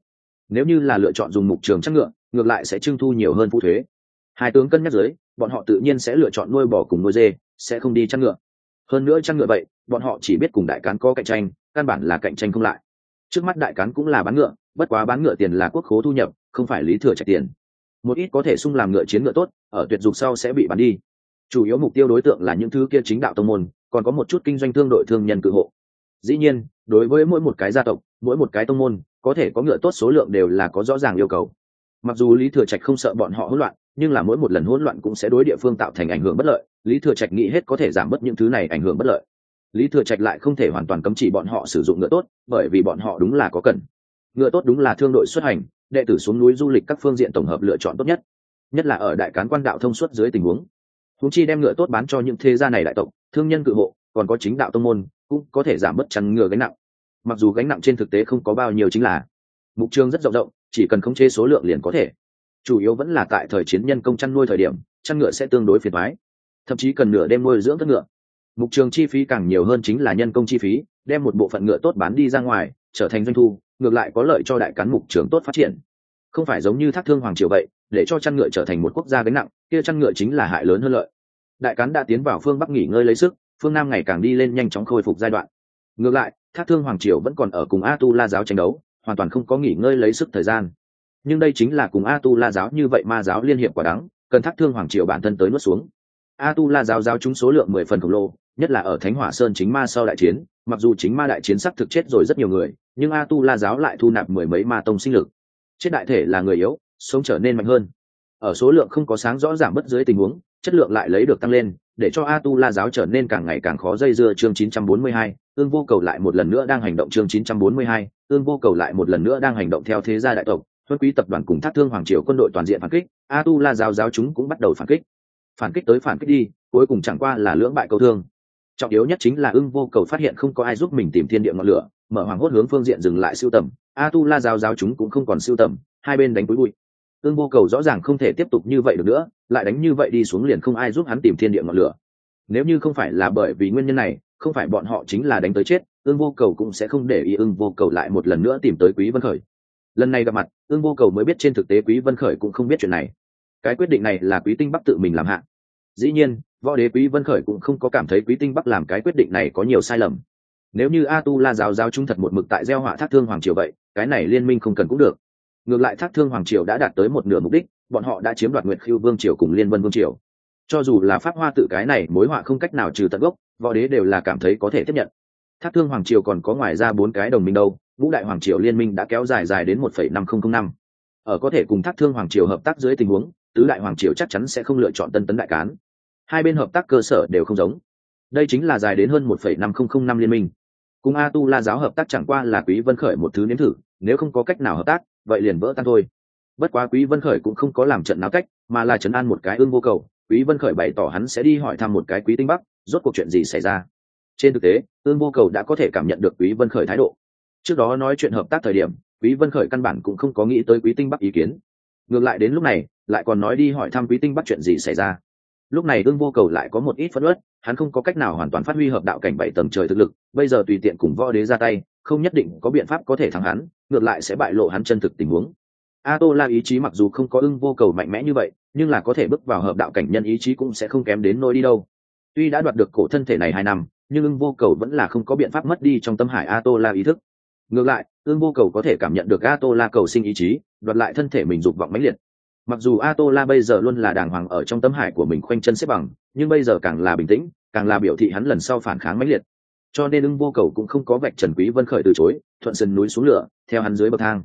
Nếu như là lựa chọn dùng mục trường chắc ngựa, ngược lại sẽ trưng thu nhiều hơn phụ thuế. Hai tướng cân nhắc dưới, bọn họ tự nhiên sẽ lựa chọn nuôi bò cùng nuôi dê, sẽ không đi chăn ngựa. Hơn nữa chăn ngựa vậy, bọn họ chỉ biết cùng đại cán có cạnh tranh, căn bản là cạnh tranh không lại. Trước mắt đại cán cũng là bán ngựa, bất quá bán ngựa tiền là quốc khố thu nhập, không phải lý thừa trạch tiền. Một ít có thể sung làm ngựa chiến ngựa tốt, ở tuyệt dục sau sẽ bị bán đi. Chủ yếu mục tiêu đối tượng là những thứ kia chính đạo tông môn còn có một chút kinh doanh thương đội thương nhân cự hộ. Dĩ nhiên, đối với mỗi một cái gia tộc, mỗi một cái tông môn, có thể có ngựa tốt số lượng đều là có rõ ràng yêu cầu. Mặc dù lý thừa trạch không sợ bọn họ hỗn loạn, nhưng là mỗi một lần hỗn loạn cũng sẽ đối địa phương tạo thành ảnh hưởng bất lợi. Lý thừa trạch nghĩ hết có thể giảm bớt những thứ này ảnh hưởng bất lợi. Lý thừa trạch lại không thể hoàn toàn cấm chỉ bọn họ sử dụng ngựa tốt, bởi vì bọn họ đúng là có cần. Ngựa tốt đúng là thương đội xuất hành, đệ tử xuống núi du lịch các phương diện tổng hợp lựa chọn tốt nhất nhất là ở đại cán quan đạo thông suốt dưới tình huống húng chi đem ngựa tốt bán cho những thế gia này đại tộc, thương nhân cự hộ, còn có chính đạo tông môn, cũng có thể giảm bớt chăn ngừa gánh nặng. Mặc dù gánh nặng trên thực tế không có bao nhiêu chính là, mục trường rất rộng rộng, chỉ cần khống chế số lượng liền có thể. Chủ yếu vẫn là tại thời chiến nhân công chăn nuôi thời điểm, chăn ngựa sẽ tương đối phiền thoái thậm chí cần nửa đêm nuôi dưỡng thất ngựa. Mục trường chi phí càng nhiều hơn chính là nhân công chi phí, đem một bộ phận ngựa tốt bán đi ra ngoài, trở thành doanh thu, ngược lại có lợi cho đại cán mục trường tốt phát triển không phải giống như thác thương hoàng triều vậy, để cho chăn ngựa trở thành một quốc gia gánh nặng, kia chăn ngựa chính là hại lớn hơn lợi. Đại cán đã tiến vào phương bắc nghỉ ngơi lấy sức, phương nam ngày càng đi lên nhanh chóng khôi phục giai đoạn. Ngược lại, thác thương hoàng triều vẫn còn ở cùng a tu la giáo tranh đấu, hoàn toàn không có nghỉ ngơi lấy sức thời gian. Nhưng đây chính là cùng a tu la giáo như vậy ma giáo liên hiệp quả đắng, cần thác thương hoàng triều bản thân tới nuốt xuống. A tu la giáo giáo chúng số lượng mười phần khổng lồ, nhất là ở thánh hỏa sơn chính ma sau đại chiến, mặc dù chính ma đại chiến sắc thực chết rồi rất nhiều người, nhưng a tu la giáo lại thu nạp mười mấy ma tông sinh lực chết đại thể là người yếu sống trở nên mạnh hơn. Ở số lượng không có sáng rõ giảm bất dưới tình huống chất lượng lại lấy được tăng lên để cho a tu la giáo trở nên càng ngày càng khó dây dưa. Chương 942, ương vô cầu lại một lần nữa đang hành động. Chương 942, ương vô cầu lại một lần nữa đang hành động theo thế gia đại tộc. Huân quý tập đoàn cùng thác thương hoàng triều quân đội toàn diện phản kích a tu la giáo giáo chúng cũng bắt đầu phản kích. Phản kích tới phản kích đi cuối cùng chẳng qua là lưỡng bại câu thương. Trọng yếu nhất chính là ưng vô cầu phát hiện không có ai giúp mình tìm thiên địa ngọn lửa mở hoàng hốt hướng phương diện dừng lại siêu tầm. A tu la giáo giáo chúng cũng không còn siêu tầm, hai bên đánh túi bụi. Ương vô cầu rõ ràng không thể tiếp tục như vậy được nữa, lại đánh như vậy đi xuống liền không ai giúp hắn tìm thiên địa ngọn lửa. Nếu như không phải là bởi vì nguyên nhân này, không phải bọn họ chính là đánh tới chết ương vô cầu cũng sẽ không để ý ương vô cầu lại một lần nữa tìm tới quý vân khởi. Lần này gặp mặt ương vô cầu mới biết trên thực tế quý vân khởi cũng không biết chuyện này. Cái quyết định này là quý tinh bắc tự mình làm hạ. Dĩ nhiên, võ đế quý vân khởi cũng không có cảm thấy quý tinh bắc làm cái quyết định này có nhiều sai lầm nếu như a tu la giáo giáo trung thật một mực tại gieo họa thác thương hoàng triều vậy, cái này liên minh không cần cũng được. Ngược lại thác thương hoàng triều đã đạt tới một nửa mục đích, bọn họ đã chiếm đoạt nguyệt khiêu vương triều cùng liên vân vương triều. Cho dù là pháp hoa tự cái này mối họa không cách nào trừ tận gốc, võ đế đều là cảm thấy có thể tiếp nhận. Thác thương hoàng triều còn có ngoài ra bốn cái đồng minh đâu vũ đại hoàng triều liên minh đã kéo dài dài đến một phẩy năm không không năm. Ở có thể cùng thác thương hoàng triều hợp tác dưới tình huống, tứ đại hoàng triều chắc chắn sẽ không lựa chọn tân tấn đại cán. Hai bên hợp tác cơ sở đều không giống đây chính là dài đến hơn một phẩy năm không không năm liên minh. Cùng a tu la giáo hợp tác chẳng qua là quý vân khởi một thứ nếm thử, nếu không có cách nào hợp tác, vậy liền vỡ tan thôi. Bất quá quý vân khởi cũng không có làm trận náo cách, mà là trấn an một cái ương vô cầu. Quý vân khởi bày tỏ hắn sẽ đi hỏi thăm một cái quý tinh bắc, rốt cuộc chuyện gì xảy ra. Trên thực tế, ương vô cầu đã có thể cảm nhận được quý vân khởi thái độ. Trước đó nói chuyện hợp tác thời điểm, quý vân khởi căn bản cũng không có nghĩ tới quý tinh bắc ý kiến. Ngược lại đến lúc này, lại còn nói đi hỏi thăm quý tinh bắc chuyện gì xảy ra lúc này ương vô cầu lại có một ít phân uất, hắn không có cách nào hoàn toàn phát huy hợp đạo cảnh bảy tầng trời thực lực, bây giờ tùy tiện cùng võ đế ra tay, không nhất định có biện pháp có thể thắng hắn, ngược lại sẽ bại lộ hắn chân thực tình huống. A tô la ý chí mặc dù không có ưng vô cầu mạnh mẽ như vậy, nhưng là có thể bước vào hợp đạo cảnh nhân ý chí cũng sẽ không kém đến nỗi đi đâu. Tuy đã đoạt được cổ thân thể này hai năm, nhưng ưng vô cầu vẫn là không có biện pháp mất đi trong tâm hải a tô la ý thức. Ngược lại, ưng vô cầu có thể cảm nhận được a tô la cầu sinh ý chí, đoạt lại thân thể mình dục vọng mãnh liệt mặc dù a tô la bây giờ luôn là đàng hoàng ở trong tâm hải của mình khoanh chân xếp bằng, nhưng bây giờ càng là bình tĩnh, càng là biểu thị hắn lần sau phản kháng mãnh liệt. Cho nên ưng vô cầu cũng không có vạch trần quý vân khởi từ chối, thuận sườn núi xuống lửa, theo hắn dưới bậc thang.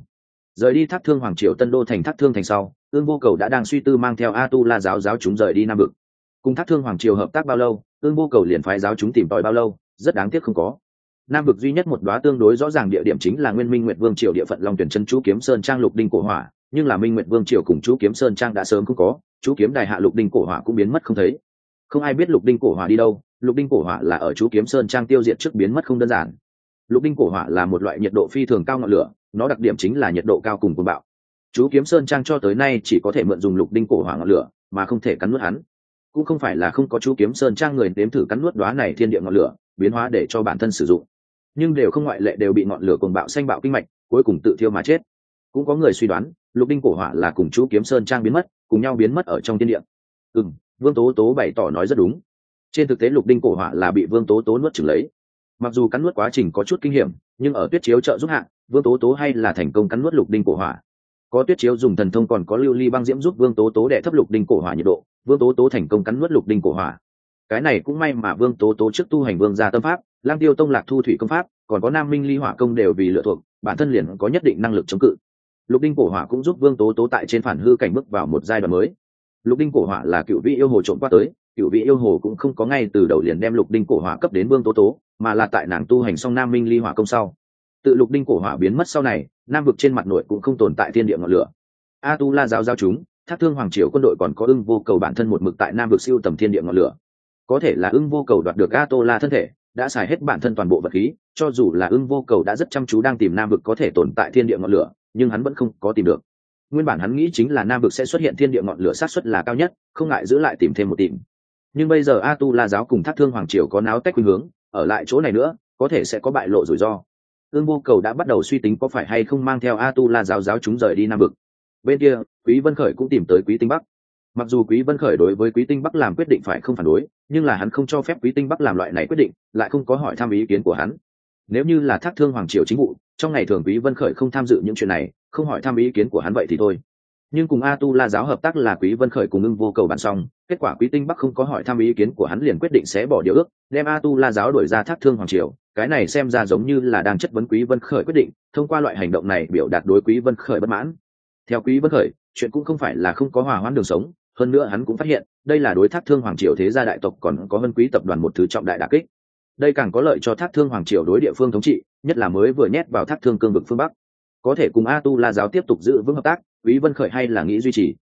Rời đi thác thương hoàng triều tân đô thành thác thương thành sau ương vô cầu đã đang suy tư mang theo a tu la giáo giáo chúng rời đi nam vực. Cùng thác thương hoàng triều hợp tác bao lâu ương vô cầu liền phái giáo chúng tìm tòi bao lâu, rất đáng tiếc không có. Nam vực duy nhất một đoá tương đối rõ ràng địa điểm chính là nguyên minh nguyệt vương triều địa phận long tuyển chân chú kiếm sơn trang lục đinh cổ hỏa nhưng là minh nguyệt vương triều cùng chú kiếm sơn trang đã sớm không có, chú kiếm đài hạ lục đinh cổ hỏa cũng biến mất không thấy. Không ai biết lục đinh cổ hỏa đi đâu, lục đinh cổ hỏa là ở chú kiếm sơn trang tiêu diệt trước biến mất không đơn giản. Lục đinh cổ hỏa là một loại nhiệt độ phi thường cao ngọn lửa, nó đặc điểm chính là nhiệt độ cao cùng cuồng bạo. Chú kiếm sơn trang cho tới nay chỉ có thể mượn dùng lục đinh cổ hỏa ngọn lửa, mà không thể cắn nuốt hắn. Cũng không phải là không có chú kiếm sơn trang người nếm thử cắn nuốt đoá này thiên địa ngọn lửa, biến hóa để cho bản thân sử dụng. Nhưng đều không ngoại lệ đều bị ngọn lửa cuồng bạo xanh bạo kinh mạch, cuối cùng tự thiêu mà chết. Cũng có người suy đoán lục đinh cổ hỏa là cùng chú kiếm sơn trang biến mất, cùng nhau biến mất ở trong thiên địa. Ừ vương tố tố bày tỏ nói rất đúng. Trên thực tế lục đinh cổ hỏa là bị vương tố tố nuốt chừng lấy. Mặc dù cắn nuốt quá trình có chút kinh hiểm, nhưng ở tuyết chiếu trợ giúp hạ, vương tố tố hay là thành công cắn nuốt lục đinh cổ hỏa có tuyết chiếu dùng thần thông còn có lưu ly băng diễm giúp vương tố tố đệ thấp lục đinh cổ hỏa nhiệt độ, vương tố tố thành công cắn nuốt lục đinh cổ hỏa cái này cũng may mà vương tố tố trước tu hành vương gia tâm pháp, lang tiêu tông lạc thu thủy công pháp, còn có nam minh ly hỏa công đều vì lựa thuộc, bản thân liền có nhất định năng lực chống cự lục đinh cổ hỏa cũng giúp vương tố tố tại trên phản hư cảnh bước vào một giai đoạn mới. Lục đinh cổ hỏa là cựu vị yêu hồ trộm qua tới, cựu vị yêu hồ cũng không có ngay từ đầu liền đem lục đinh cổ hỏa cấp đến vương tố tố, mà là tại nàng tu hành xong nam minh ly hỏa công sau. Tự lục đinh cổ hỏa biến mất sau này, nam vực trên mặt nội cũng không tồn tại thiên địa ngọn lửa. A tu la giao giao chúng, thác thương hoàng triều quân đội còn có ưng vô cầu bản thân một mực tại nam vực siêu tầm thiên địa ngọn lửa. Có thể là ưng vô cầu đoạt được a tô la thân thể, đã xài hết bản thân toàn bộ vật khí, cho dù là ưng vô cầu đã rất chăm chú đang tìm nam vực có thể tồn tại thiên địa ngọn lửa nhưng hắn vẫn không có tìm được. Nguyên bản hắn nghĩ chính là nam vực sẽ xuất hiện thiên địa ngọn lửa sát xuất là cao nhất, không ngại giữ lại tìm thêm một tìm. Nhưng bây giờ a tu la giáo cùng thác thương hoàng triều có náo tách khuynh hướng, ở lại chỗ này nữa, có thể sẽ có bại lộ rủi ro. Ương vô cầu đã bắt đầu suy tính có phải hay không mang theo a tu la giáo giáo chúng rời đi nam vực. Bên kia, quý vân khởi cũng tìm tới quý tinh bắc. Mặc dù quý vân khởi đối với quý tinh bắc làm quyết định phải không phản đối, nhưng là hắn không cho phép quý tinh bắc làm loại này quyết định, lại không có hỏi thăm ý kiến của hắn. Nếu như là thác thương hoàng triều chính vụ trong ngày thường quý vân khởi không tham dự những chuyện này, không hỏi thăm ý kiến của hắn vậy thì thôi. Nhưng cùng a tu la giáo hợp tác là quý vân khởi cùng ưng vô cầu bàn xong, kết quả quý tinh bắc không có hỏi thăm ý kiến của hắn liền quyết định sẽ bỏ điều ước, đem a tu la giáo đuổi ra thác thương hoàng triều. Cái này xem ra giống như là đang chất vấn quý vân khởi quyết định, thông qua loại hành động này biểu đạt đối quý vân khởi bất mãn. Theo quý vân khởi, chuyện cũng không phải là không có hòa hoãn đường sống, hơn nữa hắn cũng phát hiện, đây là đối thác thương hoàng triều thế gia đại tộc còn có vân quý tập đoàn một thứ trọng đại đả kích. Đây càng có lợi cho thác thương hoàng triều đối địa phương thống trị nhất là mới vừa nhét vào thác thương cương vực phương bắc. Có thể cùng a tu la giáo tiếp tục giữ vững hợp tác quý vân khởi hay là nghĩ duy trì?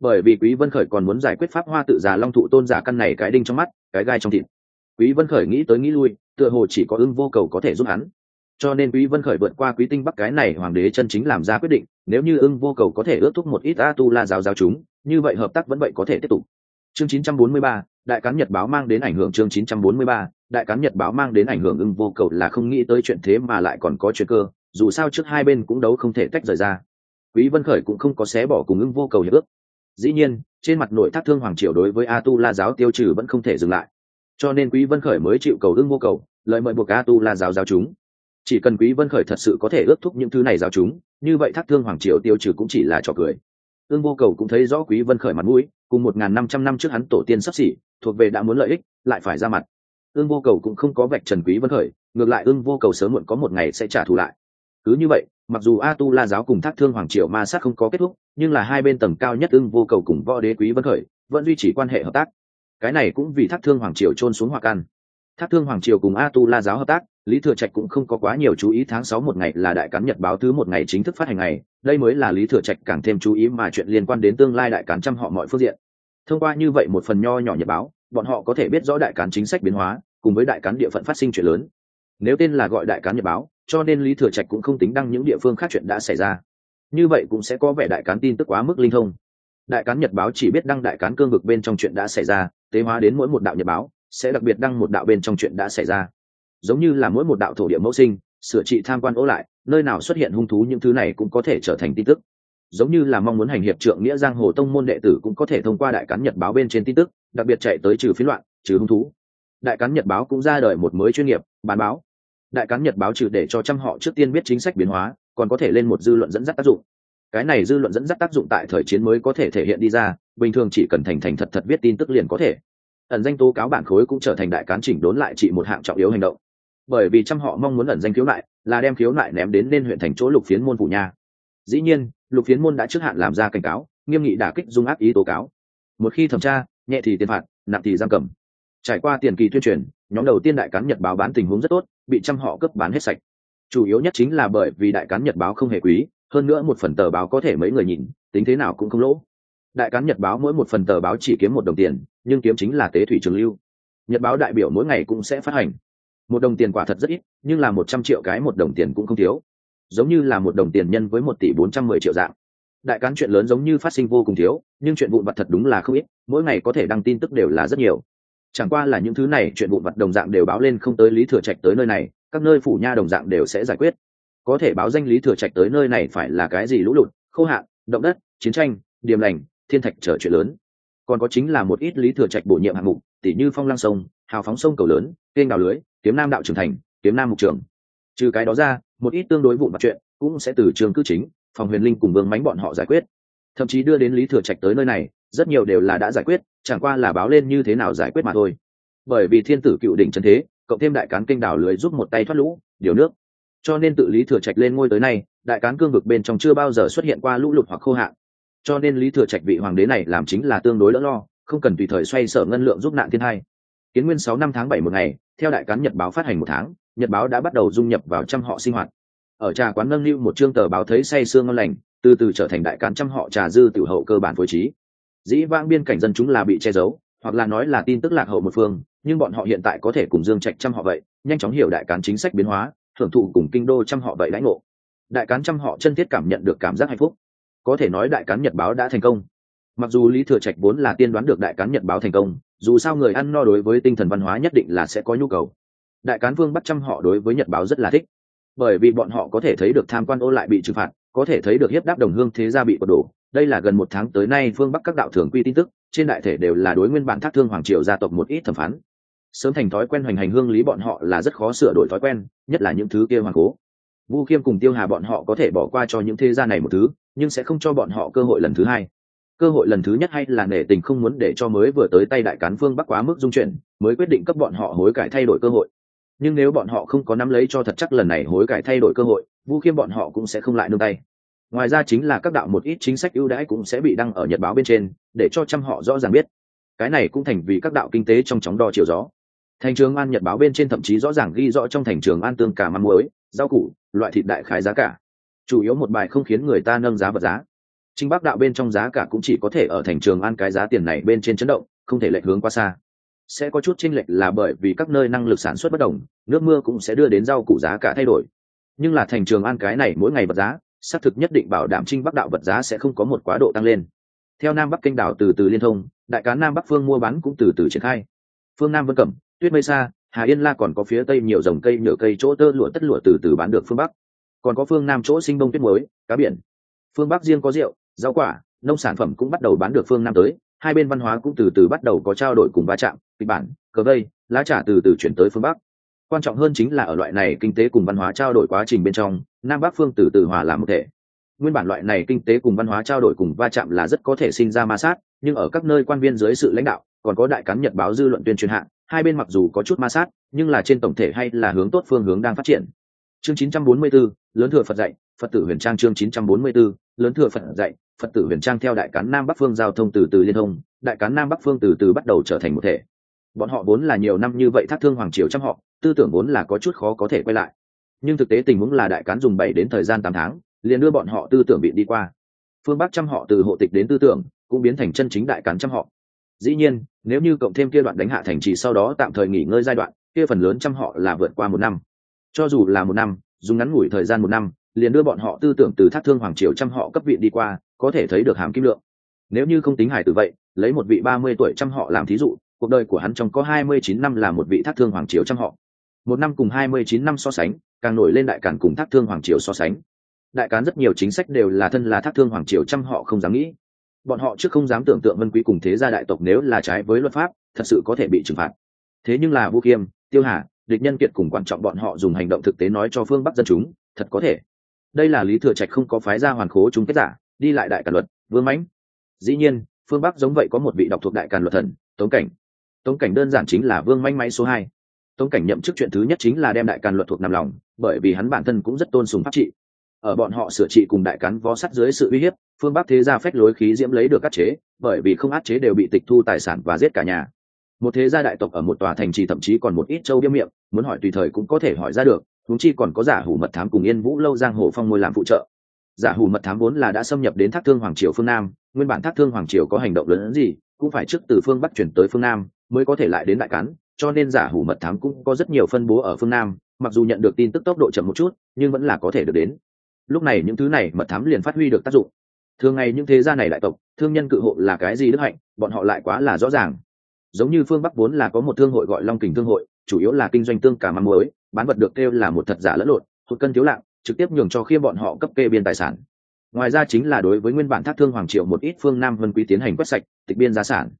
Bởi vì quý vân khởi còn muốn giải quyết pháp hoa tự giả long thụ tôn giả căn này cái đinh trong mắt cái gai trong thịt. Quý vân khởi nghĩ tới nghĩ lui tựa hồ chỉ có ưng vô cầu có thể giúp hắn. Cho nên quý vân khởi vượt qua quý tinh bắc cái này hoàng đế chân chính làm ra quyết định nếu như ưng vô cầu có thể ước thúc một ít a tu la giáo giáo chúng như vậy hợp tác vẫn vậy có thể tiếp tục. Chương 943, đại cán nhật báo mang đến ảnh hưởng chương 943, đại cán nhật báo mang đến ảnh hưởng ưng vô cầu là không nghĩ tới chuyện thế mà lại còn có chuyện cơ, dù sao trước hai bên cũng đấu không thể tách rời ra. Quý vân khởi cũng không có xé bỏ cùng ưng vô cầu hiệp ước. Dĩ nhiên, trên mặt nội thác thương hoàng triều đối với a tu la giáo tiêu trừ vẫn không thể dừng lại. Cho nên quý vân khởi mới chịu cầu ưng vô cầu, lợi mời buộc a tu la giáo giáo chúng. Chỉ cần quý vân khởi thật sự có thể ước thúc những thứ này giáo chúng, như vậy thác thương hoàng triều tiêu trừ cũng chỉ là trò cười. Ương vô cầu cũng thấy rõ quý vân khởi mặt mũi, cùng một ngàn năm trăm năm trước hắn tổ tiên sắp xỉ, thuộc về đã muốn lợi ích, lại phải ra mặt ương vô cầu cũng không có vạch trần quý vân khởi, ngược lại ương vô cầu sớm muộn có một ngày sẽ trả thù lại. Cứ như vậy, mặc dù a tu la giáo cùng thác thương hoàng triều ma sát không có kết thúc, nhưng là hai bên tầng cao nhất ưng vô cầu cùng võ đế quý vân khởi vẫn duy trì quan hệ hợp tác. Cái này cũng vì thác thương hoàng triều trôn xuống hoa can thác thương hoàng triều cùng a tu la giáo hợp tác, lý thừa trạch cũng không có quá nhiều chú ý tháng sáu một ngày là đại cán nhật báo thứ một ngày chính thức phát hành ngày, đây mới là lý thừa trạch càng thêm chú ý mà chuyện liên quan đến tương lai đại cán trăm họ mọi phương diện. Thông qua như vậy một phần nho nhỏ nhật báo, bọn họ có thể biết rõ đại cán chính sách biến hóa cùng với đại cán địa phận phát sinh chuyện lớn. Nếu tên là gọi đại cán nhật báo, cho nên lý thừa trạch cũng không tính đăng những địa phương khác chuyện đã xảy ra. Như vậy cũng sẽ có vẻ đại cán tin tức quá mức linh thông. Đại cán nhật báo chỉ biết đăng đại cán cương vực bên trong chuyện đã xảy ra, tế hóa đến mỗi một đạo nhật báo, sẽ đặc biệt đăng một đạo bên trong chuyện đã xảy ra. Giống như là mỗi một đạo thổ địa mẫu sinh, sửa trị tham quan ố lại, nơi nào xuất hiện hung thú những thứ này cũng có thể trở thành tin tức. Giống như là mong muốn hành hiệp trượng nghĩa giang hồ tông môn đệ tử cũng có thể thông qua đại cán nhật báo bên trên tin tức, đặc biệt chạy tới trừ phiến loạn, trừ hung thú đại cán nhật báo cũng ra đời một mới chuyên nghiệp, bán báo. Đại cán nhật báo trừ để cho trăm họ trước tiên biết chính sách biến hóa, còn có thể lên một dư luận dẫn dắt tác dụng. Cái này dư luận dẫn dắt tác dụng tại thời chiến mới có thể thể hiện đi ra, bình thường chỉ cần thành thành thật thật viết tin tức liền có thể. Ẩn danh tố cáo bản khối cũng trở thành đại cán chỉnh đốn lại trị một hạng trọng yếu hành động. Bởi vì trăm họ mong muốn ẩn danh khiếu nại, là đem khiếu nại ném đến nên huyện thành chỗ lục phiến môn phủ nha dĩ nhiên, lục phiến môn đã trước hạn làm ra cảnh cáo, nghiêm nghị đả kích dung ác ý tố cáo. Một khi thẩm tra, nhẹ thì tiền phạt, nặng thì giam cầm trải qua tiền kỳ tuyên truyền, nhóm đầu tiên đại cán nhật báo bán tình huống rất tốt, bị trăm họ cướp bán hết sạch. Chủ yếu nhất chính là bởi vì đại cán nhật báo không hề quý, hơn nữa một phần tờ báo có thể mấy người nhìn, tính thế nào cũng không lỗ. Đại cán nhật báo mỗi một phần tờ báo chỉ kiếm một đồng tiền, nhưng kiếm chính là tế thủy trường lưu. Nhật báo đại biểu mỗi ngày cũng sẽ phát hành. Một đồng tiền quả thật rất ít, nhưng là một trăm triệu cái một đồng tiền cũng không thiếu. Giống như là một đồng tiền nhân với một tỷ bốn trăm mười triệu dạng. Đại cán chuyện lớn giống như phát sinh vô cùng thiếu, nhưng chuyện vụn vặt thật đúng là không ít, mỗi ngày có thể đăng tin tức đều là rất nhiều chẳng qua là những thứ này chuyện vụn vặt đồng dạng đều báo lên không tới lý thừa trạch tới nơi này, các nơi phủ nha đồng dạng đều sẽ giải quyết. Có thể báo danh lý thừa trạch tới nơi này phải là cái gì lũ lụt, khô hạn, động đất, chiến tranh, điềm lành, thiên thạch trở chuyện lớn. Còn có chính là một ít lý thừa trạch bổ nhiệm hạng mục, tỉ như phong lăng sông, hào phóng sông cầu lớn, kênh đào lưới, kiếm nam đạo trưởng thành, kiếm nam mục trường. Trừ cái đó ra, một ít tương đối vụn mặt chuyện cũng sẽ từ trường cư chính, phòng huyền linh cùng vương mánh bọn họ giải quyết. Thậm chí đưa đến lý thừa trạch tới nơi này rất nhiều đều là đã giải quyết, chẳng qua là báo lên như thế nào giải quyết mà thôi. Bởi vì thiên tử cựu đỉnh trần thế, cộng thêm đại cán kênh đảo lưới giúp một tay thoát lũ, điều nước. Cho nên tự lý thừa trạch lên ngôi tới nay, đại cán cương vực bên trong chưa bao giờ xuất hiện qua lũ lụt hoặc khô hạn. Cho nên lý thừa trạch vị hoàng đế này làm chính là tương đối lỡ lo, không cần tùy thời xoay sở ngân lượng giúp nạn thiên hai kiến nguyên sáu năm tháng bảy một ngày, theo đại cán nhật báo phát hành một tháng, nhật báo đã bắt đầu dung nhập vào trăm họ sinh hoạt. Ở trà quán nâng niu một chương tờ báo thấy say sương ngon lành, từ từ trở thành đại cán trăm họ trà dư tiểu hậu cơ bản phối trí dĩ vãng biên cảnh dân chúng là bị che giấu, hoặc là nói là tin tức lạc hậu một phương, nhưng bọn họ hiện tại có thể cùng dương trạch trăm họ vậy, nhanh chóng hiểu đại cán chính sách biến hóa, thưởng thụ cùng kinh đô trăm họ vậy lãnh ngộ. Đại cán trăm họ chân thiết cảm nhận được cảm giác hạnh phúc. Có thể nói đại cán nhật báo đã thành công. Mặc dù lý thừa trạch vốn là tiên đoán được đại cán nhật báo thành công, dù sao người ăn no đối với tinh thần văn hóa nhất định là sẽ có nhu cầu. Đại cán vương bắt trăm họ đối với nhật báo rất là thích. Bởi vì bọn họ có thể thấy được tham quan ô lại bị trừng phạt, có thể thấy được hiếp đáp đồng hương thế gia bị quật đổ đây là gần một tháng tới nay phương bắc các đạo thường quy tin tức, trên đại thể đều là đối nguyên bản thác thương hoàng triều gia tộc một ít thẩm phán. Sớm thành thói quen hoành hành hương lý bọn họ là rất khó sửa đổi thói quen, nhất là những thứ kia hoàng cố. Vu khiêm cùng tiêu hà bọn họ có thể bỏ qua cho những thế gia này một thứ, nhưng sẽ không cho bọn họ cơ hội lần thứ hai. Cơ hội lần thứ nhất hay là nể tình không muốn để cho mới vừa tới tay đại cán phương bắc quá mức dung chuyển, mới quyết định cấp bọn họ hối cải thay đổi cơ hội. Nhưng nếu bọn họ không có nắm lấy cho thật chắc lần này hối cải thay đổi cơ hội, vu khiêm bọn họ cũng sẽ không lại nương tay ngoài ra chính là các đạo một ít chính sách ưu đãi cũng sẽ bị đăng ở nhật báo bên trên, để cho trăm họ rõ ràng biết. Cái này cũng thành vì các đạo kinh tế trong chóng đo chiều gió. Thành trường an nhật báo bên trên thậm chí rõ ràng ghi rõ trong thành trường an tương cả mắm muối, rau củ, loại thịt đại khái giá cả. Chủ yếu một bài không khiến người ta nâng giá vật giá. Trinh bắc đạo bên trong giá cả cũng chỉ có thể ở thành trường an cái giá tiền này bên trên chấn động, không thể lệch hướng qua xa. Sẽ có chút chênh lệch là bởi vì các nơi năng lực sản xuất bất đồng, nước mưa cũng sẽ đưa đến rau củ giá cả thay đổi. Nhưng là thành trường an cái này mỗi ngày vật giá xác thực nhất định bảo đảm trinh bắc đạo vật giá sẽ không có một quá độ tăng lên. Theo nam bắc kênh đảo từ từ liên thông, đại cá nam bắc phương mua bán cũng từ từ triển khai. Phương nam vân cẩm, tuyết mây xa, hà yên la còn có phía tây nhiều dòng cây, nhựa cây chỗ tơ lụa tất lụa từ từ bán được phương bắc. Còn có phương nam chỗ sinh bông tuyết muối, cá biển. Phương bắc riêng có rượu, rau quả, nông sản phẩm cũng bắt đầu bán được phương nam tới. Hai bên văn hóa cũng từ từ bắt đầu có trao đổi cùng va chạm, kịch bản, cờ vây, lá trà từ từ chuyển tới phương bắc quan trọng hơn chính là ở loại này kinh tế cùng văn hóa trao đổi quá trình bên trong nam bắc phương từ từ hòa làm một thể. Nguyên bản loại này kinh tế cùng văn hóa trao đổi cùng va chạm là rất có thể sinh ra ma sát nhưng ở các nơi quan viên dưới sự lãnh đạo còn có đại cán nhật báo dư luận tuyên truyền hạng hai bên mặc dù có chút ma sát nhưng là trên tổng thể hay là hướng tốt phương hướng đang phát triển. Chương 944, lớn thừa phật dạy phật tử huyền trang chương 944, lớn thừa phật dạy phật tử huyền trang theo đại cán nam bắc phương giao thông từ từ liên thông đại cán nam bắc phương từ từ bắt đầu trở thành một thể bọn họ vốn là nhiều năm như vậy thác thương hoàng triều trăm họ, tư tưởng vốn là có chút khó có thể quay lại. Nhưng thực tế tình huống là đại cán dùng bảy đến thời gian tám tháng, liền đưa bọn họ tư tưởng bị đi qua. Phương bắc trăm họ từ hộ tịch đến tư tưởng, cũng biến thành chân chính đại cán trăm họ. Dĩ nhiên, nếu như cộng thêm kia đoạn đánh hạ thành trì sau đó tạm thời nghỉ ngơi giai đoạn, kia phần lớn trăm họ là vượt qua một năm. Cho dù là một năm, dùng ngắn ngủi thời gian một năm, liền đưa bọn họ tư tưởng từ thác thương hoàng triều trăm họ cấp viện đi qua, có thể thấy được hàm kim lượng. Nếu như không tính hải từ vậy, lấy một vị ba mươi tuổi trăm họ làm thí dụ cuộc đời của hắn trong có hai mươi chín năm là một vị thác thương hoàng triều trong họ. Một năm cùng hai mươi chín năm so sánh, càng nổi lên đại càn cùng thác thương hoàng triều so sánh. Đại cán rất nhiều chính sách đều là thân là thác thương hoàng triều trăm họ không dám nghĩ. Bọn họ trước không dám tưởng tượng vân quý cùng thế gia đại tộc nếu là trái với luật pháp, thật sự có thể bị trừng phạt. Thế nhưng là vũ kiêm, tiêu hà, địch nhân kiệt cùng quan trọng bọn họ dùng hành động thực tế nói cho phương bắc dân chúng, thật có thể. Đây là lý thừa trạch không có phái ra hoàn khố chúng kết giả, đi lại đại càn luật, vương mãnh. Dĩ nhiên, phương bắc giống vậy có một vị đọc thuộc đại càn luật thần, tống cảnh tống cảnh đơn giản chính là vương manh máy số hai. Tống cảnh nhậm chức chuyện thứ nhất chính là đem đại càn luật thuộc nằm lòng, bởi vì hắn bản thân cũng rất tôn sùng pháp trị. Ở bọn họ sửa trị cùng đại cán vó sắt dưới sự uy hiếp, phương bắc thế gia phách lối khí diễm lấy được các chế, bởi vì không át chế đều bị tịch thu tài sản và giết cả nhà. Một thế gia đại tộc ở một tòa thành trì thậm chí còn một ít châu biếm miệng, muốn hỏi tùy thời cũng có thể hỏi ra được thúng chi còn có giả hủ mật thám cùng yên vũ lâu giang hồ phong môi làm phụ trợ. Giả hủ mật thám vốn là đã xâm nhập đến thác thương hoàng triều phương nam, nguyên bản thác thương hoàng triều có hành động lớn hơn gì, cũng phải trước từ phương bắc chuyển tới phương nam mới có thể lại đến đại cán, cho nên giả hủ mật thám cũng có rất nhiều phân bố ở phương nam, mặc dù nhận được tin tức tốc độ chậm một chút, nhưng vẫn là có thể được đến. Lúc này những thứ này mật thám liền phát huy được tác dụng. Thường ngày những thế gia này đại tộc, thương nhân cự hộ là cái gì đức hạnh, bọn họ lại quá là rõ ràng. Giống như phương bắc vốn là có một thương hội gọi long kình thương hội, chủ yếu là kinh doanh tương cả mắm muối, bán vật được kêu là một thật giả lẫn lộn hụt cân thiếu lạng, trực tiếp nhường cho khiêm bọn họ cấp kê biên tài sản. Ngoài ra chính là đối với nguyên bản thác thương hoàng triệu một ít phương nam vân quý tiến hành quét sạch, tịch biên gia sản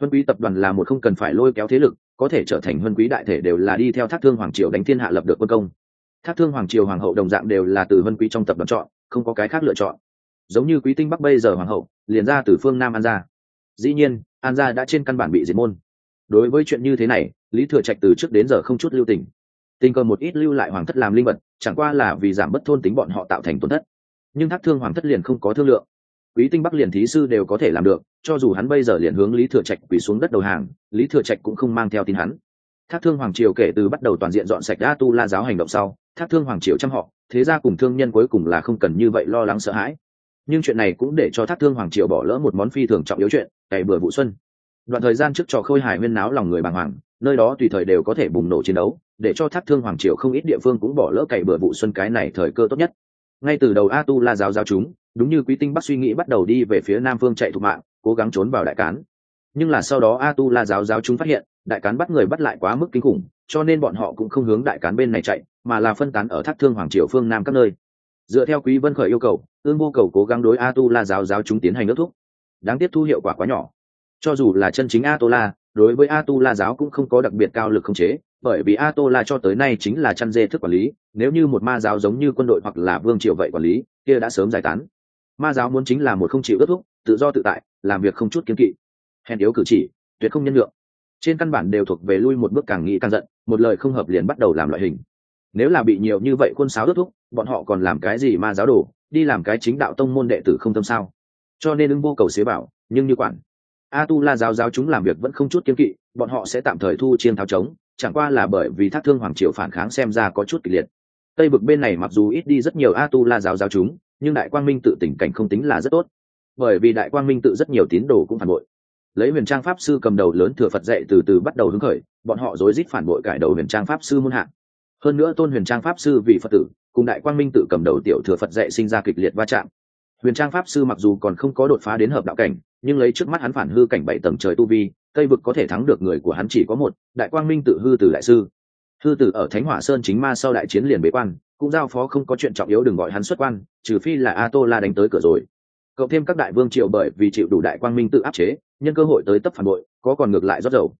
vân quý tập đoàn là một không cần phải lôi kéo thế lực, có thể trở thành vân quý đại thể đều là đi theo thác thương hoàng triều đánh thiên hạ lập được quân công. Thác thương hoàng triều hoàng hậu đồng dạng đều là từ vân quý trong tập đoàn chọn, không có cái khác lựa chọn. Giống như quý tinh bắc bây giờ hoàng hậu, liền ra từ phương nam an gia. Dĩ nhiên, an gia đã trên căn bản bị diệt môn. Đối với chuyện như thế này, lý thừa trạch từ trước đến giờ không chút lưu tình. Tình cờ một ít lưu lại hoàng thất làm linh vật, chẳng qua là vì giảm bất thôn tính bọn họ tạo thành tổn thất. Nhưng thác thương hoàng thất liền không có thương lượng quý tinh bắc liền thí sư đều có thể làm được, cho dù hắn bây giờ liền hướng lý thừa trạch quỳ xuống đất đầu hàng, lý thừa trạch cũng không mang theo tin hắn. Thác thương hoàng triều kể từ bắt đầu toàn diện dọn sạch đa tu la giáo hành động sau, thác thương hoàng triều chăm họ, thế ra cùng thương nhân cuối cùng là không cần như vậy lo lắng sợ hãi. Nhưng chuyện này cũng để cho thác thương hoàng triều bỏ lỡ một món phi thường trọng yếu chuyện cày bừa vụ xuân. Đoạn thời gian trước trò khôi hài huyên náo lòng người bàng hoàng, nơi đó tùy thời đều có thể bùng nổ chiến đấu, để cho thác thương hoàng triều không ít địa phương cũng bỏ lỡ cày bừa vụ xuân cái này thời cơ tốt nhất ngay từ đầu a tu la giáo giáo chúng, đúng như quý tinh bắc suy nghĩ bắt đầu đi về phía nam phương chạy thục mạng, cố gắng trốn vào đại cán. Nhưng là sau đó a tu la giáo giáo chúng phát hiện, đại cán bắt người bắt lại quá mức kinh khủng, cho nên bọn họ cũng không hướng đại cán bên này chạy, mà là phân tán ở thác thương hoàng triều phương nam các nơi. Dựa theo quý vân khởi yêu cầu, ương vô cầu cố gắng đối a tu la giáo giáo chúng tiến hành ước thúc. Đáng tiếc thu hiệu quả quá nhỏ. Cho dù là chân chính a tu la đối với a tu la giáo cũng không có đặc biệt cao lực khống chế, bởi vì a tô la cho tới nay chính là chăn dê thức quản lý, nếu như một ma giáo giống như quân đội hoặc là vương triều vậy quản lý, kia đã sớm giải tán. Ma giáo muốn chính là một không chịu ước thúc, tự do tự tại, làm việc không chút kiếm kỵ. Hèn yếu cử chỉ, tuyệt không nhân lượng trên căn bản đều thuộc về lui một bước càng nghĩ càng giận, một lời không hợp liền bắt đầu làm loại hình. Nếu là bị nhiều như vậy quân sáo ước thúc, bọn họ còn làm cái gì ma giáo đồ đi làm cái chính đạo tông môn đệ tử không tâm sao? Cho nên ứng vô cầu xế bảo, nhưng như quản a tu la giáo giáo chúng làm việc vẫn không chút kiếm kỵ, bọn họ sẽ tạm thời thu chiên tháo trống, chẳng qua là bởi vì thác thương hoàng triều phản kháng xem ra có chút kịch liệt. Tây vực bên này mặc dù ít đi rất nhiều a tu la giáo giáo chúng, nhưng đại quang minh tự tình cảnh không tính là rất tốt. Bởi vì đại quang minh tự rất nhiều tín đồ cũng phản bội. Lấy huyền trang pháp sư cầm đầu lớn thừa phật dạy từ từ bắt đầu hứng khởi, bọn họ rối rít phản bội cải đầu huyền trang pháp sư muôn hạng. Hơn nữa tôn huyền trang pháp sư vì phật tử, cùng đại quang minh tự cầm đầu tiểu thừa phật dạy sinh ra kịch liệt va chạm huyền trang pháp sư mặc dù còn không có đột phá đến hợp đạo cảnh, nhưng lấy trước mắt hắn phản hư cảnh bảy tầng trời tu vi tây vực có thể thắng được người của hắn chỉ có một, đại quang minh tự hư tử đại sư. Hư tử ở thánh hỏa sơn chính ma sau đại chiến liền bế quan, cũng giao phó không có chuyện trọng yếu đừng gọi hắn xuất quan, trừ phi là a tô la đánh tới cửa rồi. Cộng thêm các đại vương triều bởi vì chịu đủ đại quang minh tự áp chế, nhân cơ hội tới tấp phản bội, có còn ngược lại rót dầu.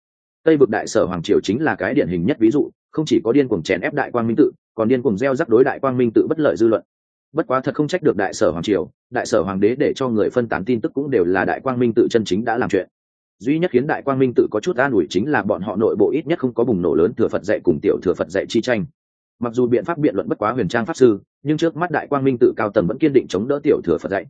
Tây vực đại sở hoàng triều chính là cái điển hình nhất ví dụ, không chỉ có điên cuồng chèn ép đại quang minh tự, còn điên cuồng gieo rắc đối đại quang minh tự bất lợi dư luận bất quá thật không trách được đại sở hoàng triều, đại sở hoàng đế để cho người phân tán tin tức cũng đều là đại quang minh tự chân chính đã làm chuyện. Duy nhất khiến đại quang minh tự có chút an ủi chính là bọn họ nội bộ ít nhất không có bùng nổ lớn thừa phật dạy cùng tiểu thừa phật dạy chi tranh. Mặc dù biện pháp biện luận bất quá huyền trang pháp sư, nhưng trước mắt đại quang minh tự cao tầng vẫn kiên định chống đỡ tiểu thừa phật dạy.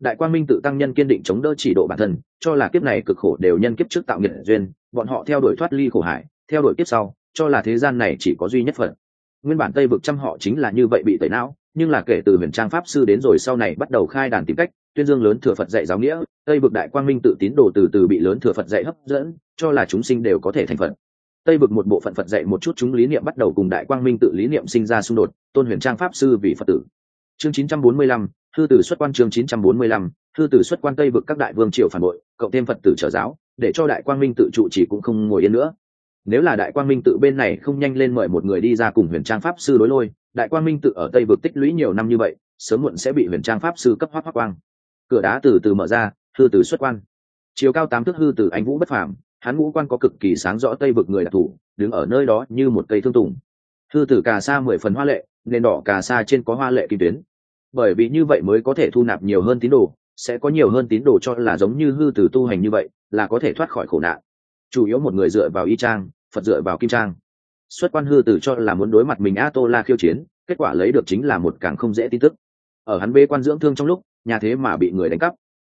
Đại quang minh tự tăng nhân kiên định chống đỡ chỉ độ bản thân, cho là kiếp này cực khổ đều nhân kiếp trước tạo nghiệp duyên, bọn họ theo đuổi thoát ly khổ hải theo đuổi kiếp sau, cho là thế gian này chỉ có duy nhất phật nguyên bản tây vực trăm họ chính là như vậy bị tẩy não nhưng là kể từ huyền trang pháp sư đến rồi sau này bắt đầu khai đàn tìm cách tuyên dương lớn thừa phật dạy giáo nghĩa tây vực đại quang minh tự tín đồ từ từ bị lớn thừa phật dạy hấp dẫn cho là chúng sinh đều có thể thành phật. Tây vực một bộ phận phật dạy một chút chúng lý niệm bắt đầu cùng đại quang minh tự lý niệm sinh ra xung đột tôn huyền trang pháp sư vì phật tử. Chương 945, thư tử xuất quan chương 945, thư tử xuất quan tây vực các đại vương triều phản bội cộng thêm phật tử trở giáo để cho đại quang minh tự trụ chỉ cũng không ngồi yên nữa. Nếu là đại quang minh tự bên này không nhanh lên mời một người đi ra cùng huyền trang pháp sư đối lôi đại quang minh tự ở tây vực tích lũy nhiều năm như vậy, sớm muộn sẽ bị huyền trang pháp sư cấp hoác hoác quang. Cửa đá từ từ mở ra, hư từ xuất quan. Chiều cao tám thước hư từ anh vũ bất phàm, hắn ngũ quan có cực kỳ sáng rõ tây vực người đặc thù, đứng ở nơi đó như một cây thương tùng. Hư từ cà sa mười phần hoa lệ, nền đỏ cà sa trên có hoa lệ kim tuyến. Bởi vì như vậy mới có thể thu nạp nhiều hơn tín đồ, sẽ có nhiều hơn tín đồ cho là giống như hư từ tu hành như vậy, là có thể thoát khỏi khổ nạn. Chủ yếu một người dựa vào y trang, phật dựa vào kim trang xuất quan hư tử cho là muốn đối mặt mình a tô la khiêu chiến, kết quả lấy được chính là một càng không dễ tin tức. Ở hắn bê quan dưỡng thương trong lúc, nhà thế mà bị người đánh cắp.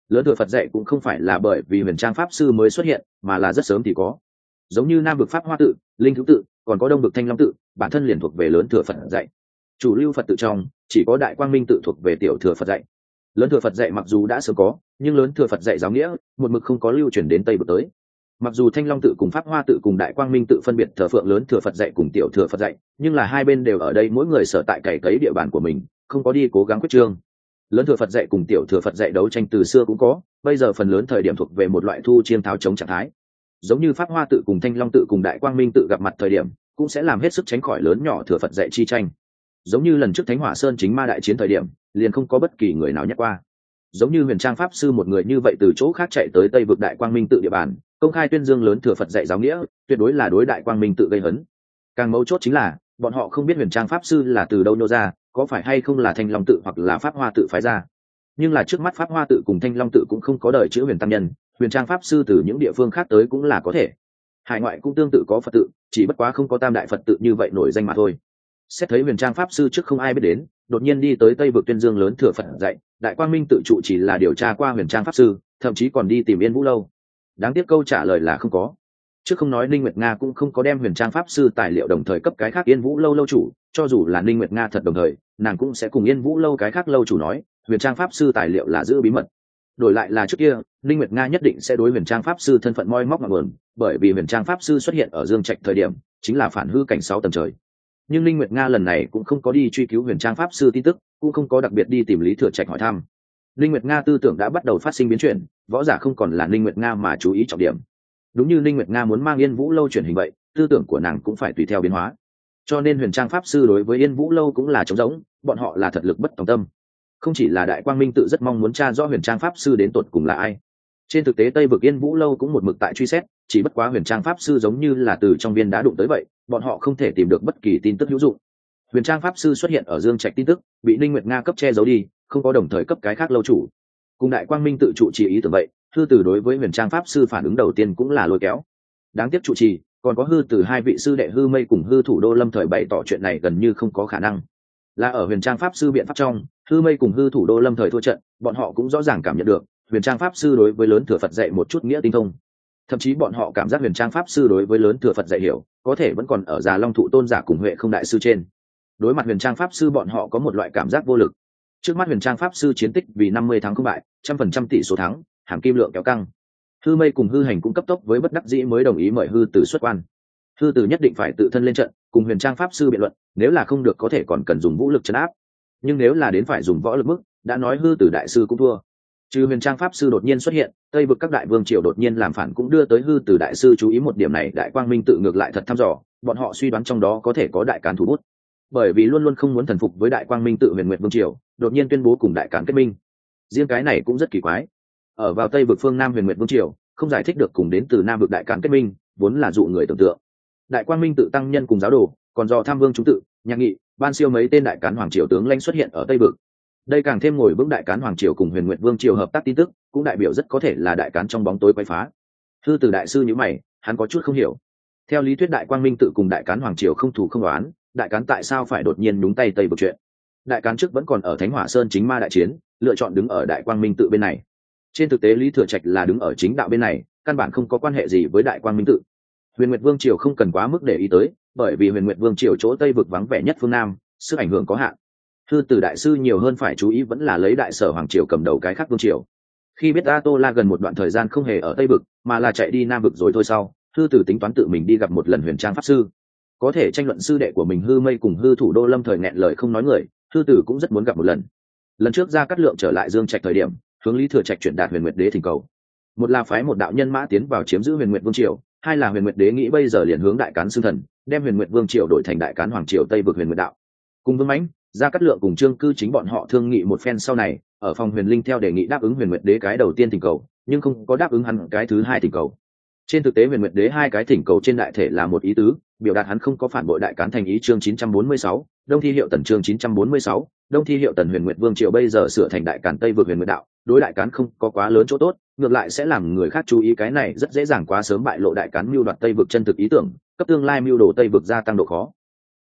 Lớn thừa phật dạy cũng không phải là bởi vì huyền trang pháp sư mới xuất hiện, mà là rất sớm thì có. Giống như nam vực pháp hoa tự, linh thứ tự, còn có đông vực thanh long tự, bản thân liền thuộc về lớn thừa phật dạy. Chủ lưu phật tự trong, chỉ có đại quang minh tự thuộc về tiểu thừa phật dạy. Lớn thừa phật dạy mặc dù đã sớm có, nhưng lớn thừa phật dạy giáo nghĩa, một mực không có lưu truyền đến tây bực tới mặc dù thanh long tự cùng pháp hoa tự cùng đại quang minh tự phân biệt thờ phượng lớn, thừa phật dạy cùng tiểu thừa phật dạy, nhưng là hai bên đều ở đây, mỗi người sở tại cày cấy địa bàn của mình, không có đi cố gắng quyết trương. Lớn thừa phật dạy cùng tiểu thừa phật dạy đấu tranh từ xưa cũng có, bây giờ phần lớn thời điểm thuộc về một loại thu chiêm tháo chống trạng thái. Giống như pháp hoa tự cùng thanh long tự cùng đại quang minh tự gặp mặt thời điểm, cũng sẽ làm hết sức tránh khỏi lớn nhỏ thừa phật dạy chi tranh. Giống như lần trước thánh hỏa sơn chính ma đại chiến thời điểm, liền không có bất kỳ người nào nhắc qua. Giống như huyền trang pháp sư một người như vậy từ chỗ khác chạy tới tây vực đại quang minh tự địa bàn công khai tuyên dương lớn thừa phật dạy giáo nghĩa, tuyệt đối là đối đại quang minh tự gây hấn. Càng mấu chốt chính là, bọn họ không biết huyền trang pháp sư là từ đâu nô ra, có phải hay không là thanh long tự hoặc là pháp hoa tự phái ra. Nhưng là trước mắt pháp hoa tự cùng thanh long tự cũng không có đời chữ huyền tam nhân, huyền trang pháp sư từ những địa phương khác tới cũng là có thể. Hải ngoại cũng tương tự có phật tự, chỉ bất quá không có tam đại phật tự như vậy nổi danh mà thôi. Xét thấy huyền trang pháp sư trước không ai biết đến, đột nhiên đi tới tây vực tuyên dương lớn thừa phật dạy, đại quang minh tự trụ chỉ là điều tra qua huyền trang pháp sư, thậm chí còn đi tìm yên vũ lâu đáng tiếc câu trả lời là không có. Trước không nói ninh nguyệt nga cũng không có đem huyền trang pháp sư tài liệu đồng thời cấp cái khác yên vũ lâu lâu chủ, cho dù là ninh nguyệt nga thật đồng thời, nàng cũng sẽ cùng yên vũ lâu cái khác lâu chủ nói, huyền trang pháp sư tài liệu là giữ bí mật. Đổi lại là trước kia, ninh nguyệt nga nhất định sẽ đối huyền trang pháp sư thân phận moi móc ngọn nguồn bởi vì huyền trang pháp sư xuất hiện ở dương trạch thời điểm, chính là phản hư cảnh sáu tầng trời. Nhưng ninh nguyệt nga lần này cũng không có đi truy cứu huyền trang pháp sư tin tức, cũng không có đặc biệt đi tìm lý thừa trạch hỏi thăm. Linh nguyệt nga tư tưởng đã bắt đầu phát sinh biến chuyển, võ giả không còn là Linh nguyệt nga mà chú ý trọng điểm. Đúng như Linh nguyệt nga muốn mang yên vũ lâu chuyển hình vậy, tư tưởng của nàng cũng phải tùy theo biến hóa. Cho nên huyền trang pháp sư đối với yên vũ lâu cũng là trống rỗng, bọn họ là thật lực bất tòng tâm. Không chỉ là đại quang minh tự rất mong muốn tra rõ huyền trang pháp sư đến tột cùng là ai. Trên thực tế tây vực yên vũ lâu cũng một mực tại truy xét, chỉ bất quá huyền trang pháp sư giống như là từ trong viên đã đụng tới vậy, bọn họ không thể tìm được bất kỳ tin tức hữu dụng. Huyền trang pháp sư xuất hiện ở dương trạch tin tức, bị ninh nguyệt nga cấp che giấu đi không có đồng thời cấp cái khác lâu chủ. Cùng đại quang minh tự trụ trì ý tưởng vậy, Hư từ đối với huyền trang pháp sư phản ứng đầu tiên cũng là lôi kéo. Đáng tiếc trụ trì, còn có hư từ hai vị sư đệ hư mây cùng hư thủ đô lâm thời bày tỏ chuyện này gần như không có khả năng. Là ở huyền trang pháp sư biện pháp trong, hư mây cùng hư thủ đô lâm thời thua trận, bọn họ cũng rõ ràng cảm nhận được, huyền trang pháp sư đối với lớn thừa phật dạy một chút nghĩa tinh thông. Thậm chí bọn họ cảm giác huyền trang pháp sư đối với lớn thừa phật dạy hiểu, có thể vẫn còn ở già long thụ tôn giả cùng huệ không đại sư trên. Đối mặt huyền trang pháp sư bọn họ có một loại cảm giác vô lực trước mắt huyền trang pháp sư chiến tích vì năm mươi tháng không bại, trăm phần trăm tỷ số thắng hàm kim lượng kéo căng. Hư mây cùng hư hành cũng cấp tốc với bất đắc dĩ mới đồng ý mời hư tử xuất quan. Hư tử nhất định phải tự thân lên trận, cùng huyền trang pháp sư biện luận, nếu là không được có thể còn cần dùng vũ lực chấn áp. Nhưng nếu là đến phải dùng võ lực mức, đã nói hư tử đại sư cũng thua. Trừ huyền trang pháp sư đột nhiên xuất hiện, tây vực các đại vương triều đột nhiên làm phản cũng đưa tới hư tử đại sư chú ý một điểm này, đại quang minh tự ngược lại thật thăm dò, bọn họ suy đoán trong đó có thể có đại cán thủ bút. Bởi vì luôn luôn không muốn thần phục với đại quang minh tự huyền nguyện vương triều đột nhiên tuyên bố cùng đại cản kết minh. Riêng cái này cũng rất kỳ quái. Ở vào tây vực phương nam huyền nguyện vương triều, không giải thích được cùng đến từ nam vực đại cản kết minh, vốn là dụ người tưởng tượng. Đại quang minh tự tăng nhân cùng giáo đồ, còn do tham vương chúng tự, nhạc nghị, ban siêu mấy tên đại cán hoàng triều tướng lãnh xuất hiện ở tây vực. Đây càng thêm ngồi vững đại cán hoàng triều cùng huyền nguyện vương triều hợp tác tin tức, cũng đại biểu rất có thể là đại cán trong bóng tối quay phá. Thư từ đại sư nhữ mày, hắn có chút không hiểu. Theo lý thuyết đại quang minh tự cùng đại cán hoàng triều không thủ không đoán đại cán tại sao phải đột nhiên đúng tay tây vực chuyện? Đại cán trước vẫn còn ở thánh hỏa sơn chính ma đại chiến, lựa chọn đứng ở đại quang minh tự bên này. Trên thực tế lý thừa trạch là đứng ở chính đạo bên này, căn bản không có quan hệ gì với đại quang minh tự. Huyền nguyệt vương triều không cần quá mức để ý tới, bởi vì huyền nguyệt vương triều chỗ tây vực vắng vẻ nhất phương nam, sức ảnh hưởng có hạn. Thư từ đại sư nhiều hơn phải chú ý vẫn là lấy đại sở hoàng triều cầm đầu cái khác vương triều. Khi biết a tô la gần một đoạn thời gian không hề ở tây vực, mà là chạy đi nam vực rồi thôi sau, thư từ tính toán tự mình đi gặp một lần huyền trang pháp sư. Có thể tranh luận sư đệ của mình hư mây cùng hư thủ đô lâm thời nghẹn lời không nói người thư tử cũng rất muốn gặp một lần. Lần trước ra cắt lượng trở lại dương trạch thời điểm, hướng lý thừa trạch chuyển đạt huyền nguyệt đế thỉnh cầu. Một là phái một đạo nhân mã tiến vào chiếm giữ huyền nguyệt vương triều, hai là huyền nguyệt đế nghĩ bây giờ liền hướng đại cán xương thần, đem huyền nguyệt vương triều đổi thành đại cán hoàng triều tây vực huyền nguyệt đạo. Cùng vương mãnh ra cắt lượng cùng trương cư chính bọn họ thương nghị một phen sau này, ở phòng huyền linh theo đề nghị đáp ứng huyền nguyệt đế cái đầu tiên thỉnh cầu, nhưng không có đáp ứng hẳn cái thứ hai thỉnh cầu. Trên thực tế huyền nguyệt đế hai cái thỉnh cầu trên đại thể là một ý tứ biểu đạt hắn không có phản bội đại cán thành ý chương 946, đông thi hiệu tần chương 946, đông thi hiệu tần huyền nguyệt vương triều bây giờ sửa thành đại cản tây vượt huyền nguyệt đạo đối đại cán không có quá lớn chỗ tốt ngược lại sẽ làm người khác chú ý cái này rất dễ dàng quá sớm bại lộ đại cán mưu đoạt tây vực chân thực ý tưởng cấp tương lai mưu đồ tây vực gia tăng độ khó.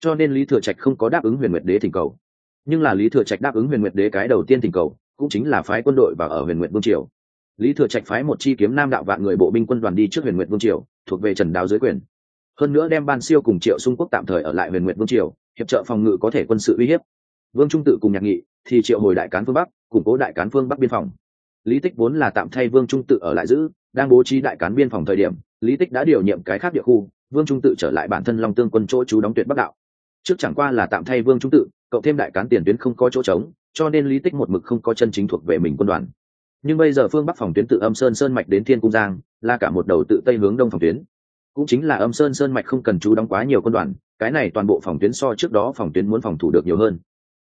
Cho nên lý thừa trạch không có đáp ứng huyền nguyệt đế thỉnh cầu. Nhưng là lý thừa trạch đáp ứng huyền nguyệt đế cái đầu tiên thỉnh cầu cũng chính là phái quân đội và ở huyền nguyệt vương triều. Lý thừa trạch phái một chi kiếm nam đạo vạn người bộ binh quân đoàn đi trước huyền nguyệt vương triều thuộc về trần đáo dưới quyền hơn nữa đem ban siêu cùng triệu xung quốc tạm thời ở lại huyền nguyệt vương triều, hiệp trợ phòng ngự có thể quân sự uy hiếp. Vương trung tự cùng nhạc nghị thì triệu hồi đại cán phương bắc, củng cố đại cán phương bắc biên phòng. Lý tích vốn là tạm thay vương trung tự ở lại giữ, đang bố trí đại cán biên phòng thời điểm, lý tích đã điều nhiệm cái khác địa khu, vương trung tự trở lại bản thân long tương quân chỗ chú đóng tuyệt bắc đạo. Trước chẳng qua là tạm thay vương trung tự cậu thêm đại cán tiền tuyến không có chỗ trống, cho nên lý tích một mực không có chân chính thuộc về mình quân đoàn. Nhưng bây giờ phương bắc phòng tuyến tự âm sơn sơn mạch đến thiên cung giang, là cả một đầu tự tây hướng đông phòng tuyến cũng chính là âm sơn sơn mạch không cần chú đóng quá nhiều quân đoàn, cái này toàn bộ phòng tuyến so trước đó phòng tuyến muốn phòng thủ được nhiều hơn.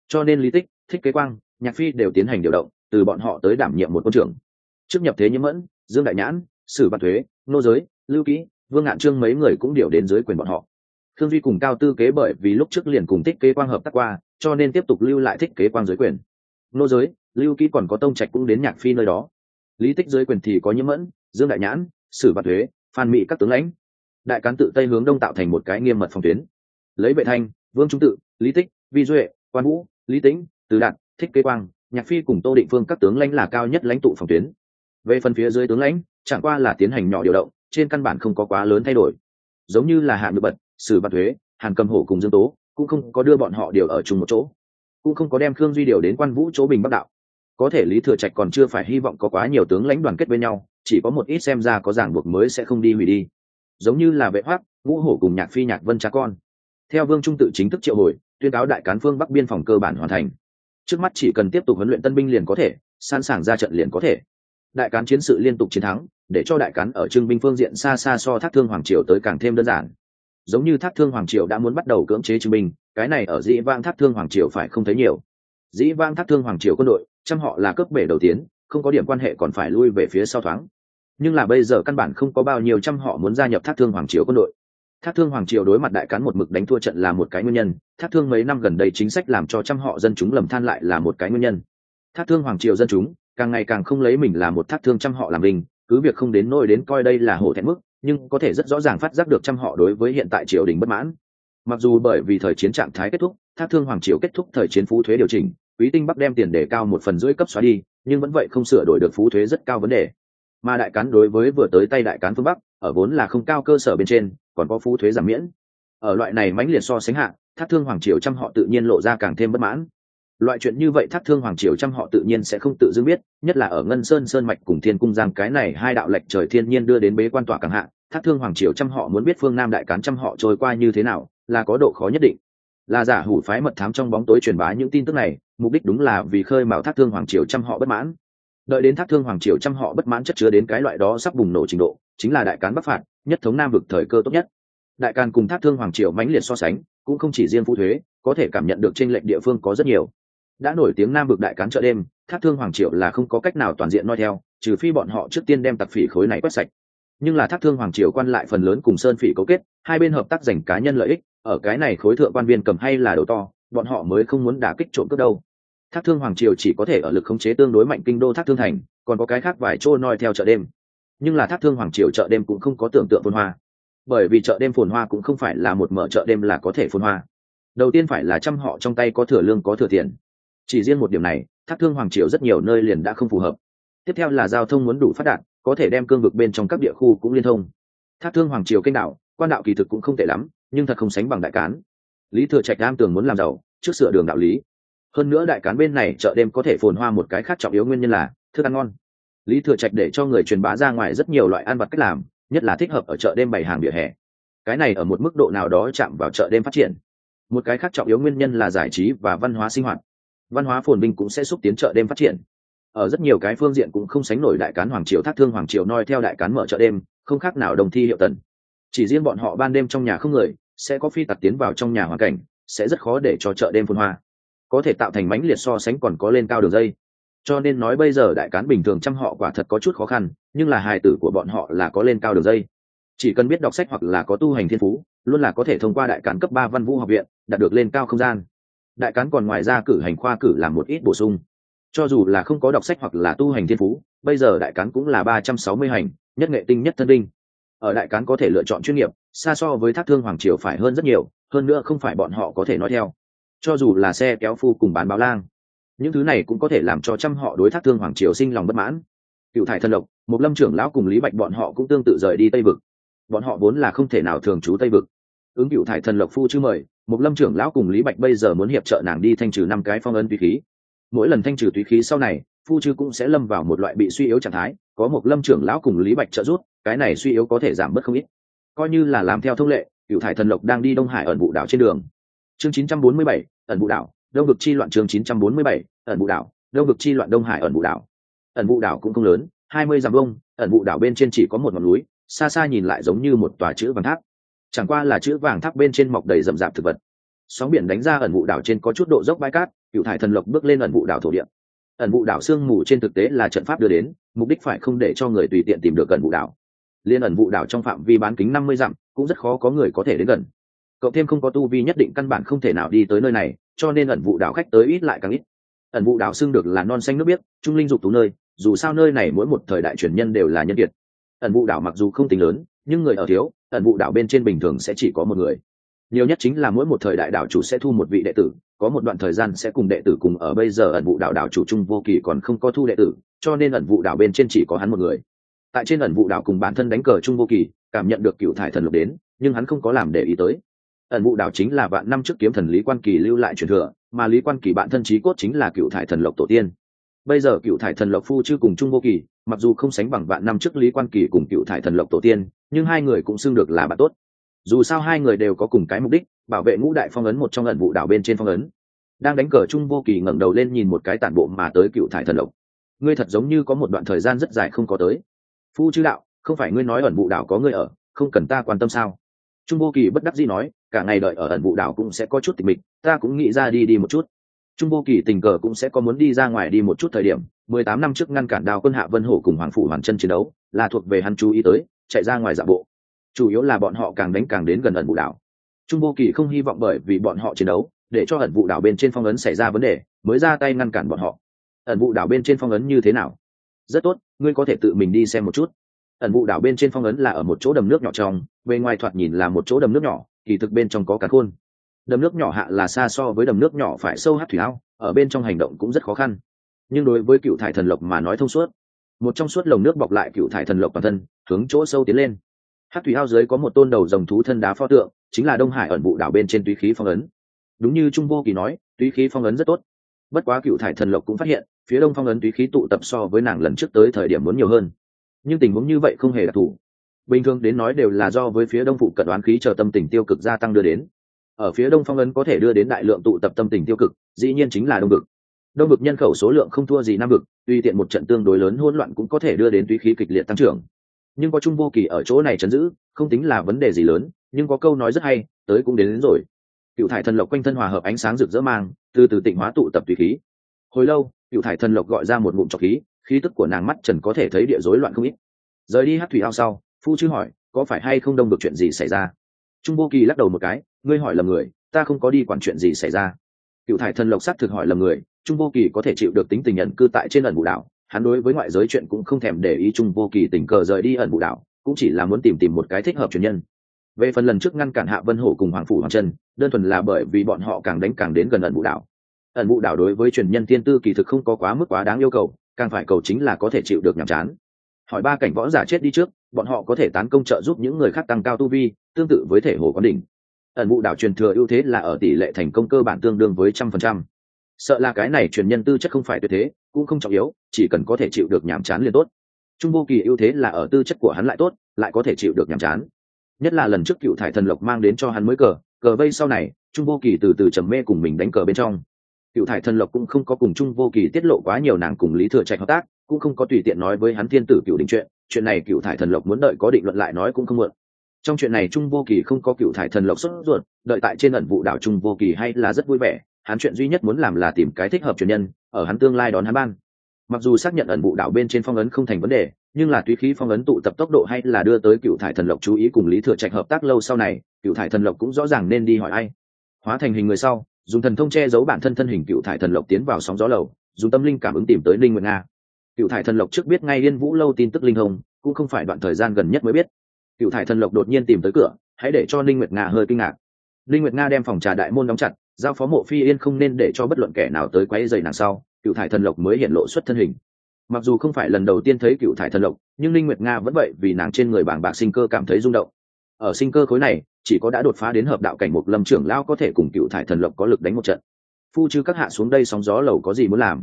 Cho nên lý tích, thích kế quang, nhạc phi đều tiến hành điều động, từ bọn họ tới đảm nhiệm một quân trưởng. Trước nhập thế nhiễm mẫn, dương đại nhãn, sử văn thuế, nô giới, lưu kỹ vương ngạn trương mấy người cũng điều đến dưới quyền bọn họ. Thương duy cùng cao tư kế bởi vì lúc trước liền cùng thích kế quang hợp tác qua, cho nên tiếp tục lưu lại thích kế quang dưới quyền. Nô giới, lưu kỹ còn có tông trạch cũng đến nhạc phi nơi đó. Lý tích dưới quyền thì có nhiễm mẫn, dương đại nhãn, sử văn thuế, phan mỹ các tướng lãnh đại cán tự tây hướng đông tạo thành một cái nghiêm mật phòng tuyến. Lấy vệ thanh, vương trung tự, lý tích, vi duệ, quan vũ, lý tĩnh, từ đạt, thích kế quang, nhạc phi cùng tô định phương các tướng lãnh là cao nhất lãnh tụ phòng tuyến. Về phần phía dưới tướng lãnh, chẳng qua là tiến hành nhỏ điều động, trên căn bản không có quá lớn thay đổi. Giống như là hạ ngự bật, sử bạc thuế, hàn cầm hổ cùng dương tố, cũng không có đưa bọn họ điều ở chung một chỗ. Cũng không có đem khương duy điều đến quan vũ chỗ bình bắc đạo. Có thể lý thừa trạch còn chưa phải hy vọng có quá nhiều tướng lãnh đoàn kết với nhau, chỉ có một ít xem ra có ràng buộc mới sẽ không đi hủy đi giống như là vệ hoác, ngũ hổ cùng nhạc phi nhạc vân cha con. Theo vương trung tự chính thức triệu hồi, tuyên cáo đại cán phương bắc biên phòng cơ bản hoàn thành. Trước mắt chỉ cần tiếp tục huấn luyện tân binh liền có thể, sẵn sàng ra trận liền có thể. Đại cán chiến sự liên tục chiến thắng, để cho đại cán ở trưng binh phương diện xa xa so thác thương hoàng triều tới càng thêm đơn giản. Giống như thác thương hoàng triều đã muốn bắt đầu cưỡng chế trưng binh, cái này ở dĩ vang thác thương hoàng triều phải không thấy nhiều. Dĩ vang thác thương hoàng triều quân đội, trăm họ là cướp bể đầu tiến, không có điểm quan hệ còn phải lui về phía sau thoáng nhưng là bây giờ căn bản không có bao nhiêu trăm họ muốn gia nhập thác thương hoàng triều quân đội. Thác thương hoàng triều đối mặt đại cán một mực đánh thua trận là một cái nguyên nhân. Thác thương mấy năm gần đây chính sách làm cho trăm họ dân chúng lầm than lại là một cái nguyên nhân. Thác thương hoàng triều dân chúng, càng ngày càng không lấy mình là một thác thương trăm họ làm mình, cứ việc không đến nôi đến coi đây là hổ thẹn mức, nhưng có thể rất rõ ràng phát giác được trăm họ đối với hiện tại triều đình bất mãn. Mặc dù bởi vì thời chiến trạng thái kết thúc, thác thương hoàng triều kết thúc thời chiến phú thuế điều chỉnh, quý tinh bắc đem tiền đề cao một phần rưỡi cấp xóa đi, nhưng vẫn vậy không sửa đổi được phú thuế rất cao vấn đề mà đại cán đối với vừa tới tay đại cán phương bắc, ở vốn là không cao cơ sở bên trên, còn có phú thuế giảm miễn. Ở loại này mãnh liệt so sánh hạ, thác thương hoàng triều trăm họ tự nhiên lộ ra càng thêm bất mãn. Loại chuyện như vậy thác thương hoàng triều trăm họ tự nhiên sẽ không tự dưng biết, nhất là ở ngân sơn sơn mạch cùng thiên cung giang cái này hai đạo lệch trời thiên nhiên đưa đến bế quan tỏa càng hạ, thác thương hoàng triều trăm họ muốn biết phương nam đại cán trăm họ trôi qua như thế nào, là có độ khó nhất định. Là giả hủ phái mật thám trong bóng tối truyền bá những tin tức này, mục đích đúng là vì khơi mào thác thương hoàng triều trăm họ bất mãn đợi đến thác thương hoàng triều trăm họ bất mãn chất chứa đến cái loại đó sắp bùng nổ trình độ, chính là đại cán bắc phạt, nhất thống nam vực thời cơ tốt nhất. Đại càn cùng thác thương hoàng triều mãnh liệt so sánh, cũng không chỉ riêng phú thuế, có thể cảm nhận được trên lệnh địa phương có rất nhiều. Đã nổi tiếng nam vực đại cán chợ đêm, thác thương hoàng triều là không có cách nào toàn diện noi theo, trừ phi bọn họ trước tiên đem tặc phỉ khối này quét sạch. Nhưng là thác thương hoàng triều quan lại phần lớn cùng sơn phỉ cấu kết, hai bên hợp tác giành cá nhân lợi ích, ở cái này khối thượng quan viên cầm hay là đầu to, bọn họ mới không muốn đả kích trộm cướp đâu thác thương hoàng triều chỉ có thể ở lực khống chế tương đối mạnh kinh đô thác thương thành, còn có cái khác vài chỗ noi theo chợ đêm. Nhưng là thác thương hoàng triều chợ đêm cũng không có tưởng tượng phồn hoa. Bởi vì chợ đêm phồn hoa cũng không phải là một mở chợ đêm là có thể phồn hoa. Đầu tiên phải là trăm họ trong tay có thừa lương có thừa tiền. Chỉ riêng một điểm này, thác thương hoàng triều rất nhiều nơi liền đã không phù hợp. Tiếp theo là giao thông muốn đủ phát đạt, có thể đem cương vực bên trong các địa khu cũng liên thông. Thác thương hoàng triều kênh đạo quan đạo kỳ thực cũng không tệ lắm, nhưng thật không sánh bằng đại cán. Lý thừa trạch đam tường muốn làm giàu, trước sửa đường đạo lý hơn nữa đại cán bên này chợ đêm có thể phồn hoa một cái khác trọng yếu nguyên nhân là thức ăn ngon. Lý thừa trạch để cho người truyền bá ra ngoài rất nhiều loại ăn vặt cách làm, nhất là thích hợp ở chợ đêm bày hàng vỉa hè. Cái này ở một mức độ nào đó chạm vào chợ đêm phát triển. Một cái khác trọng yếu nguyên nhân là giải trí và văn hóa sinh hoạt. Văn hóa phồn vinh cũng sẽ xúc tiến chợ đêm phát triển. Ở rất nhiều cái phương diện cũng không sánh nổi đại cán hoàng triều thác thương hoàng triều noi theo đại cán mở chợ đêm, không khác nào đồng thi hiệu tần. Chỉ riêng bọn họ ban đêm trong nhà không người, sẽ có phi tặc tiến vào trong nhà hoàn cảnh, sẽ rất khó để cho chợ đêm phồn hoa có thể tạo thành mãnh liệt so sánh còn có lên cao đường dây. Cho nên nói bây giờ đại cán bình thường chăm họ quả thật có chút khó khăn, nhưng là hài tử của bọn họ là có lên cao đường dây. Chỉ cần biết đọc sách hoặc là có tu hành thiên phú, luôn là có thể thông qua đại cán cấp ba văn vũ học viện, đạt được lên cao không gian. Đại cán còn ngoài ra cử hành khoa cử làm một ít bổ sung. Cho dù là không có đọc sách hoặc là tu hành thiên phú, bây giờ đại cán cũng là ba trăm sáu mươi hành, nhất nghệ tinh, nhất thân đinh. Ở đại cán có thể lựa chọn chuyên nghiệp, xa so với thác thương hoàng triều phải hơn rất nhiều, hơn nữa không phải bọn họ có thể nói theo cho dù là xe kéo phu cùng bán báo lang, những thứ này cũng có thể làm cho trăm họ đối thác thương hoàng triều sinh lòng bất mãn. Cựu thải thân lộc một lâm trưởng lão cùng lý bạch bọn họ cũng tương tự rời đi tây vực. Bọn họ vốn là không thể nào thường trú tây vực. Ứng cựu thải thần lộc phu chứ mời một lâm trưởng lão cùng lý bạch bây giờ muốn hiệp trợ nàng đi thanh trừ năm cái phong ấn tùy khí. Mỗi lần thanh trừ tùy khí sau này, phu chứ cũng sẽ lâm vào một loại bị suy yếu trạng thái, có một lâm trưởng lão cùng lý bạch trợ giúp, cái này suy yếu có thể giảm bớt không ít. Coi như là làm theo thông lệ, cựu thải thần lộc đang đi đông hải ẩn vụ đảo trên đường chương 947, ẩn vụ đảo đông vực chi loạn chương 947, ẩn vụ đảo đông vực chi loạn đông hải ẩn vụ đảo. Ẩn vụ đảo cũng không lớn hai mươi dặm vuông, ẩn vụ đảo bên trên chỉ có một ngọn núi xa xa nhìn lại giống như một tòa chữ vàng tháp. Chẳng qua là chữ vàng tháp bên trên mọc đầy rậm rạp thực vật. Sóng biển đánh ra ẩn vụ đảo trên có chút độ dốc bãi cát cựu thải thần lộc bước lên ẩn vụ đảo thổ địa. Ẩn vụ đảo sương mù trên thực tế là trận pháp đưa đến mục đích phải không để cho người tùy tiện tìm được ẩn vụ đảo. Liên ẩn vụ đảo trong phạm vi bán kính năm mươi dặm cũng rất khó có người có thể đến gần cậu thêm không có tu vi nhất định căn bản không thể nào đi tới nơi này, cho nên ẩn vụ đảo khách tới ít lại càng ít. Ẩn vụ đảo xưng được là non xanh nước biếc, trung linh dục tú nơi, dù sao nơi này mỗi một thời đại truyền nhân đều là nhân kiệt. Ẩn vụ đảo mặc dù không tính lớn, nhưng người ở thiếu, ẩn vụ đảo bên trên bình thường sẽ chỉ có một người. Nhiều nhất chính là mỗi một thời đại đảo chủ sẽ thu một vị đệ tử, có một đoạn thời gian sẽ cùng đệ tử cùng ở. Bây giờ ẩn vụ đảo đảo chủ trung vô kỳ còn không có thu đệ tử, cho nên ẩn vụ đảo bên trên chỉ có hắn một người. Tại trên ẩn vụ đảo cùng bản thân đánh cờ trung vô kỳ, cảm nhận được cựu thải thần lục đến, nhưng hắn không có làm để ý tới ẩn vụ đảo chính là vạn năm trước kiếm thần lý quan kỳ lưu lại truyền thừa, mà lý quan kỳ bạn thân trí cốt chính là cựu thải thần lộc tổ tiên. Bây giờ cựu thải thần lộc phu chưa cùng trung vô kỳ, mặc dù không sánh bằng vạn năm trước lý quan kỳ cùng cựu thải thần lộc tổ tiên, nhưng hai người cũng xưng được là bạn tốt. Dù sao hai người đều có cùng cái mục đích, bảo vệ ngũ đại phong ấn một trong ẩn vụ đảo bên trên phong ấn. Đang đánh cờ trung vô kỳ ngẩng đầu lên nhìn một cái tản bộ mà tới cựu thải thần lộc. Ngươi thật giống như có một đoạn thời gian rất dài không có tới. Phu chư đạo, không phải ngươi nói ẩn vụ đảo có ngươi ở, không cần ta quan tâm sao? Trung vô kỳ bất đắc dĩ nói cả ngày đợi ở ẩn vụ đảo cũng sẽ có chút tịch mịch, ta cũng nghĩ ra đi đi một chút. Trung vô kỳ tình cờ cũng sẽ có muốn đi ra ngoài đi một chút thời điểm, mười tám năm trước ngăn cản đào quân hạ vân hổ cùng hoàng phủ hoàn chân chiến đấu, là thuộc về hắn chú ý tới, chạy ra ngoài dạ bộ. Chủ yếu là bọn họ càng đánh càng đến gần ẩn vụ đảo. Trung vô kỳ không hy vọng bởi vì bọn họ chiến đấu, để cho ẩn vụ đảo bên trên phong ấn xảy ra vấn đề, mới ra tay ngăn cản bọn họ. Ẩn vụ đảo bên trên phong ấn như thế nào? Rất tốt, ngươi có thể tự mình đi xem một chút. Ẩn vụ đảo bên trên phong ấn là ở một chỗ đầm nước nhỏ trong, bề ngoài thoạt nhìn là một chỗ đầm nước nhỏ kỳ thực bên trong có cả khôn. Đầm nước nhỏ hạ là xa so với đầm nước nhỏ phải sâu hát thủy ao, ở bên trong hành động cũng rất khó khăn. Nhưng đối với cựu thải thần lộc mà nói thông suốt, một trong suốt lồng nước bọc lại cựu thải thần lộc toàn thân, hướng chỗ sâu tiến lên. Hát thủy ao dưới có một tôn đầu dòng thú thân đá pho tượng, chính là đông hải ẩn vụ đảo bên trên túy khí phong ấn. Đúng như trung vô kỳ nói, túy khí phong ấn rất tốt. Bất quá cựu thải thần lộc cũng phát hiện, phía đông phong ấn túy khí tụ tập so với nàng lần trước tới thời điểm muốn nhiều hơn. Nhưng tình huống như vậy không hề đặc thù bình thường đến nói đều là do với phía đông phụ cận đoán khí chờ tâm tình tiêu cực gia tăng đưa đến. Ở phía đông phong ấn có thể đưa đến đại lượng tụ tập tâm tình tiêu cực dĩ nhiên chính là đông vực. Đông vực nhân khẩu số lượng không thua gì nam vực tùy tiện một trận tương đối lớn hỗn loạn cũng có thể đưa đến túy khí kịch liệt tăng trưởng. Nhưng có trung vô kỳ ở chỗ này chấn giữ không tính là vấn đề gì lớn nhưng có câu nói rất hay tới cũng đến, đến rồi. Cựu thải thần lộc quanh thân hòa hợp ánh sáng rực rỡ mang từ từ tịnh hóa tụ tập tùy khí. Hồi lâu cựu thải thần lộc gọi ra một ngụm trọc khí khí tức của nàng mắt trần có thể thấy địa rối loạn không ít. Rời đi hát thủy ao sau phu chư hỏi có phải hay không đông được chuyện gì xảy ra? Trung vô kỳ lắc đầu một cái ngươi hỏi lầm người ta không có đi quản chuyện gì xảy ra. Cựu thải thần lộc s á t thực hỏi lầm người trung vô kỳ có thể chịu được tính tình nhận cư tại trên ẩn vụ đảo hắn đối với ngoại giới chuyện cũng không thèm để ý trung vô kỳ tình cờ rời đi ẩn vụ đảo cũng chỉ là muốn tìm tìm một cái thích hợp truyền nhân. Về phần lần trước ngăn cản hạ vân hổ cùng hoàng phủ hoàng Trân, đơn thuần là bởi vì bọn họ càng đánh càng đến gần ẩn vụ đảo. Ẩn vụ đảo đối với truyền nhân tiên tư kỳ thực không có quá mức quá đáng yêu cầu càng phải cầu chính là có thể chịu được nhàm chán hỏi ba cảnh võ giả chết đi trước, bọn họ có thể tán công trợ giúp những người khác tăng cao tu vi, tương tự với thể hồ quán đỉnh. Ẩn vụ đảo truyền thừa ưu thế là ở tỷ lệ thành công cơ bản tương đương với trăm phần trăm. Sợ là cái này truyền nhân tư chất không phải tuyệt thế, cũng không trọng yếu, chỉ cần có thể chịu được nhàm chán liền tốt. Trung vô kỳ ưu thế là ở tư chất của hắn lại tốt, lại có thể chịu được nhàm chán. Nhất là lần trước cựu thải thần lộc mang đến cho hắn mới cờ cờ vây sau này, trung vô kỳ từ từ trầm mê cùng mình đánh cờ bên trong. Cựu thải thần lộc cũng không có cùng trung vô kỳ tiết lộ quá nhiều nàng cùng lý thừa trạch hợp tác cũng không có tùy tiện nói với hắn thiên tử cựu định chuyện chuyện này cựu thải thần lộc muốn đợi có định luận lại nói cũng không muộn. Trong chuyện này trung vô kỳ không có cựu thải thần lộc xuất ruột, đợi tại trên ẩn vụ đảo trung vô kỳ hay là rất vui vẻ, hắn chuyện duy nhất muốn làm là tìm cái thích hợp truyền nhân, ở hắn tương lai đón hắn ban. Mặc dù xác nhận ẩn vụ đảo bên trên phong ấn không thành vấn đề, nhưng là tùy khí phong ấn tụ tập tốc độ hay là đưa tới cựu thải thần lộc chú ý cùng lý thừa trạch hợp tác lâu sau này, cựu thải thần lộc cũng rõ ràng nên đi hỏi ai. Hóa thành hình người sau, dùng thần thông che giấu bản thân thân hình cựu thải thần lộc tiến vào sóng gió lầu, dùng tâm linh cảm ứng tìm tới linh nguyệt nga cựu thải thần lộc trước biết ngay liên vũ lâu tin tức linh hồng cũng không phải đoạn thời gian gần nhất mới biết. Cựu thải thần lộc đột nhiên tìm tới cửa, hãy để cho linh nguyệt nga hơi kinh ngạc. Linh nguyệt nga đem phòng trà đại môn đóng chặt, giao phó mộ phi yên không nên để cho bất luận kẻ nào tới quấy rầy nàng sau, cựu thải thần lộc mới hiện lộ xuất thân hình. Mặc dù không phải lần đầu tiên thấy cựu thải thần lộc, nhưng linh nguyệt nga vẫn vậy vì nàng trên người bảng bạc sinh cơ cảm thấy rung động. Ở sinh cơ khối này, chỉ có đã đột phá đến hợp đạo cảnh một lâm trưởng lao có thể cùng cựu thải thần lộc có lực đánh một trận. Phu chư các hạ xuống đây sóng gió lầu có gì muốn làm?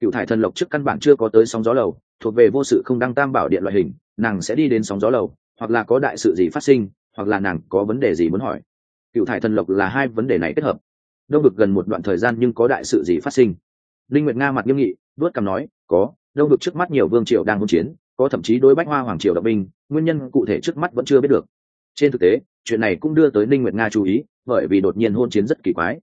Cựu thải thần lộc trước căn bản chưa có tới sóng gió lầu, thuộc về vô sự không đăng tam bảo điện loại hình, nàng sẽ đi đến sóng gió lầu, hoặc là có đại sự gì phát sinh, hoặc là nàng có vấn đề gì muốn hỏi. Cựu thải thần lộc là hai vấn đề này kết hợp. Đông vực gần một đoạn thời gian nhưng có đại sự gì phát sinh. Linh nguyệt nga mặt nghiêm nghị, vớt cằm nói, có, đông vực trước mắt nhiều vương triều đang hỗn chiến, có thậm chí đối bách hoa hoàng triều động binh, nguyên nhân cụ thể trước mắt vẫn chưa biết được. Trên thực tế, chuyện này cũng đưa tới linh nguyệt nga chú ý, bởi vì đột nhiên hôn chiến rất kỳ quái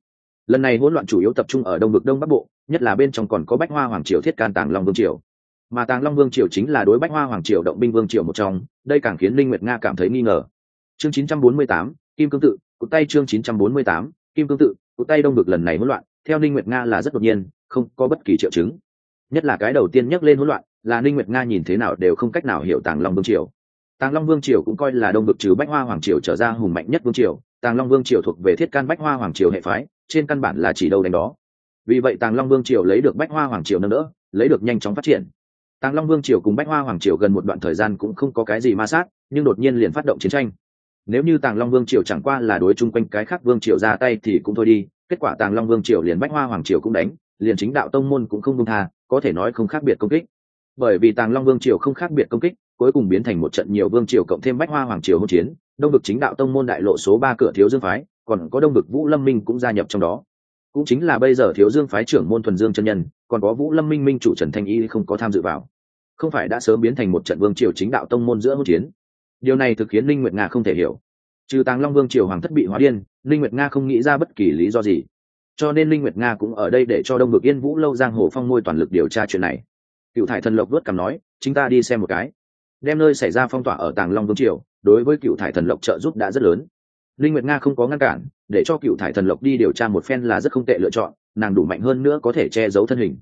lần này hỗn loạn chủ yếu tập trung ở đông vực đông bắc bộ nhất là bên trong còn có bách hoa hoàng triều thiết can tàng long vương triều. Mà tàng long vương triều chính là đối bách hoa hoàng triều động binh vương triều một trong đây càng khiến linh nguyệt nga cảm thấy nghi ngờ. Chương 948, kim cương tự cụt tay chương 948, kim cương tự cụt tay đông vực lần này hỗn loạn theo linh nguyệt nga là rất đột nhiên không có bất kỳ triệu chứng. Nhất là cái đầu tiên nhắc lên hỗn loạn là linh nguyệt nga nhìn thế nào đều không cách nào hiểu tàng long vương triều. Tàng long vương triều cũng coi là đông vực trừ bách hoa hoàng triều trở ra hùng mạnh nhất vương triều tàng long vương triều thuộc về thiết can bách hoa hoàng triều hệ phái trên căn bản là chỉ đâu đánh đó. Vì vậy tàng long vương triều lấy được bách hoa hoàng triều nâng đỡ, lấy được nhanh chóng phát triển. Tàng long vương triều cùng bách hoa hoàng triều gần một đoạn thời gian cũng không có cái gì ma sát, nhưng đột nhiên liền phát động chiến tranh. Nếu như tàng long vương triều chẳng qua là đối chung quanh cái khác vương triều ra tay thì cũng thôi đi, kết quả tàng long vương triều liền bách hoa hoàng triều cũng đánh, liền chính đạo tông môn cũng không công tha, có thể nói không khác biệt công kích. Bởi vì tàng long vương triều không khác biệt công kích, cuối cùng biến thành một trận nhiều vương triều cộng thêm bách hoa hoàng triều hỗn chiến, đông vực chính đạo tông môn đại lộ số ba cửa thiếu dương phái còn có đông vực vũ lâm minh cũng gia nhập trong đó. Cũng chính là bây giờ thiếu dương phái trưởng môn thuần dương chân nhân, còn có vũ lâm minh minh chủ trần thanh y không có tham dự vào. Không phải đã sớm biến thành một trận vương triều chính đạo tông môn giữa hỗn chiến. Điều này thực khiến linh nguyệt nga không thể hiểu. Trừ tàng long vương triều hoàng thất bị hóa điên linh nguyệt nga không nghĩ ra bất kỳ lý do gì. Cho nên linh nguyệt nga cũng ở đây để cho đông vực yên vũ lâu giang hồ phong môi toàn lực điều tra chuyện này. Cựu thải thần lộc vớt cằm nói chúng ta đi xem một cái. Đem nơi xảy ra phong tỏa ở tàng long vương triều, đối với cựu thải thần lộc trợ giúp đã rất lớn linh nguyệt nga không có ngăn cản, để cho cựu thải thần lộc đi điều tra một phen là rất không tệ lựa chọn, nàng đủ mạnh hơn nữa có thể che giấu thân hình.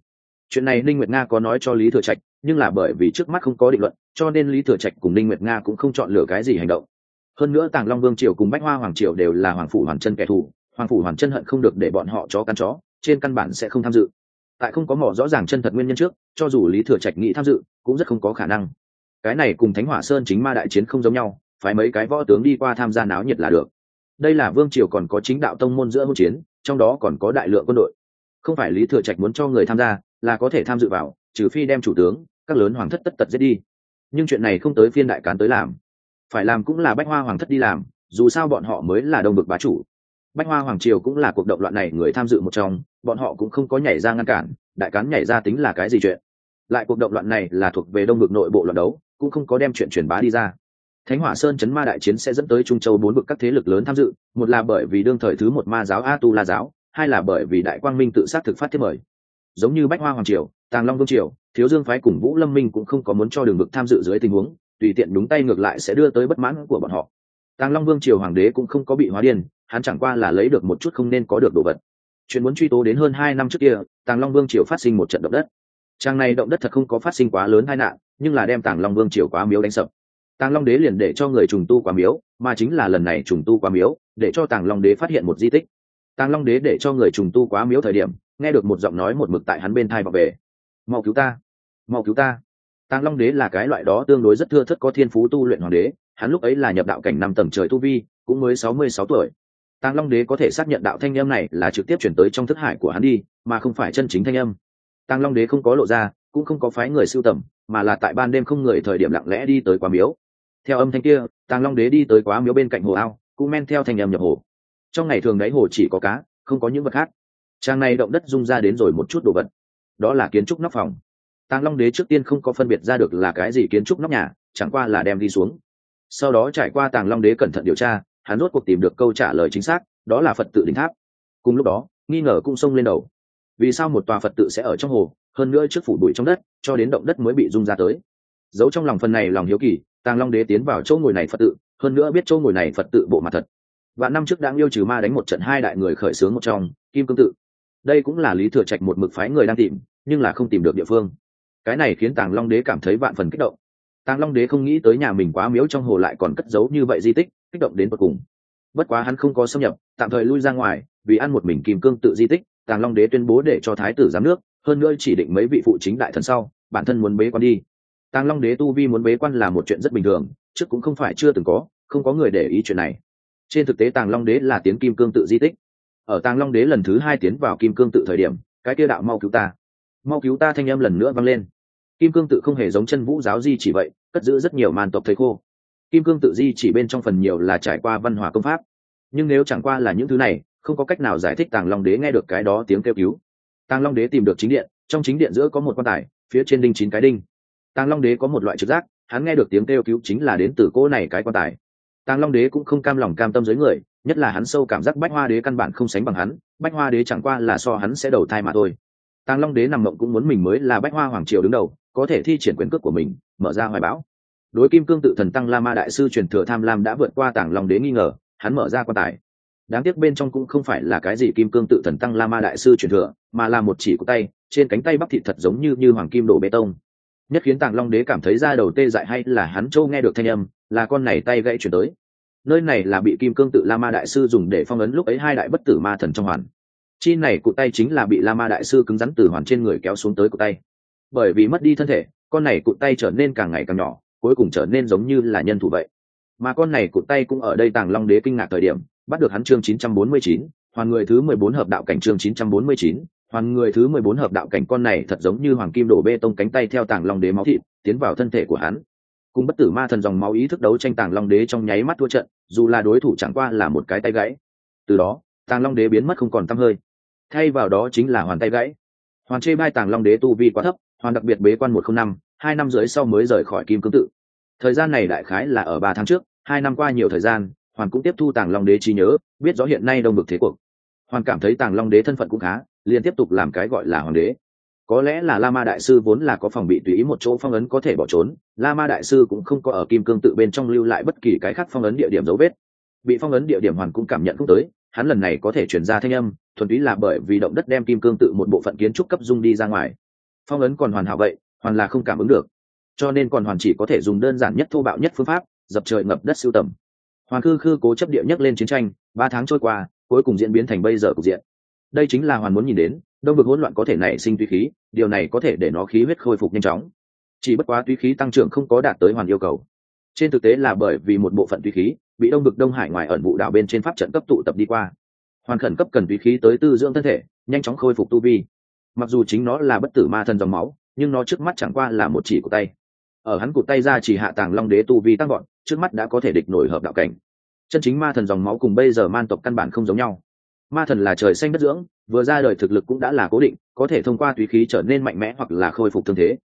Chuyện này linh nguyệt nga có nói cho lý thừa trạch, nhưng là bởi vì trước mắt không có định luận, cho nên lý thừa trạch cùng linh nguyệt nga cũng không chọn lựa cái gì hành động. Hơn nữa tàng long vương triều cùng bách hoa hoàng triều đều là hoàng phủ hoàng chân kẻ thù, hoàng phủ Hoàng chân hận không được để bọn họ chó căn chó, trên căn bản sẽ không tham dự. Tại không có mỏ rõ ràng chân thật nguyên nhân trước, cho dù lý thừa trạch nghĩ tham dự, cũng rất không có khả năng. Cái này cùng thánh hỏa sơn chính ma đại chiến không giống nhau phải mấy cái võ tướng đi qua tham gia náo nhiệt là được đây là vương triều còn có chính đạo tông môn giữa hỗn chiến, trong đó còn có đại lượng quân đội. Không phải lý thừa trạch muốn cho người tham gia, là có thể tham dự vào, trừ phi đem chủ tướng, các lớn hoàng thất tất tật giết đi. Nhưng chuyện này không tới phiên đại cán tới làm. Phải làm cũng là bách hoa hoàng thất đi làm, dù sao bọn họ mới là đông bực bá chủ. Bách hoa hoàng triều cũng là cuộc động loạn này người tham dự một trong, bọn họ cũng không có nhảy ra ngăn cản, đại cán nhảy ra tính là cái gì chuyện? Lại cuộc động loạn này là thuộc về đông bực nội bộ loạn đấu, cũng không có đem chuyện truyền bá đi ra thánh hỏa sơn chấn ma đại chiến sẽ dẫn tới trung châu bốn vực các thế lực lớn tham dự, một là bởi vì đương thời thứ một ma giáo a tu la giáo, hai là bởi vì đại quang minh tự sát thực phát thiết mời. Giống như bách hoa hoàng triều, tàng long vương triều, thiếu dương phái cùng vũ lâm minh cũng không có muốn cho đường bực tham dự dưới tình huống, tùy tiện đúng tay ngược lại sẽ đưa tới bất mãn của bọn họ. Tàng long vương triều hoàng đế cũng không có bị hóa điên, hắn chẳng qua là lấy được một chút không nên có được đồ vật. Chuyện muốn truy tố đến hơn hai năm trước kia, tàng long vương triều phát sinh một trận động đất. Trang này động đất thật không có phát sinh quá lớn tai nạn, nhưng là đem tàng long vương triều quá miếu đánh sập tàng long đế liền để cho người trùng tu quá miếu, mà chính là lần này trùng tu quá miếu, để cho tàng long đế phát hiện một di tích. Tàng long đế để cho người trùng tu quá miếu thời điểm, nghe được một giọng nói một mực tại hắn bên thai vào về. Mau cứu ta! Mau cứu ta! Tàng long đế là cái loại đó tương đối rất thưa thất có thiên phú tu luyện hoàng đế, hắn lúc ấy là nhập đạo cảnh năm tầng trời tu vi, cũng mới sáu mươi sáu tuổi. Tàng long đế có thể xác nhận đạo thanh âm này là trực tiếp chuyển tới trong thức hải của hắn đi, mà không phải chân chính thanh âm. Tàng long đế không có lộ ra, cũng không có phái người sưu tầm, mà là tại ban đêm không người thời điểm lặng lẽ đi tới quá miếu theo âm thanh kia, tàng long đế đi tới quá miếu bên cạnh hồ ao, cũng men theo thành âm nhập hồ. Trong ngày thường đáy hồ chỉ có cá, không có những vật khác. Trang này động đất rung ra đến rồi một chút đồ vật. Đó là kiến trúc nóc phòng. Tàng long đế trước tiên không có phân biệt ra được là cái gì kiến trúc nóc nhà, chẳng qua là đem đi xuống. Sau đó trải qua tàng long đế cẩn thận điều tra, hắn rốt cuộc tìm được câu trả lời chính xác, đó là phật tự đỉnh tháp. Cùng lúc đó, nghi ngờ cũng xông lên đầu. Vì sao một tòa phật tự sẽ ở trong hồ, hơn nữa trước phủ bụi trong đất, cho đến động đất mới bị rung ra tới? Giấu trong lòng phần này lòng hiếu kỳ tàng long đế tiến vào chỗ ngồi này phật tự, hơn nữa biết chỗ ngồi này phật tự bộ mặt thật. Và năm trước đang yêu trừ ma đánh một trận hai đại người khởi xướng một trong, kim cương tự. Đây cũng là lý thừa trạch một mực phái người đang tìm, nhưng là không tìm được địa phương. Cái này khiến tàng long đế cảm thấy vạn phần kích động. Tàng long đế không nghĩ tới nhà mình quá miếu trong hồ lại còn cất giấu như vậy di tích, kích động đến tột cùng. Bất quá hắn không có xâm nhập, tạm thời lui ra ngoài, vì ăn một mình kim cương tự di tích, tàng long đế tuyên bố để cho thái tử giám nước, hơn nữa chỉ định mấy vị phụ chính đại thần sau, bản thân muốn bế quan đi tàng long đế tu vi muốn bế quan là một chuyện rất bình thường, trước cũng không phải chưa từng có, không có người để ý chuyện này. Trên thực tế tàng long đế là tiến kim cương tự di tích. Ở tàng long đế lần thứ hai tiến vào kim cương tự thời điểm, cái kia đạo mau cứu ta. Mau cứu ta thanh âm lần nữa vang lên. Kim cương tự không hề giống chân vũ giáo di chỉ vậy, cất giữ rất nhiều màn tộc thầy khô. Kim cương tự di chỉ bên trong phần nhiều là trải qua văn hóa công pháp. Nhưng nếu chẳng qua là những thứ này, không có cách nào giải thích tàng long đế nghe được cái đó tiếng kêu cứu. Tàng long đế tìm được chính điện, trong chính điện giữa có một quan tài, phía trên đinh chín cái đinh tàng long đế có một loại trực giác, hắn nghe được tiếng kêu cứu chính là đến từ cỗ này cái quan tài. Tàng long đế cũng không cam lòng cam tâm dưới người, nhất là hắn sâu cảm giác bách hoa đế căn bản không sánh bằng hắn, bách hoa đế chẳng qua là so hắn sẽ đầu thai mà thôi. Tàng long đế nằm mộng cũng muốn mình mới là bách hoa hoàng triều đứng đầu, có thể thi triển quyền cước của mình, mở ra hoài bão. Đối kim cương tự thần tăng la ma đại sư truyền thừa tham lam đã vượt qua tàng long đế nghi ngờ, hắn mở ra quan tài. Đáng tiếc bên trong cũng không phải là cái gì kim cương tự thần tăng la ma đại sư truyền thừa, mà là một chỉ của tay, trên cánh tay bắp thịt thật giống như như hoàng kim đổ bê tông nhất khiến tàng long đế cảm thấy ra đầu tê dại hay là hắn châu nghe được thanh âm là con này tay gãy chuyển tới. Nơi này là bị kim cương tự la ma đại sư dùng để phong ấn lúc ấy hai đại bất tử ma thần trong hoàn. Chi này cụ tay chính là bị la ma đại sư cứng rắn từ hoàn trên người kéo xuống tới cụ tay. Bởi vì mất đi thân thể con này cụ tay trở nên càng ngày càng nhỏ cuối cùng trở nên giống như là nhân thủ vậy. Mà con này cụ tay cũng ở đây tàng long đế kinh ngạc thời điểm bắt được hắn chương 949, hoàn người thứ 14 hợp đạo cảnh chương 949, hoàn người thứ 14 hợp đạo cảnh con này thật giống như hoàng kim đổ bê tông cánh tay theo tàng long đế máu thịt, tiến vào thân thể của hắn. Cùng bất tử ma thần dòng máu ý thức đấu tranh tàng long đế trong nháy mắt thua trận, dù là đối thủ chẳng qua là một cái tay gãy. Từ đó, tàng long đế biến mất không còn t hơi. Thay vào đó chính là hoàn tay gãy. Hoàn chê bai tàng long đế tu vi quá thấp, hoàn đặc biệt bế quan một không năm, hai năm rưỡi sau mới rời khỏi kim cương tự. Thời gian này đại khái là ở ba tháng trước, hai năm qua nhiều thời gian, hoàn cũng tiếp thu tàng long đế trí nhớ, biết rõ hiện nay đông bực thế cuộc. Hoàn cảm thấy tàng long đế thân phận cũng khá liền tiếp tục làm cái gọi là hoàng đế. Có lẽ là la ma đại sư vốn là có phòng bị tùy ý một chỗ phong ấn có thể bỏ trốn, la ma đại sư cũng không có ở kim cương tự bên trong lưu lại bất kỳ cái khác phong ấn địa điểm dấu vết. Bị phong ấn địa điểm hoàn cũng cảm nhận không tới, hắn lần này có thể chuyển ra thanh âm, thuần túy là bởi vì động đất đem kim cương tự một bộ phận kiến trúc cấp dung đi ra ngoài. Phong ấn còn hoàn hảo vậy, hoàn là không cảm ứng được. Cho nên còn hoàn chỉ có thể dùng đơn giản nhất thô bạo nhất phương pháp, dập trời ngập đất siêu tầm. Hoàn khư khư cố chấp địa nhất lên chiến tranh, ba tháng trôi qua, cuối cùng diễn biến thành bây giờ cục diện đây chính là hoàn muốn nhìn đến, đông vực hỗn loạn có thể nảy sinh tùy khí, điều này có thể để nó khí huyết khôi phục nhanh chóng. Chỉ bất quá tùy khí tăng trưởng không có đạt tới hoàn yêu cầu. Trên thực tế là bởi vì một bộ phận tùy khí bị đông vực đông hải ngoài ẩn vụ đảo bên trên pháp trận cấp tụ tập đi qua. Hoàn khẩn cấp cần tùy khí tới tư dưỡng thân thể, nhanh chóng khôi phục tu vi. Mặc dù chính nó là bất tử ma thần dòng máu, nhưng nó trước mắt chẳng qua là một chỉ của tay. Ở hắn cụt tay ra chỉ hạ tàng long đế tu vi tăng gọn trước mắt đã có thể địch nổi hợp đạo cảnh. Chân chính ma thần dòng máu cùng bây giờ man tộc căn bản không giống nhau ma thần là trời xanh đất dưỡng, vừa ra đời thực lực cũng đã là cố định, có thể thông qua tùy khí trở nên mạnh mẽ hoặc là khôi phục thương thế.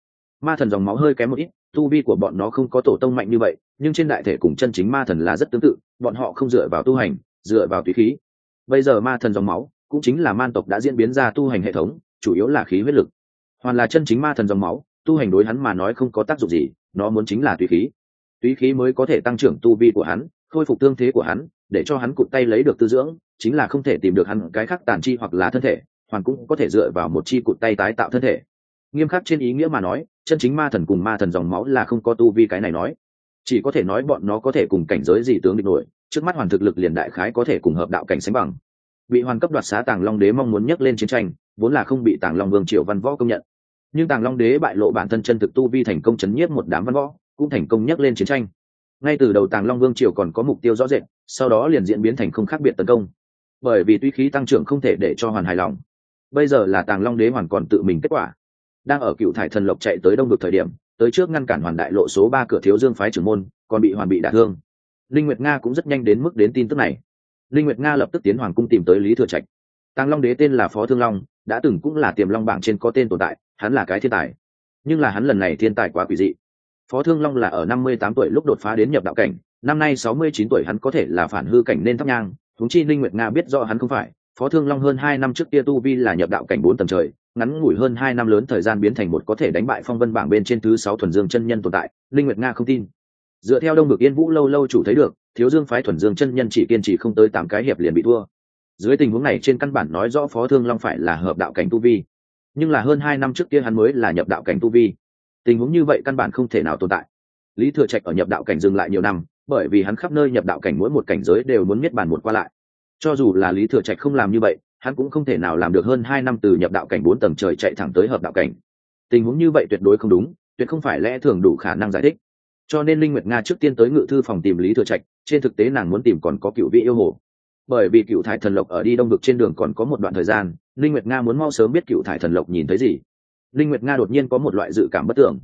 Ma thần dòng máu hơi kém một ít, tu vi của bọn nó không có tổ tông mạnh như vậy, nhưng trên đại thể cùng chân chính ma thần là rất tương tự, bọn họ không dựa vào tu hành, dựa vào tùy khí. Bây giờ ma thần dòng máu cũng chính là man tộc đã diễn biến ra tu hành hệ thống, chủ yếu là khí huyết lực. Hoàn là chân chính ma thần dòng máu, tu hành đối hắn mà nói không có tác dụng gì, nó muốn chính là tùy khí. Tùy khí mới có thể tăng trưởng tu vi của hắn, khôi phục tương thế của hắn, để cho hắn cụt tay lấy được tư dưỡng chính là không thể tìm được hắn cái khác tàn chi hoặc là thân thể, hoàn cũng có thể dựa vào một chi cụt tay tái tạo thân thể. Nghiêm khắc trên ý nghĩa mà nói, chân chính ma thần cùng ma thần dòng máu là không có tu vi cái này nói. Chỉ có thể nói bọn nó có thể cùng cảnh giới gì tướng địch nổi, trước mắt hoàn thực lực liền đại khái có thể cùng hợp đạo cảnh sánh bằng. Bị hoàn cấp đoạt xá tàng long đế mong muốn nhắc lên chiến tranh, vốn là không bị tàng long vương triều văn võ công nhận. Nhưng tàng long đế bại lộ bản thân chân thực tu vi thành công chấn nhiếp một đám văn võ, cũng thành công nhắc lên chiến tranh. Ngay từ đầu tàng long vương triều còn có mục tiêu rõ rệt, sau đó liền diễn biến thành không khác biệt tấn công bởi vì tuy khí tăng trưởng không thể để cho hoàn hài lòng. Bây giờ là tàng long đế hoàn còn tự mình kết quả. Đang ở cựu thải thần lộc chạy tới đông được thời điểm, tới trước ngăn cản hoàn đại lộ số ba cửa thiếu dương phái trưởng môn, còn bị hoàn bị đả thương. Linh nguyệt nga cũng rất nhanh đến mức đến tin tức này. Linh nguyệt nga lập tức tiến hoàng cung tìm tới lý thừa trạch. Tàng long đế tên là phó thương long, đã từng cũng là tiềm long bảng trên có tên tồn tại, hắn là cái thiên tài. Nhưng là hắn lần này thiên tài quá quỷ dị. Phó thương long là ở năm mươi tám tuổi lúc đột phá đến nhập đạo cảnh, năm nay sáu mươi chín tuổi hắn có thể là phản hư cảnh nên thắp nhang huống chi linh nguyệt nga biết rõ hắn không phải, phó thương long hơn hai năm trước kia tu vi là nhập đạo cảnh bốn tầng trời, ngắn ngủi hơn hai năm lớn thời gian biến thành một có thể đánh bại phong vân bảng bên trên thứ sáu thuần dương chân nhân tồn tại linh nguyệt nga không tin. Dựa theo đông bực yên vũ lâu lâu chủ thấy được, thiếu dương phái thuần dương chân nhân chỉ kiên trì không tới tám cái hiệp liền bị thua. Dưới tình huống này trên căn bản nói rõ phó thương long phải là hợp đạo cảnh tu vi. Nhưng là hơn hai năm trước kia hắn mới là nhập đạo cảnh tu vi. Tình huống như vậy căn bản không thể nào tồn tại. Lý thừa trạch ở nhập đạo cảnh dừng lại nhiều năm bởi vì hắn khắp nơi nhập đạo cảnh mỗi một cảnh giới đều muốn miết bàn một qua lại. Cho dù là lý thừa trạch không làm như vậy, hắn cũng không thể nào làm được hơn hai năm từ nhập đạo cảnh bốn tầng trời chạy thẳng tới hợp đạo cảnh. Tình huống như vậy tuyệt đối không đúng, tuyệt không phải lẽ thường đủ khả năng giải thích. Cho nên linh nguyệt nga trước tiên tới ngự thư phòng tìm lý thừa trạch, trên thực tế nàng muốn tìm còn có cựu vị yêu hồ. Bởi vì cựu thải thần lộc ở đi đông vực trên đường còn có một đoạn thời gian, linh nguyệt nga muốn mau sớm biết cựu thải thần lộc nhìn thấy gì. Linh nguyệt nga đột nhiên có một loại dự cảm bất tưởng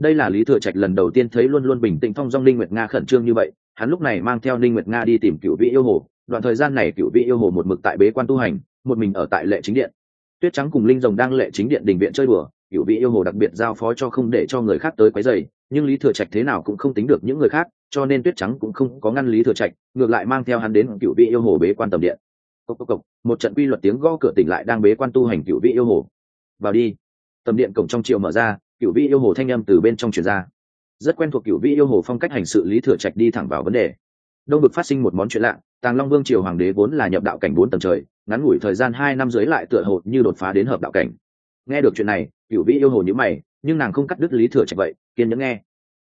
đây là lý thừa trạch lần đầu tiên thấy luôn luôn bình tĩnh phong dong linh nguyệt nga khẩn trương như vậy hắn lúc này mang theo linh nguyệt nga đi tìm cựu vị yêu hồ. Đoạn thời gian này cựu vị yêu hồ một mực tại bế quan tu hành một mình ở tại lệ chính điện. Tuyết trắng cùng linh rồng đang lệ chính điện đình viện chơi bừa cựu vị yêu hồ đặc biệt giao phó cho không để cho người khác tới quấy rầy nhưng lý thừa trạch thế nào cũng không tính được những người khác cho nên tuyết trắng cũng không có ngăn lý thừa trạch ngược lại mang theo hắn đến cựu vị yêu hồ bế quan tầm điện. Cốc cốc cốc, một trận quy luật tiếng gõ cửa tỉnh lại đang bế quan tu hành cựu vị yêu hồ. Vào đi. Tầm điện cổng trong triệu mở ra cựu vị yêu hồ thanh âm từ bên trong truyền ra. Rất quen thuộc cựu vị yêu hồ phong cách hành sự lý thừa trạch đi thẳng vào vấn đề. Đông Bực phát sinh một món chuyện lạ, tàng long vương triều hoàng đế vốn là nhập đạo cảnh bốn tầng trời, ngắn ngủi thời gian hai năm dưới lại tựa hồ như đột phá đến hợp đạo cảnh. Nghe được chuyện này cựu vị yêu hồ nhữ mày, nhưng nàng không cắt đứt lý thừa trạch vậy, kiên nhẫn nghe.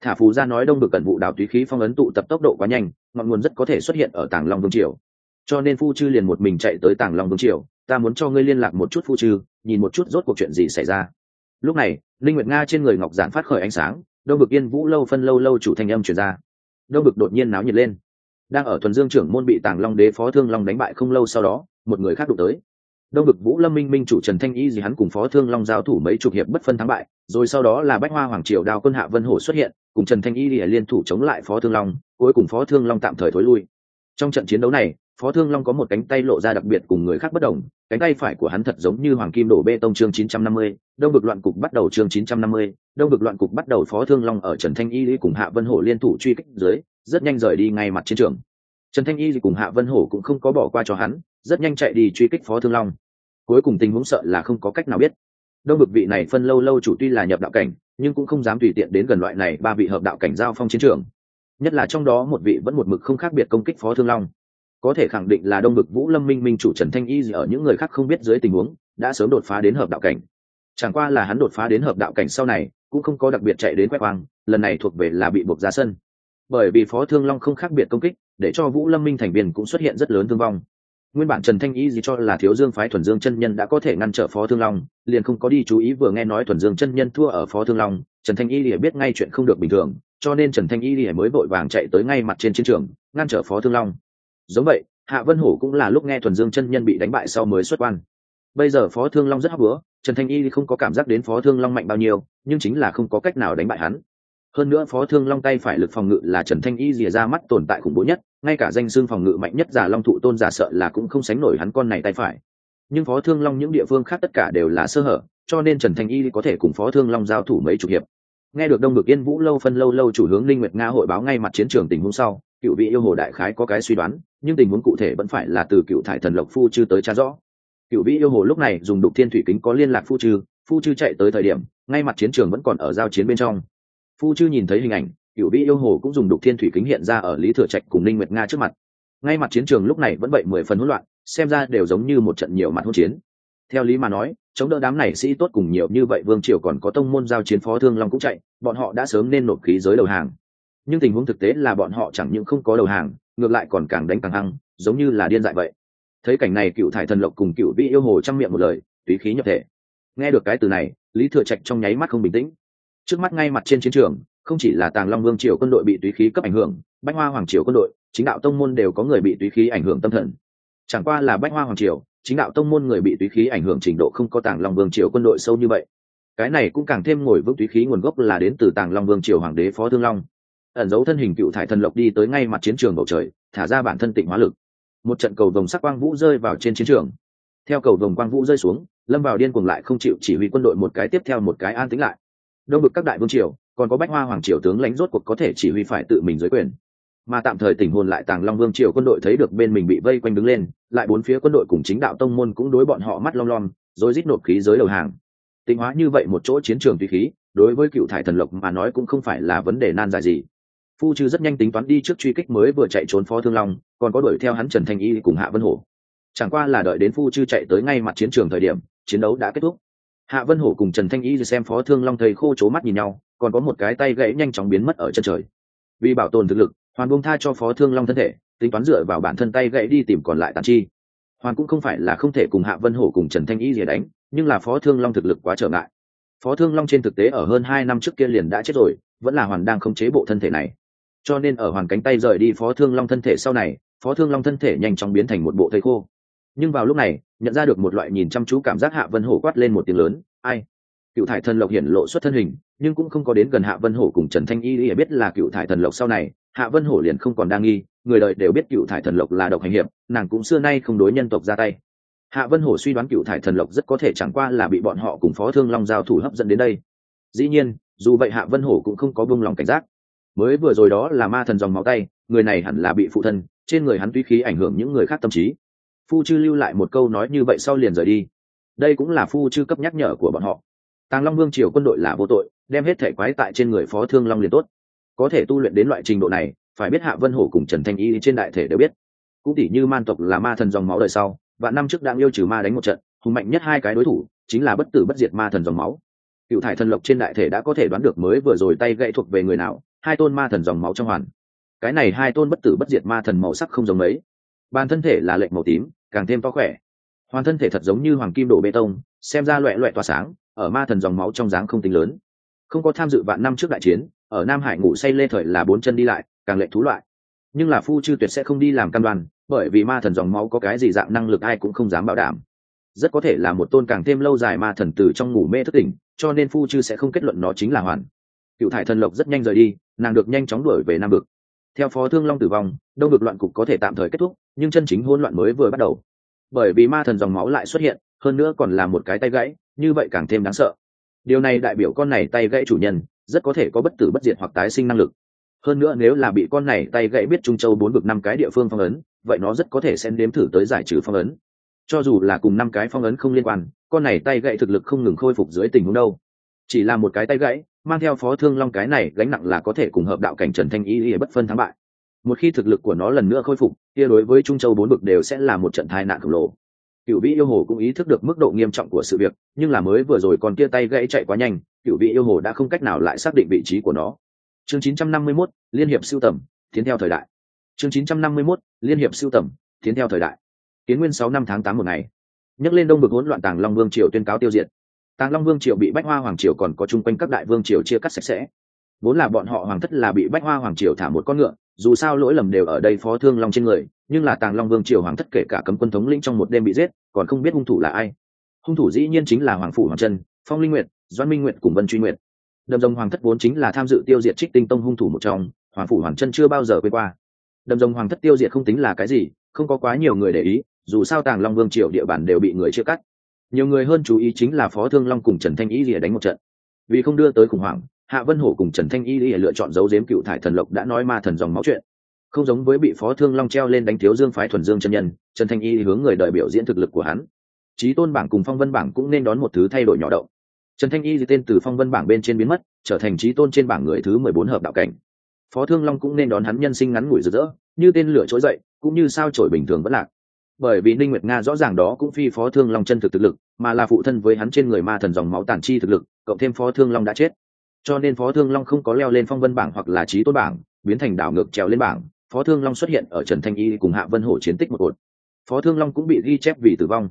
Thả phù ra nói đông bực cần vụ đạo túy khí phong ấn tụ tập tốc độ quá nhanh, ngọn nguồn rất có thể xuất hiện ở tàng long vương triều. Cho nên phu chư liền một mình chạy tới tàng long vương triều, ta muốn cho ngươi liên lạc một chút phu chư, nhìn một chút rốt cuộc chuyện gì xảy ra lúc này, linh nguyệt nga trên người ngọc giản phát khởi ánh sáng, đông bực yên vũ lâu phân lâu lâu chủ thanh âm truyền ra. Đông bực đột nhiên náo nhiệt lên. Đang ở thuần dương trưởng môn bị tàng long đế phó thương long đánh bại không lâu sau đó, một người khác đụng tới. Đông bực vũ lâm minh minh chủ trần thanh y gì hắn cùng phó thương long giao thủ mấy chục hiệp bất phân thắng bại, rồi sau đó là bách hoa hoàng triều đào quân hạ vân hổ xuất hiện, cùng trần thanh y lìa liên thủ chống lại phó thương long, cuối cùng phó thương long tạm thời thối lui. Trong trận chiến đấu này phó thương long có một cánh tay lộ ra đặc biệt cùng người khác bất đồng cánh tay phải của hắn thật giống như hoàng kim đổ bê tông chương 950, đông vực loạn cục bắt đầu chương 950, đông vực loạn cục bắt đầu phó thương long ở trần thanh y lý cùng hạ vân hổ liên thủ truy kích dưới rất nhanh rời đi ngay mặt chiến trường. Trần thanh y cùng hạ vân hổ cũng không có bỏ qua cho hắn rất nhanh chạy đi truy kích phó thương long. Cuối cùng tình huống sợ là không có cách nào biết. Đông bực vị này phân lâu lâu chủ tuy là nhập đạo cảnh nhưng cũng không dám tùy tiện đến gần loại này ba vị hợp đạo cảnh giao phong chiến trường. Nhất là trong đó một vị vẫn một mực không khác biệt công kích phó thương long có thể khẳng định là đông bực vũ lâm minh minh chủ trần thanh y gì ở những người khác không biết dưới tình huống, đã sớm đột phá đến hợp đạo cảnh. Chẳng qua là hắn đột phá đến hợp đạo cảnh sau này, cũng không có đặc biệt chạy đến quét hoang lần này thuộc về là bị buộc ra sân. Bởi vì phó thương long không khác biệt công kích, để cho vũ lâm minh thành viên cũng xuất hiện rất lớn thương vong. Nguyên bản trần thanh y gì cho là thiếu dương phái thuần dương chân nhân đã có thể ngăn trở phó thương long, liền không có đi chú ý vừa nghe nói thuần dương chân nhân thua ở phó thương long, trần thanh y lìa biết ngay chuyện không được bình thường, cho nên trần thanh y lìa mới vội vàng chạy tới ngay mặt trên chiến trường, ngăn trở phó thương long giống vậy, hạ vân hổ cũng là lúc nghe thuần dương chân nhân bị đánh bại sau mới xuất quan. Bây giờ phó thương long rất hấp bữa trần thanh y không có cảm giác đến phó thương long mạnh bao nhiêu, nhưng chính là không có cách nào đánh bại hắn. Hơn nữa phó thương long tay phải lực phòng ngự là trần thanh y rìa ra mắt tồn tại khủng bố nhất, ngay cả danh xương phòng ngự mạnh nhất giả long thụ tôn giả sợ là cũng không sánh nổi hắn con này tay phải. Nhưng phó thương long những địa phương khác tất cả đều là sơ hở, cho nên trần thanh y có thể cùng phó thương long giao thủ mấy chục hiệp nghe được đông ngực yên vũ lâu phân lâu lâu chủ hướng linh nguyệt nga hội báo ngay mặt chiến trường tình huống sau, cựu vị yêu hồ đại khái có cái suy đoán, nhưng tình huống cụ thể vẫn phải là từ cựu thải thần lộc phu chư tới tra rõ. Cựu vị yêu hồ lúc này dùng đục thiên thủy kính có liên lạc phu chư phu chư chạy tới thời điểm, ngay mặt chiến trường vẫn còn ở giao chiến bên trong. Phu chư nhìn thấy hình ảnh, cựu vị yêu hồ cũng dùng đục thiên thủy kính hiện ra ở lý thừa trạch cùng linh nguyệt nga trước mặt. Ngay mặt chiến trường lúc này vẫn vậy mười phần hỗn loạn, xem ra đều giống như một trận nhiều mặt hỗn chiến. Theo lý mà nói chống đỡ đám này sĩ tốt cùng nhiều như vậy vương triều còn có tông môn giao chiến phó thương long cũng chạy, bọn họ đã sớm nên nộp khí giới đầu hàng. Nhưng tình huống thực tế là bọn họ chẳng những không có đầu hàng, ngược lại còn càng đánh càng hăng, giống như là điên dại vậy. Thấy cảnh này cựu thải thần lộc cùng cựu vị yêu hồ trong miệng một lời tùy khí nhập thể. Nghe được cái từ này, lý thừa trạch trong nháy mắt không bình tĩnh. Trước mắt ngay mặt trên chiến trường, không chỉ là tàng long vương triều quân đội bị túy khí cấp ảnh hưởng, bách hoa hoàng triều quân đội, chính đạo tông môn đều có người bị túy khí ảnh hưởng tâm thần. Chẳng qua là bách hoa hoàng triều chính đạo tông môn người bị túy khí ảnh hưởng trình độ không có tàng long vương triều quân đội sâu như vậy. Cái này cũng càng thêm ngồi vững túy khí nguồn gốc là đến từ tàng long vương triều hoàng đế phó thương long. Ẩn dấu thân hình cựu thải thần lộc đi tới ngay mặt chiến trường bầu trời, thả ra bản thân tịnh hóa lực. Một trận cầu vồng sắc quang vũ rơi vào trên chiến trường. Theo cầu vồng quang vũ rơi xuống, lâm vào điên cuồng lại không chịu chỉ huy quân đội một cái tiếp theo một cái an tính lại. Đông bực các đại vương triều, còn có bách hoa hoàng triều tướng lãnh rốt cuộc có thể chỉ huy phải tự mình dưới quyền mà tạm thời tỉnh hồn lại tàng long vương triều quân đội thấy được bên mình bị vây quanh đứng lên, lại bốn phía quân đội cùng chính đạo tông môn cũng đối bọn họ mắt long long rồi rít nộp khí giới đầu hàng. Tịnh hóa như vậy một chỗ chiến trường tùy khí, đối với cựu thải thần lộc mà nói cũng không phải là vấn đề nan giải gì. Phu trừ rất nhanh tính toán đi trước truy kích mới vừa chạy trốn phó thương long, còn có đuổi theo hắn trần thanh y cùng hạ vân hổ. Chẳng qua là đợi đến phu trừ chạy tới ngay mặt chiến trường thời điểm, chiến đấu đã kết thúc. Hạ vân hổ cùng trần thanh y xem phó thương long thầy khô c mắt nhìn nhau, còn có một cái tay gãy nhanh chóng biến mất ở chân trời. Vì bảo tồn thực lực hoàn buông tha cho phó thương long thân thể, tính toán dựa vào bản thân tay gãy đi tìm còn lại tàn chi. Hoàn cũng không phải là không thể cùng hạ vân hổ cùng trần thanh y gì đánh, nhưng là phó thương long thực lực quá trở ngại. Phó thương long trên thực tế ở hơn hai năm trước kia liền đã chết rồi, vẫn là hoàn đang không chế bộ thân thể này. Cho nên ở hoàn cánh tay rời đi phó thương long thân thể sau này, phó thương long thân thể nhanh chóng biến thành một bộ thây khô. Nhưng vào lúc này, nhận ra được một loại nhìn chăm chú cảm giác hạ vân hổ quát lên một tiếng lớn, ai? Cựu thải thần lộc hiển lộ xuất thân hình, nhưng cũng không có đến gần hạ vân hổ cùng trần thanh y để biết là cựu thải thần lộc sau này hạ vân hổ liền không còn đang nghi, người đời đều biết cựu thải thần lộc là độc hành hiệp, nàng cũng xưa nay không đối nhân tộc ra tay. Hạ vân hổ suy đoán cựu thải thần lộc rất có thể chẳng qua là bị bọn họ cùng phó thương long giao thủ hấp dẫn đến đây. Dĩ nhiên, dù vậy hạ vân hổ cũng không có buông lòng cảnh giác. Mới vừa rồi đó là ma thần dòng máu tay, người này hẳn là bị phụ thân, trên người hắn tuy khí ảnh hưởng những người khác tâm trí. Phu chư lưu lại một câu nói như vậy sau liền rời đi. Đây cũng là phu chư cấp nhắc nhở của bọn họ. Tàng long vương triều quân đội là vô tội, đem hết thể quái tại trên người phó thương long liền tốt có thể tu luyện đến loại trình độ này, phải biết hạ vân hổ cùng trần thanh y trên đại thể đều biết. Cũng tỉ như man tộc là ma thần dòng máu đời sau và năm trước đang yêu trừ ma đánh một trận, hùng mạnh nhất hai cái đối thủ chính là bất tử bất diệt ma thần dòng máu. Cựu thải thần lộc trên đại thể đã có thể đoán được mới vừa rồi tay gậy thuộc về người nào, hai tôn ma thần dòng máu trong hoàn. Cái này hai tôn bất tử bất diệt ma thần màu sắc không giống mấy. Bàn thân thể là lệnh màu tím, càng thêm to khỏe. Hoàn thân thể thật giống như hoàng kim đổ bê tông, xem ra loẹ loẹ tỏa sáng, ở ma thần dòng máu trong dáng không tính lớn. Không có tham dự vạn năm trước đại chiến ở nam hải ngủ say lê thời là bốn chân đi lại, càng lệ thú loại. Nhưng là phu chư tuyệt sẽ không đi làm căn đoàn bởi vì ma thần dòng máu có cái gì dạng năng lực ai cũng không dám bảo đảm. Rất có thể là một tôn càng thêm lâu dài ma thần từ trong ngủ mê thức tỉnh, cho nên phu chư sẽ không kết luận nó chính là hoàn. Cựu thải thần lộc rất nhanh rời đi, nàng được nhanh chóng đuổi về nam vực. Theo phó thương long tử vong, đông vực loạn cục có thể tạm thời kết thúc, nhưng chân chính hỗn loạn mới vừa bắt đầu. Bởi vì ma thần dòng máu lại xuất hiện, hơn nữa còn là một cái tay gãy, như vậy càng thêm đáng sợ. Điều này đại biểu con này tay gãy chủ nhân rất có thể có bất tử bất diệt hoặc tái sinh năng lực. Hơn nữa nếu là bị con này tay gãy biết trung châu bốn vực năm cái địa phương phong ấn, vậy nó rất có thể sẽ nếm thử tới giải trừ phong ấn. Cho dù là cùng năm cái phong ấn không liên quan, con này tay gãy thực lực không ngừng khôi phục dưới tình huống đâu. Chỉ là một cái tay gãy, mang theo phó thương long cái này gánh nặng là có thể cùng hợp đạo cảnh trần thanh y bất phân thắng bại. Một khi thực lực của nó lần nữa khôi phục, kia đối với trung châu bốn bực đều sẽ là một trận tai nạn khổng lồ. Cựu vĩ yêu hồ cũng ý thức được mức độ nghiêm trọng của sự việc, nhưng là mới vừa rồi còn kia tay gãy chạy quá nhanh cựu vị yêu hồ đã không cách nào lại xác định vị trí của nó. Chương 951, liên hiệp siêu tầm tiến theo thời đại. Chương 951, liên hiệp siêu tầm tiến theo thời đại. Kiến nguyên sáu năm tháng tám một ngày. Nhắc lên đông bực hỗn loạn tàng long vương triều tuyên cáo tiêu diệt. Tàng long vương triều bị bách hoa hoàng triều còn có chung quanh các đại vương triều chia cắt sạch sẽ. Vốn là bọn họ hoàng thất là bị bách hoa hoàng triều thả một con ngựa dù sao lỗi lầm đều ở đây phó thương long trên người nhưng là tàng long vương triều hoàng thất kể cả cấm quân thống lĩnh trong một đêm bị giết còn không biết hung thủ là ai. Hung thủ dĩ nhiên chính là hoàng phủ hoàng trân phong linh nguyệt doan minh nguyệt cùng vân truy nguyệt. Đầm rồng hoàng thất vốn chính là tham dự tiêu diệt trích tinh tông hung thủ một trong, hoàng phủ hoàng trân chưa bao giờ quên qua. Đầm rồng hoàng thất tiêu diệt không tính là cái gì, không có quá nhiều người để ý, dù sao tàng long vương triều địa bàn đều bị người chia cắt. Nhiều người hơn chú ý chính là phó thương long cùng trần thanh ý lìa đánh một trận. Vì không đưa tới khủng hoảng, hạ vân hổ cùng trần thanh y lìa lựa chọn giấu giếm cựu thải thần lộc đã nói ma thần dòng máu chuyện. Không giống với bị phó thương long treo lên đánh thiếu dương phái thuần dương chân nhân, trần thanh y hướng người đời biểu diễn thực lực của hắn. Trí tôn bảng cùng phong vân bảng cũng nên đón một thứ thay đổi nhỏ động trần thanh y tên từ phong vân bảng bên trên biến mất, trở thành trí tôn trên bảng người thứ mười bốn hợp đạo cảnh. Phó thương long cũng nên đón hắn nhân sinh ngắn ngủi rực rỡ, như tên lửa trỗi dậy, cũng như sao trổi bình thường vẫn lạc. Bởi vì ninh nguyệt nga rõ ràng đó cũng phi phó thương long chân thực thực lực, mà là phụ thân với hắn trên người ma thần dòng máu tàn chi thực lực, cộng thêm phó thương long đã chết. Cho nên phó thương long không có leo lên phong vân bảng hoặc là trí tôn bảng, biến thành đảo ngược trèo lên bảng. Phó thương long xuất hiện ở trần thanh y cùng hạ vân hổ chiến tích một cột phó thương long cũng bị ghi chép vì tử vong.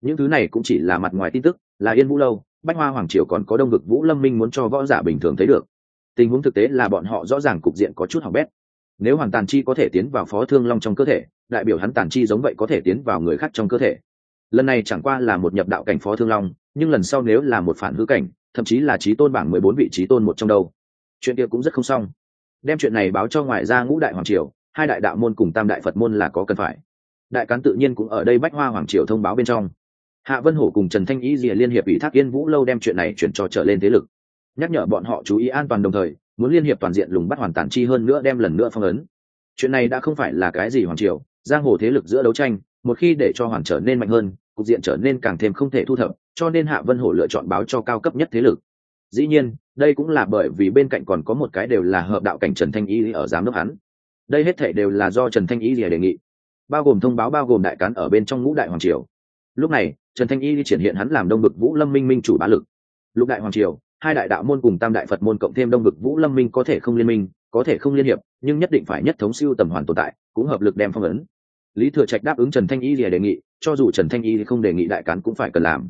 Những thứ này cũng chỉ là mặt ngoài tin tức, là yên vũ lâu bách hoa hoàng triều còn có đông vực vũ lâm minh muốn cho võ giả bình thường thấy được. Tình huống thực tế là bọn họ rõ ràng cục diện có chút hỏng bét. Nếu Hoàng tàn chi có thể tiến vào phó thương long trong cơ thể, đại biểu hắn tàn chi giống vậy có thể tiến vào người khác trong cơ thể. Lần này chẳng qua là một nhập đạo cảnh phó thương long, nhưng lần sau nếu là một phản hư cảnh, thậm chí là trí tôn bảng mười bốn vị trí tôn một trong đâu. Chuyện kia cũng rất không xong. Đem chuyện này báo cho ngoại gia ngũ đại hoàng triều, hai đại đạo môn cùng tam đại phật môn là có cần phải. Đại cán tự nhiên cũng ở đây bách hoa hoàng triều thông báo bên trong hạ vân hổ cùng trần thanh ý rìa liên hiệp ủy thác yên vũ lâu đem chuyện này chuyển cho trở lên thế lực. Nhắc nhở bọn họ chú ý an toàn đồng thời, muốn liên hiệp toàn diện lùng bắt hoàn tản chi hơn nữa đem lần nữa phong ấn. Chuyện này đã không phải là cái gì hoàng triều, giang hồ thế lực giữa đấu tranh, một khi để cho hoàn trở nên mạnh hơn, cục diện trở nên càng thêm không thể thu thập, cho nên hạ vân hổ lựa chọn báo cho cao cấp nhất thế lực. Dĩ nhiên, đây cũng là bởi vì bên cạnh còn có một cái đều là hợp đạo cảnh trần thanh y ở giám đốc hắn. Đây hết thể đều là do trần thanh y đề nghị, bao gồm thông báo, bao gồm đại cán ở bên trong ngũ đại hoàng triều. Lúc này trần thanh y đi triển hiện hắn làm đông bực vũ lâm minh minh chủ bá lực. Lục đại hoàng triều, hai đại đạo môn cùng tam đại phật môn cộng thêm đông bực vũ lâm minh có thể không liên minh, có thể không liên hiệp, nhưng nhất định phải nhất thống siêu tầm hoàn tồn tại, cũng hợp lực đem phong ấn. Lý thừa trạch đáp ứng trần thanh y lìa đề nghị, cho dù trần thanh y không đề nghị đại cán cũng phải cần làm.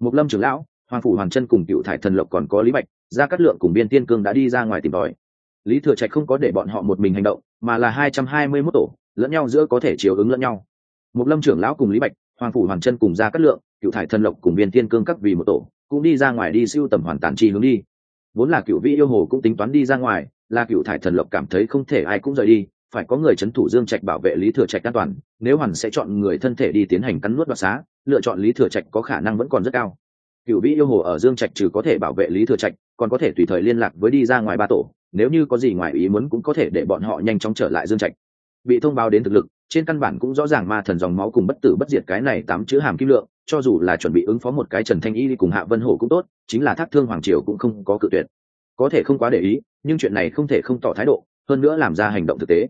Mục lâm trưởng lão, hoàng phủ hoàng chân cùng cựu thải thần lộc còn có lý bạch, gia cát lượng cùng biên tiên cương đã đi ra ngoài tìm tòi. Lý thừa trạch không có để bọn họ một mình hành động, mà là hai trăm hai mươi mốt tổ, lẫn nhau giữa có thể chiếu ứng lẫn nhau. Mục lâm trưởng lão cùng lý bạch, hoàng phủ hoàng chân cùng gia cát lượng cựu thải thần lộc cùng viên tiên cương các vì một tổ, cũng đi ra ngoài đi siêu tầm hoàn toàn chi hướng đi. Vốn là cựu vị yêu hồ cũng tính toán đi ra ngoài, là cựu thải thần lộc cảm thấy không thể ai cũng rời đi, phải có người c h ấ n thủ dương trạch bảo vệ lý thừa trạch an toàn, nếu hoàn sẽ chọn người thân thể đi tiến hành cắn nuốt đoạt xá, lựa chọn lý thừa trạch có khả năng vẫn còn rất cao. Cựu vị yêu hồ ở dương trạch trừ có thể bảo vệ lý thừa trạch, còn có thể tùy thời liên lạc với đi ra ngoài ba tổ, nếu như có gì ngoài ý muốn cũng có thể để bọn họ nhanh chóng trở lại dương trạch. Bị thông báo đến thực lực, trên căn bản cũng rõ ràng ma thần dòng máu cùng bất tử bất diệt cái này tám chữ hàm kim lượng cho dù là chuẩn bị ứng phó một cái trần thanh y đi cùng hạ vân hổ cũng tốt, chính là thác thương hoàng triều cũng không có cự tuyệt. Có thể không quá để ý, nhưng chuyện này không thể không tỏ thái độ, hơn nữa làm ra hành động thực tế.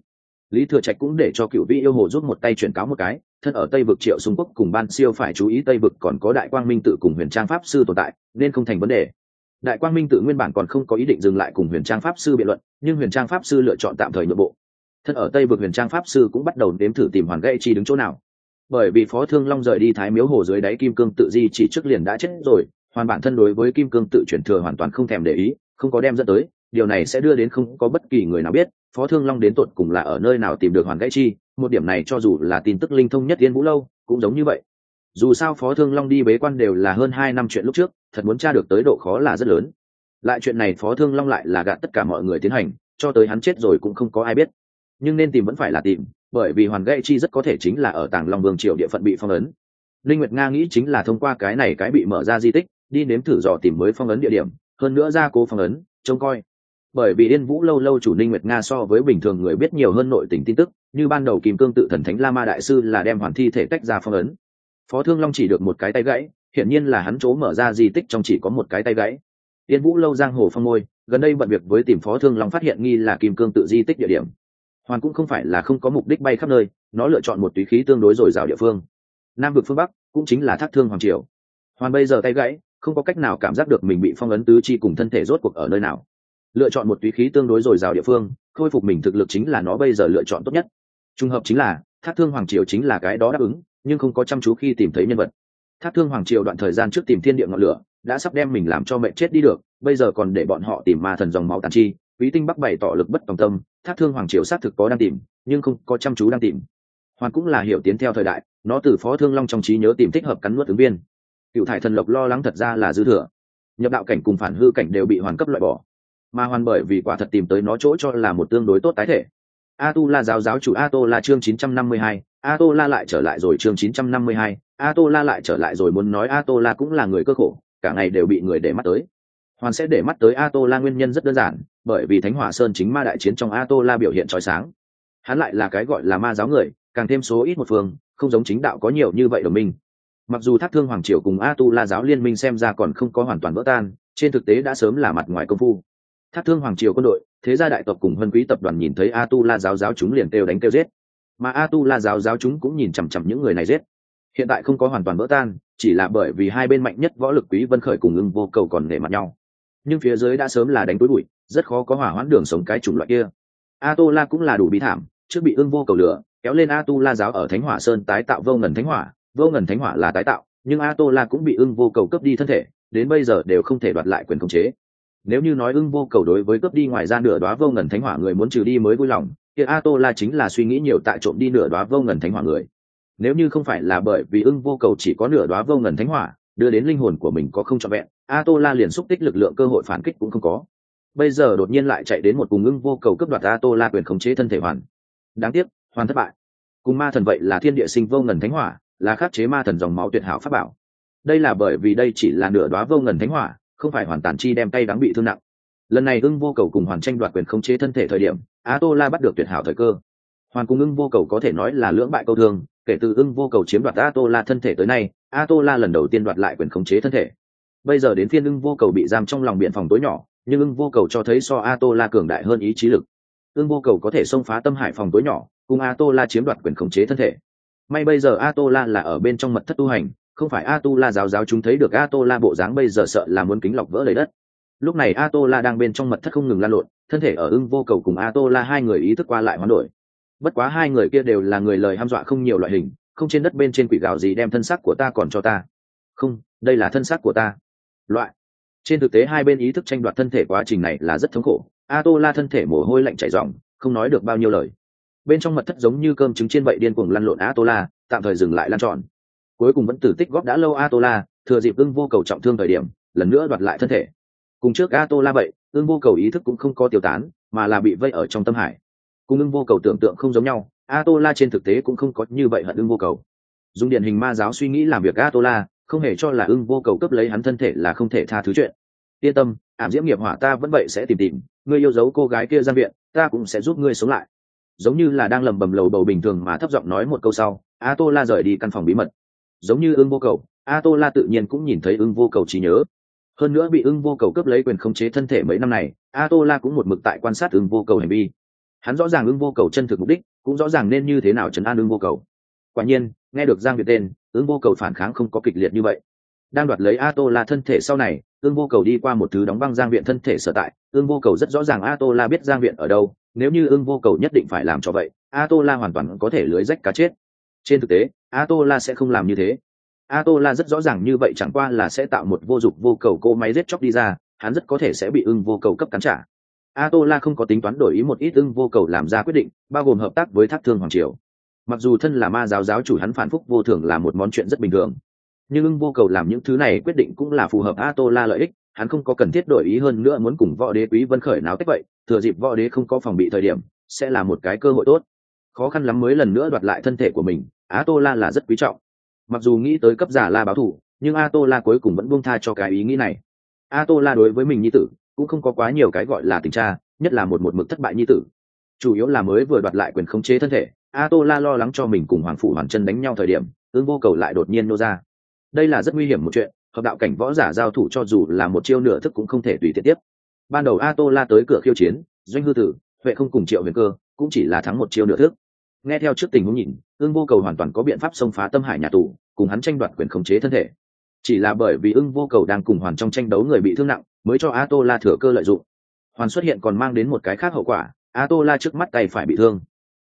Lý thừa trạch cũng để cho cựu vị yêu hồ rút một tay chuyển cáo một cái, thân ở tây vực triệu xung quốc cùng ban siêu phải chú ý tây vực còn có đại quang minh tự cùng huyền trang pháp sư tồn tại, nên không thành vấn đề. Đại quang minh tự nguyên bản còn không có ý định dừng lại cùng huyền trang pháp sư biện luận, nhưng huyền trang pháp sư lựa chọn tạm thời nội bộ. Thân ở tây vực huyền trang pháp sư cũng bắt đầu đếm thử tìm hoàn gây chi đứng chỗ nào bởi vì phó thương long rời đi thái miếu hồ dưới đáy kim cương tự di chỉ trước liền đã chết rồi, hoàn bản thân đối với kim cương tự chuyển thừa hoàn toàn không thèm để ý, không có đem dẫn tới, điều này sẽ đưa đến không có bất kỳ người nào biết, phó thương long đến tột cùng là ở nơi nào tìm được hoàn gãy chi, một điểm này cho dù là tin tức linh thông nhất yên vũ lâu, cũng giống như vậy. Dù sao phó thương long đi bế quan đều là hơn hai năm chuyện lúc trước, thật muốn tra được tới độ khó là rất lớn. Lại chuyện này phó thương long lại là gạt tất cả mọi người tiến hành, cho tới hắn chết rồi cũng không có ai biết. Nhưng nên tìm vẫn phải là tìm bởi vì hoàn gãy chi rất có thể chính là ở tàng long vương triều địa phận bị phong ấn. Linh nguyệt nga nghĩ chính là thông qua cái này cái bị mở ra di tích, đi nếm thử dò tìm mới phong ấn địa điểm, hơn nữa ra cố phong ấn, trông coi. Bởi vì yên vũ lâu lâu chủ ninh nguyệt nga so với bình thường người biết nhiều hơn nội tình tin tức, như ban đầu kim cương tự thần thánh la ma đại sư là đem hoàn thi thể tách ra phong ấn. Phó thương long chỉ được một cái tay gãy, hiển nhiên là hắn chỗ mở ra di tích trong chỉ có một cái tay gãy. Yên vũ lâu giang hồ phong môi gần đây bận việc với tìm phó thương long phát hiện nghi là kim cương tự di tích địa điểm hoàn cũng không phải là không có mục đích bay khắp nơi, nó lựa chọn một túy khí tương đối dồi dào địa phương. Nam vực phương bắc cũng chính là thác thương hoàng triều. Hoàn bây giờ tay gãy, không có cách nào cảm giác được mình bị phong ấn tứ chi cùng thân thể rốt cuộc ở nơi nào. Lựa chọn một túy khí tương đối dồi dào địa phương, khôi phục mình thực lực chính là nó bây giờ lựa chọn tốt nhất. Trùng hợp chính là, thác thương hoàng triều chính là cái đó đáp ứng, nhưng không có chăm chú khi tìm thấy nhân vật. Thác thương hoàng triều đoạn thời gian trước tìm thiên địa ngọn lửa, đã sắp đem mình làm cho mẹ chết đi được, bây giờ còn để bọn họ tìm ma thần dòng máu tàn chi quý tinh bắc bày tỏ lực bất tòng tâm thác thương hoàng triều xác thực có đang tìm nhưng không có chăm chú đang tìm. Hoàn cũng là hiểu tiến theo thời đại nó từ phó thương long trong trí nhớ tìm thích hợp cắn nuốt ứng viên. Cựu thải thần lộc lo lắng thật ra là dư thừa. Nhập đạo cảnh cùng phản hư cảnh đều bị hoàn cấp loại bỏ. Mà hoàn bởi vì quả thật tìm tới nó chỗ cho là một tương đối tốt tái thể. A tu la giáo giáo chủ a tô la chương 952, a tô la lại trở lại rồi chương 952, a tô la lại trở lại rồi muốn nói a tô la cũng là người cơ khổ cả ngày đều bị người để mắt tới hoàn sẽ để mắt tới a tô la nguyên nhân rất đơn giản, bởi vì thánh hỏa sơn chính ma đại chiến trong a tô la biểu hiện trói sáng. Hắn lại là cái gọi là ma giáo người, càng thêm số ít một phương, không giống chính đạo có nhiều như vậy đồng minh. Mặc dù thác thương hoàng triều cùng a tu la giáo liên minh xem ra còn không có hoàn toàn vỡ tan, trên thực tế đã sớm là mặt ngoài công phu. Thác thương hoàng triều quân đội, thế gia đại tộc cùng vân quý tập đoàn nhìn thấy a tu la giáo giáo chúng liền kêu đánh kêu giết. Mà a tu la giáo giáo chúng cũng nhìn chằm chằm những người này giết. Hiện tại không có hoàn toàn vỡ tan, chỉ là bởi vì hai bên mạnh nhất võ lực quý vân khởi cùng ưng vô cầu còn nể mặt nhau nhưng phía dưới đã sớm là đánh túi bụi, rất khó có hỏa hoãn đường sống cái chủng loại kia. A tô la cũng là đủ bi thảm, trước bị ưng vô cầu lửa, kéo lên a tu la giáo ở thánh hỏa sơn tái tạo vô ngần thánh hỏa, vô ngần thánh hỏa là tái tạo, nhưng a tô la cũng bị ưng vô cầu cướp đi thân thể, đến bây giờ đều không thể đoạt lại quyền khống chế. Nếu như nói ưng vô cầu đối với cướp đi ngoài ra nửa đoá vô ngần thánh hỏa người muốn trừ đi mới vui lòng, thì a tô la chính là suy nghĩ nhiều tại trộm đi nửa đoá vô ngần thánh hỏa người. Nếu như không phải là bởi vì ưng vô cầu chỉ có nửa đoá vô ngần thánh hỏa, đưa đến linh hồn của mình có không trọn vẹn a tô la liền xúc tích lực lượng cơ hội phản kích cũng không có. Bây giờ đột nhiên lại chạy đến một cùng ngưng vô cầu cướp đoạt a tô la quyền khống chế thân thể hoàn. Đáng tiếc, hoàn thất bại. Cùng ma thần vậy là thiên địa sinh vô ngần thánh hỏa, là khắc chế ma thần dòng máu tuyệt hảo pháp bảo. Đây là bởi vì đây chỉ là nửa đoá vô ngần thánh hỏa, không phải hoàn tàn chi đem tay đáng bị thương nặng. Lần này ưng vô cầu cùng hoàn tranh đoạt quyền khống chế thân thể thời điểm a tô la bắt được tuyệt hảo thời cơ. Hoàn cùng ưng vô cầu có thể nói là lưỡng bại câu thương, kể từ ưng vô cầu chiếm đoạt a tô la thân thể tới nay a tô la lần đầu tiên đoạt lại quyền khống chế thân thể bây giờ đến phiên ưng vô cầu bị giam trong lòng biện phòng tối nhỏ, nhưng ưng vô cầu cho thấy so a tô la cường đại hơn ý chí lực. Ưng vô cầu có thể xông phá tâm hải phòng tối nhỏ, cùng a tô la chiếm đoạt quyền khống chế thân thể. May bây giờ a tô la là ở bên trong mật thất tu hành, không phải a tu la giáo giáo chúng thấy được a tô la bộ dáng bây giờ sợ là muốn kính lọc vỡ lấy đất. Lúc này a tô la đang bên trong mật thất không ngừng lan lộn, thân thể ở ưng vô cầu cùng a tô la hai người ý thức qua lại hoán đổi. Bất quá hai người kia đều là người lời ham dọa không nhiều loại hình, không trên đất bên trên quỷ gạo gì đem thân xác của ta còn cho ta. Không, đây là thân xác của ta loại. Trên thực tế hai bên ý thức tranh đoạt thân thể quá trình này là rất thống khổ. A tô la thân thể mồ hôi lạnh chảy ròng, không nói được bao nhiêu lời. Bên trong mật thất giống như cơm trứng chiên vậy điên cuồng lăn lộn a tô la tạm thời dừng lại lan tròn. Cuối cùng vẫn tử tích góp đã lâu a tô la thừa dịp ưng vô cầu trọng thương thời điểm, lần nữa đoạt lại thân thể. Cùng trước a tô la vậy, ưng vô cầu ý thức cũng không có tiêu tán, mà là bị vây ở trong tâm hải. Cùng ưng vô cầu tưởng tượng không giống nhau a tô la trên thực tế cũng không có như vậy hận ưng vô cầu. Dùng điển hình ma giáo suy nghĩ làm việc a tô la không hề cho là ưng vô cầu cấp lấy hắn thân thể là không thể tha thứ chuyện. Yên tâm, ảm diễm nghiệp hỏa ta vẫn vậy sẽ tìm tìm, ngươi yêu dấu cô gái kia gian viện, ta cũng sẽ giúp ngươi sống lại. Giống như là đang lầm bầm lầu bầu bình thường mà thấp giọng nói một câu sau a tô la rời đi căn phòng bí mật. Giống như ưng vô cầu a tô la tự nhiên cũng nhìn thấy ưng vô cầu trí nhớ. Hơn nữa bị ưng vô cầu cướp lấy quyền khống chế thân thể mấy năm này a tô la cũng một mực tại quan sát ưng vô cầu hành vi. Hắn rõ ràng ưng vô cầu chân thực mục đích, cũng rõ ràng nên như thế nào chấn an ưng vô cầu. Quả nhiên, nghe được giang việt tên ưng vô cầu phản kháng không có kịch liệt như vậy. Đang đoạt lấy a tô la thân thể sau này, ương vô cầu đi qua một thứ đóng băng giang viện thân thể sở tại. Ương vô cầu rất rõ ràng a tô la biết giang viện ở đâu, nếu như ương vô cầu nhất định phải làm cho vậy a tô la hoàn toàn có thể lưới rách cá chết. Trên thực tế a tô la sẽ không làm như thế. A tô la rất rõ ràng như vậy chẳng qua là sẽ tạo một vô dụng vô cầu cô máy giết chóc đi ra, hắn rất có thể sẽ bị ưng vô cầu cấp cắn trả. A tô la không có tính toán đổi ý một ít ưng vô cầu làm ra quyết định, bao gồm hợp tác với thác thương hoàng triều mặc dù thân là ma giáo giáo chủ hắn phản phúc vô thường là một món chuyện rất bình thường, nhưng ưng vô cầu làm những thứ này quyết định cũng là phù hợp a tô la lợi ích, hắn không có cần thiết đổi ý hơn nữa muốn cùng võ đế quý vân khởi nào cách vậy, thừa dịp võ đế không có phòng bị thời điểm, sẽ là một cái cơ hội tốt. Khó khăn lắm mới lần nữa đoạt lại thân thể của mình a tô la là rất quý trọng. Mặc dù nghĩ tới cấp giả la báo thù nhưng a tô la cuối cùng vẫn buông tha cho cái ý nghĩ này. A tô la đối với mình nhi tử, cũng không có quá nhiều cái gọi là tình cha, nhất là một một mực thất bại nhi tử. Chủ yếu là mới vừa đoạt lại quyền khống chế thân thể a tô la lo lắng cho mình cùng hoàng phủ hoàn chân đánh nhau thời điểm, ương vô cầu lại đột nhiên nô ra. Đây là rất nguy hiểm một chuyện, hợp đạo cảnh võ giả giao thủ cho dù là một chiêu nửa thức cũng không thể tùy tiện tiếp. Ban đầu a tô la tới cửa khiêu chiến, doanh hư tử, huệ không cùng triệu huyền cơ, cũng chỉ là thắng một chiêu nửa thức. Nghe theo trước tình huống nhìn, ương vô cầu hoàn toàn có biện pháp xông phá tâm hải nhà tù, cùng hắn tranh đoạt quyền khống chế thân thể. Chỉ là bởi vì ưng vô cầu đang cùng hoàn trong tranh đấu người bị thương nặng, mới cho a tô la thừa cơ lợi dụng. Hoàn xuất hiện còn mang đến một cái khác hậu quả a tô la trước mắt tay phải bị thương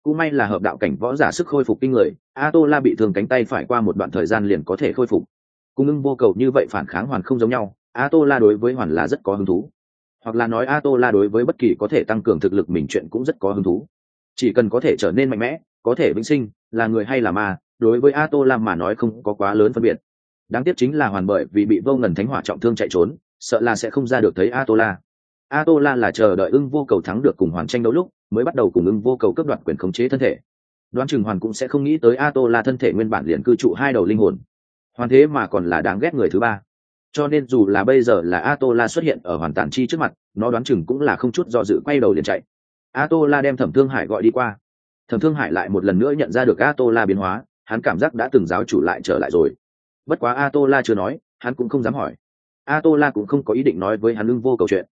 cũng may là hợp đạo cảnh võ giả sức khôi phục kinh người a tô la bị thương cánh tay phải qua một đoạn thời gian liền có thể khôi phục. Cung ưng vô cầu như vậy phản kháng hoàn không giống nhau a tô la đối với hoàn là rất có hứng thú. Hoặc là nói a tô la đối với bất kỳ có thể tăng cường thực lực mình chuyện cũng rất có hứng thú. Chỉ cần có thể trở nên mạnh mẽ, có thể vĩnh sinh, là người hay là ma, đối với a tô la mà nói không có quá lớn phân biệt. Đáng tiếc chính là hoàn bởi vì bị vô ngần thánh hỏa trọng thương chạy trốn, sợ là sẽ không ra được thấy a tô la a tô la là chờ đợi ưng vô cầu thắng được cùng hoàn tranh đấu lúc, mới bắt đầu cùng ưng vô cầu cướp đoạt quyền khống chế thân thể. Đoán chừng hoàn cũng sẽ không nghĩ tới a tô la thân thể nguyên bản liền cư trụ hai đầu linh hồn. Hoàn thế mà còn là đáng ghét người thứ ba. Cho nên dù là bây giờ là a tô la xuất hiện ở hoàn tản chi trước mặt, nó đoán chừng cũng là không chút do dự quay đầu liền chạy. A tô la đem thẩm thương hải gọi đi qua. Thẩm thương hải lại một lần nữa nhận ra được a tô la biến hóa, hắn cảm giác đã từng giáo chủ lại trở lại rồi. Bất quá a tô la chưa nói, hắn cũng không dám hỏi. A tô la cũng không có ý định nói với hắn lưng vô cầu chuyện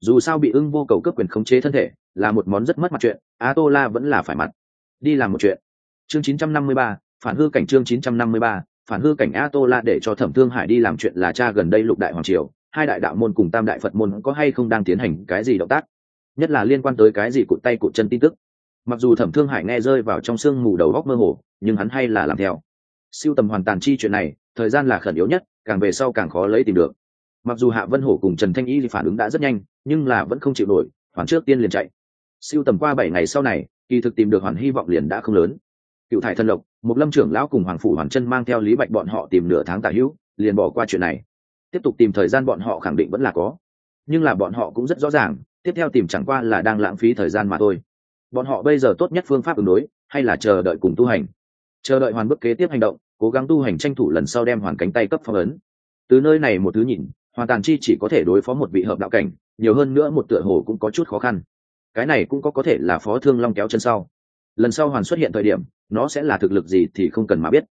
dù sao bị ưng vô cầu cấp quyền khống chế thân thể là một món rất mất mặt chuyện a tô la vẫn là phải mặt. Đi làm một chuyện. Chương 953, phản hư cảnh chương 953, phản hư cảnh a tô la để cho thẩm thương hải đi làm chuyện là cha gần đây lục đại hoàng triều hai đại đạo môn cùng tam đại phật môn có hay không đang tiến hành cái gì động tác? Nhất là liên quan tới cái gì cụt tay cụt chân tin tức. Mặc dù thẩm thương hải nghe rơi vào trong sương mù đầu góc mơ hồ nhưng hắn hay là làm theo. Siêu tầm hoàn tàn chi chuyện này thời gian là khẩn yếu nhất càng về sau càng khó lấy tìm được mặc dù hạ vân hổ cùng trần thanh y phản ứng đã rất nhanh, nhưng là vẫn không chịu nổi, hoàn trước tiên liền chạy. Siêu tầm qua bảy ngày sau này, kỳ thực tìm được hoàn hy vọng liền đã không lớn. Cựu thải thân lộc một lâm trưởng lão cùng hoàng phủ hoàn chân mang theo lý bạch bọn họ tìm nửa tháng tả hữu, liền bỏ qua chuyện này. Tiếp tục tìm thời gian bọn họ khẳng định vẫn là có. Nhưng là bọn họ cũng rất rõ ràng, tiếp theo tìm chẳng qua là đang lãng phí thời gian mà thôi. Bọn họ bây giờ tốt nhất phương pháp ứng đối, hay là chờ đợi cùng tu hành. Chờ đợi hoàn bước kế tiếp hành động, cố gắng tu hành tranh thủ lần sau đem hoàn cánh tay cấp phong ấn. Từ nơi này một thứ nhìn hoàn tàn chi chỉ có thể đối phó một vị hợp đạo cảnh, nhiều hơn nữa một tựa hồ cũng có chút khó khăn. Cái này cũng có có thể là phó thương long kéo chân sau. Lần sau hoàn xuất hiện thời điểm, nó sẽ là thực lực gì thì không cần mà biết.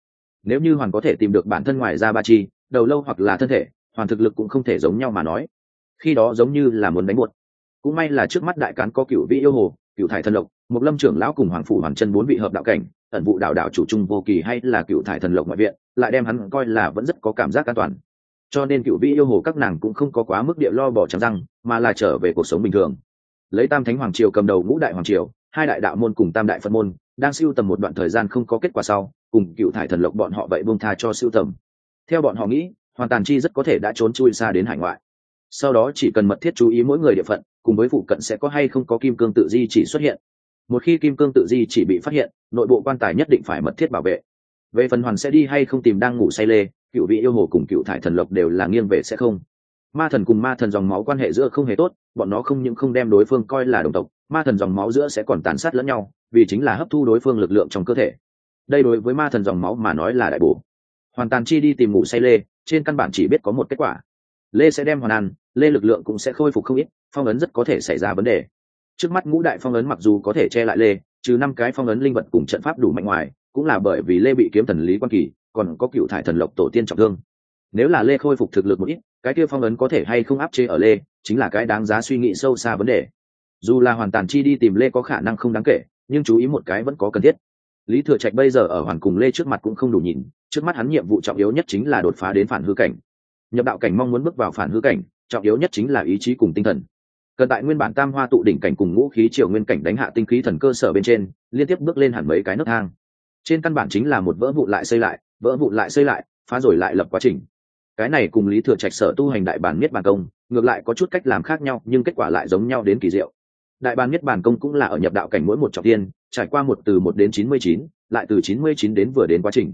Nếu như hoàn có thể tìm được bản thân ngoài ra ba chi, đầu lâu hoặc là thân thể, hoàn thực lực cũng không thể giống nhau mà nói. Khi đó giống như là muốn đánh muộn. cũng may là trước mắt đại cán có cựu vị yêu hồ, cựu thải thần lộc một lâm trưởng lão cùng hoàng phủ hoàn chân bốn vị hợp đạo cảnh, ẩn vụ đạo đạo chủ trung vô kỳ hay là cựu thải thần lộc ngoại viện, lại đem hắn coi là vẫn rất có cảm giác an toàn cho nên cựu vị yêu hồ các nàng cũng không có quá mức địa lo bỏ trắng răng, mà là trở về cuộc sống bình thường. Lấy tam thánh hoàng triều cầm đầu ngũ đại hoàng triều, hai đại đạo môn cùng tam đại phật môn, đang siêu tầm một đoạn thời gian không có kết quả sau, cùng cựu thải thần lộc bọn họ vậy buông tha cho siêu tầm. Theo bọn họ nghĩ, hoàn tàn chi rất có thể đã trốn chui xa đến hải ngoại. Sau đó chỉ cần mật thiết chú ý mỗi người địa phận, cùng với phụ cận sẽ có hay không có kim cương tự di chỉ xuất hiện. Một khi kim cương tự di chỉ bị phát hiện, nội bộ quan tài nhất định phải mật thiết bảo vệ. Về phần hoàn sẽ đi hay không tìm đang ngủ say lê cựu vị yêu hồ cùng cựu thải thần lộc đều là nghiêng về sẽ không. Ma thần cùng ma thần dòng máu quan hệ giữa không hề tốt, bọn nó không những không đem đối phương coi là đồng tộc, ma thần dòng máu giữa sẽ còn tàn sát lẫn nhau, vì chính là hấp thu đối phương lực lượng trong cơ thể. Đây đối với ma thần dòng máu mà nói là đại bổ. Hoàn toàn chi đi tìm ngủ say lê, trên căn bản chỉ biết có một kết quả. Lê sẽ đem hoàn ăn, lê lực lượng cũng sẽ khôi phục không ít, phong ấn rất có thể xảy ra vấn đề. Trước mắt ngũ đại phong ấn mặc dù có thể che lại lê, trừ năm cái phong ấn linh vật cùng trận pháp đủ mạnh ngoài, cũng là bởi vì lê bị kiếm thần lý quan kỳ còn có cựu thải thần lộc tổ tiên trọng thương. Nếu là lê khôi phục thực lực một ít, cái kia phong ấn có thể hay không áp chế ở lê, chính là cái đáng giá suy nghĩ sâu xa vấn đề. Dù là hoàn toàn chi đi tìm lê có khả năng không đáng kể, nhưng chú ý một cái vẫn có cần thiết. Lý thừa trạch bây giờ ở hoàn cùng lê trước mặt cũng không đủ nhìn, trước mắt hắn nhiệm vụ trọng yếu nhất chính là đột phá đến phản hư cảnh. Nhập đạo cảnh mong muốn bước vào phản hư cảnh, trọng yếu nhất chính là ý chí cùng tinh thần. Cần tại nguyên bản tam hoa tụ đỉnh cảnh cùng ngũ khí triều nguyên cảnh đánh hạ tinh khí thần cơ sở bên trên, liên tiếp bước lên hẳn mấy cái nấc thang trên căn bản chính là một vỡ vụn lại xây lại, vỡ vụn lại xây lại, phá rồi lại lập quá trình. Cái này cùng lý thừa trạch sở tu hành đại bản miết bàn công, ngược lại có chút cách làm khác nhau, nhưng kết quả lại giống nhau đến kỳ diệu. Đại bản miết bàn công cũng là ở nhập đạo cảnh mỗi một trọng tiên, trải qua một từ một đến chín mươi chín, lại từ chín mươi chín đến vừa đến quá trình.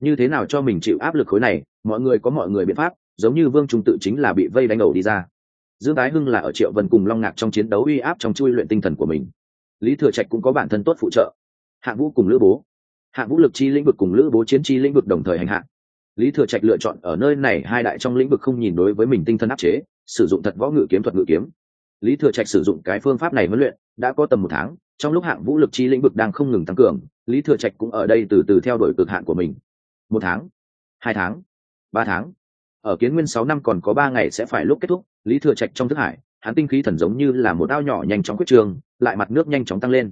Như thế nào cho mình chịu áp lực khối này, mọi người có mọi người biện pháp, giống như vương trung tự chính là bị vây đánh đầu đi ra. Dương tái hưng là ở triệu vân cùng long ngạc trong chiến đấu uy áp trong chui luyện tinh thần của mình. Lý thừa trạch cũng có bản thân tốt phụ trợ. Hạng vũ cùng lữ bố hạng vũ lực chi lĩnh vực cùng lữ bố chiến chi lĩnh vực đồng thời hành hạ. Lý thừa trạch lựa chọn ở nơi này hai đại trong lĩnh vực không nhìn đối với mình tinh thần áp chế, sử dụng thật võ ngự kiếm thuật ngự kiếm. Lý thừa trạch sử dụng cái phương pháp này huấn luyện đã có tầm một tháng, trong lúc hạng vũ lực chi lĩnh vực đang không ngừng tăng cường, lý thừa trạch cũng ở đây từ từ theo đuổi cực hạn của mình. Một tháng, hai tháng, ba tháng. Ở kiến nguyên sáu năm còn có ba ngày sẽ phải lúc kết thúc, lý thừa trạch trong thức hải, hắn tinh khí thần giống như là một ao nhỏ nhanh chóng quyết trường, lại mặt nước nhanh chóng tăng lên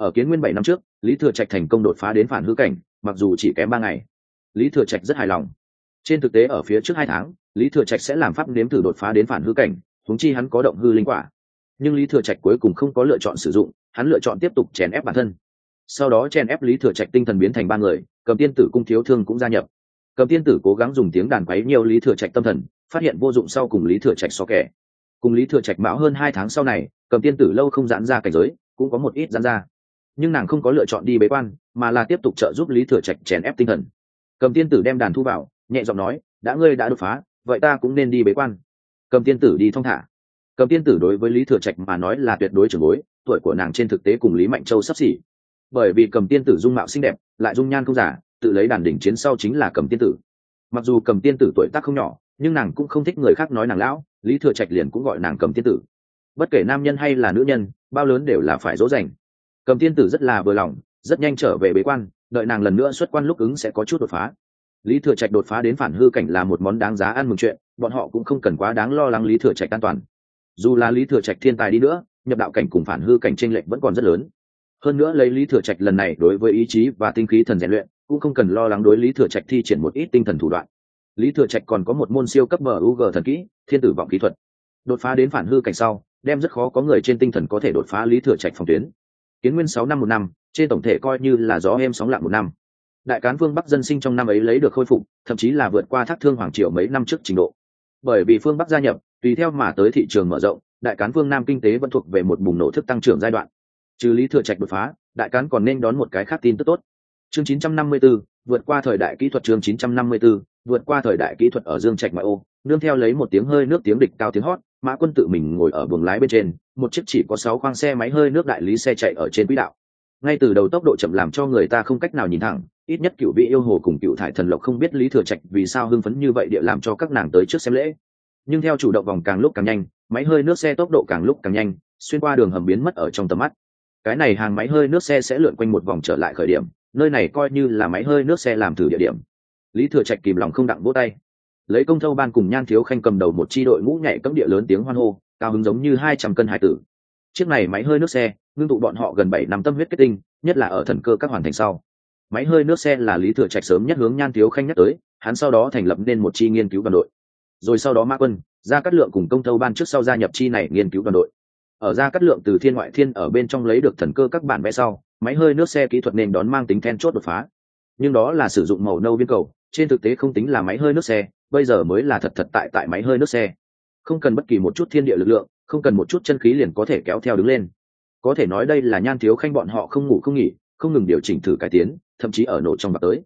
ở kiến nguyên bảy năm trước, lý thừa trạch thành công đột phá đến phản hư cảnh, mặc dù chỉ kém ba ngày. Lý thừa trạch rất hài lòng. Trên thực tế, ở phía trước hai tháng, lý thừa trạch sẽ làm pháp nếm thử đột phá đến phản hư cảnh thúng chi hắn có động hư linh quả. Nhưng lý thừa trạch cuối cùng không có lựa chọn sử dụng, hắn lựa chọn tiếp tục chèn ép bản thân. Sau đó chèn ép lý thừa trạch tinh thần biến thành ba người, cầm tiên tử cung thiếu thương cũng gia nhập. Cầm tiên tử cố gắng dùng tiếng đàn quấy nhiều lý thừa trạch tâm thần, phát hiện vô dụng sau cùng lý thừa trạch so kẻ. Cùng lý thừa trạch mão hơn hai tháng sau này, cầm tiên tử lâu không giãn ra cảnh giới, cũng có một ít giãn ra nhưng nàng không có lựa chọn đi bế quan, mà là tiếp tục trợ giúp lý thừa trạch chèn ép tinh thần. Cầm tiên tử đem đàn thu vào, nhẹ giọng nói, đã ngươi đã đột phá, vậy ta cũng nên đi bế quan. Cầm tiên tử đi thong thả. Cầm tiên tử đối với lý thừa trạch mà nói là tuyệt đối trưởng bối, tuổi của nàng trên thực tế cùng lý mạnh châu sắp xỉ. Bởi vì cầm tiên tử dung mạo xinh đẹp, lại dung nhan không giả, tự lấy đàn đỉnh chiến sau chính là cầm tiên tử. Mặc dù cầm tiên tử tuổi tác không nhỏ, nhưng nàng cũng không thích người khác nói nàng lão, lý thừa trạch liền cũng gọi nàng cầm tiên tử. Bất kể nam nhân hay là nữ nhân, bao lớn đều là phải dỗ dành cầm tiên tử rất là vừa lòng, rất nhanh trở về bế quan, đợi nàng lần nữa xuất quan lúc ứng sẽ có chút đột phá. Lý thừa trạch đột phá đến phản hư cảnh là một món đáng giá ăn mừng chuyện, bọn họ cũng không cần quá đáng lo lắng lý thừa trạch an toàn. Dù là lý thừa trạch thiên tài đi nữa, nhập đạo cảnh cùng phản hư cảnh tranh lệch vẫn còn rất lớn. Hơn nữa lấy lý thừa trạch lần này đối với ý chí và tinh khí thần rèn luyện, cũng không cần lo lắng đối lý thừa trạch thi triển một ít tinh thần thủ đoạn. Lý thừa trạch còn có một môn siêu cấp mug thần kỹ, thiên tử vọng kỹ thuật. Đột phá đến phản hư cảnh sau, đem rất khó có người trên tinh thần có thể đột phá lý thừa trạch phòng tuyến kiến nguyên sáu năm một năm trên tổng thể coi như là gió êm sóng lặng một năm. Đại cán phương bắc dân sinh trong năm ấy lấy được khôi phục thậm chí là vượt qua thác thương hoàng triều mấy năm trước trình độ. Bởi vì phương bắc gia nhập tùy theo mà tới thị trường mở rộng đại cán phương nam kinh tế vẫn thuộc về một bùng nổ thức tăng trưởng giai đoạn. Trừ lý thừa trạch đột phá đại cán còn nên đón một cái khác tin tức tốt. Chương 954, vượt qua thời đại kỹ thuật chương 954, vượt qua thời đại kỹ thuật ở dương trạch ngoại ô nương theo lấy một tiếng hơi nước tiếng địch cao tiếng hót mã quân tự mình ngồi ở buồng lái bên trên, một chiếc chỉ có sáu khoang xe máy hơi nước đại lý xe chạy ở trên quỹ đạo. Ngay từ đầu tốc độ chậm làm cho người ta không cách nào nhìn thẳng, ít nhất cựu vị yêu hồ cùng cựu thải thần lộc không biết lý thừa trạch vì sao hưng phấn như vậy địa làm cho các nàng tới trước xem lễ. Nhưng theo chủ động vòng càng lúc càng nhanh, máy hơi nước xe tốc độ càng lúc càng nhanh, xuyên qua đường hầm biến mất ở trong tầm mắt. Cái này hàng máy hơi nước xe sẽ lượn quanh một vòng trở lại khởi điểm, nơi này coi như là máy hơi nước xe làm thử địa điểm. Lý thừa trạch kìm lòng không đặng vỗ tay lấy công thâu ban cùng nhan thiếu khanh cầm đầu một c h i đội ngũ nhảy cấm địa lớn tiếng hoan hô, cao hứng giống như hai trăm cân hải tử. Chiếc này máy hơi nước xe, ngưng tụ bọn họ gần bảy năm tâm huyết kết tinh, nhất là ở thần cơ các hoàn thành sau. Máy hơi nước xe là lý thừa trạch sớm nhất hướng nhan thiếu khanh nhắc tới, hắn sau đó thành lập nên một chi nghiên cứu đoàn đội. Rồi sau đó mã quân ra cắt lượng cùng công thâu ban trước sau gia nhập chi này nghiên cứu đoàn đội. Ở ra cắt lượng từ thiên ngoại thiên ở bên trong lấy được thần cơ các bản vẽ sau, máy hơi nước xe kỹ thuật nên đón mang tính then chốt đột phá. Nhưng đó là sử dụng màu nâu viên cầu, trên thực tế không tính là máy hơi nước xe bây giờ mới là thật thật tại tại máy hơi nước xe. Không cần bất kỳ một chút thiên địa lực lượng, không cần một chút chân khí liền có thể kéo theo đứng lên. Có thể nói đây là nhan thiếu khanh bọn họ không ngủ không nghỉ, không ngừng điều chỉnh thử cải tiến, thậm chí ở nổ trong bạc tới.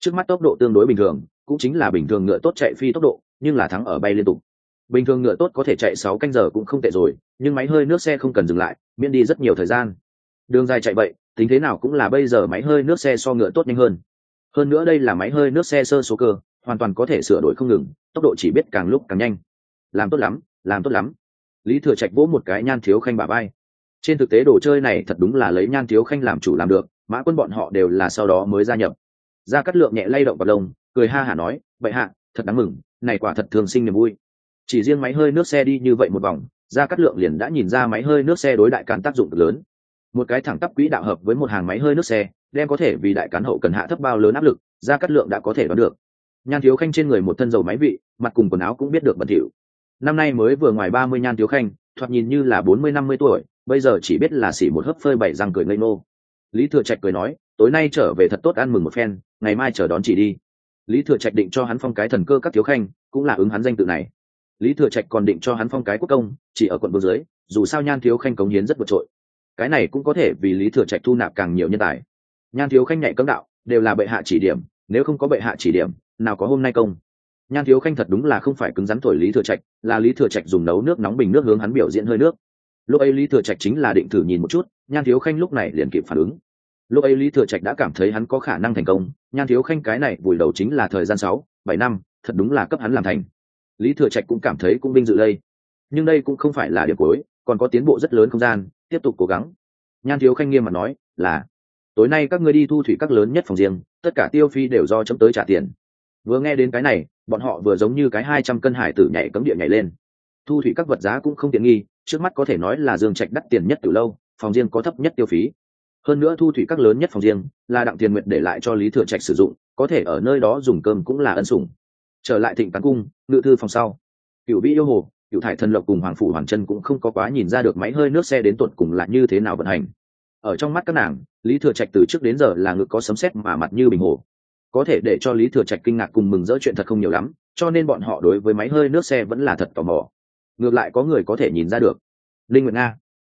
Trước mắt tốc độ tương đối bình thường, cũng chính là bình thường ngựa tốt chạy phi tốc độ, nhưng là thắng ở bay liên tục. Bình thường ngựa tốt có thể chạy sáu canh giờ cũng không tệ rồi, nhưng máy hơi nước xe không cần dừng lại, miễn đi rất nhiều thời gian. Đường dài chạy vậy, tính thế nào cũng là bây giờ máy hơi nước xe so ngựa tốt nhanh hơn. Hơn nữa đây là máy hơi nước xe sơ số cơ hoàn toàn có thể sửa đổi không ngừng, tốc độ chỉ biết càng lúc càng nhanh. Làm tốt lắm, làm tốt lắm. Lý thừa trạch vỗ một cái nhan thiếu khanh bà bay trên thực tế đồ chơi này thật đúng là lấy nhan thiếu khanh làm chủ làm được, mã quân bọn họ đều là sau đó mới gia nhập. Ra cắt lượng nhẹ lay động vào lông cười ha hả nói, vậy hạ, thật đáng mừng, này quả thật thường sinh niềm vui. Chỉ riêng máy hơi nước xe đi như vậy một vòng, ra cắt lượng liền đã nhìn ra máy hơi nước xe đối đại càn tác dụng cực lớn. Một cái thẳng tắp quỹ đạo hợp với một hàng máy hơi nước xe, đem có thể vì đại cán hậu cần hạ thấp bao lớn áp lực, ra cắt lượng đã có thể đoán được nhan thiếu khanh trên người một thân dầu máy vị, mặt cùng quần áo cũng biết được bẩn thỉu. Năm nay mới vừa ngoài ba mươi nhan thiếu khanh, thoạt nhìn như là bốn mươi, năm mươi tuổi, bây giờ chỉ biết là xỉ một hớp phơi bảy răng cười ngây nô lý thừa trạch cười nói, tối nay trở về thật tốt ăn mừng một phen, ngày mai chờ đón chị đi. Lý thừa trạch định cho hắn phong cái thần cơ các thiếu khanh, cũng là ứng hắn danh tự này. Lý thừa trạch còn định cho hắn phong cái quốc công, chỉ ở quận vô dưới, dù sao nhan thiếu khanh cống hiến rất vượt trội. Cái này cũng có thể vì lý thừa trạch thu nạp càng nhiều nhân tài. Nhan thiếu khanh nhạy cấm đạo, đều là bệ hạ chỉ điểm, nếu không có bệ hạ chỉ điểm nào có hôm nay công. Nhan thiếu khanh thật đúng là không phải cứng rắn thổi lý thừa trạch, là lý thừa trạch dùng nấu nước nóng bình nước hướng hắn biểu diễn hơi nước. Lúc ấy lý thừa trạch chính là định thử nhìn một chút, nhan thiếu khanh lúc này liền kịp phản ứng. Lúc ấy lý thừa trạch đã cảm thấy hắn có khả năng thành công, nhan thiếu khanh cái này vùi đầu chính là thời gian sáu, bảy năm, thật đúng là cấp hắn làm thành. Lý thừa trạch cũng cảm thấy cũng vinh dự đây. Nhưng đây cũng không phải là điểm cuối, còn có tiến bộ rất lớn không gian, tiếp tục cố gắng. Nhan thiếu khanh nghiêm mà nói, là, tối nay các ngươi đi thu thủy các lớn nhất phòng riêng, tất cả tiêu phi đều do chấm tới trả tiền vừa nghe đến cái này, bọn họ vừa giống như cái hai trăm cân hải tử nhảy cấm địa nhảy lên. Thu thủy các vật giá cũng không tiện nghi, trước mắt có thể nói là dương trạch đắt tiền nhất từ lâu, phòng riêng có thấp nhất tiêu phí. Hơn nữa thu thủy các lớn nhất phòng riêng, là đặng tiền nguyện để lại cho lý thừa trạch sử dụng, có thể ở nơi đó dùng cơm cũng là ân sủng. Trở lại thịnh tán cung, ngự thư phòng sau. Cựu vĩ yêu hồ cựu thải thần lộc cùng hoàng phủ hoàng chân cũng không có quá nhìn ra được máy hơi nước xe đến tuột cùng là như thế nào vận hành. Ở trong mắt các nàng, lý thừa trạch từ trước đến giờ là ngực có sấm sét mà mặt như bình hồ có thể để cho lý thừa trạch kinh ngạc cùng mừng rỡ chuyện thật không nhiều lắm, cho nên bọn họ đối với máy hơi nước xe vẫn là thật tò mò. Ngược lại có người có thể nhìn ra được. Linh nguyệt nga,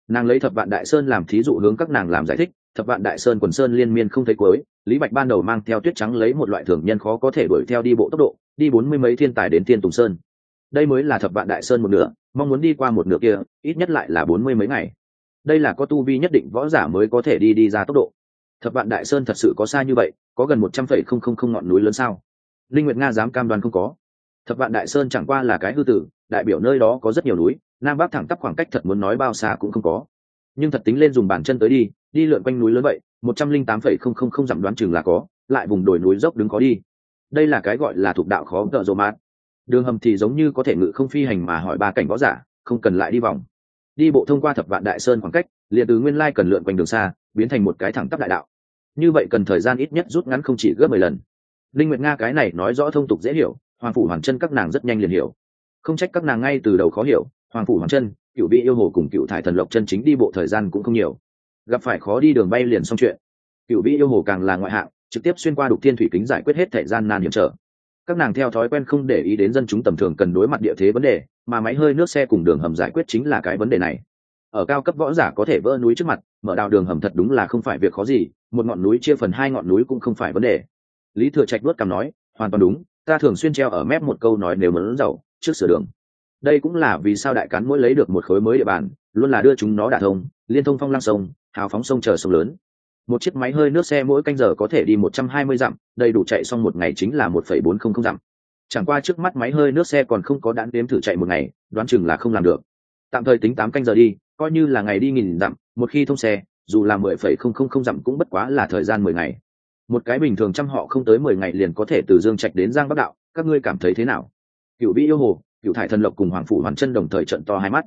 nàng lấy thập vạn đại sơn làm thí dụ hướng các nàng làm giải thích, thập vạn đại sơn quần sơn liên miên không thấy cuối, lý bạch ban đầu mang theo tuyết trắng lấy một loại thường nhân khó có thể đuổi theo đi bộ tốc độ, đi bốn mươi mấy thiên tài đến thiên tùng sơn. Đây mới là thập vạn đại sơn một nửa, mong muốn đi qua một nửa kia, ít nhất lại là bốn mươi mấy ngày. Đây là có tu vi nhất định võ giả mới có thể đi đi ra tốc độ thập vạn đại sơn thật sự có xa như vậy, có gần một trăm phẩy không không không ngọn núi lớn sao? Linh nguyệt nga dám cam đoan không có. Thập vạn đại sơn chẳng qua là cái hư tử, đại biểu nơi đó có rất nhiều núi, nam bắc thẳng tắp khoảng cách thật muốn nói bao xa cũng không có. Nhưng thật tính lên dùng bàn chân tới đi đi lượn quanh núi lớn vậy, một trăm linh tám phẩy không không không dặm đoán chừng là có, lại vùng đồi núi dốc đứng có đi. Đây là cái gọi là thuộc đạo khó gỡ rộ mát đường hầm thì giống như có thể ngự không phi hành mà hỏi ba cảnh võ giả, không cần lại đi vòng. Đi bộ thông qua thập vạn đại sơn khoảng cách, liền từ nguyên lai cần lượn quanh đường xa biến thành một cái thẳng tắp đại đạo. Như vậy cần thời gian ít nhất rút ngắn không chỉ gấp mười lần. Linh nguyệt nga cái này nói rõ thông tục dễ hiểu, hoàng phủ hoàng chân các nàng rất nhanh liền hiểu. Không trách các nàng ngay từ đầu khó hiểu, hoàng phủ hoàng chân, cựu vị yêu hồ cùng cựu thải thần lộc chân chính đi bộ thời gian cũng không nhiều. Gặp phải khó đi đường bay liền xong chuyện. Cựu vị yêu hồ càng là ngoại hạng, trực tiếp xuyên qua đục thiên thủy kính giải quyết hết thời gian nan hiểm trở. Các nàng theo thói quen không để ý đến dân chúng tầm thường cần đối mặt địa thế vấn đề, mà máy hơi nước xe cùng đường hầm giải quyết chính là cái vấn đề này ở cao cấp võ giả có thể vỡ núi trước mặt, mở đào đường hầm thật đúng là không phải việc khó gì, một ngọn núi chia phần hai ngọn núi cũng không phải vấn đề. Lý thừa trạch vớt cằm nói, hoàn toàn đúng, ta thường xuyên treo ở mép một câu nói nếu muốn giàu, trước sửa đường. Đây cũng là vì sao đại cán mỗi lấy được một khối mới địa bàn, luôn là đưa chúng nó đả thông, liên thông phong lăng sông, hào phóng sông chờ sông lớn. Một chiếc máy hơi nước xe mỗi canh giờ có thể đi một trăm hai mươi dặm, đầy đủ chạy xong một ngày chính là một phẩy bốn không không dặm. Chẳng qua trước mắt máy hơi nước xe còn không có đạn đếm thử chạy một ngày, đoán chừng là không làm được. Tạm thời tính tám canh giờ đi coi như là ngày đi nghìn dặm, một khi thông xe, dù là mười phẩy không không không dặm cũng bất quá là thời gian mười ngày. Một cái bình thường trăm họ không tới mười ngày liền có thể từ dương trạch đến giang bắc đạo, các ngươi cảm thấy thế nào? Cựu vĩ yêu hồ, cựu thải thần lộc cùng hoàng phủ hoàn chân đồng thời trận to hai mắt.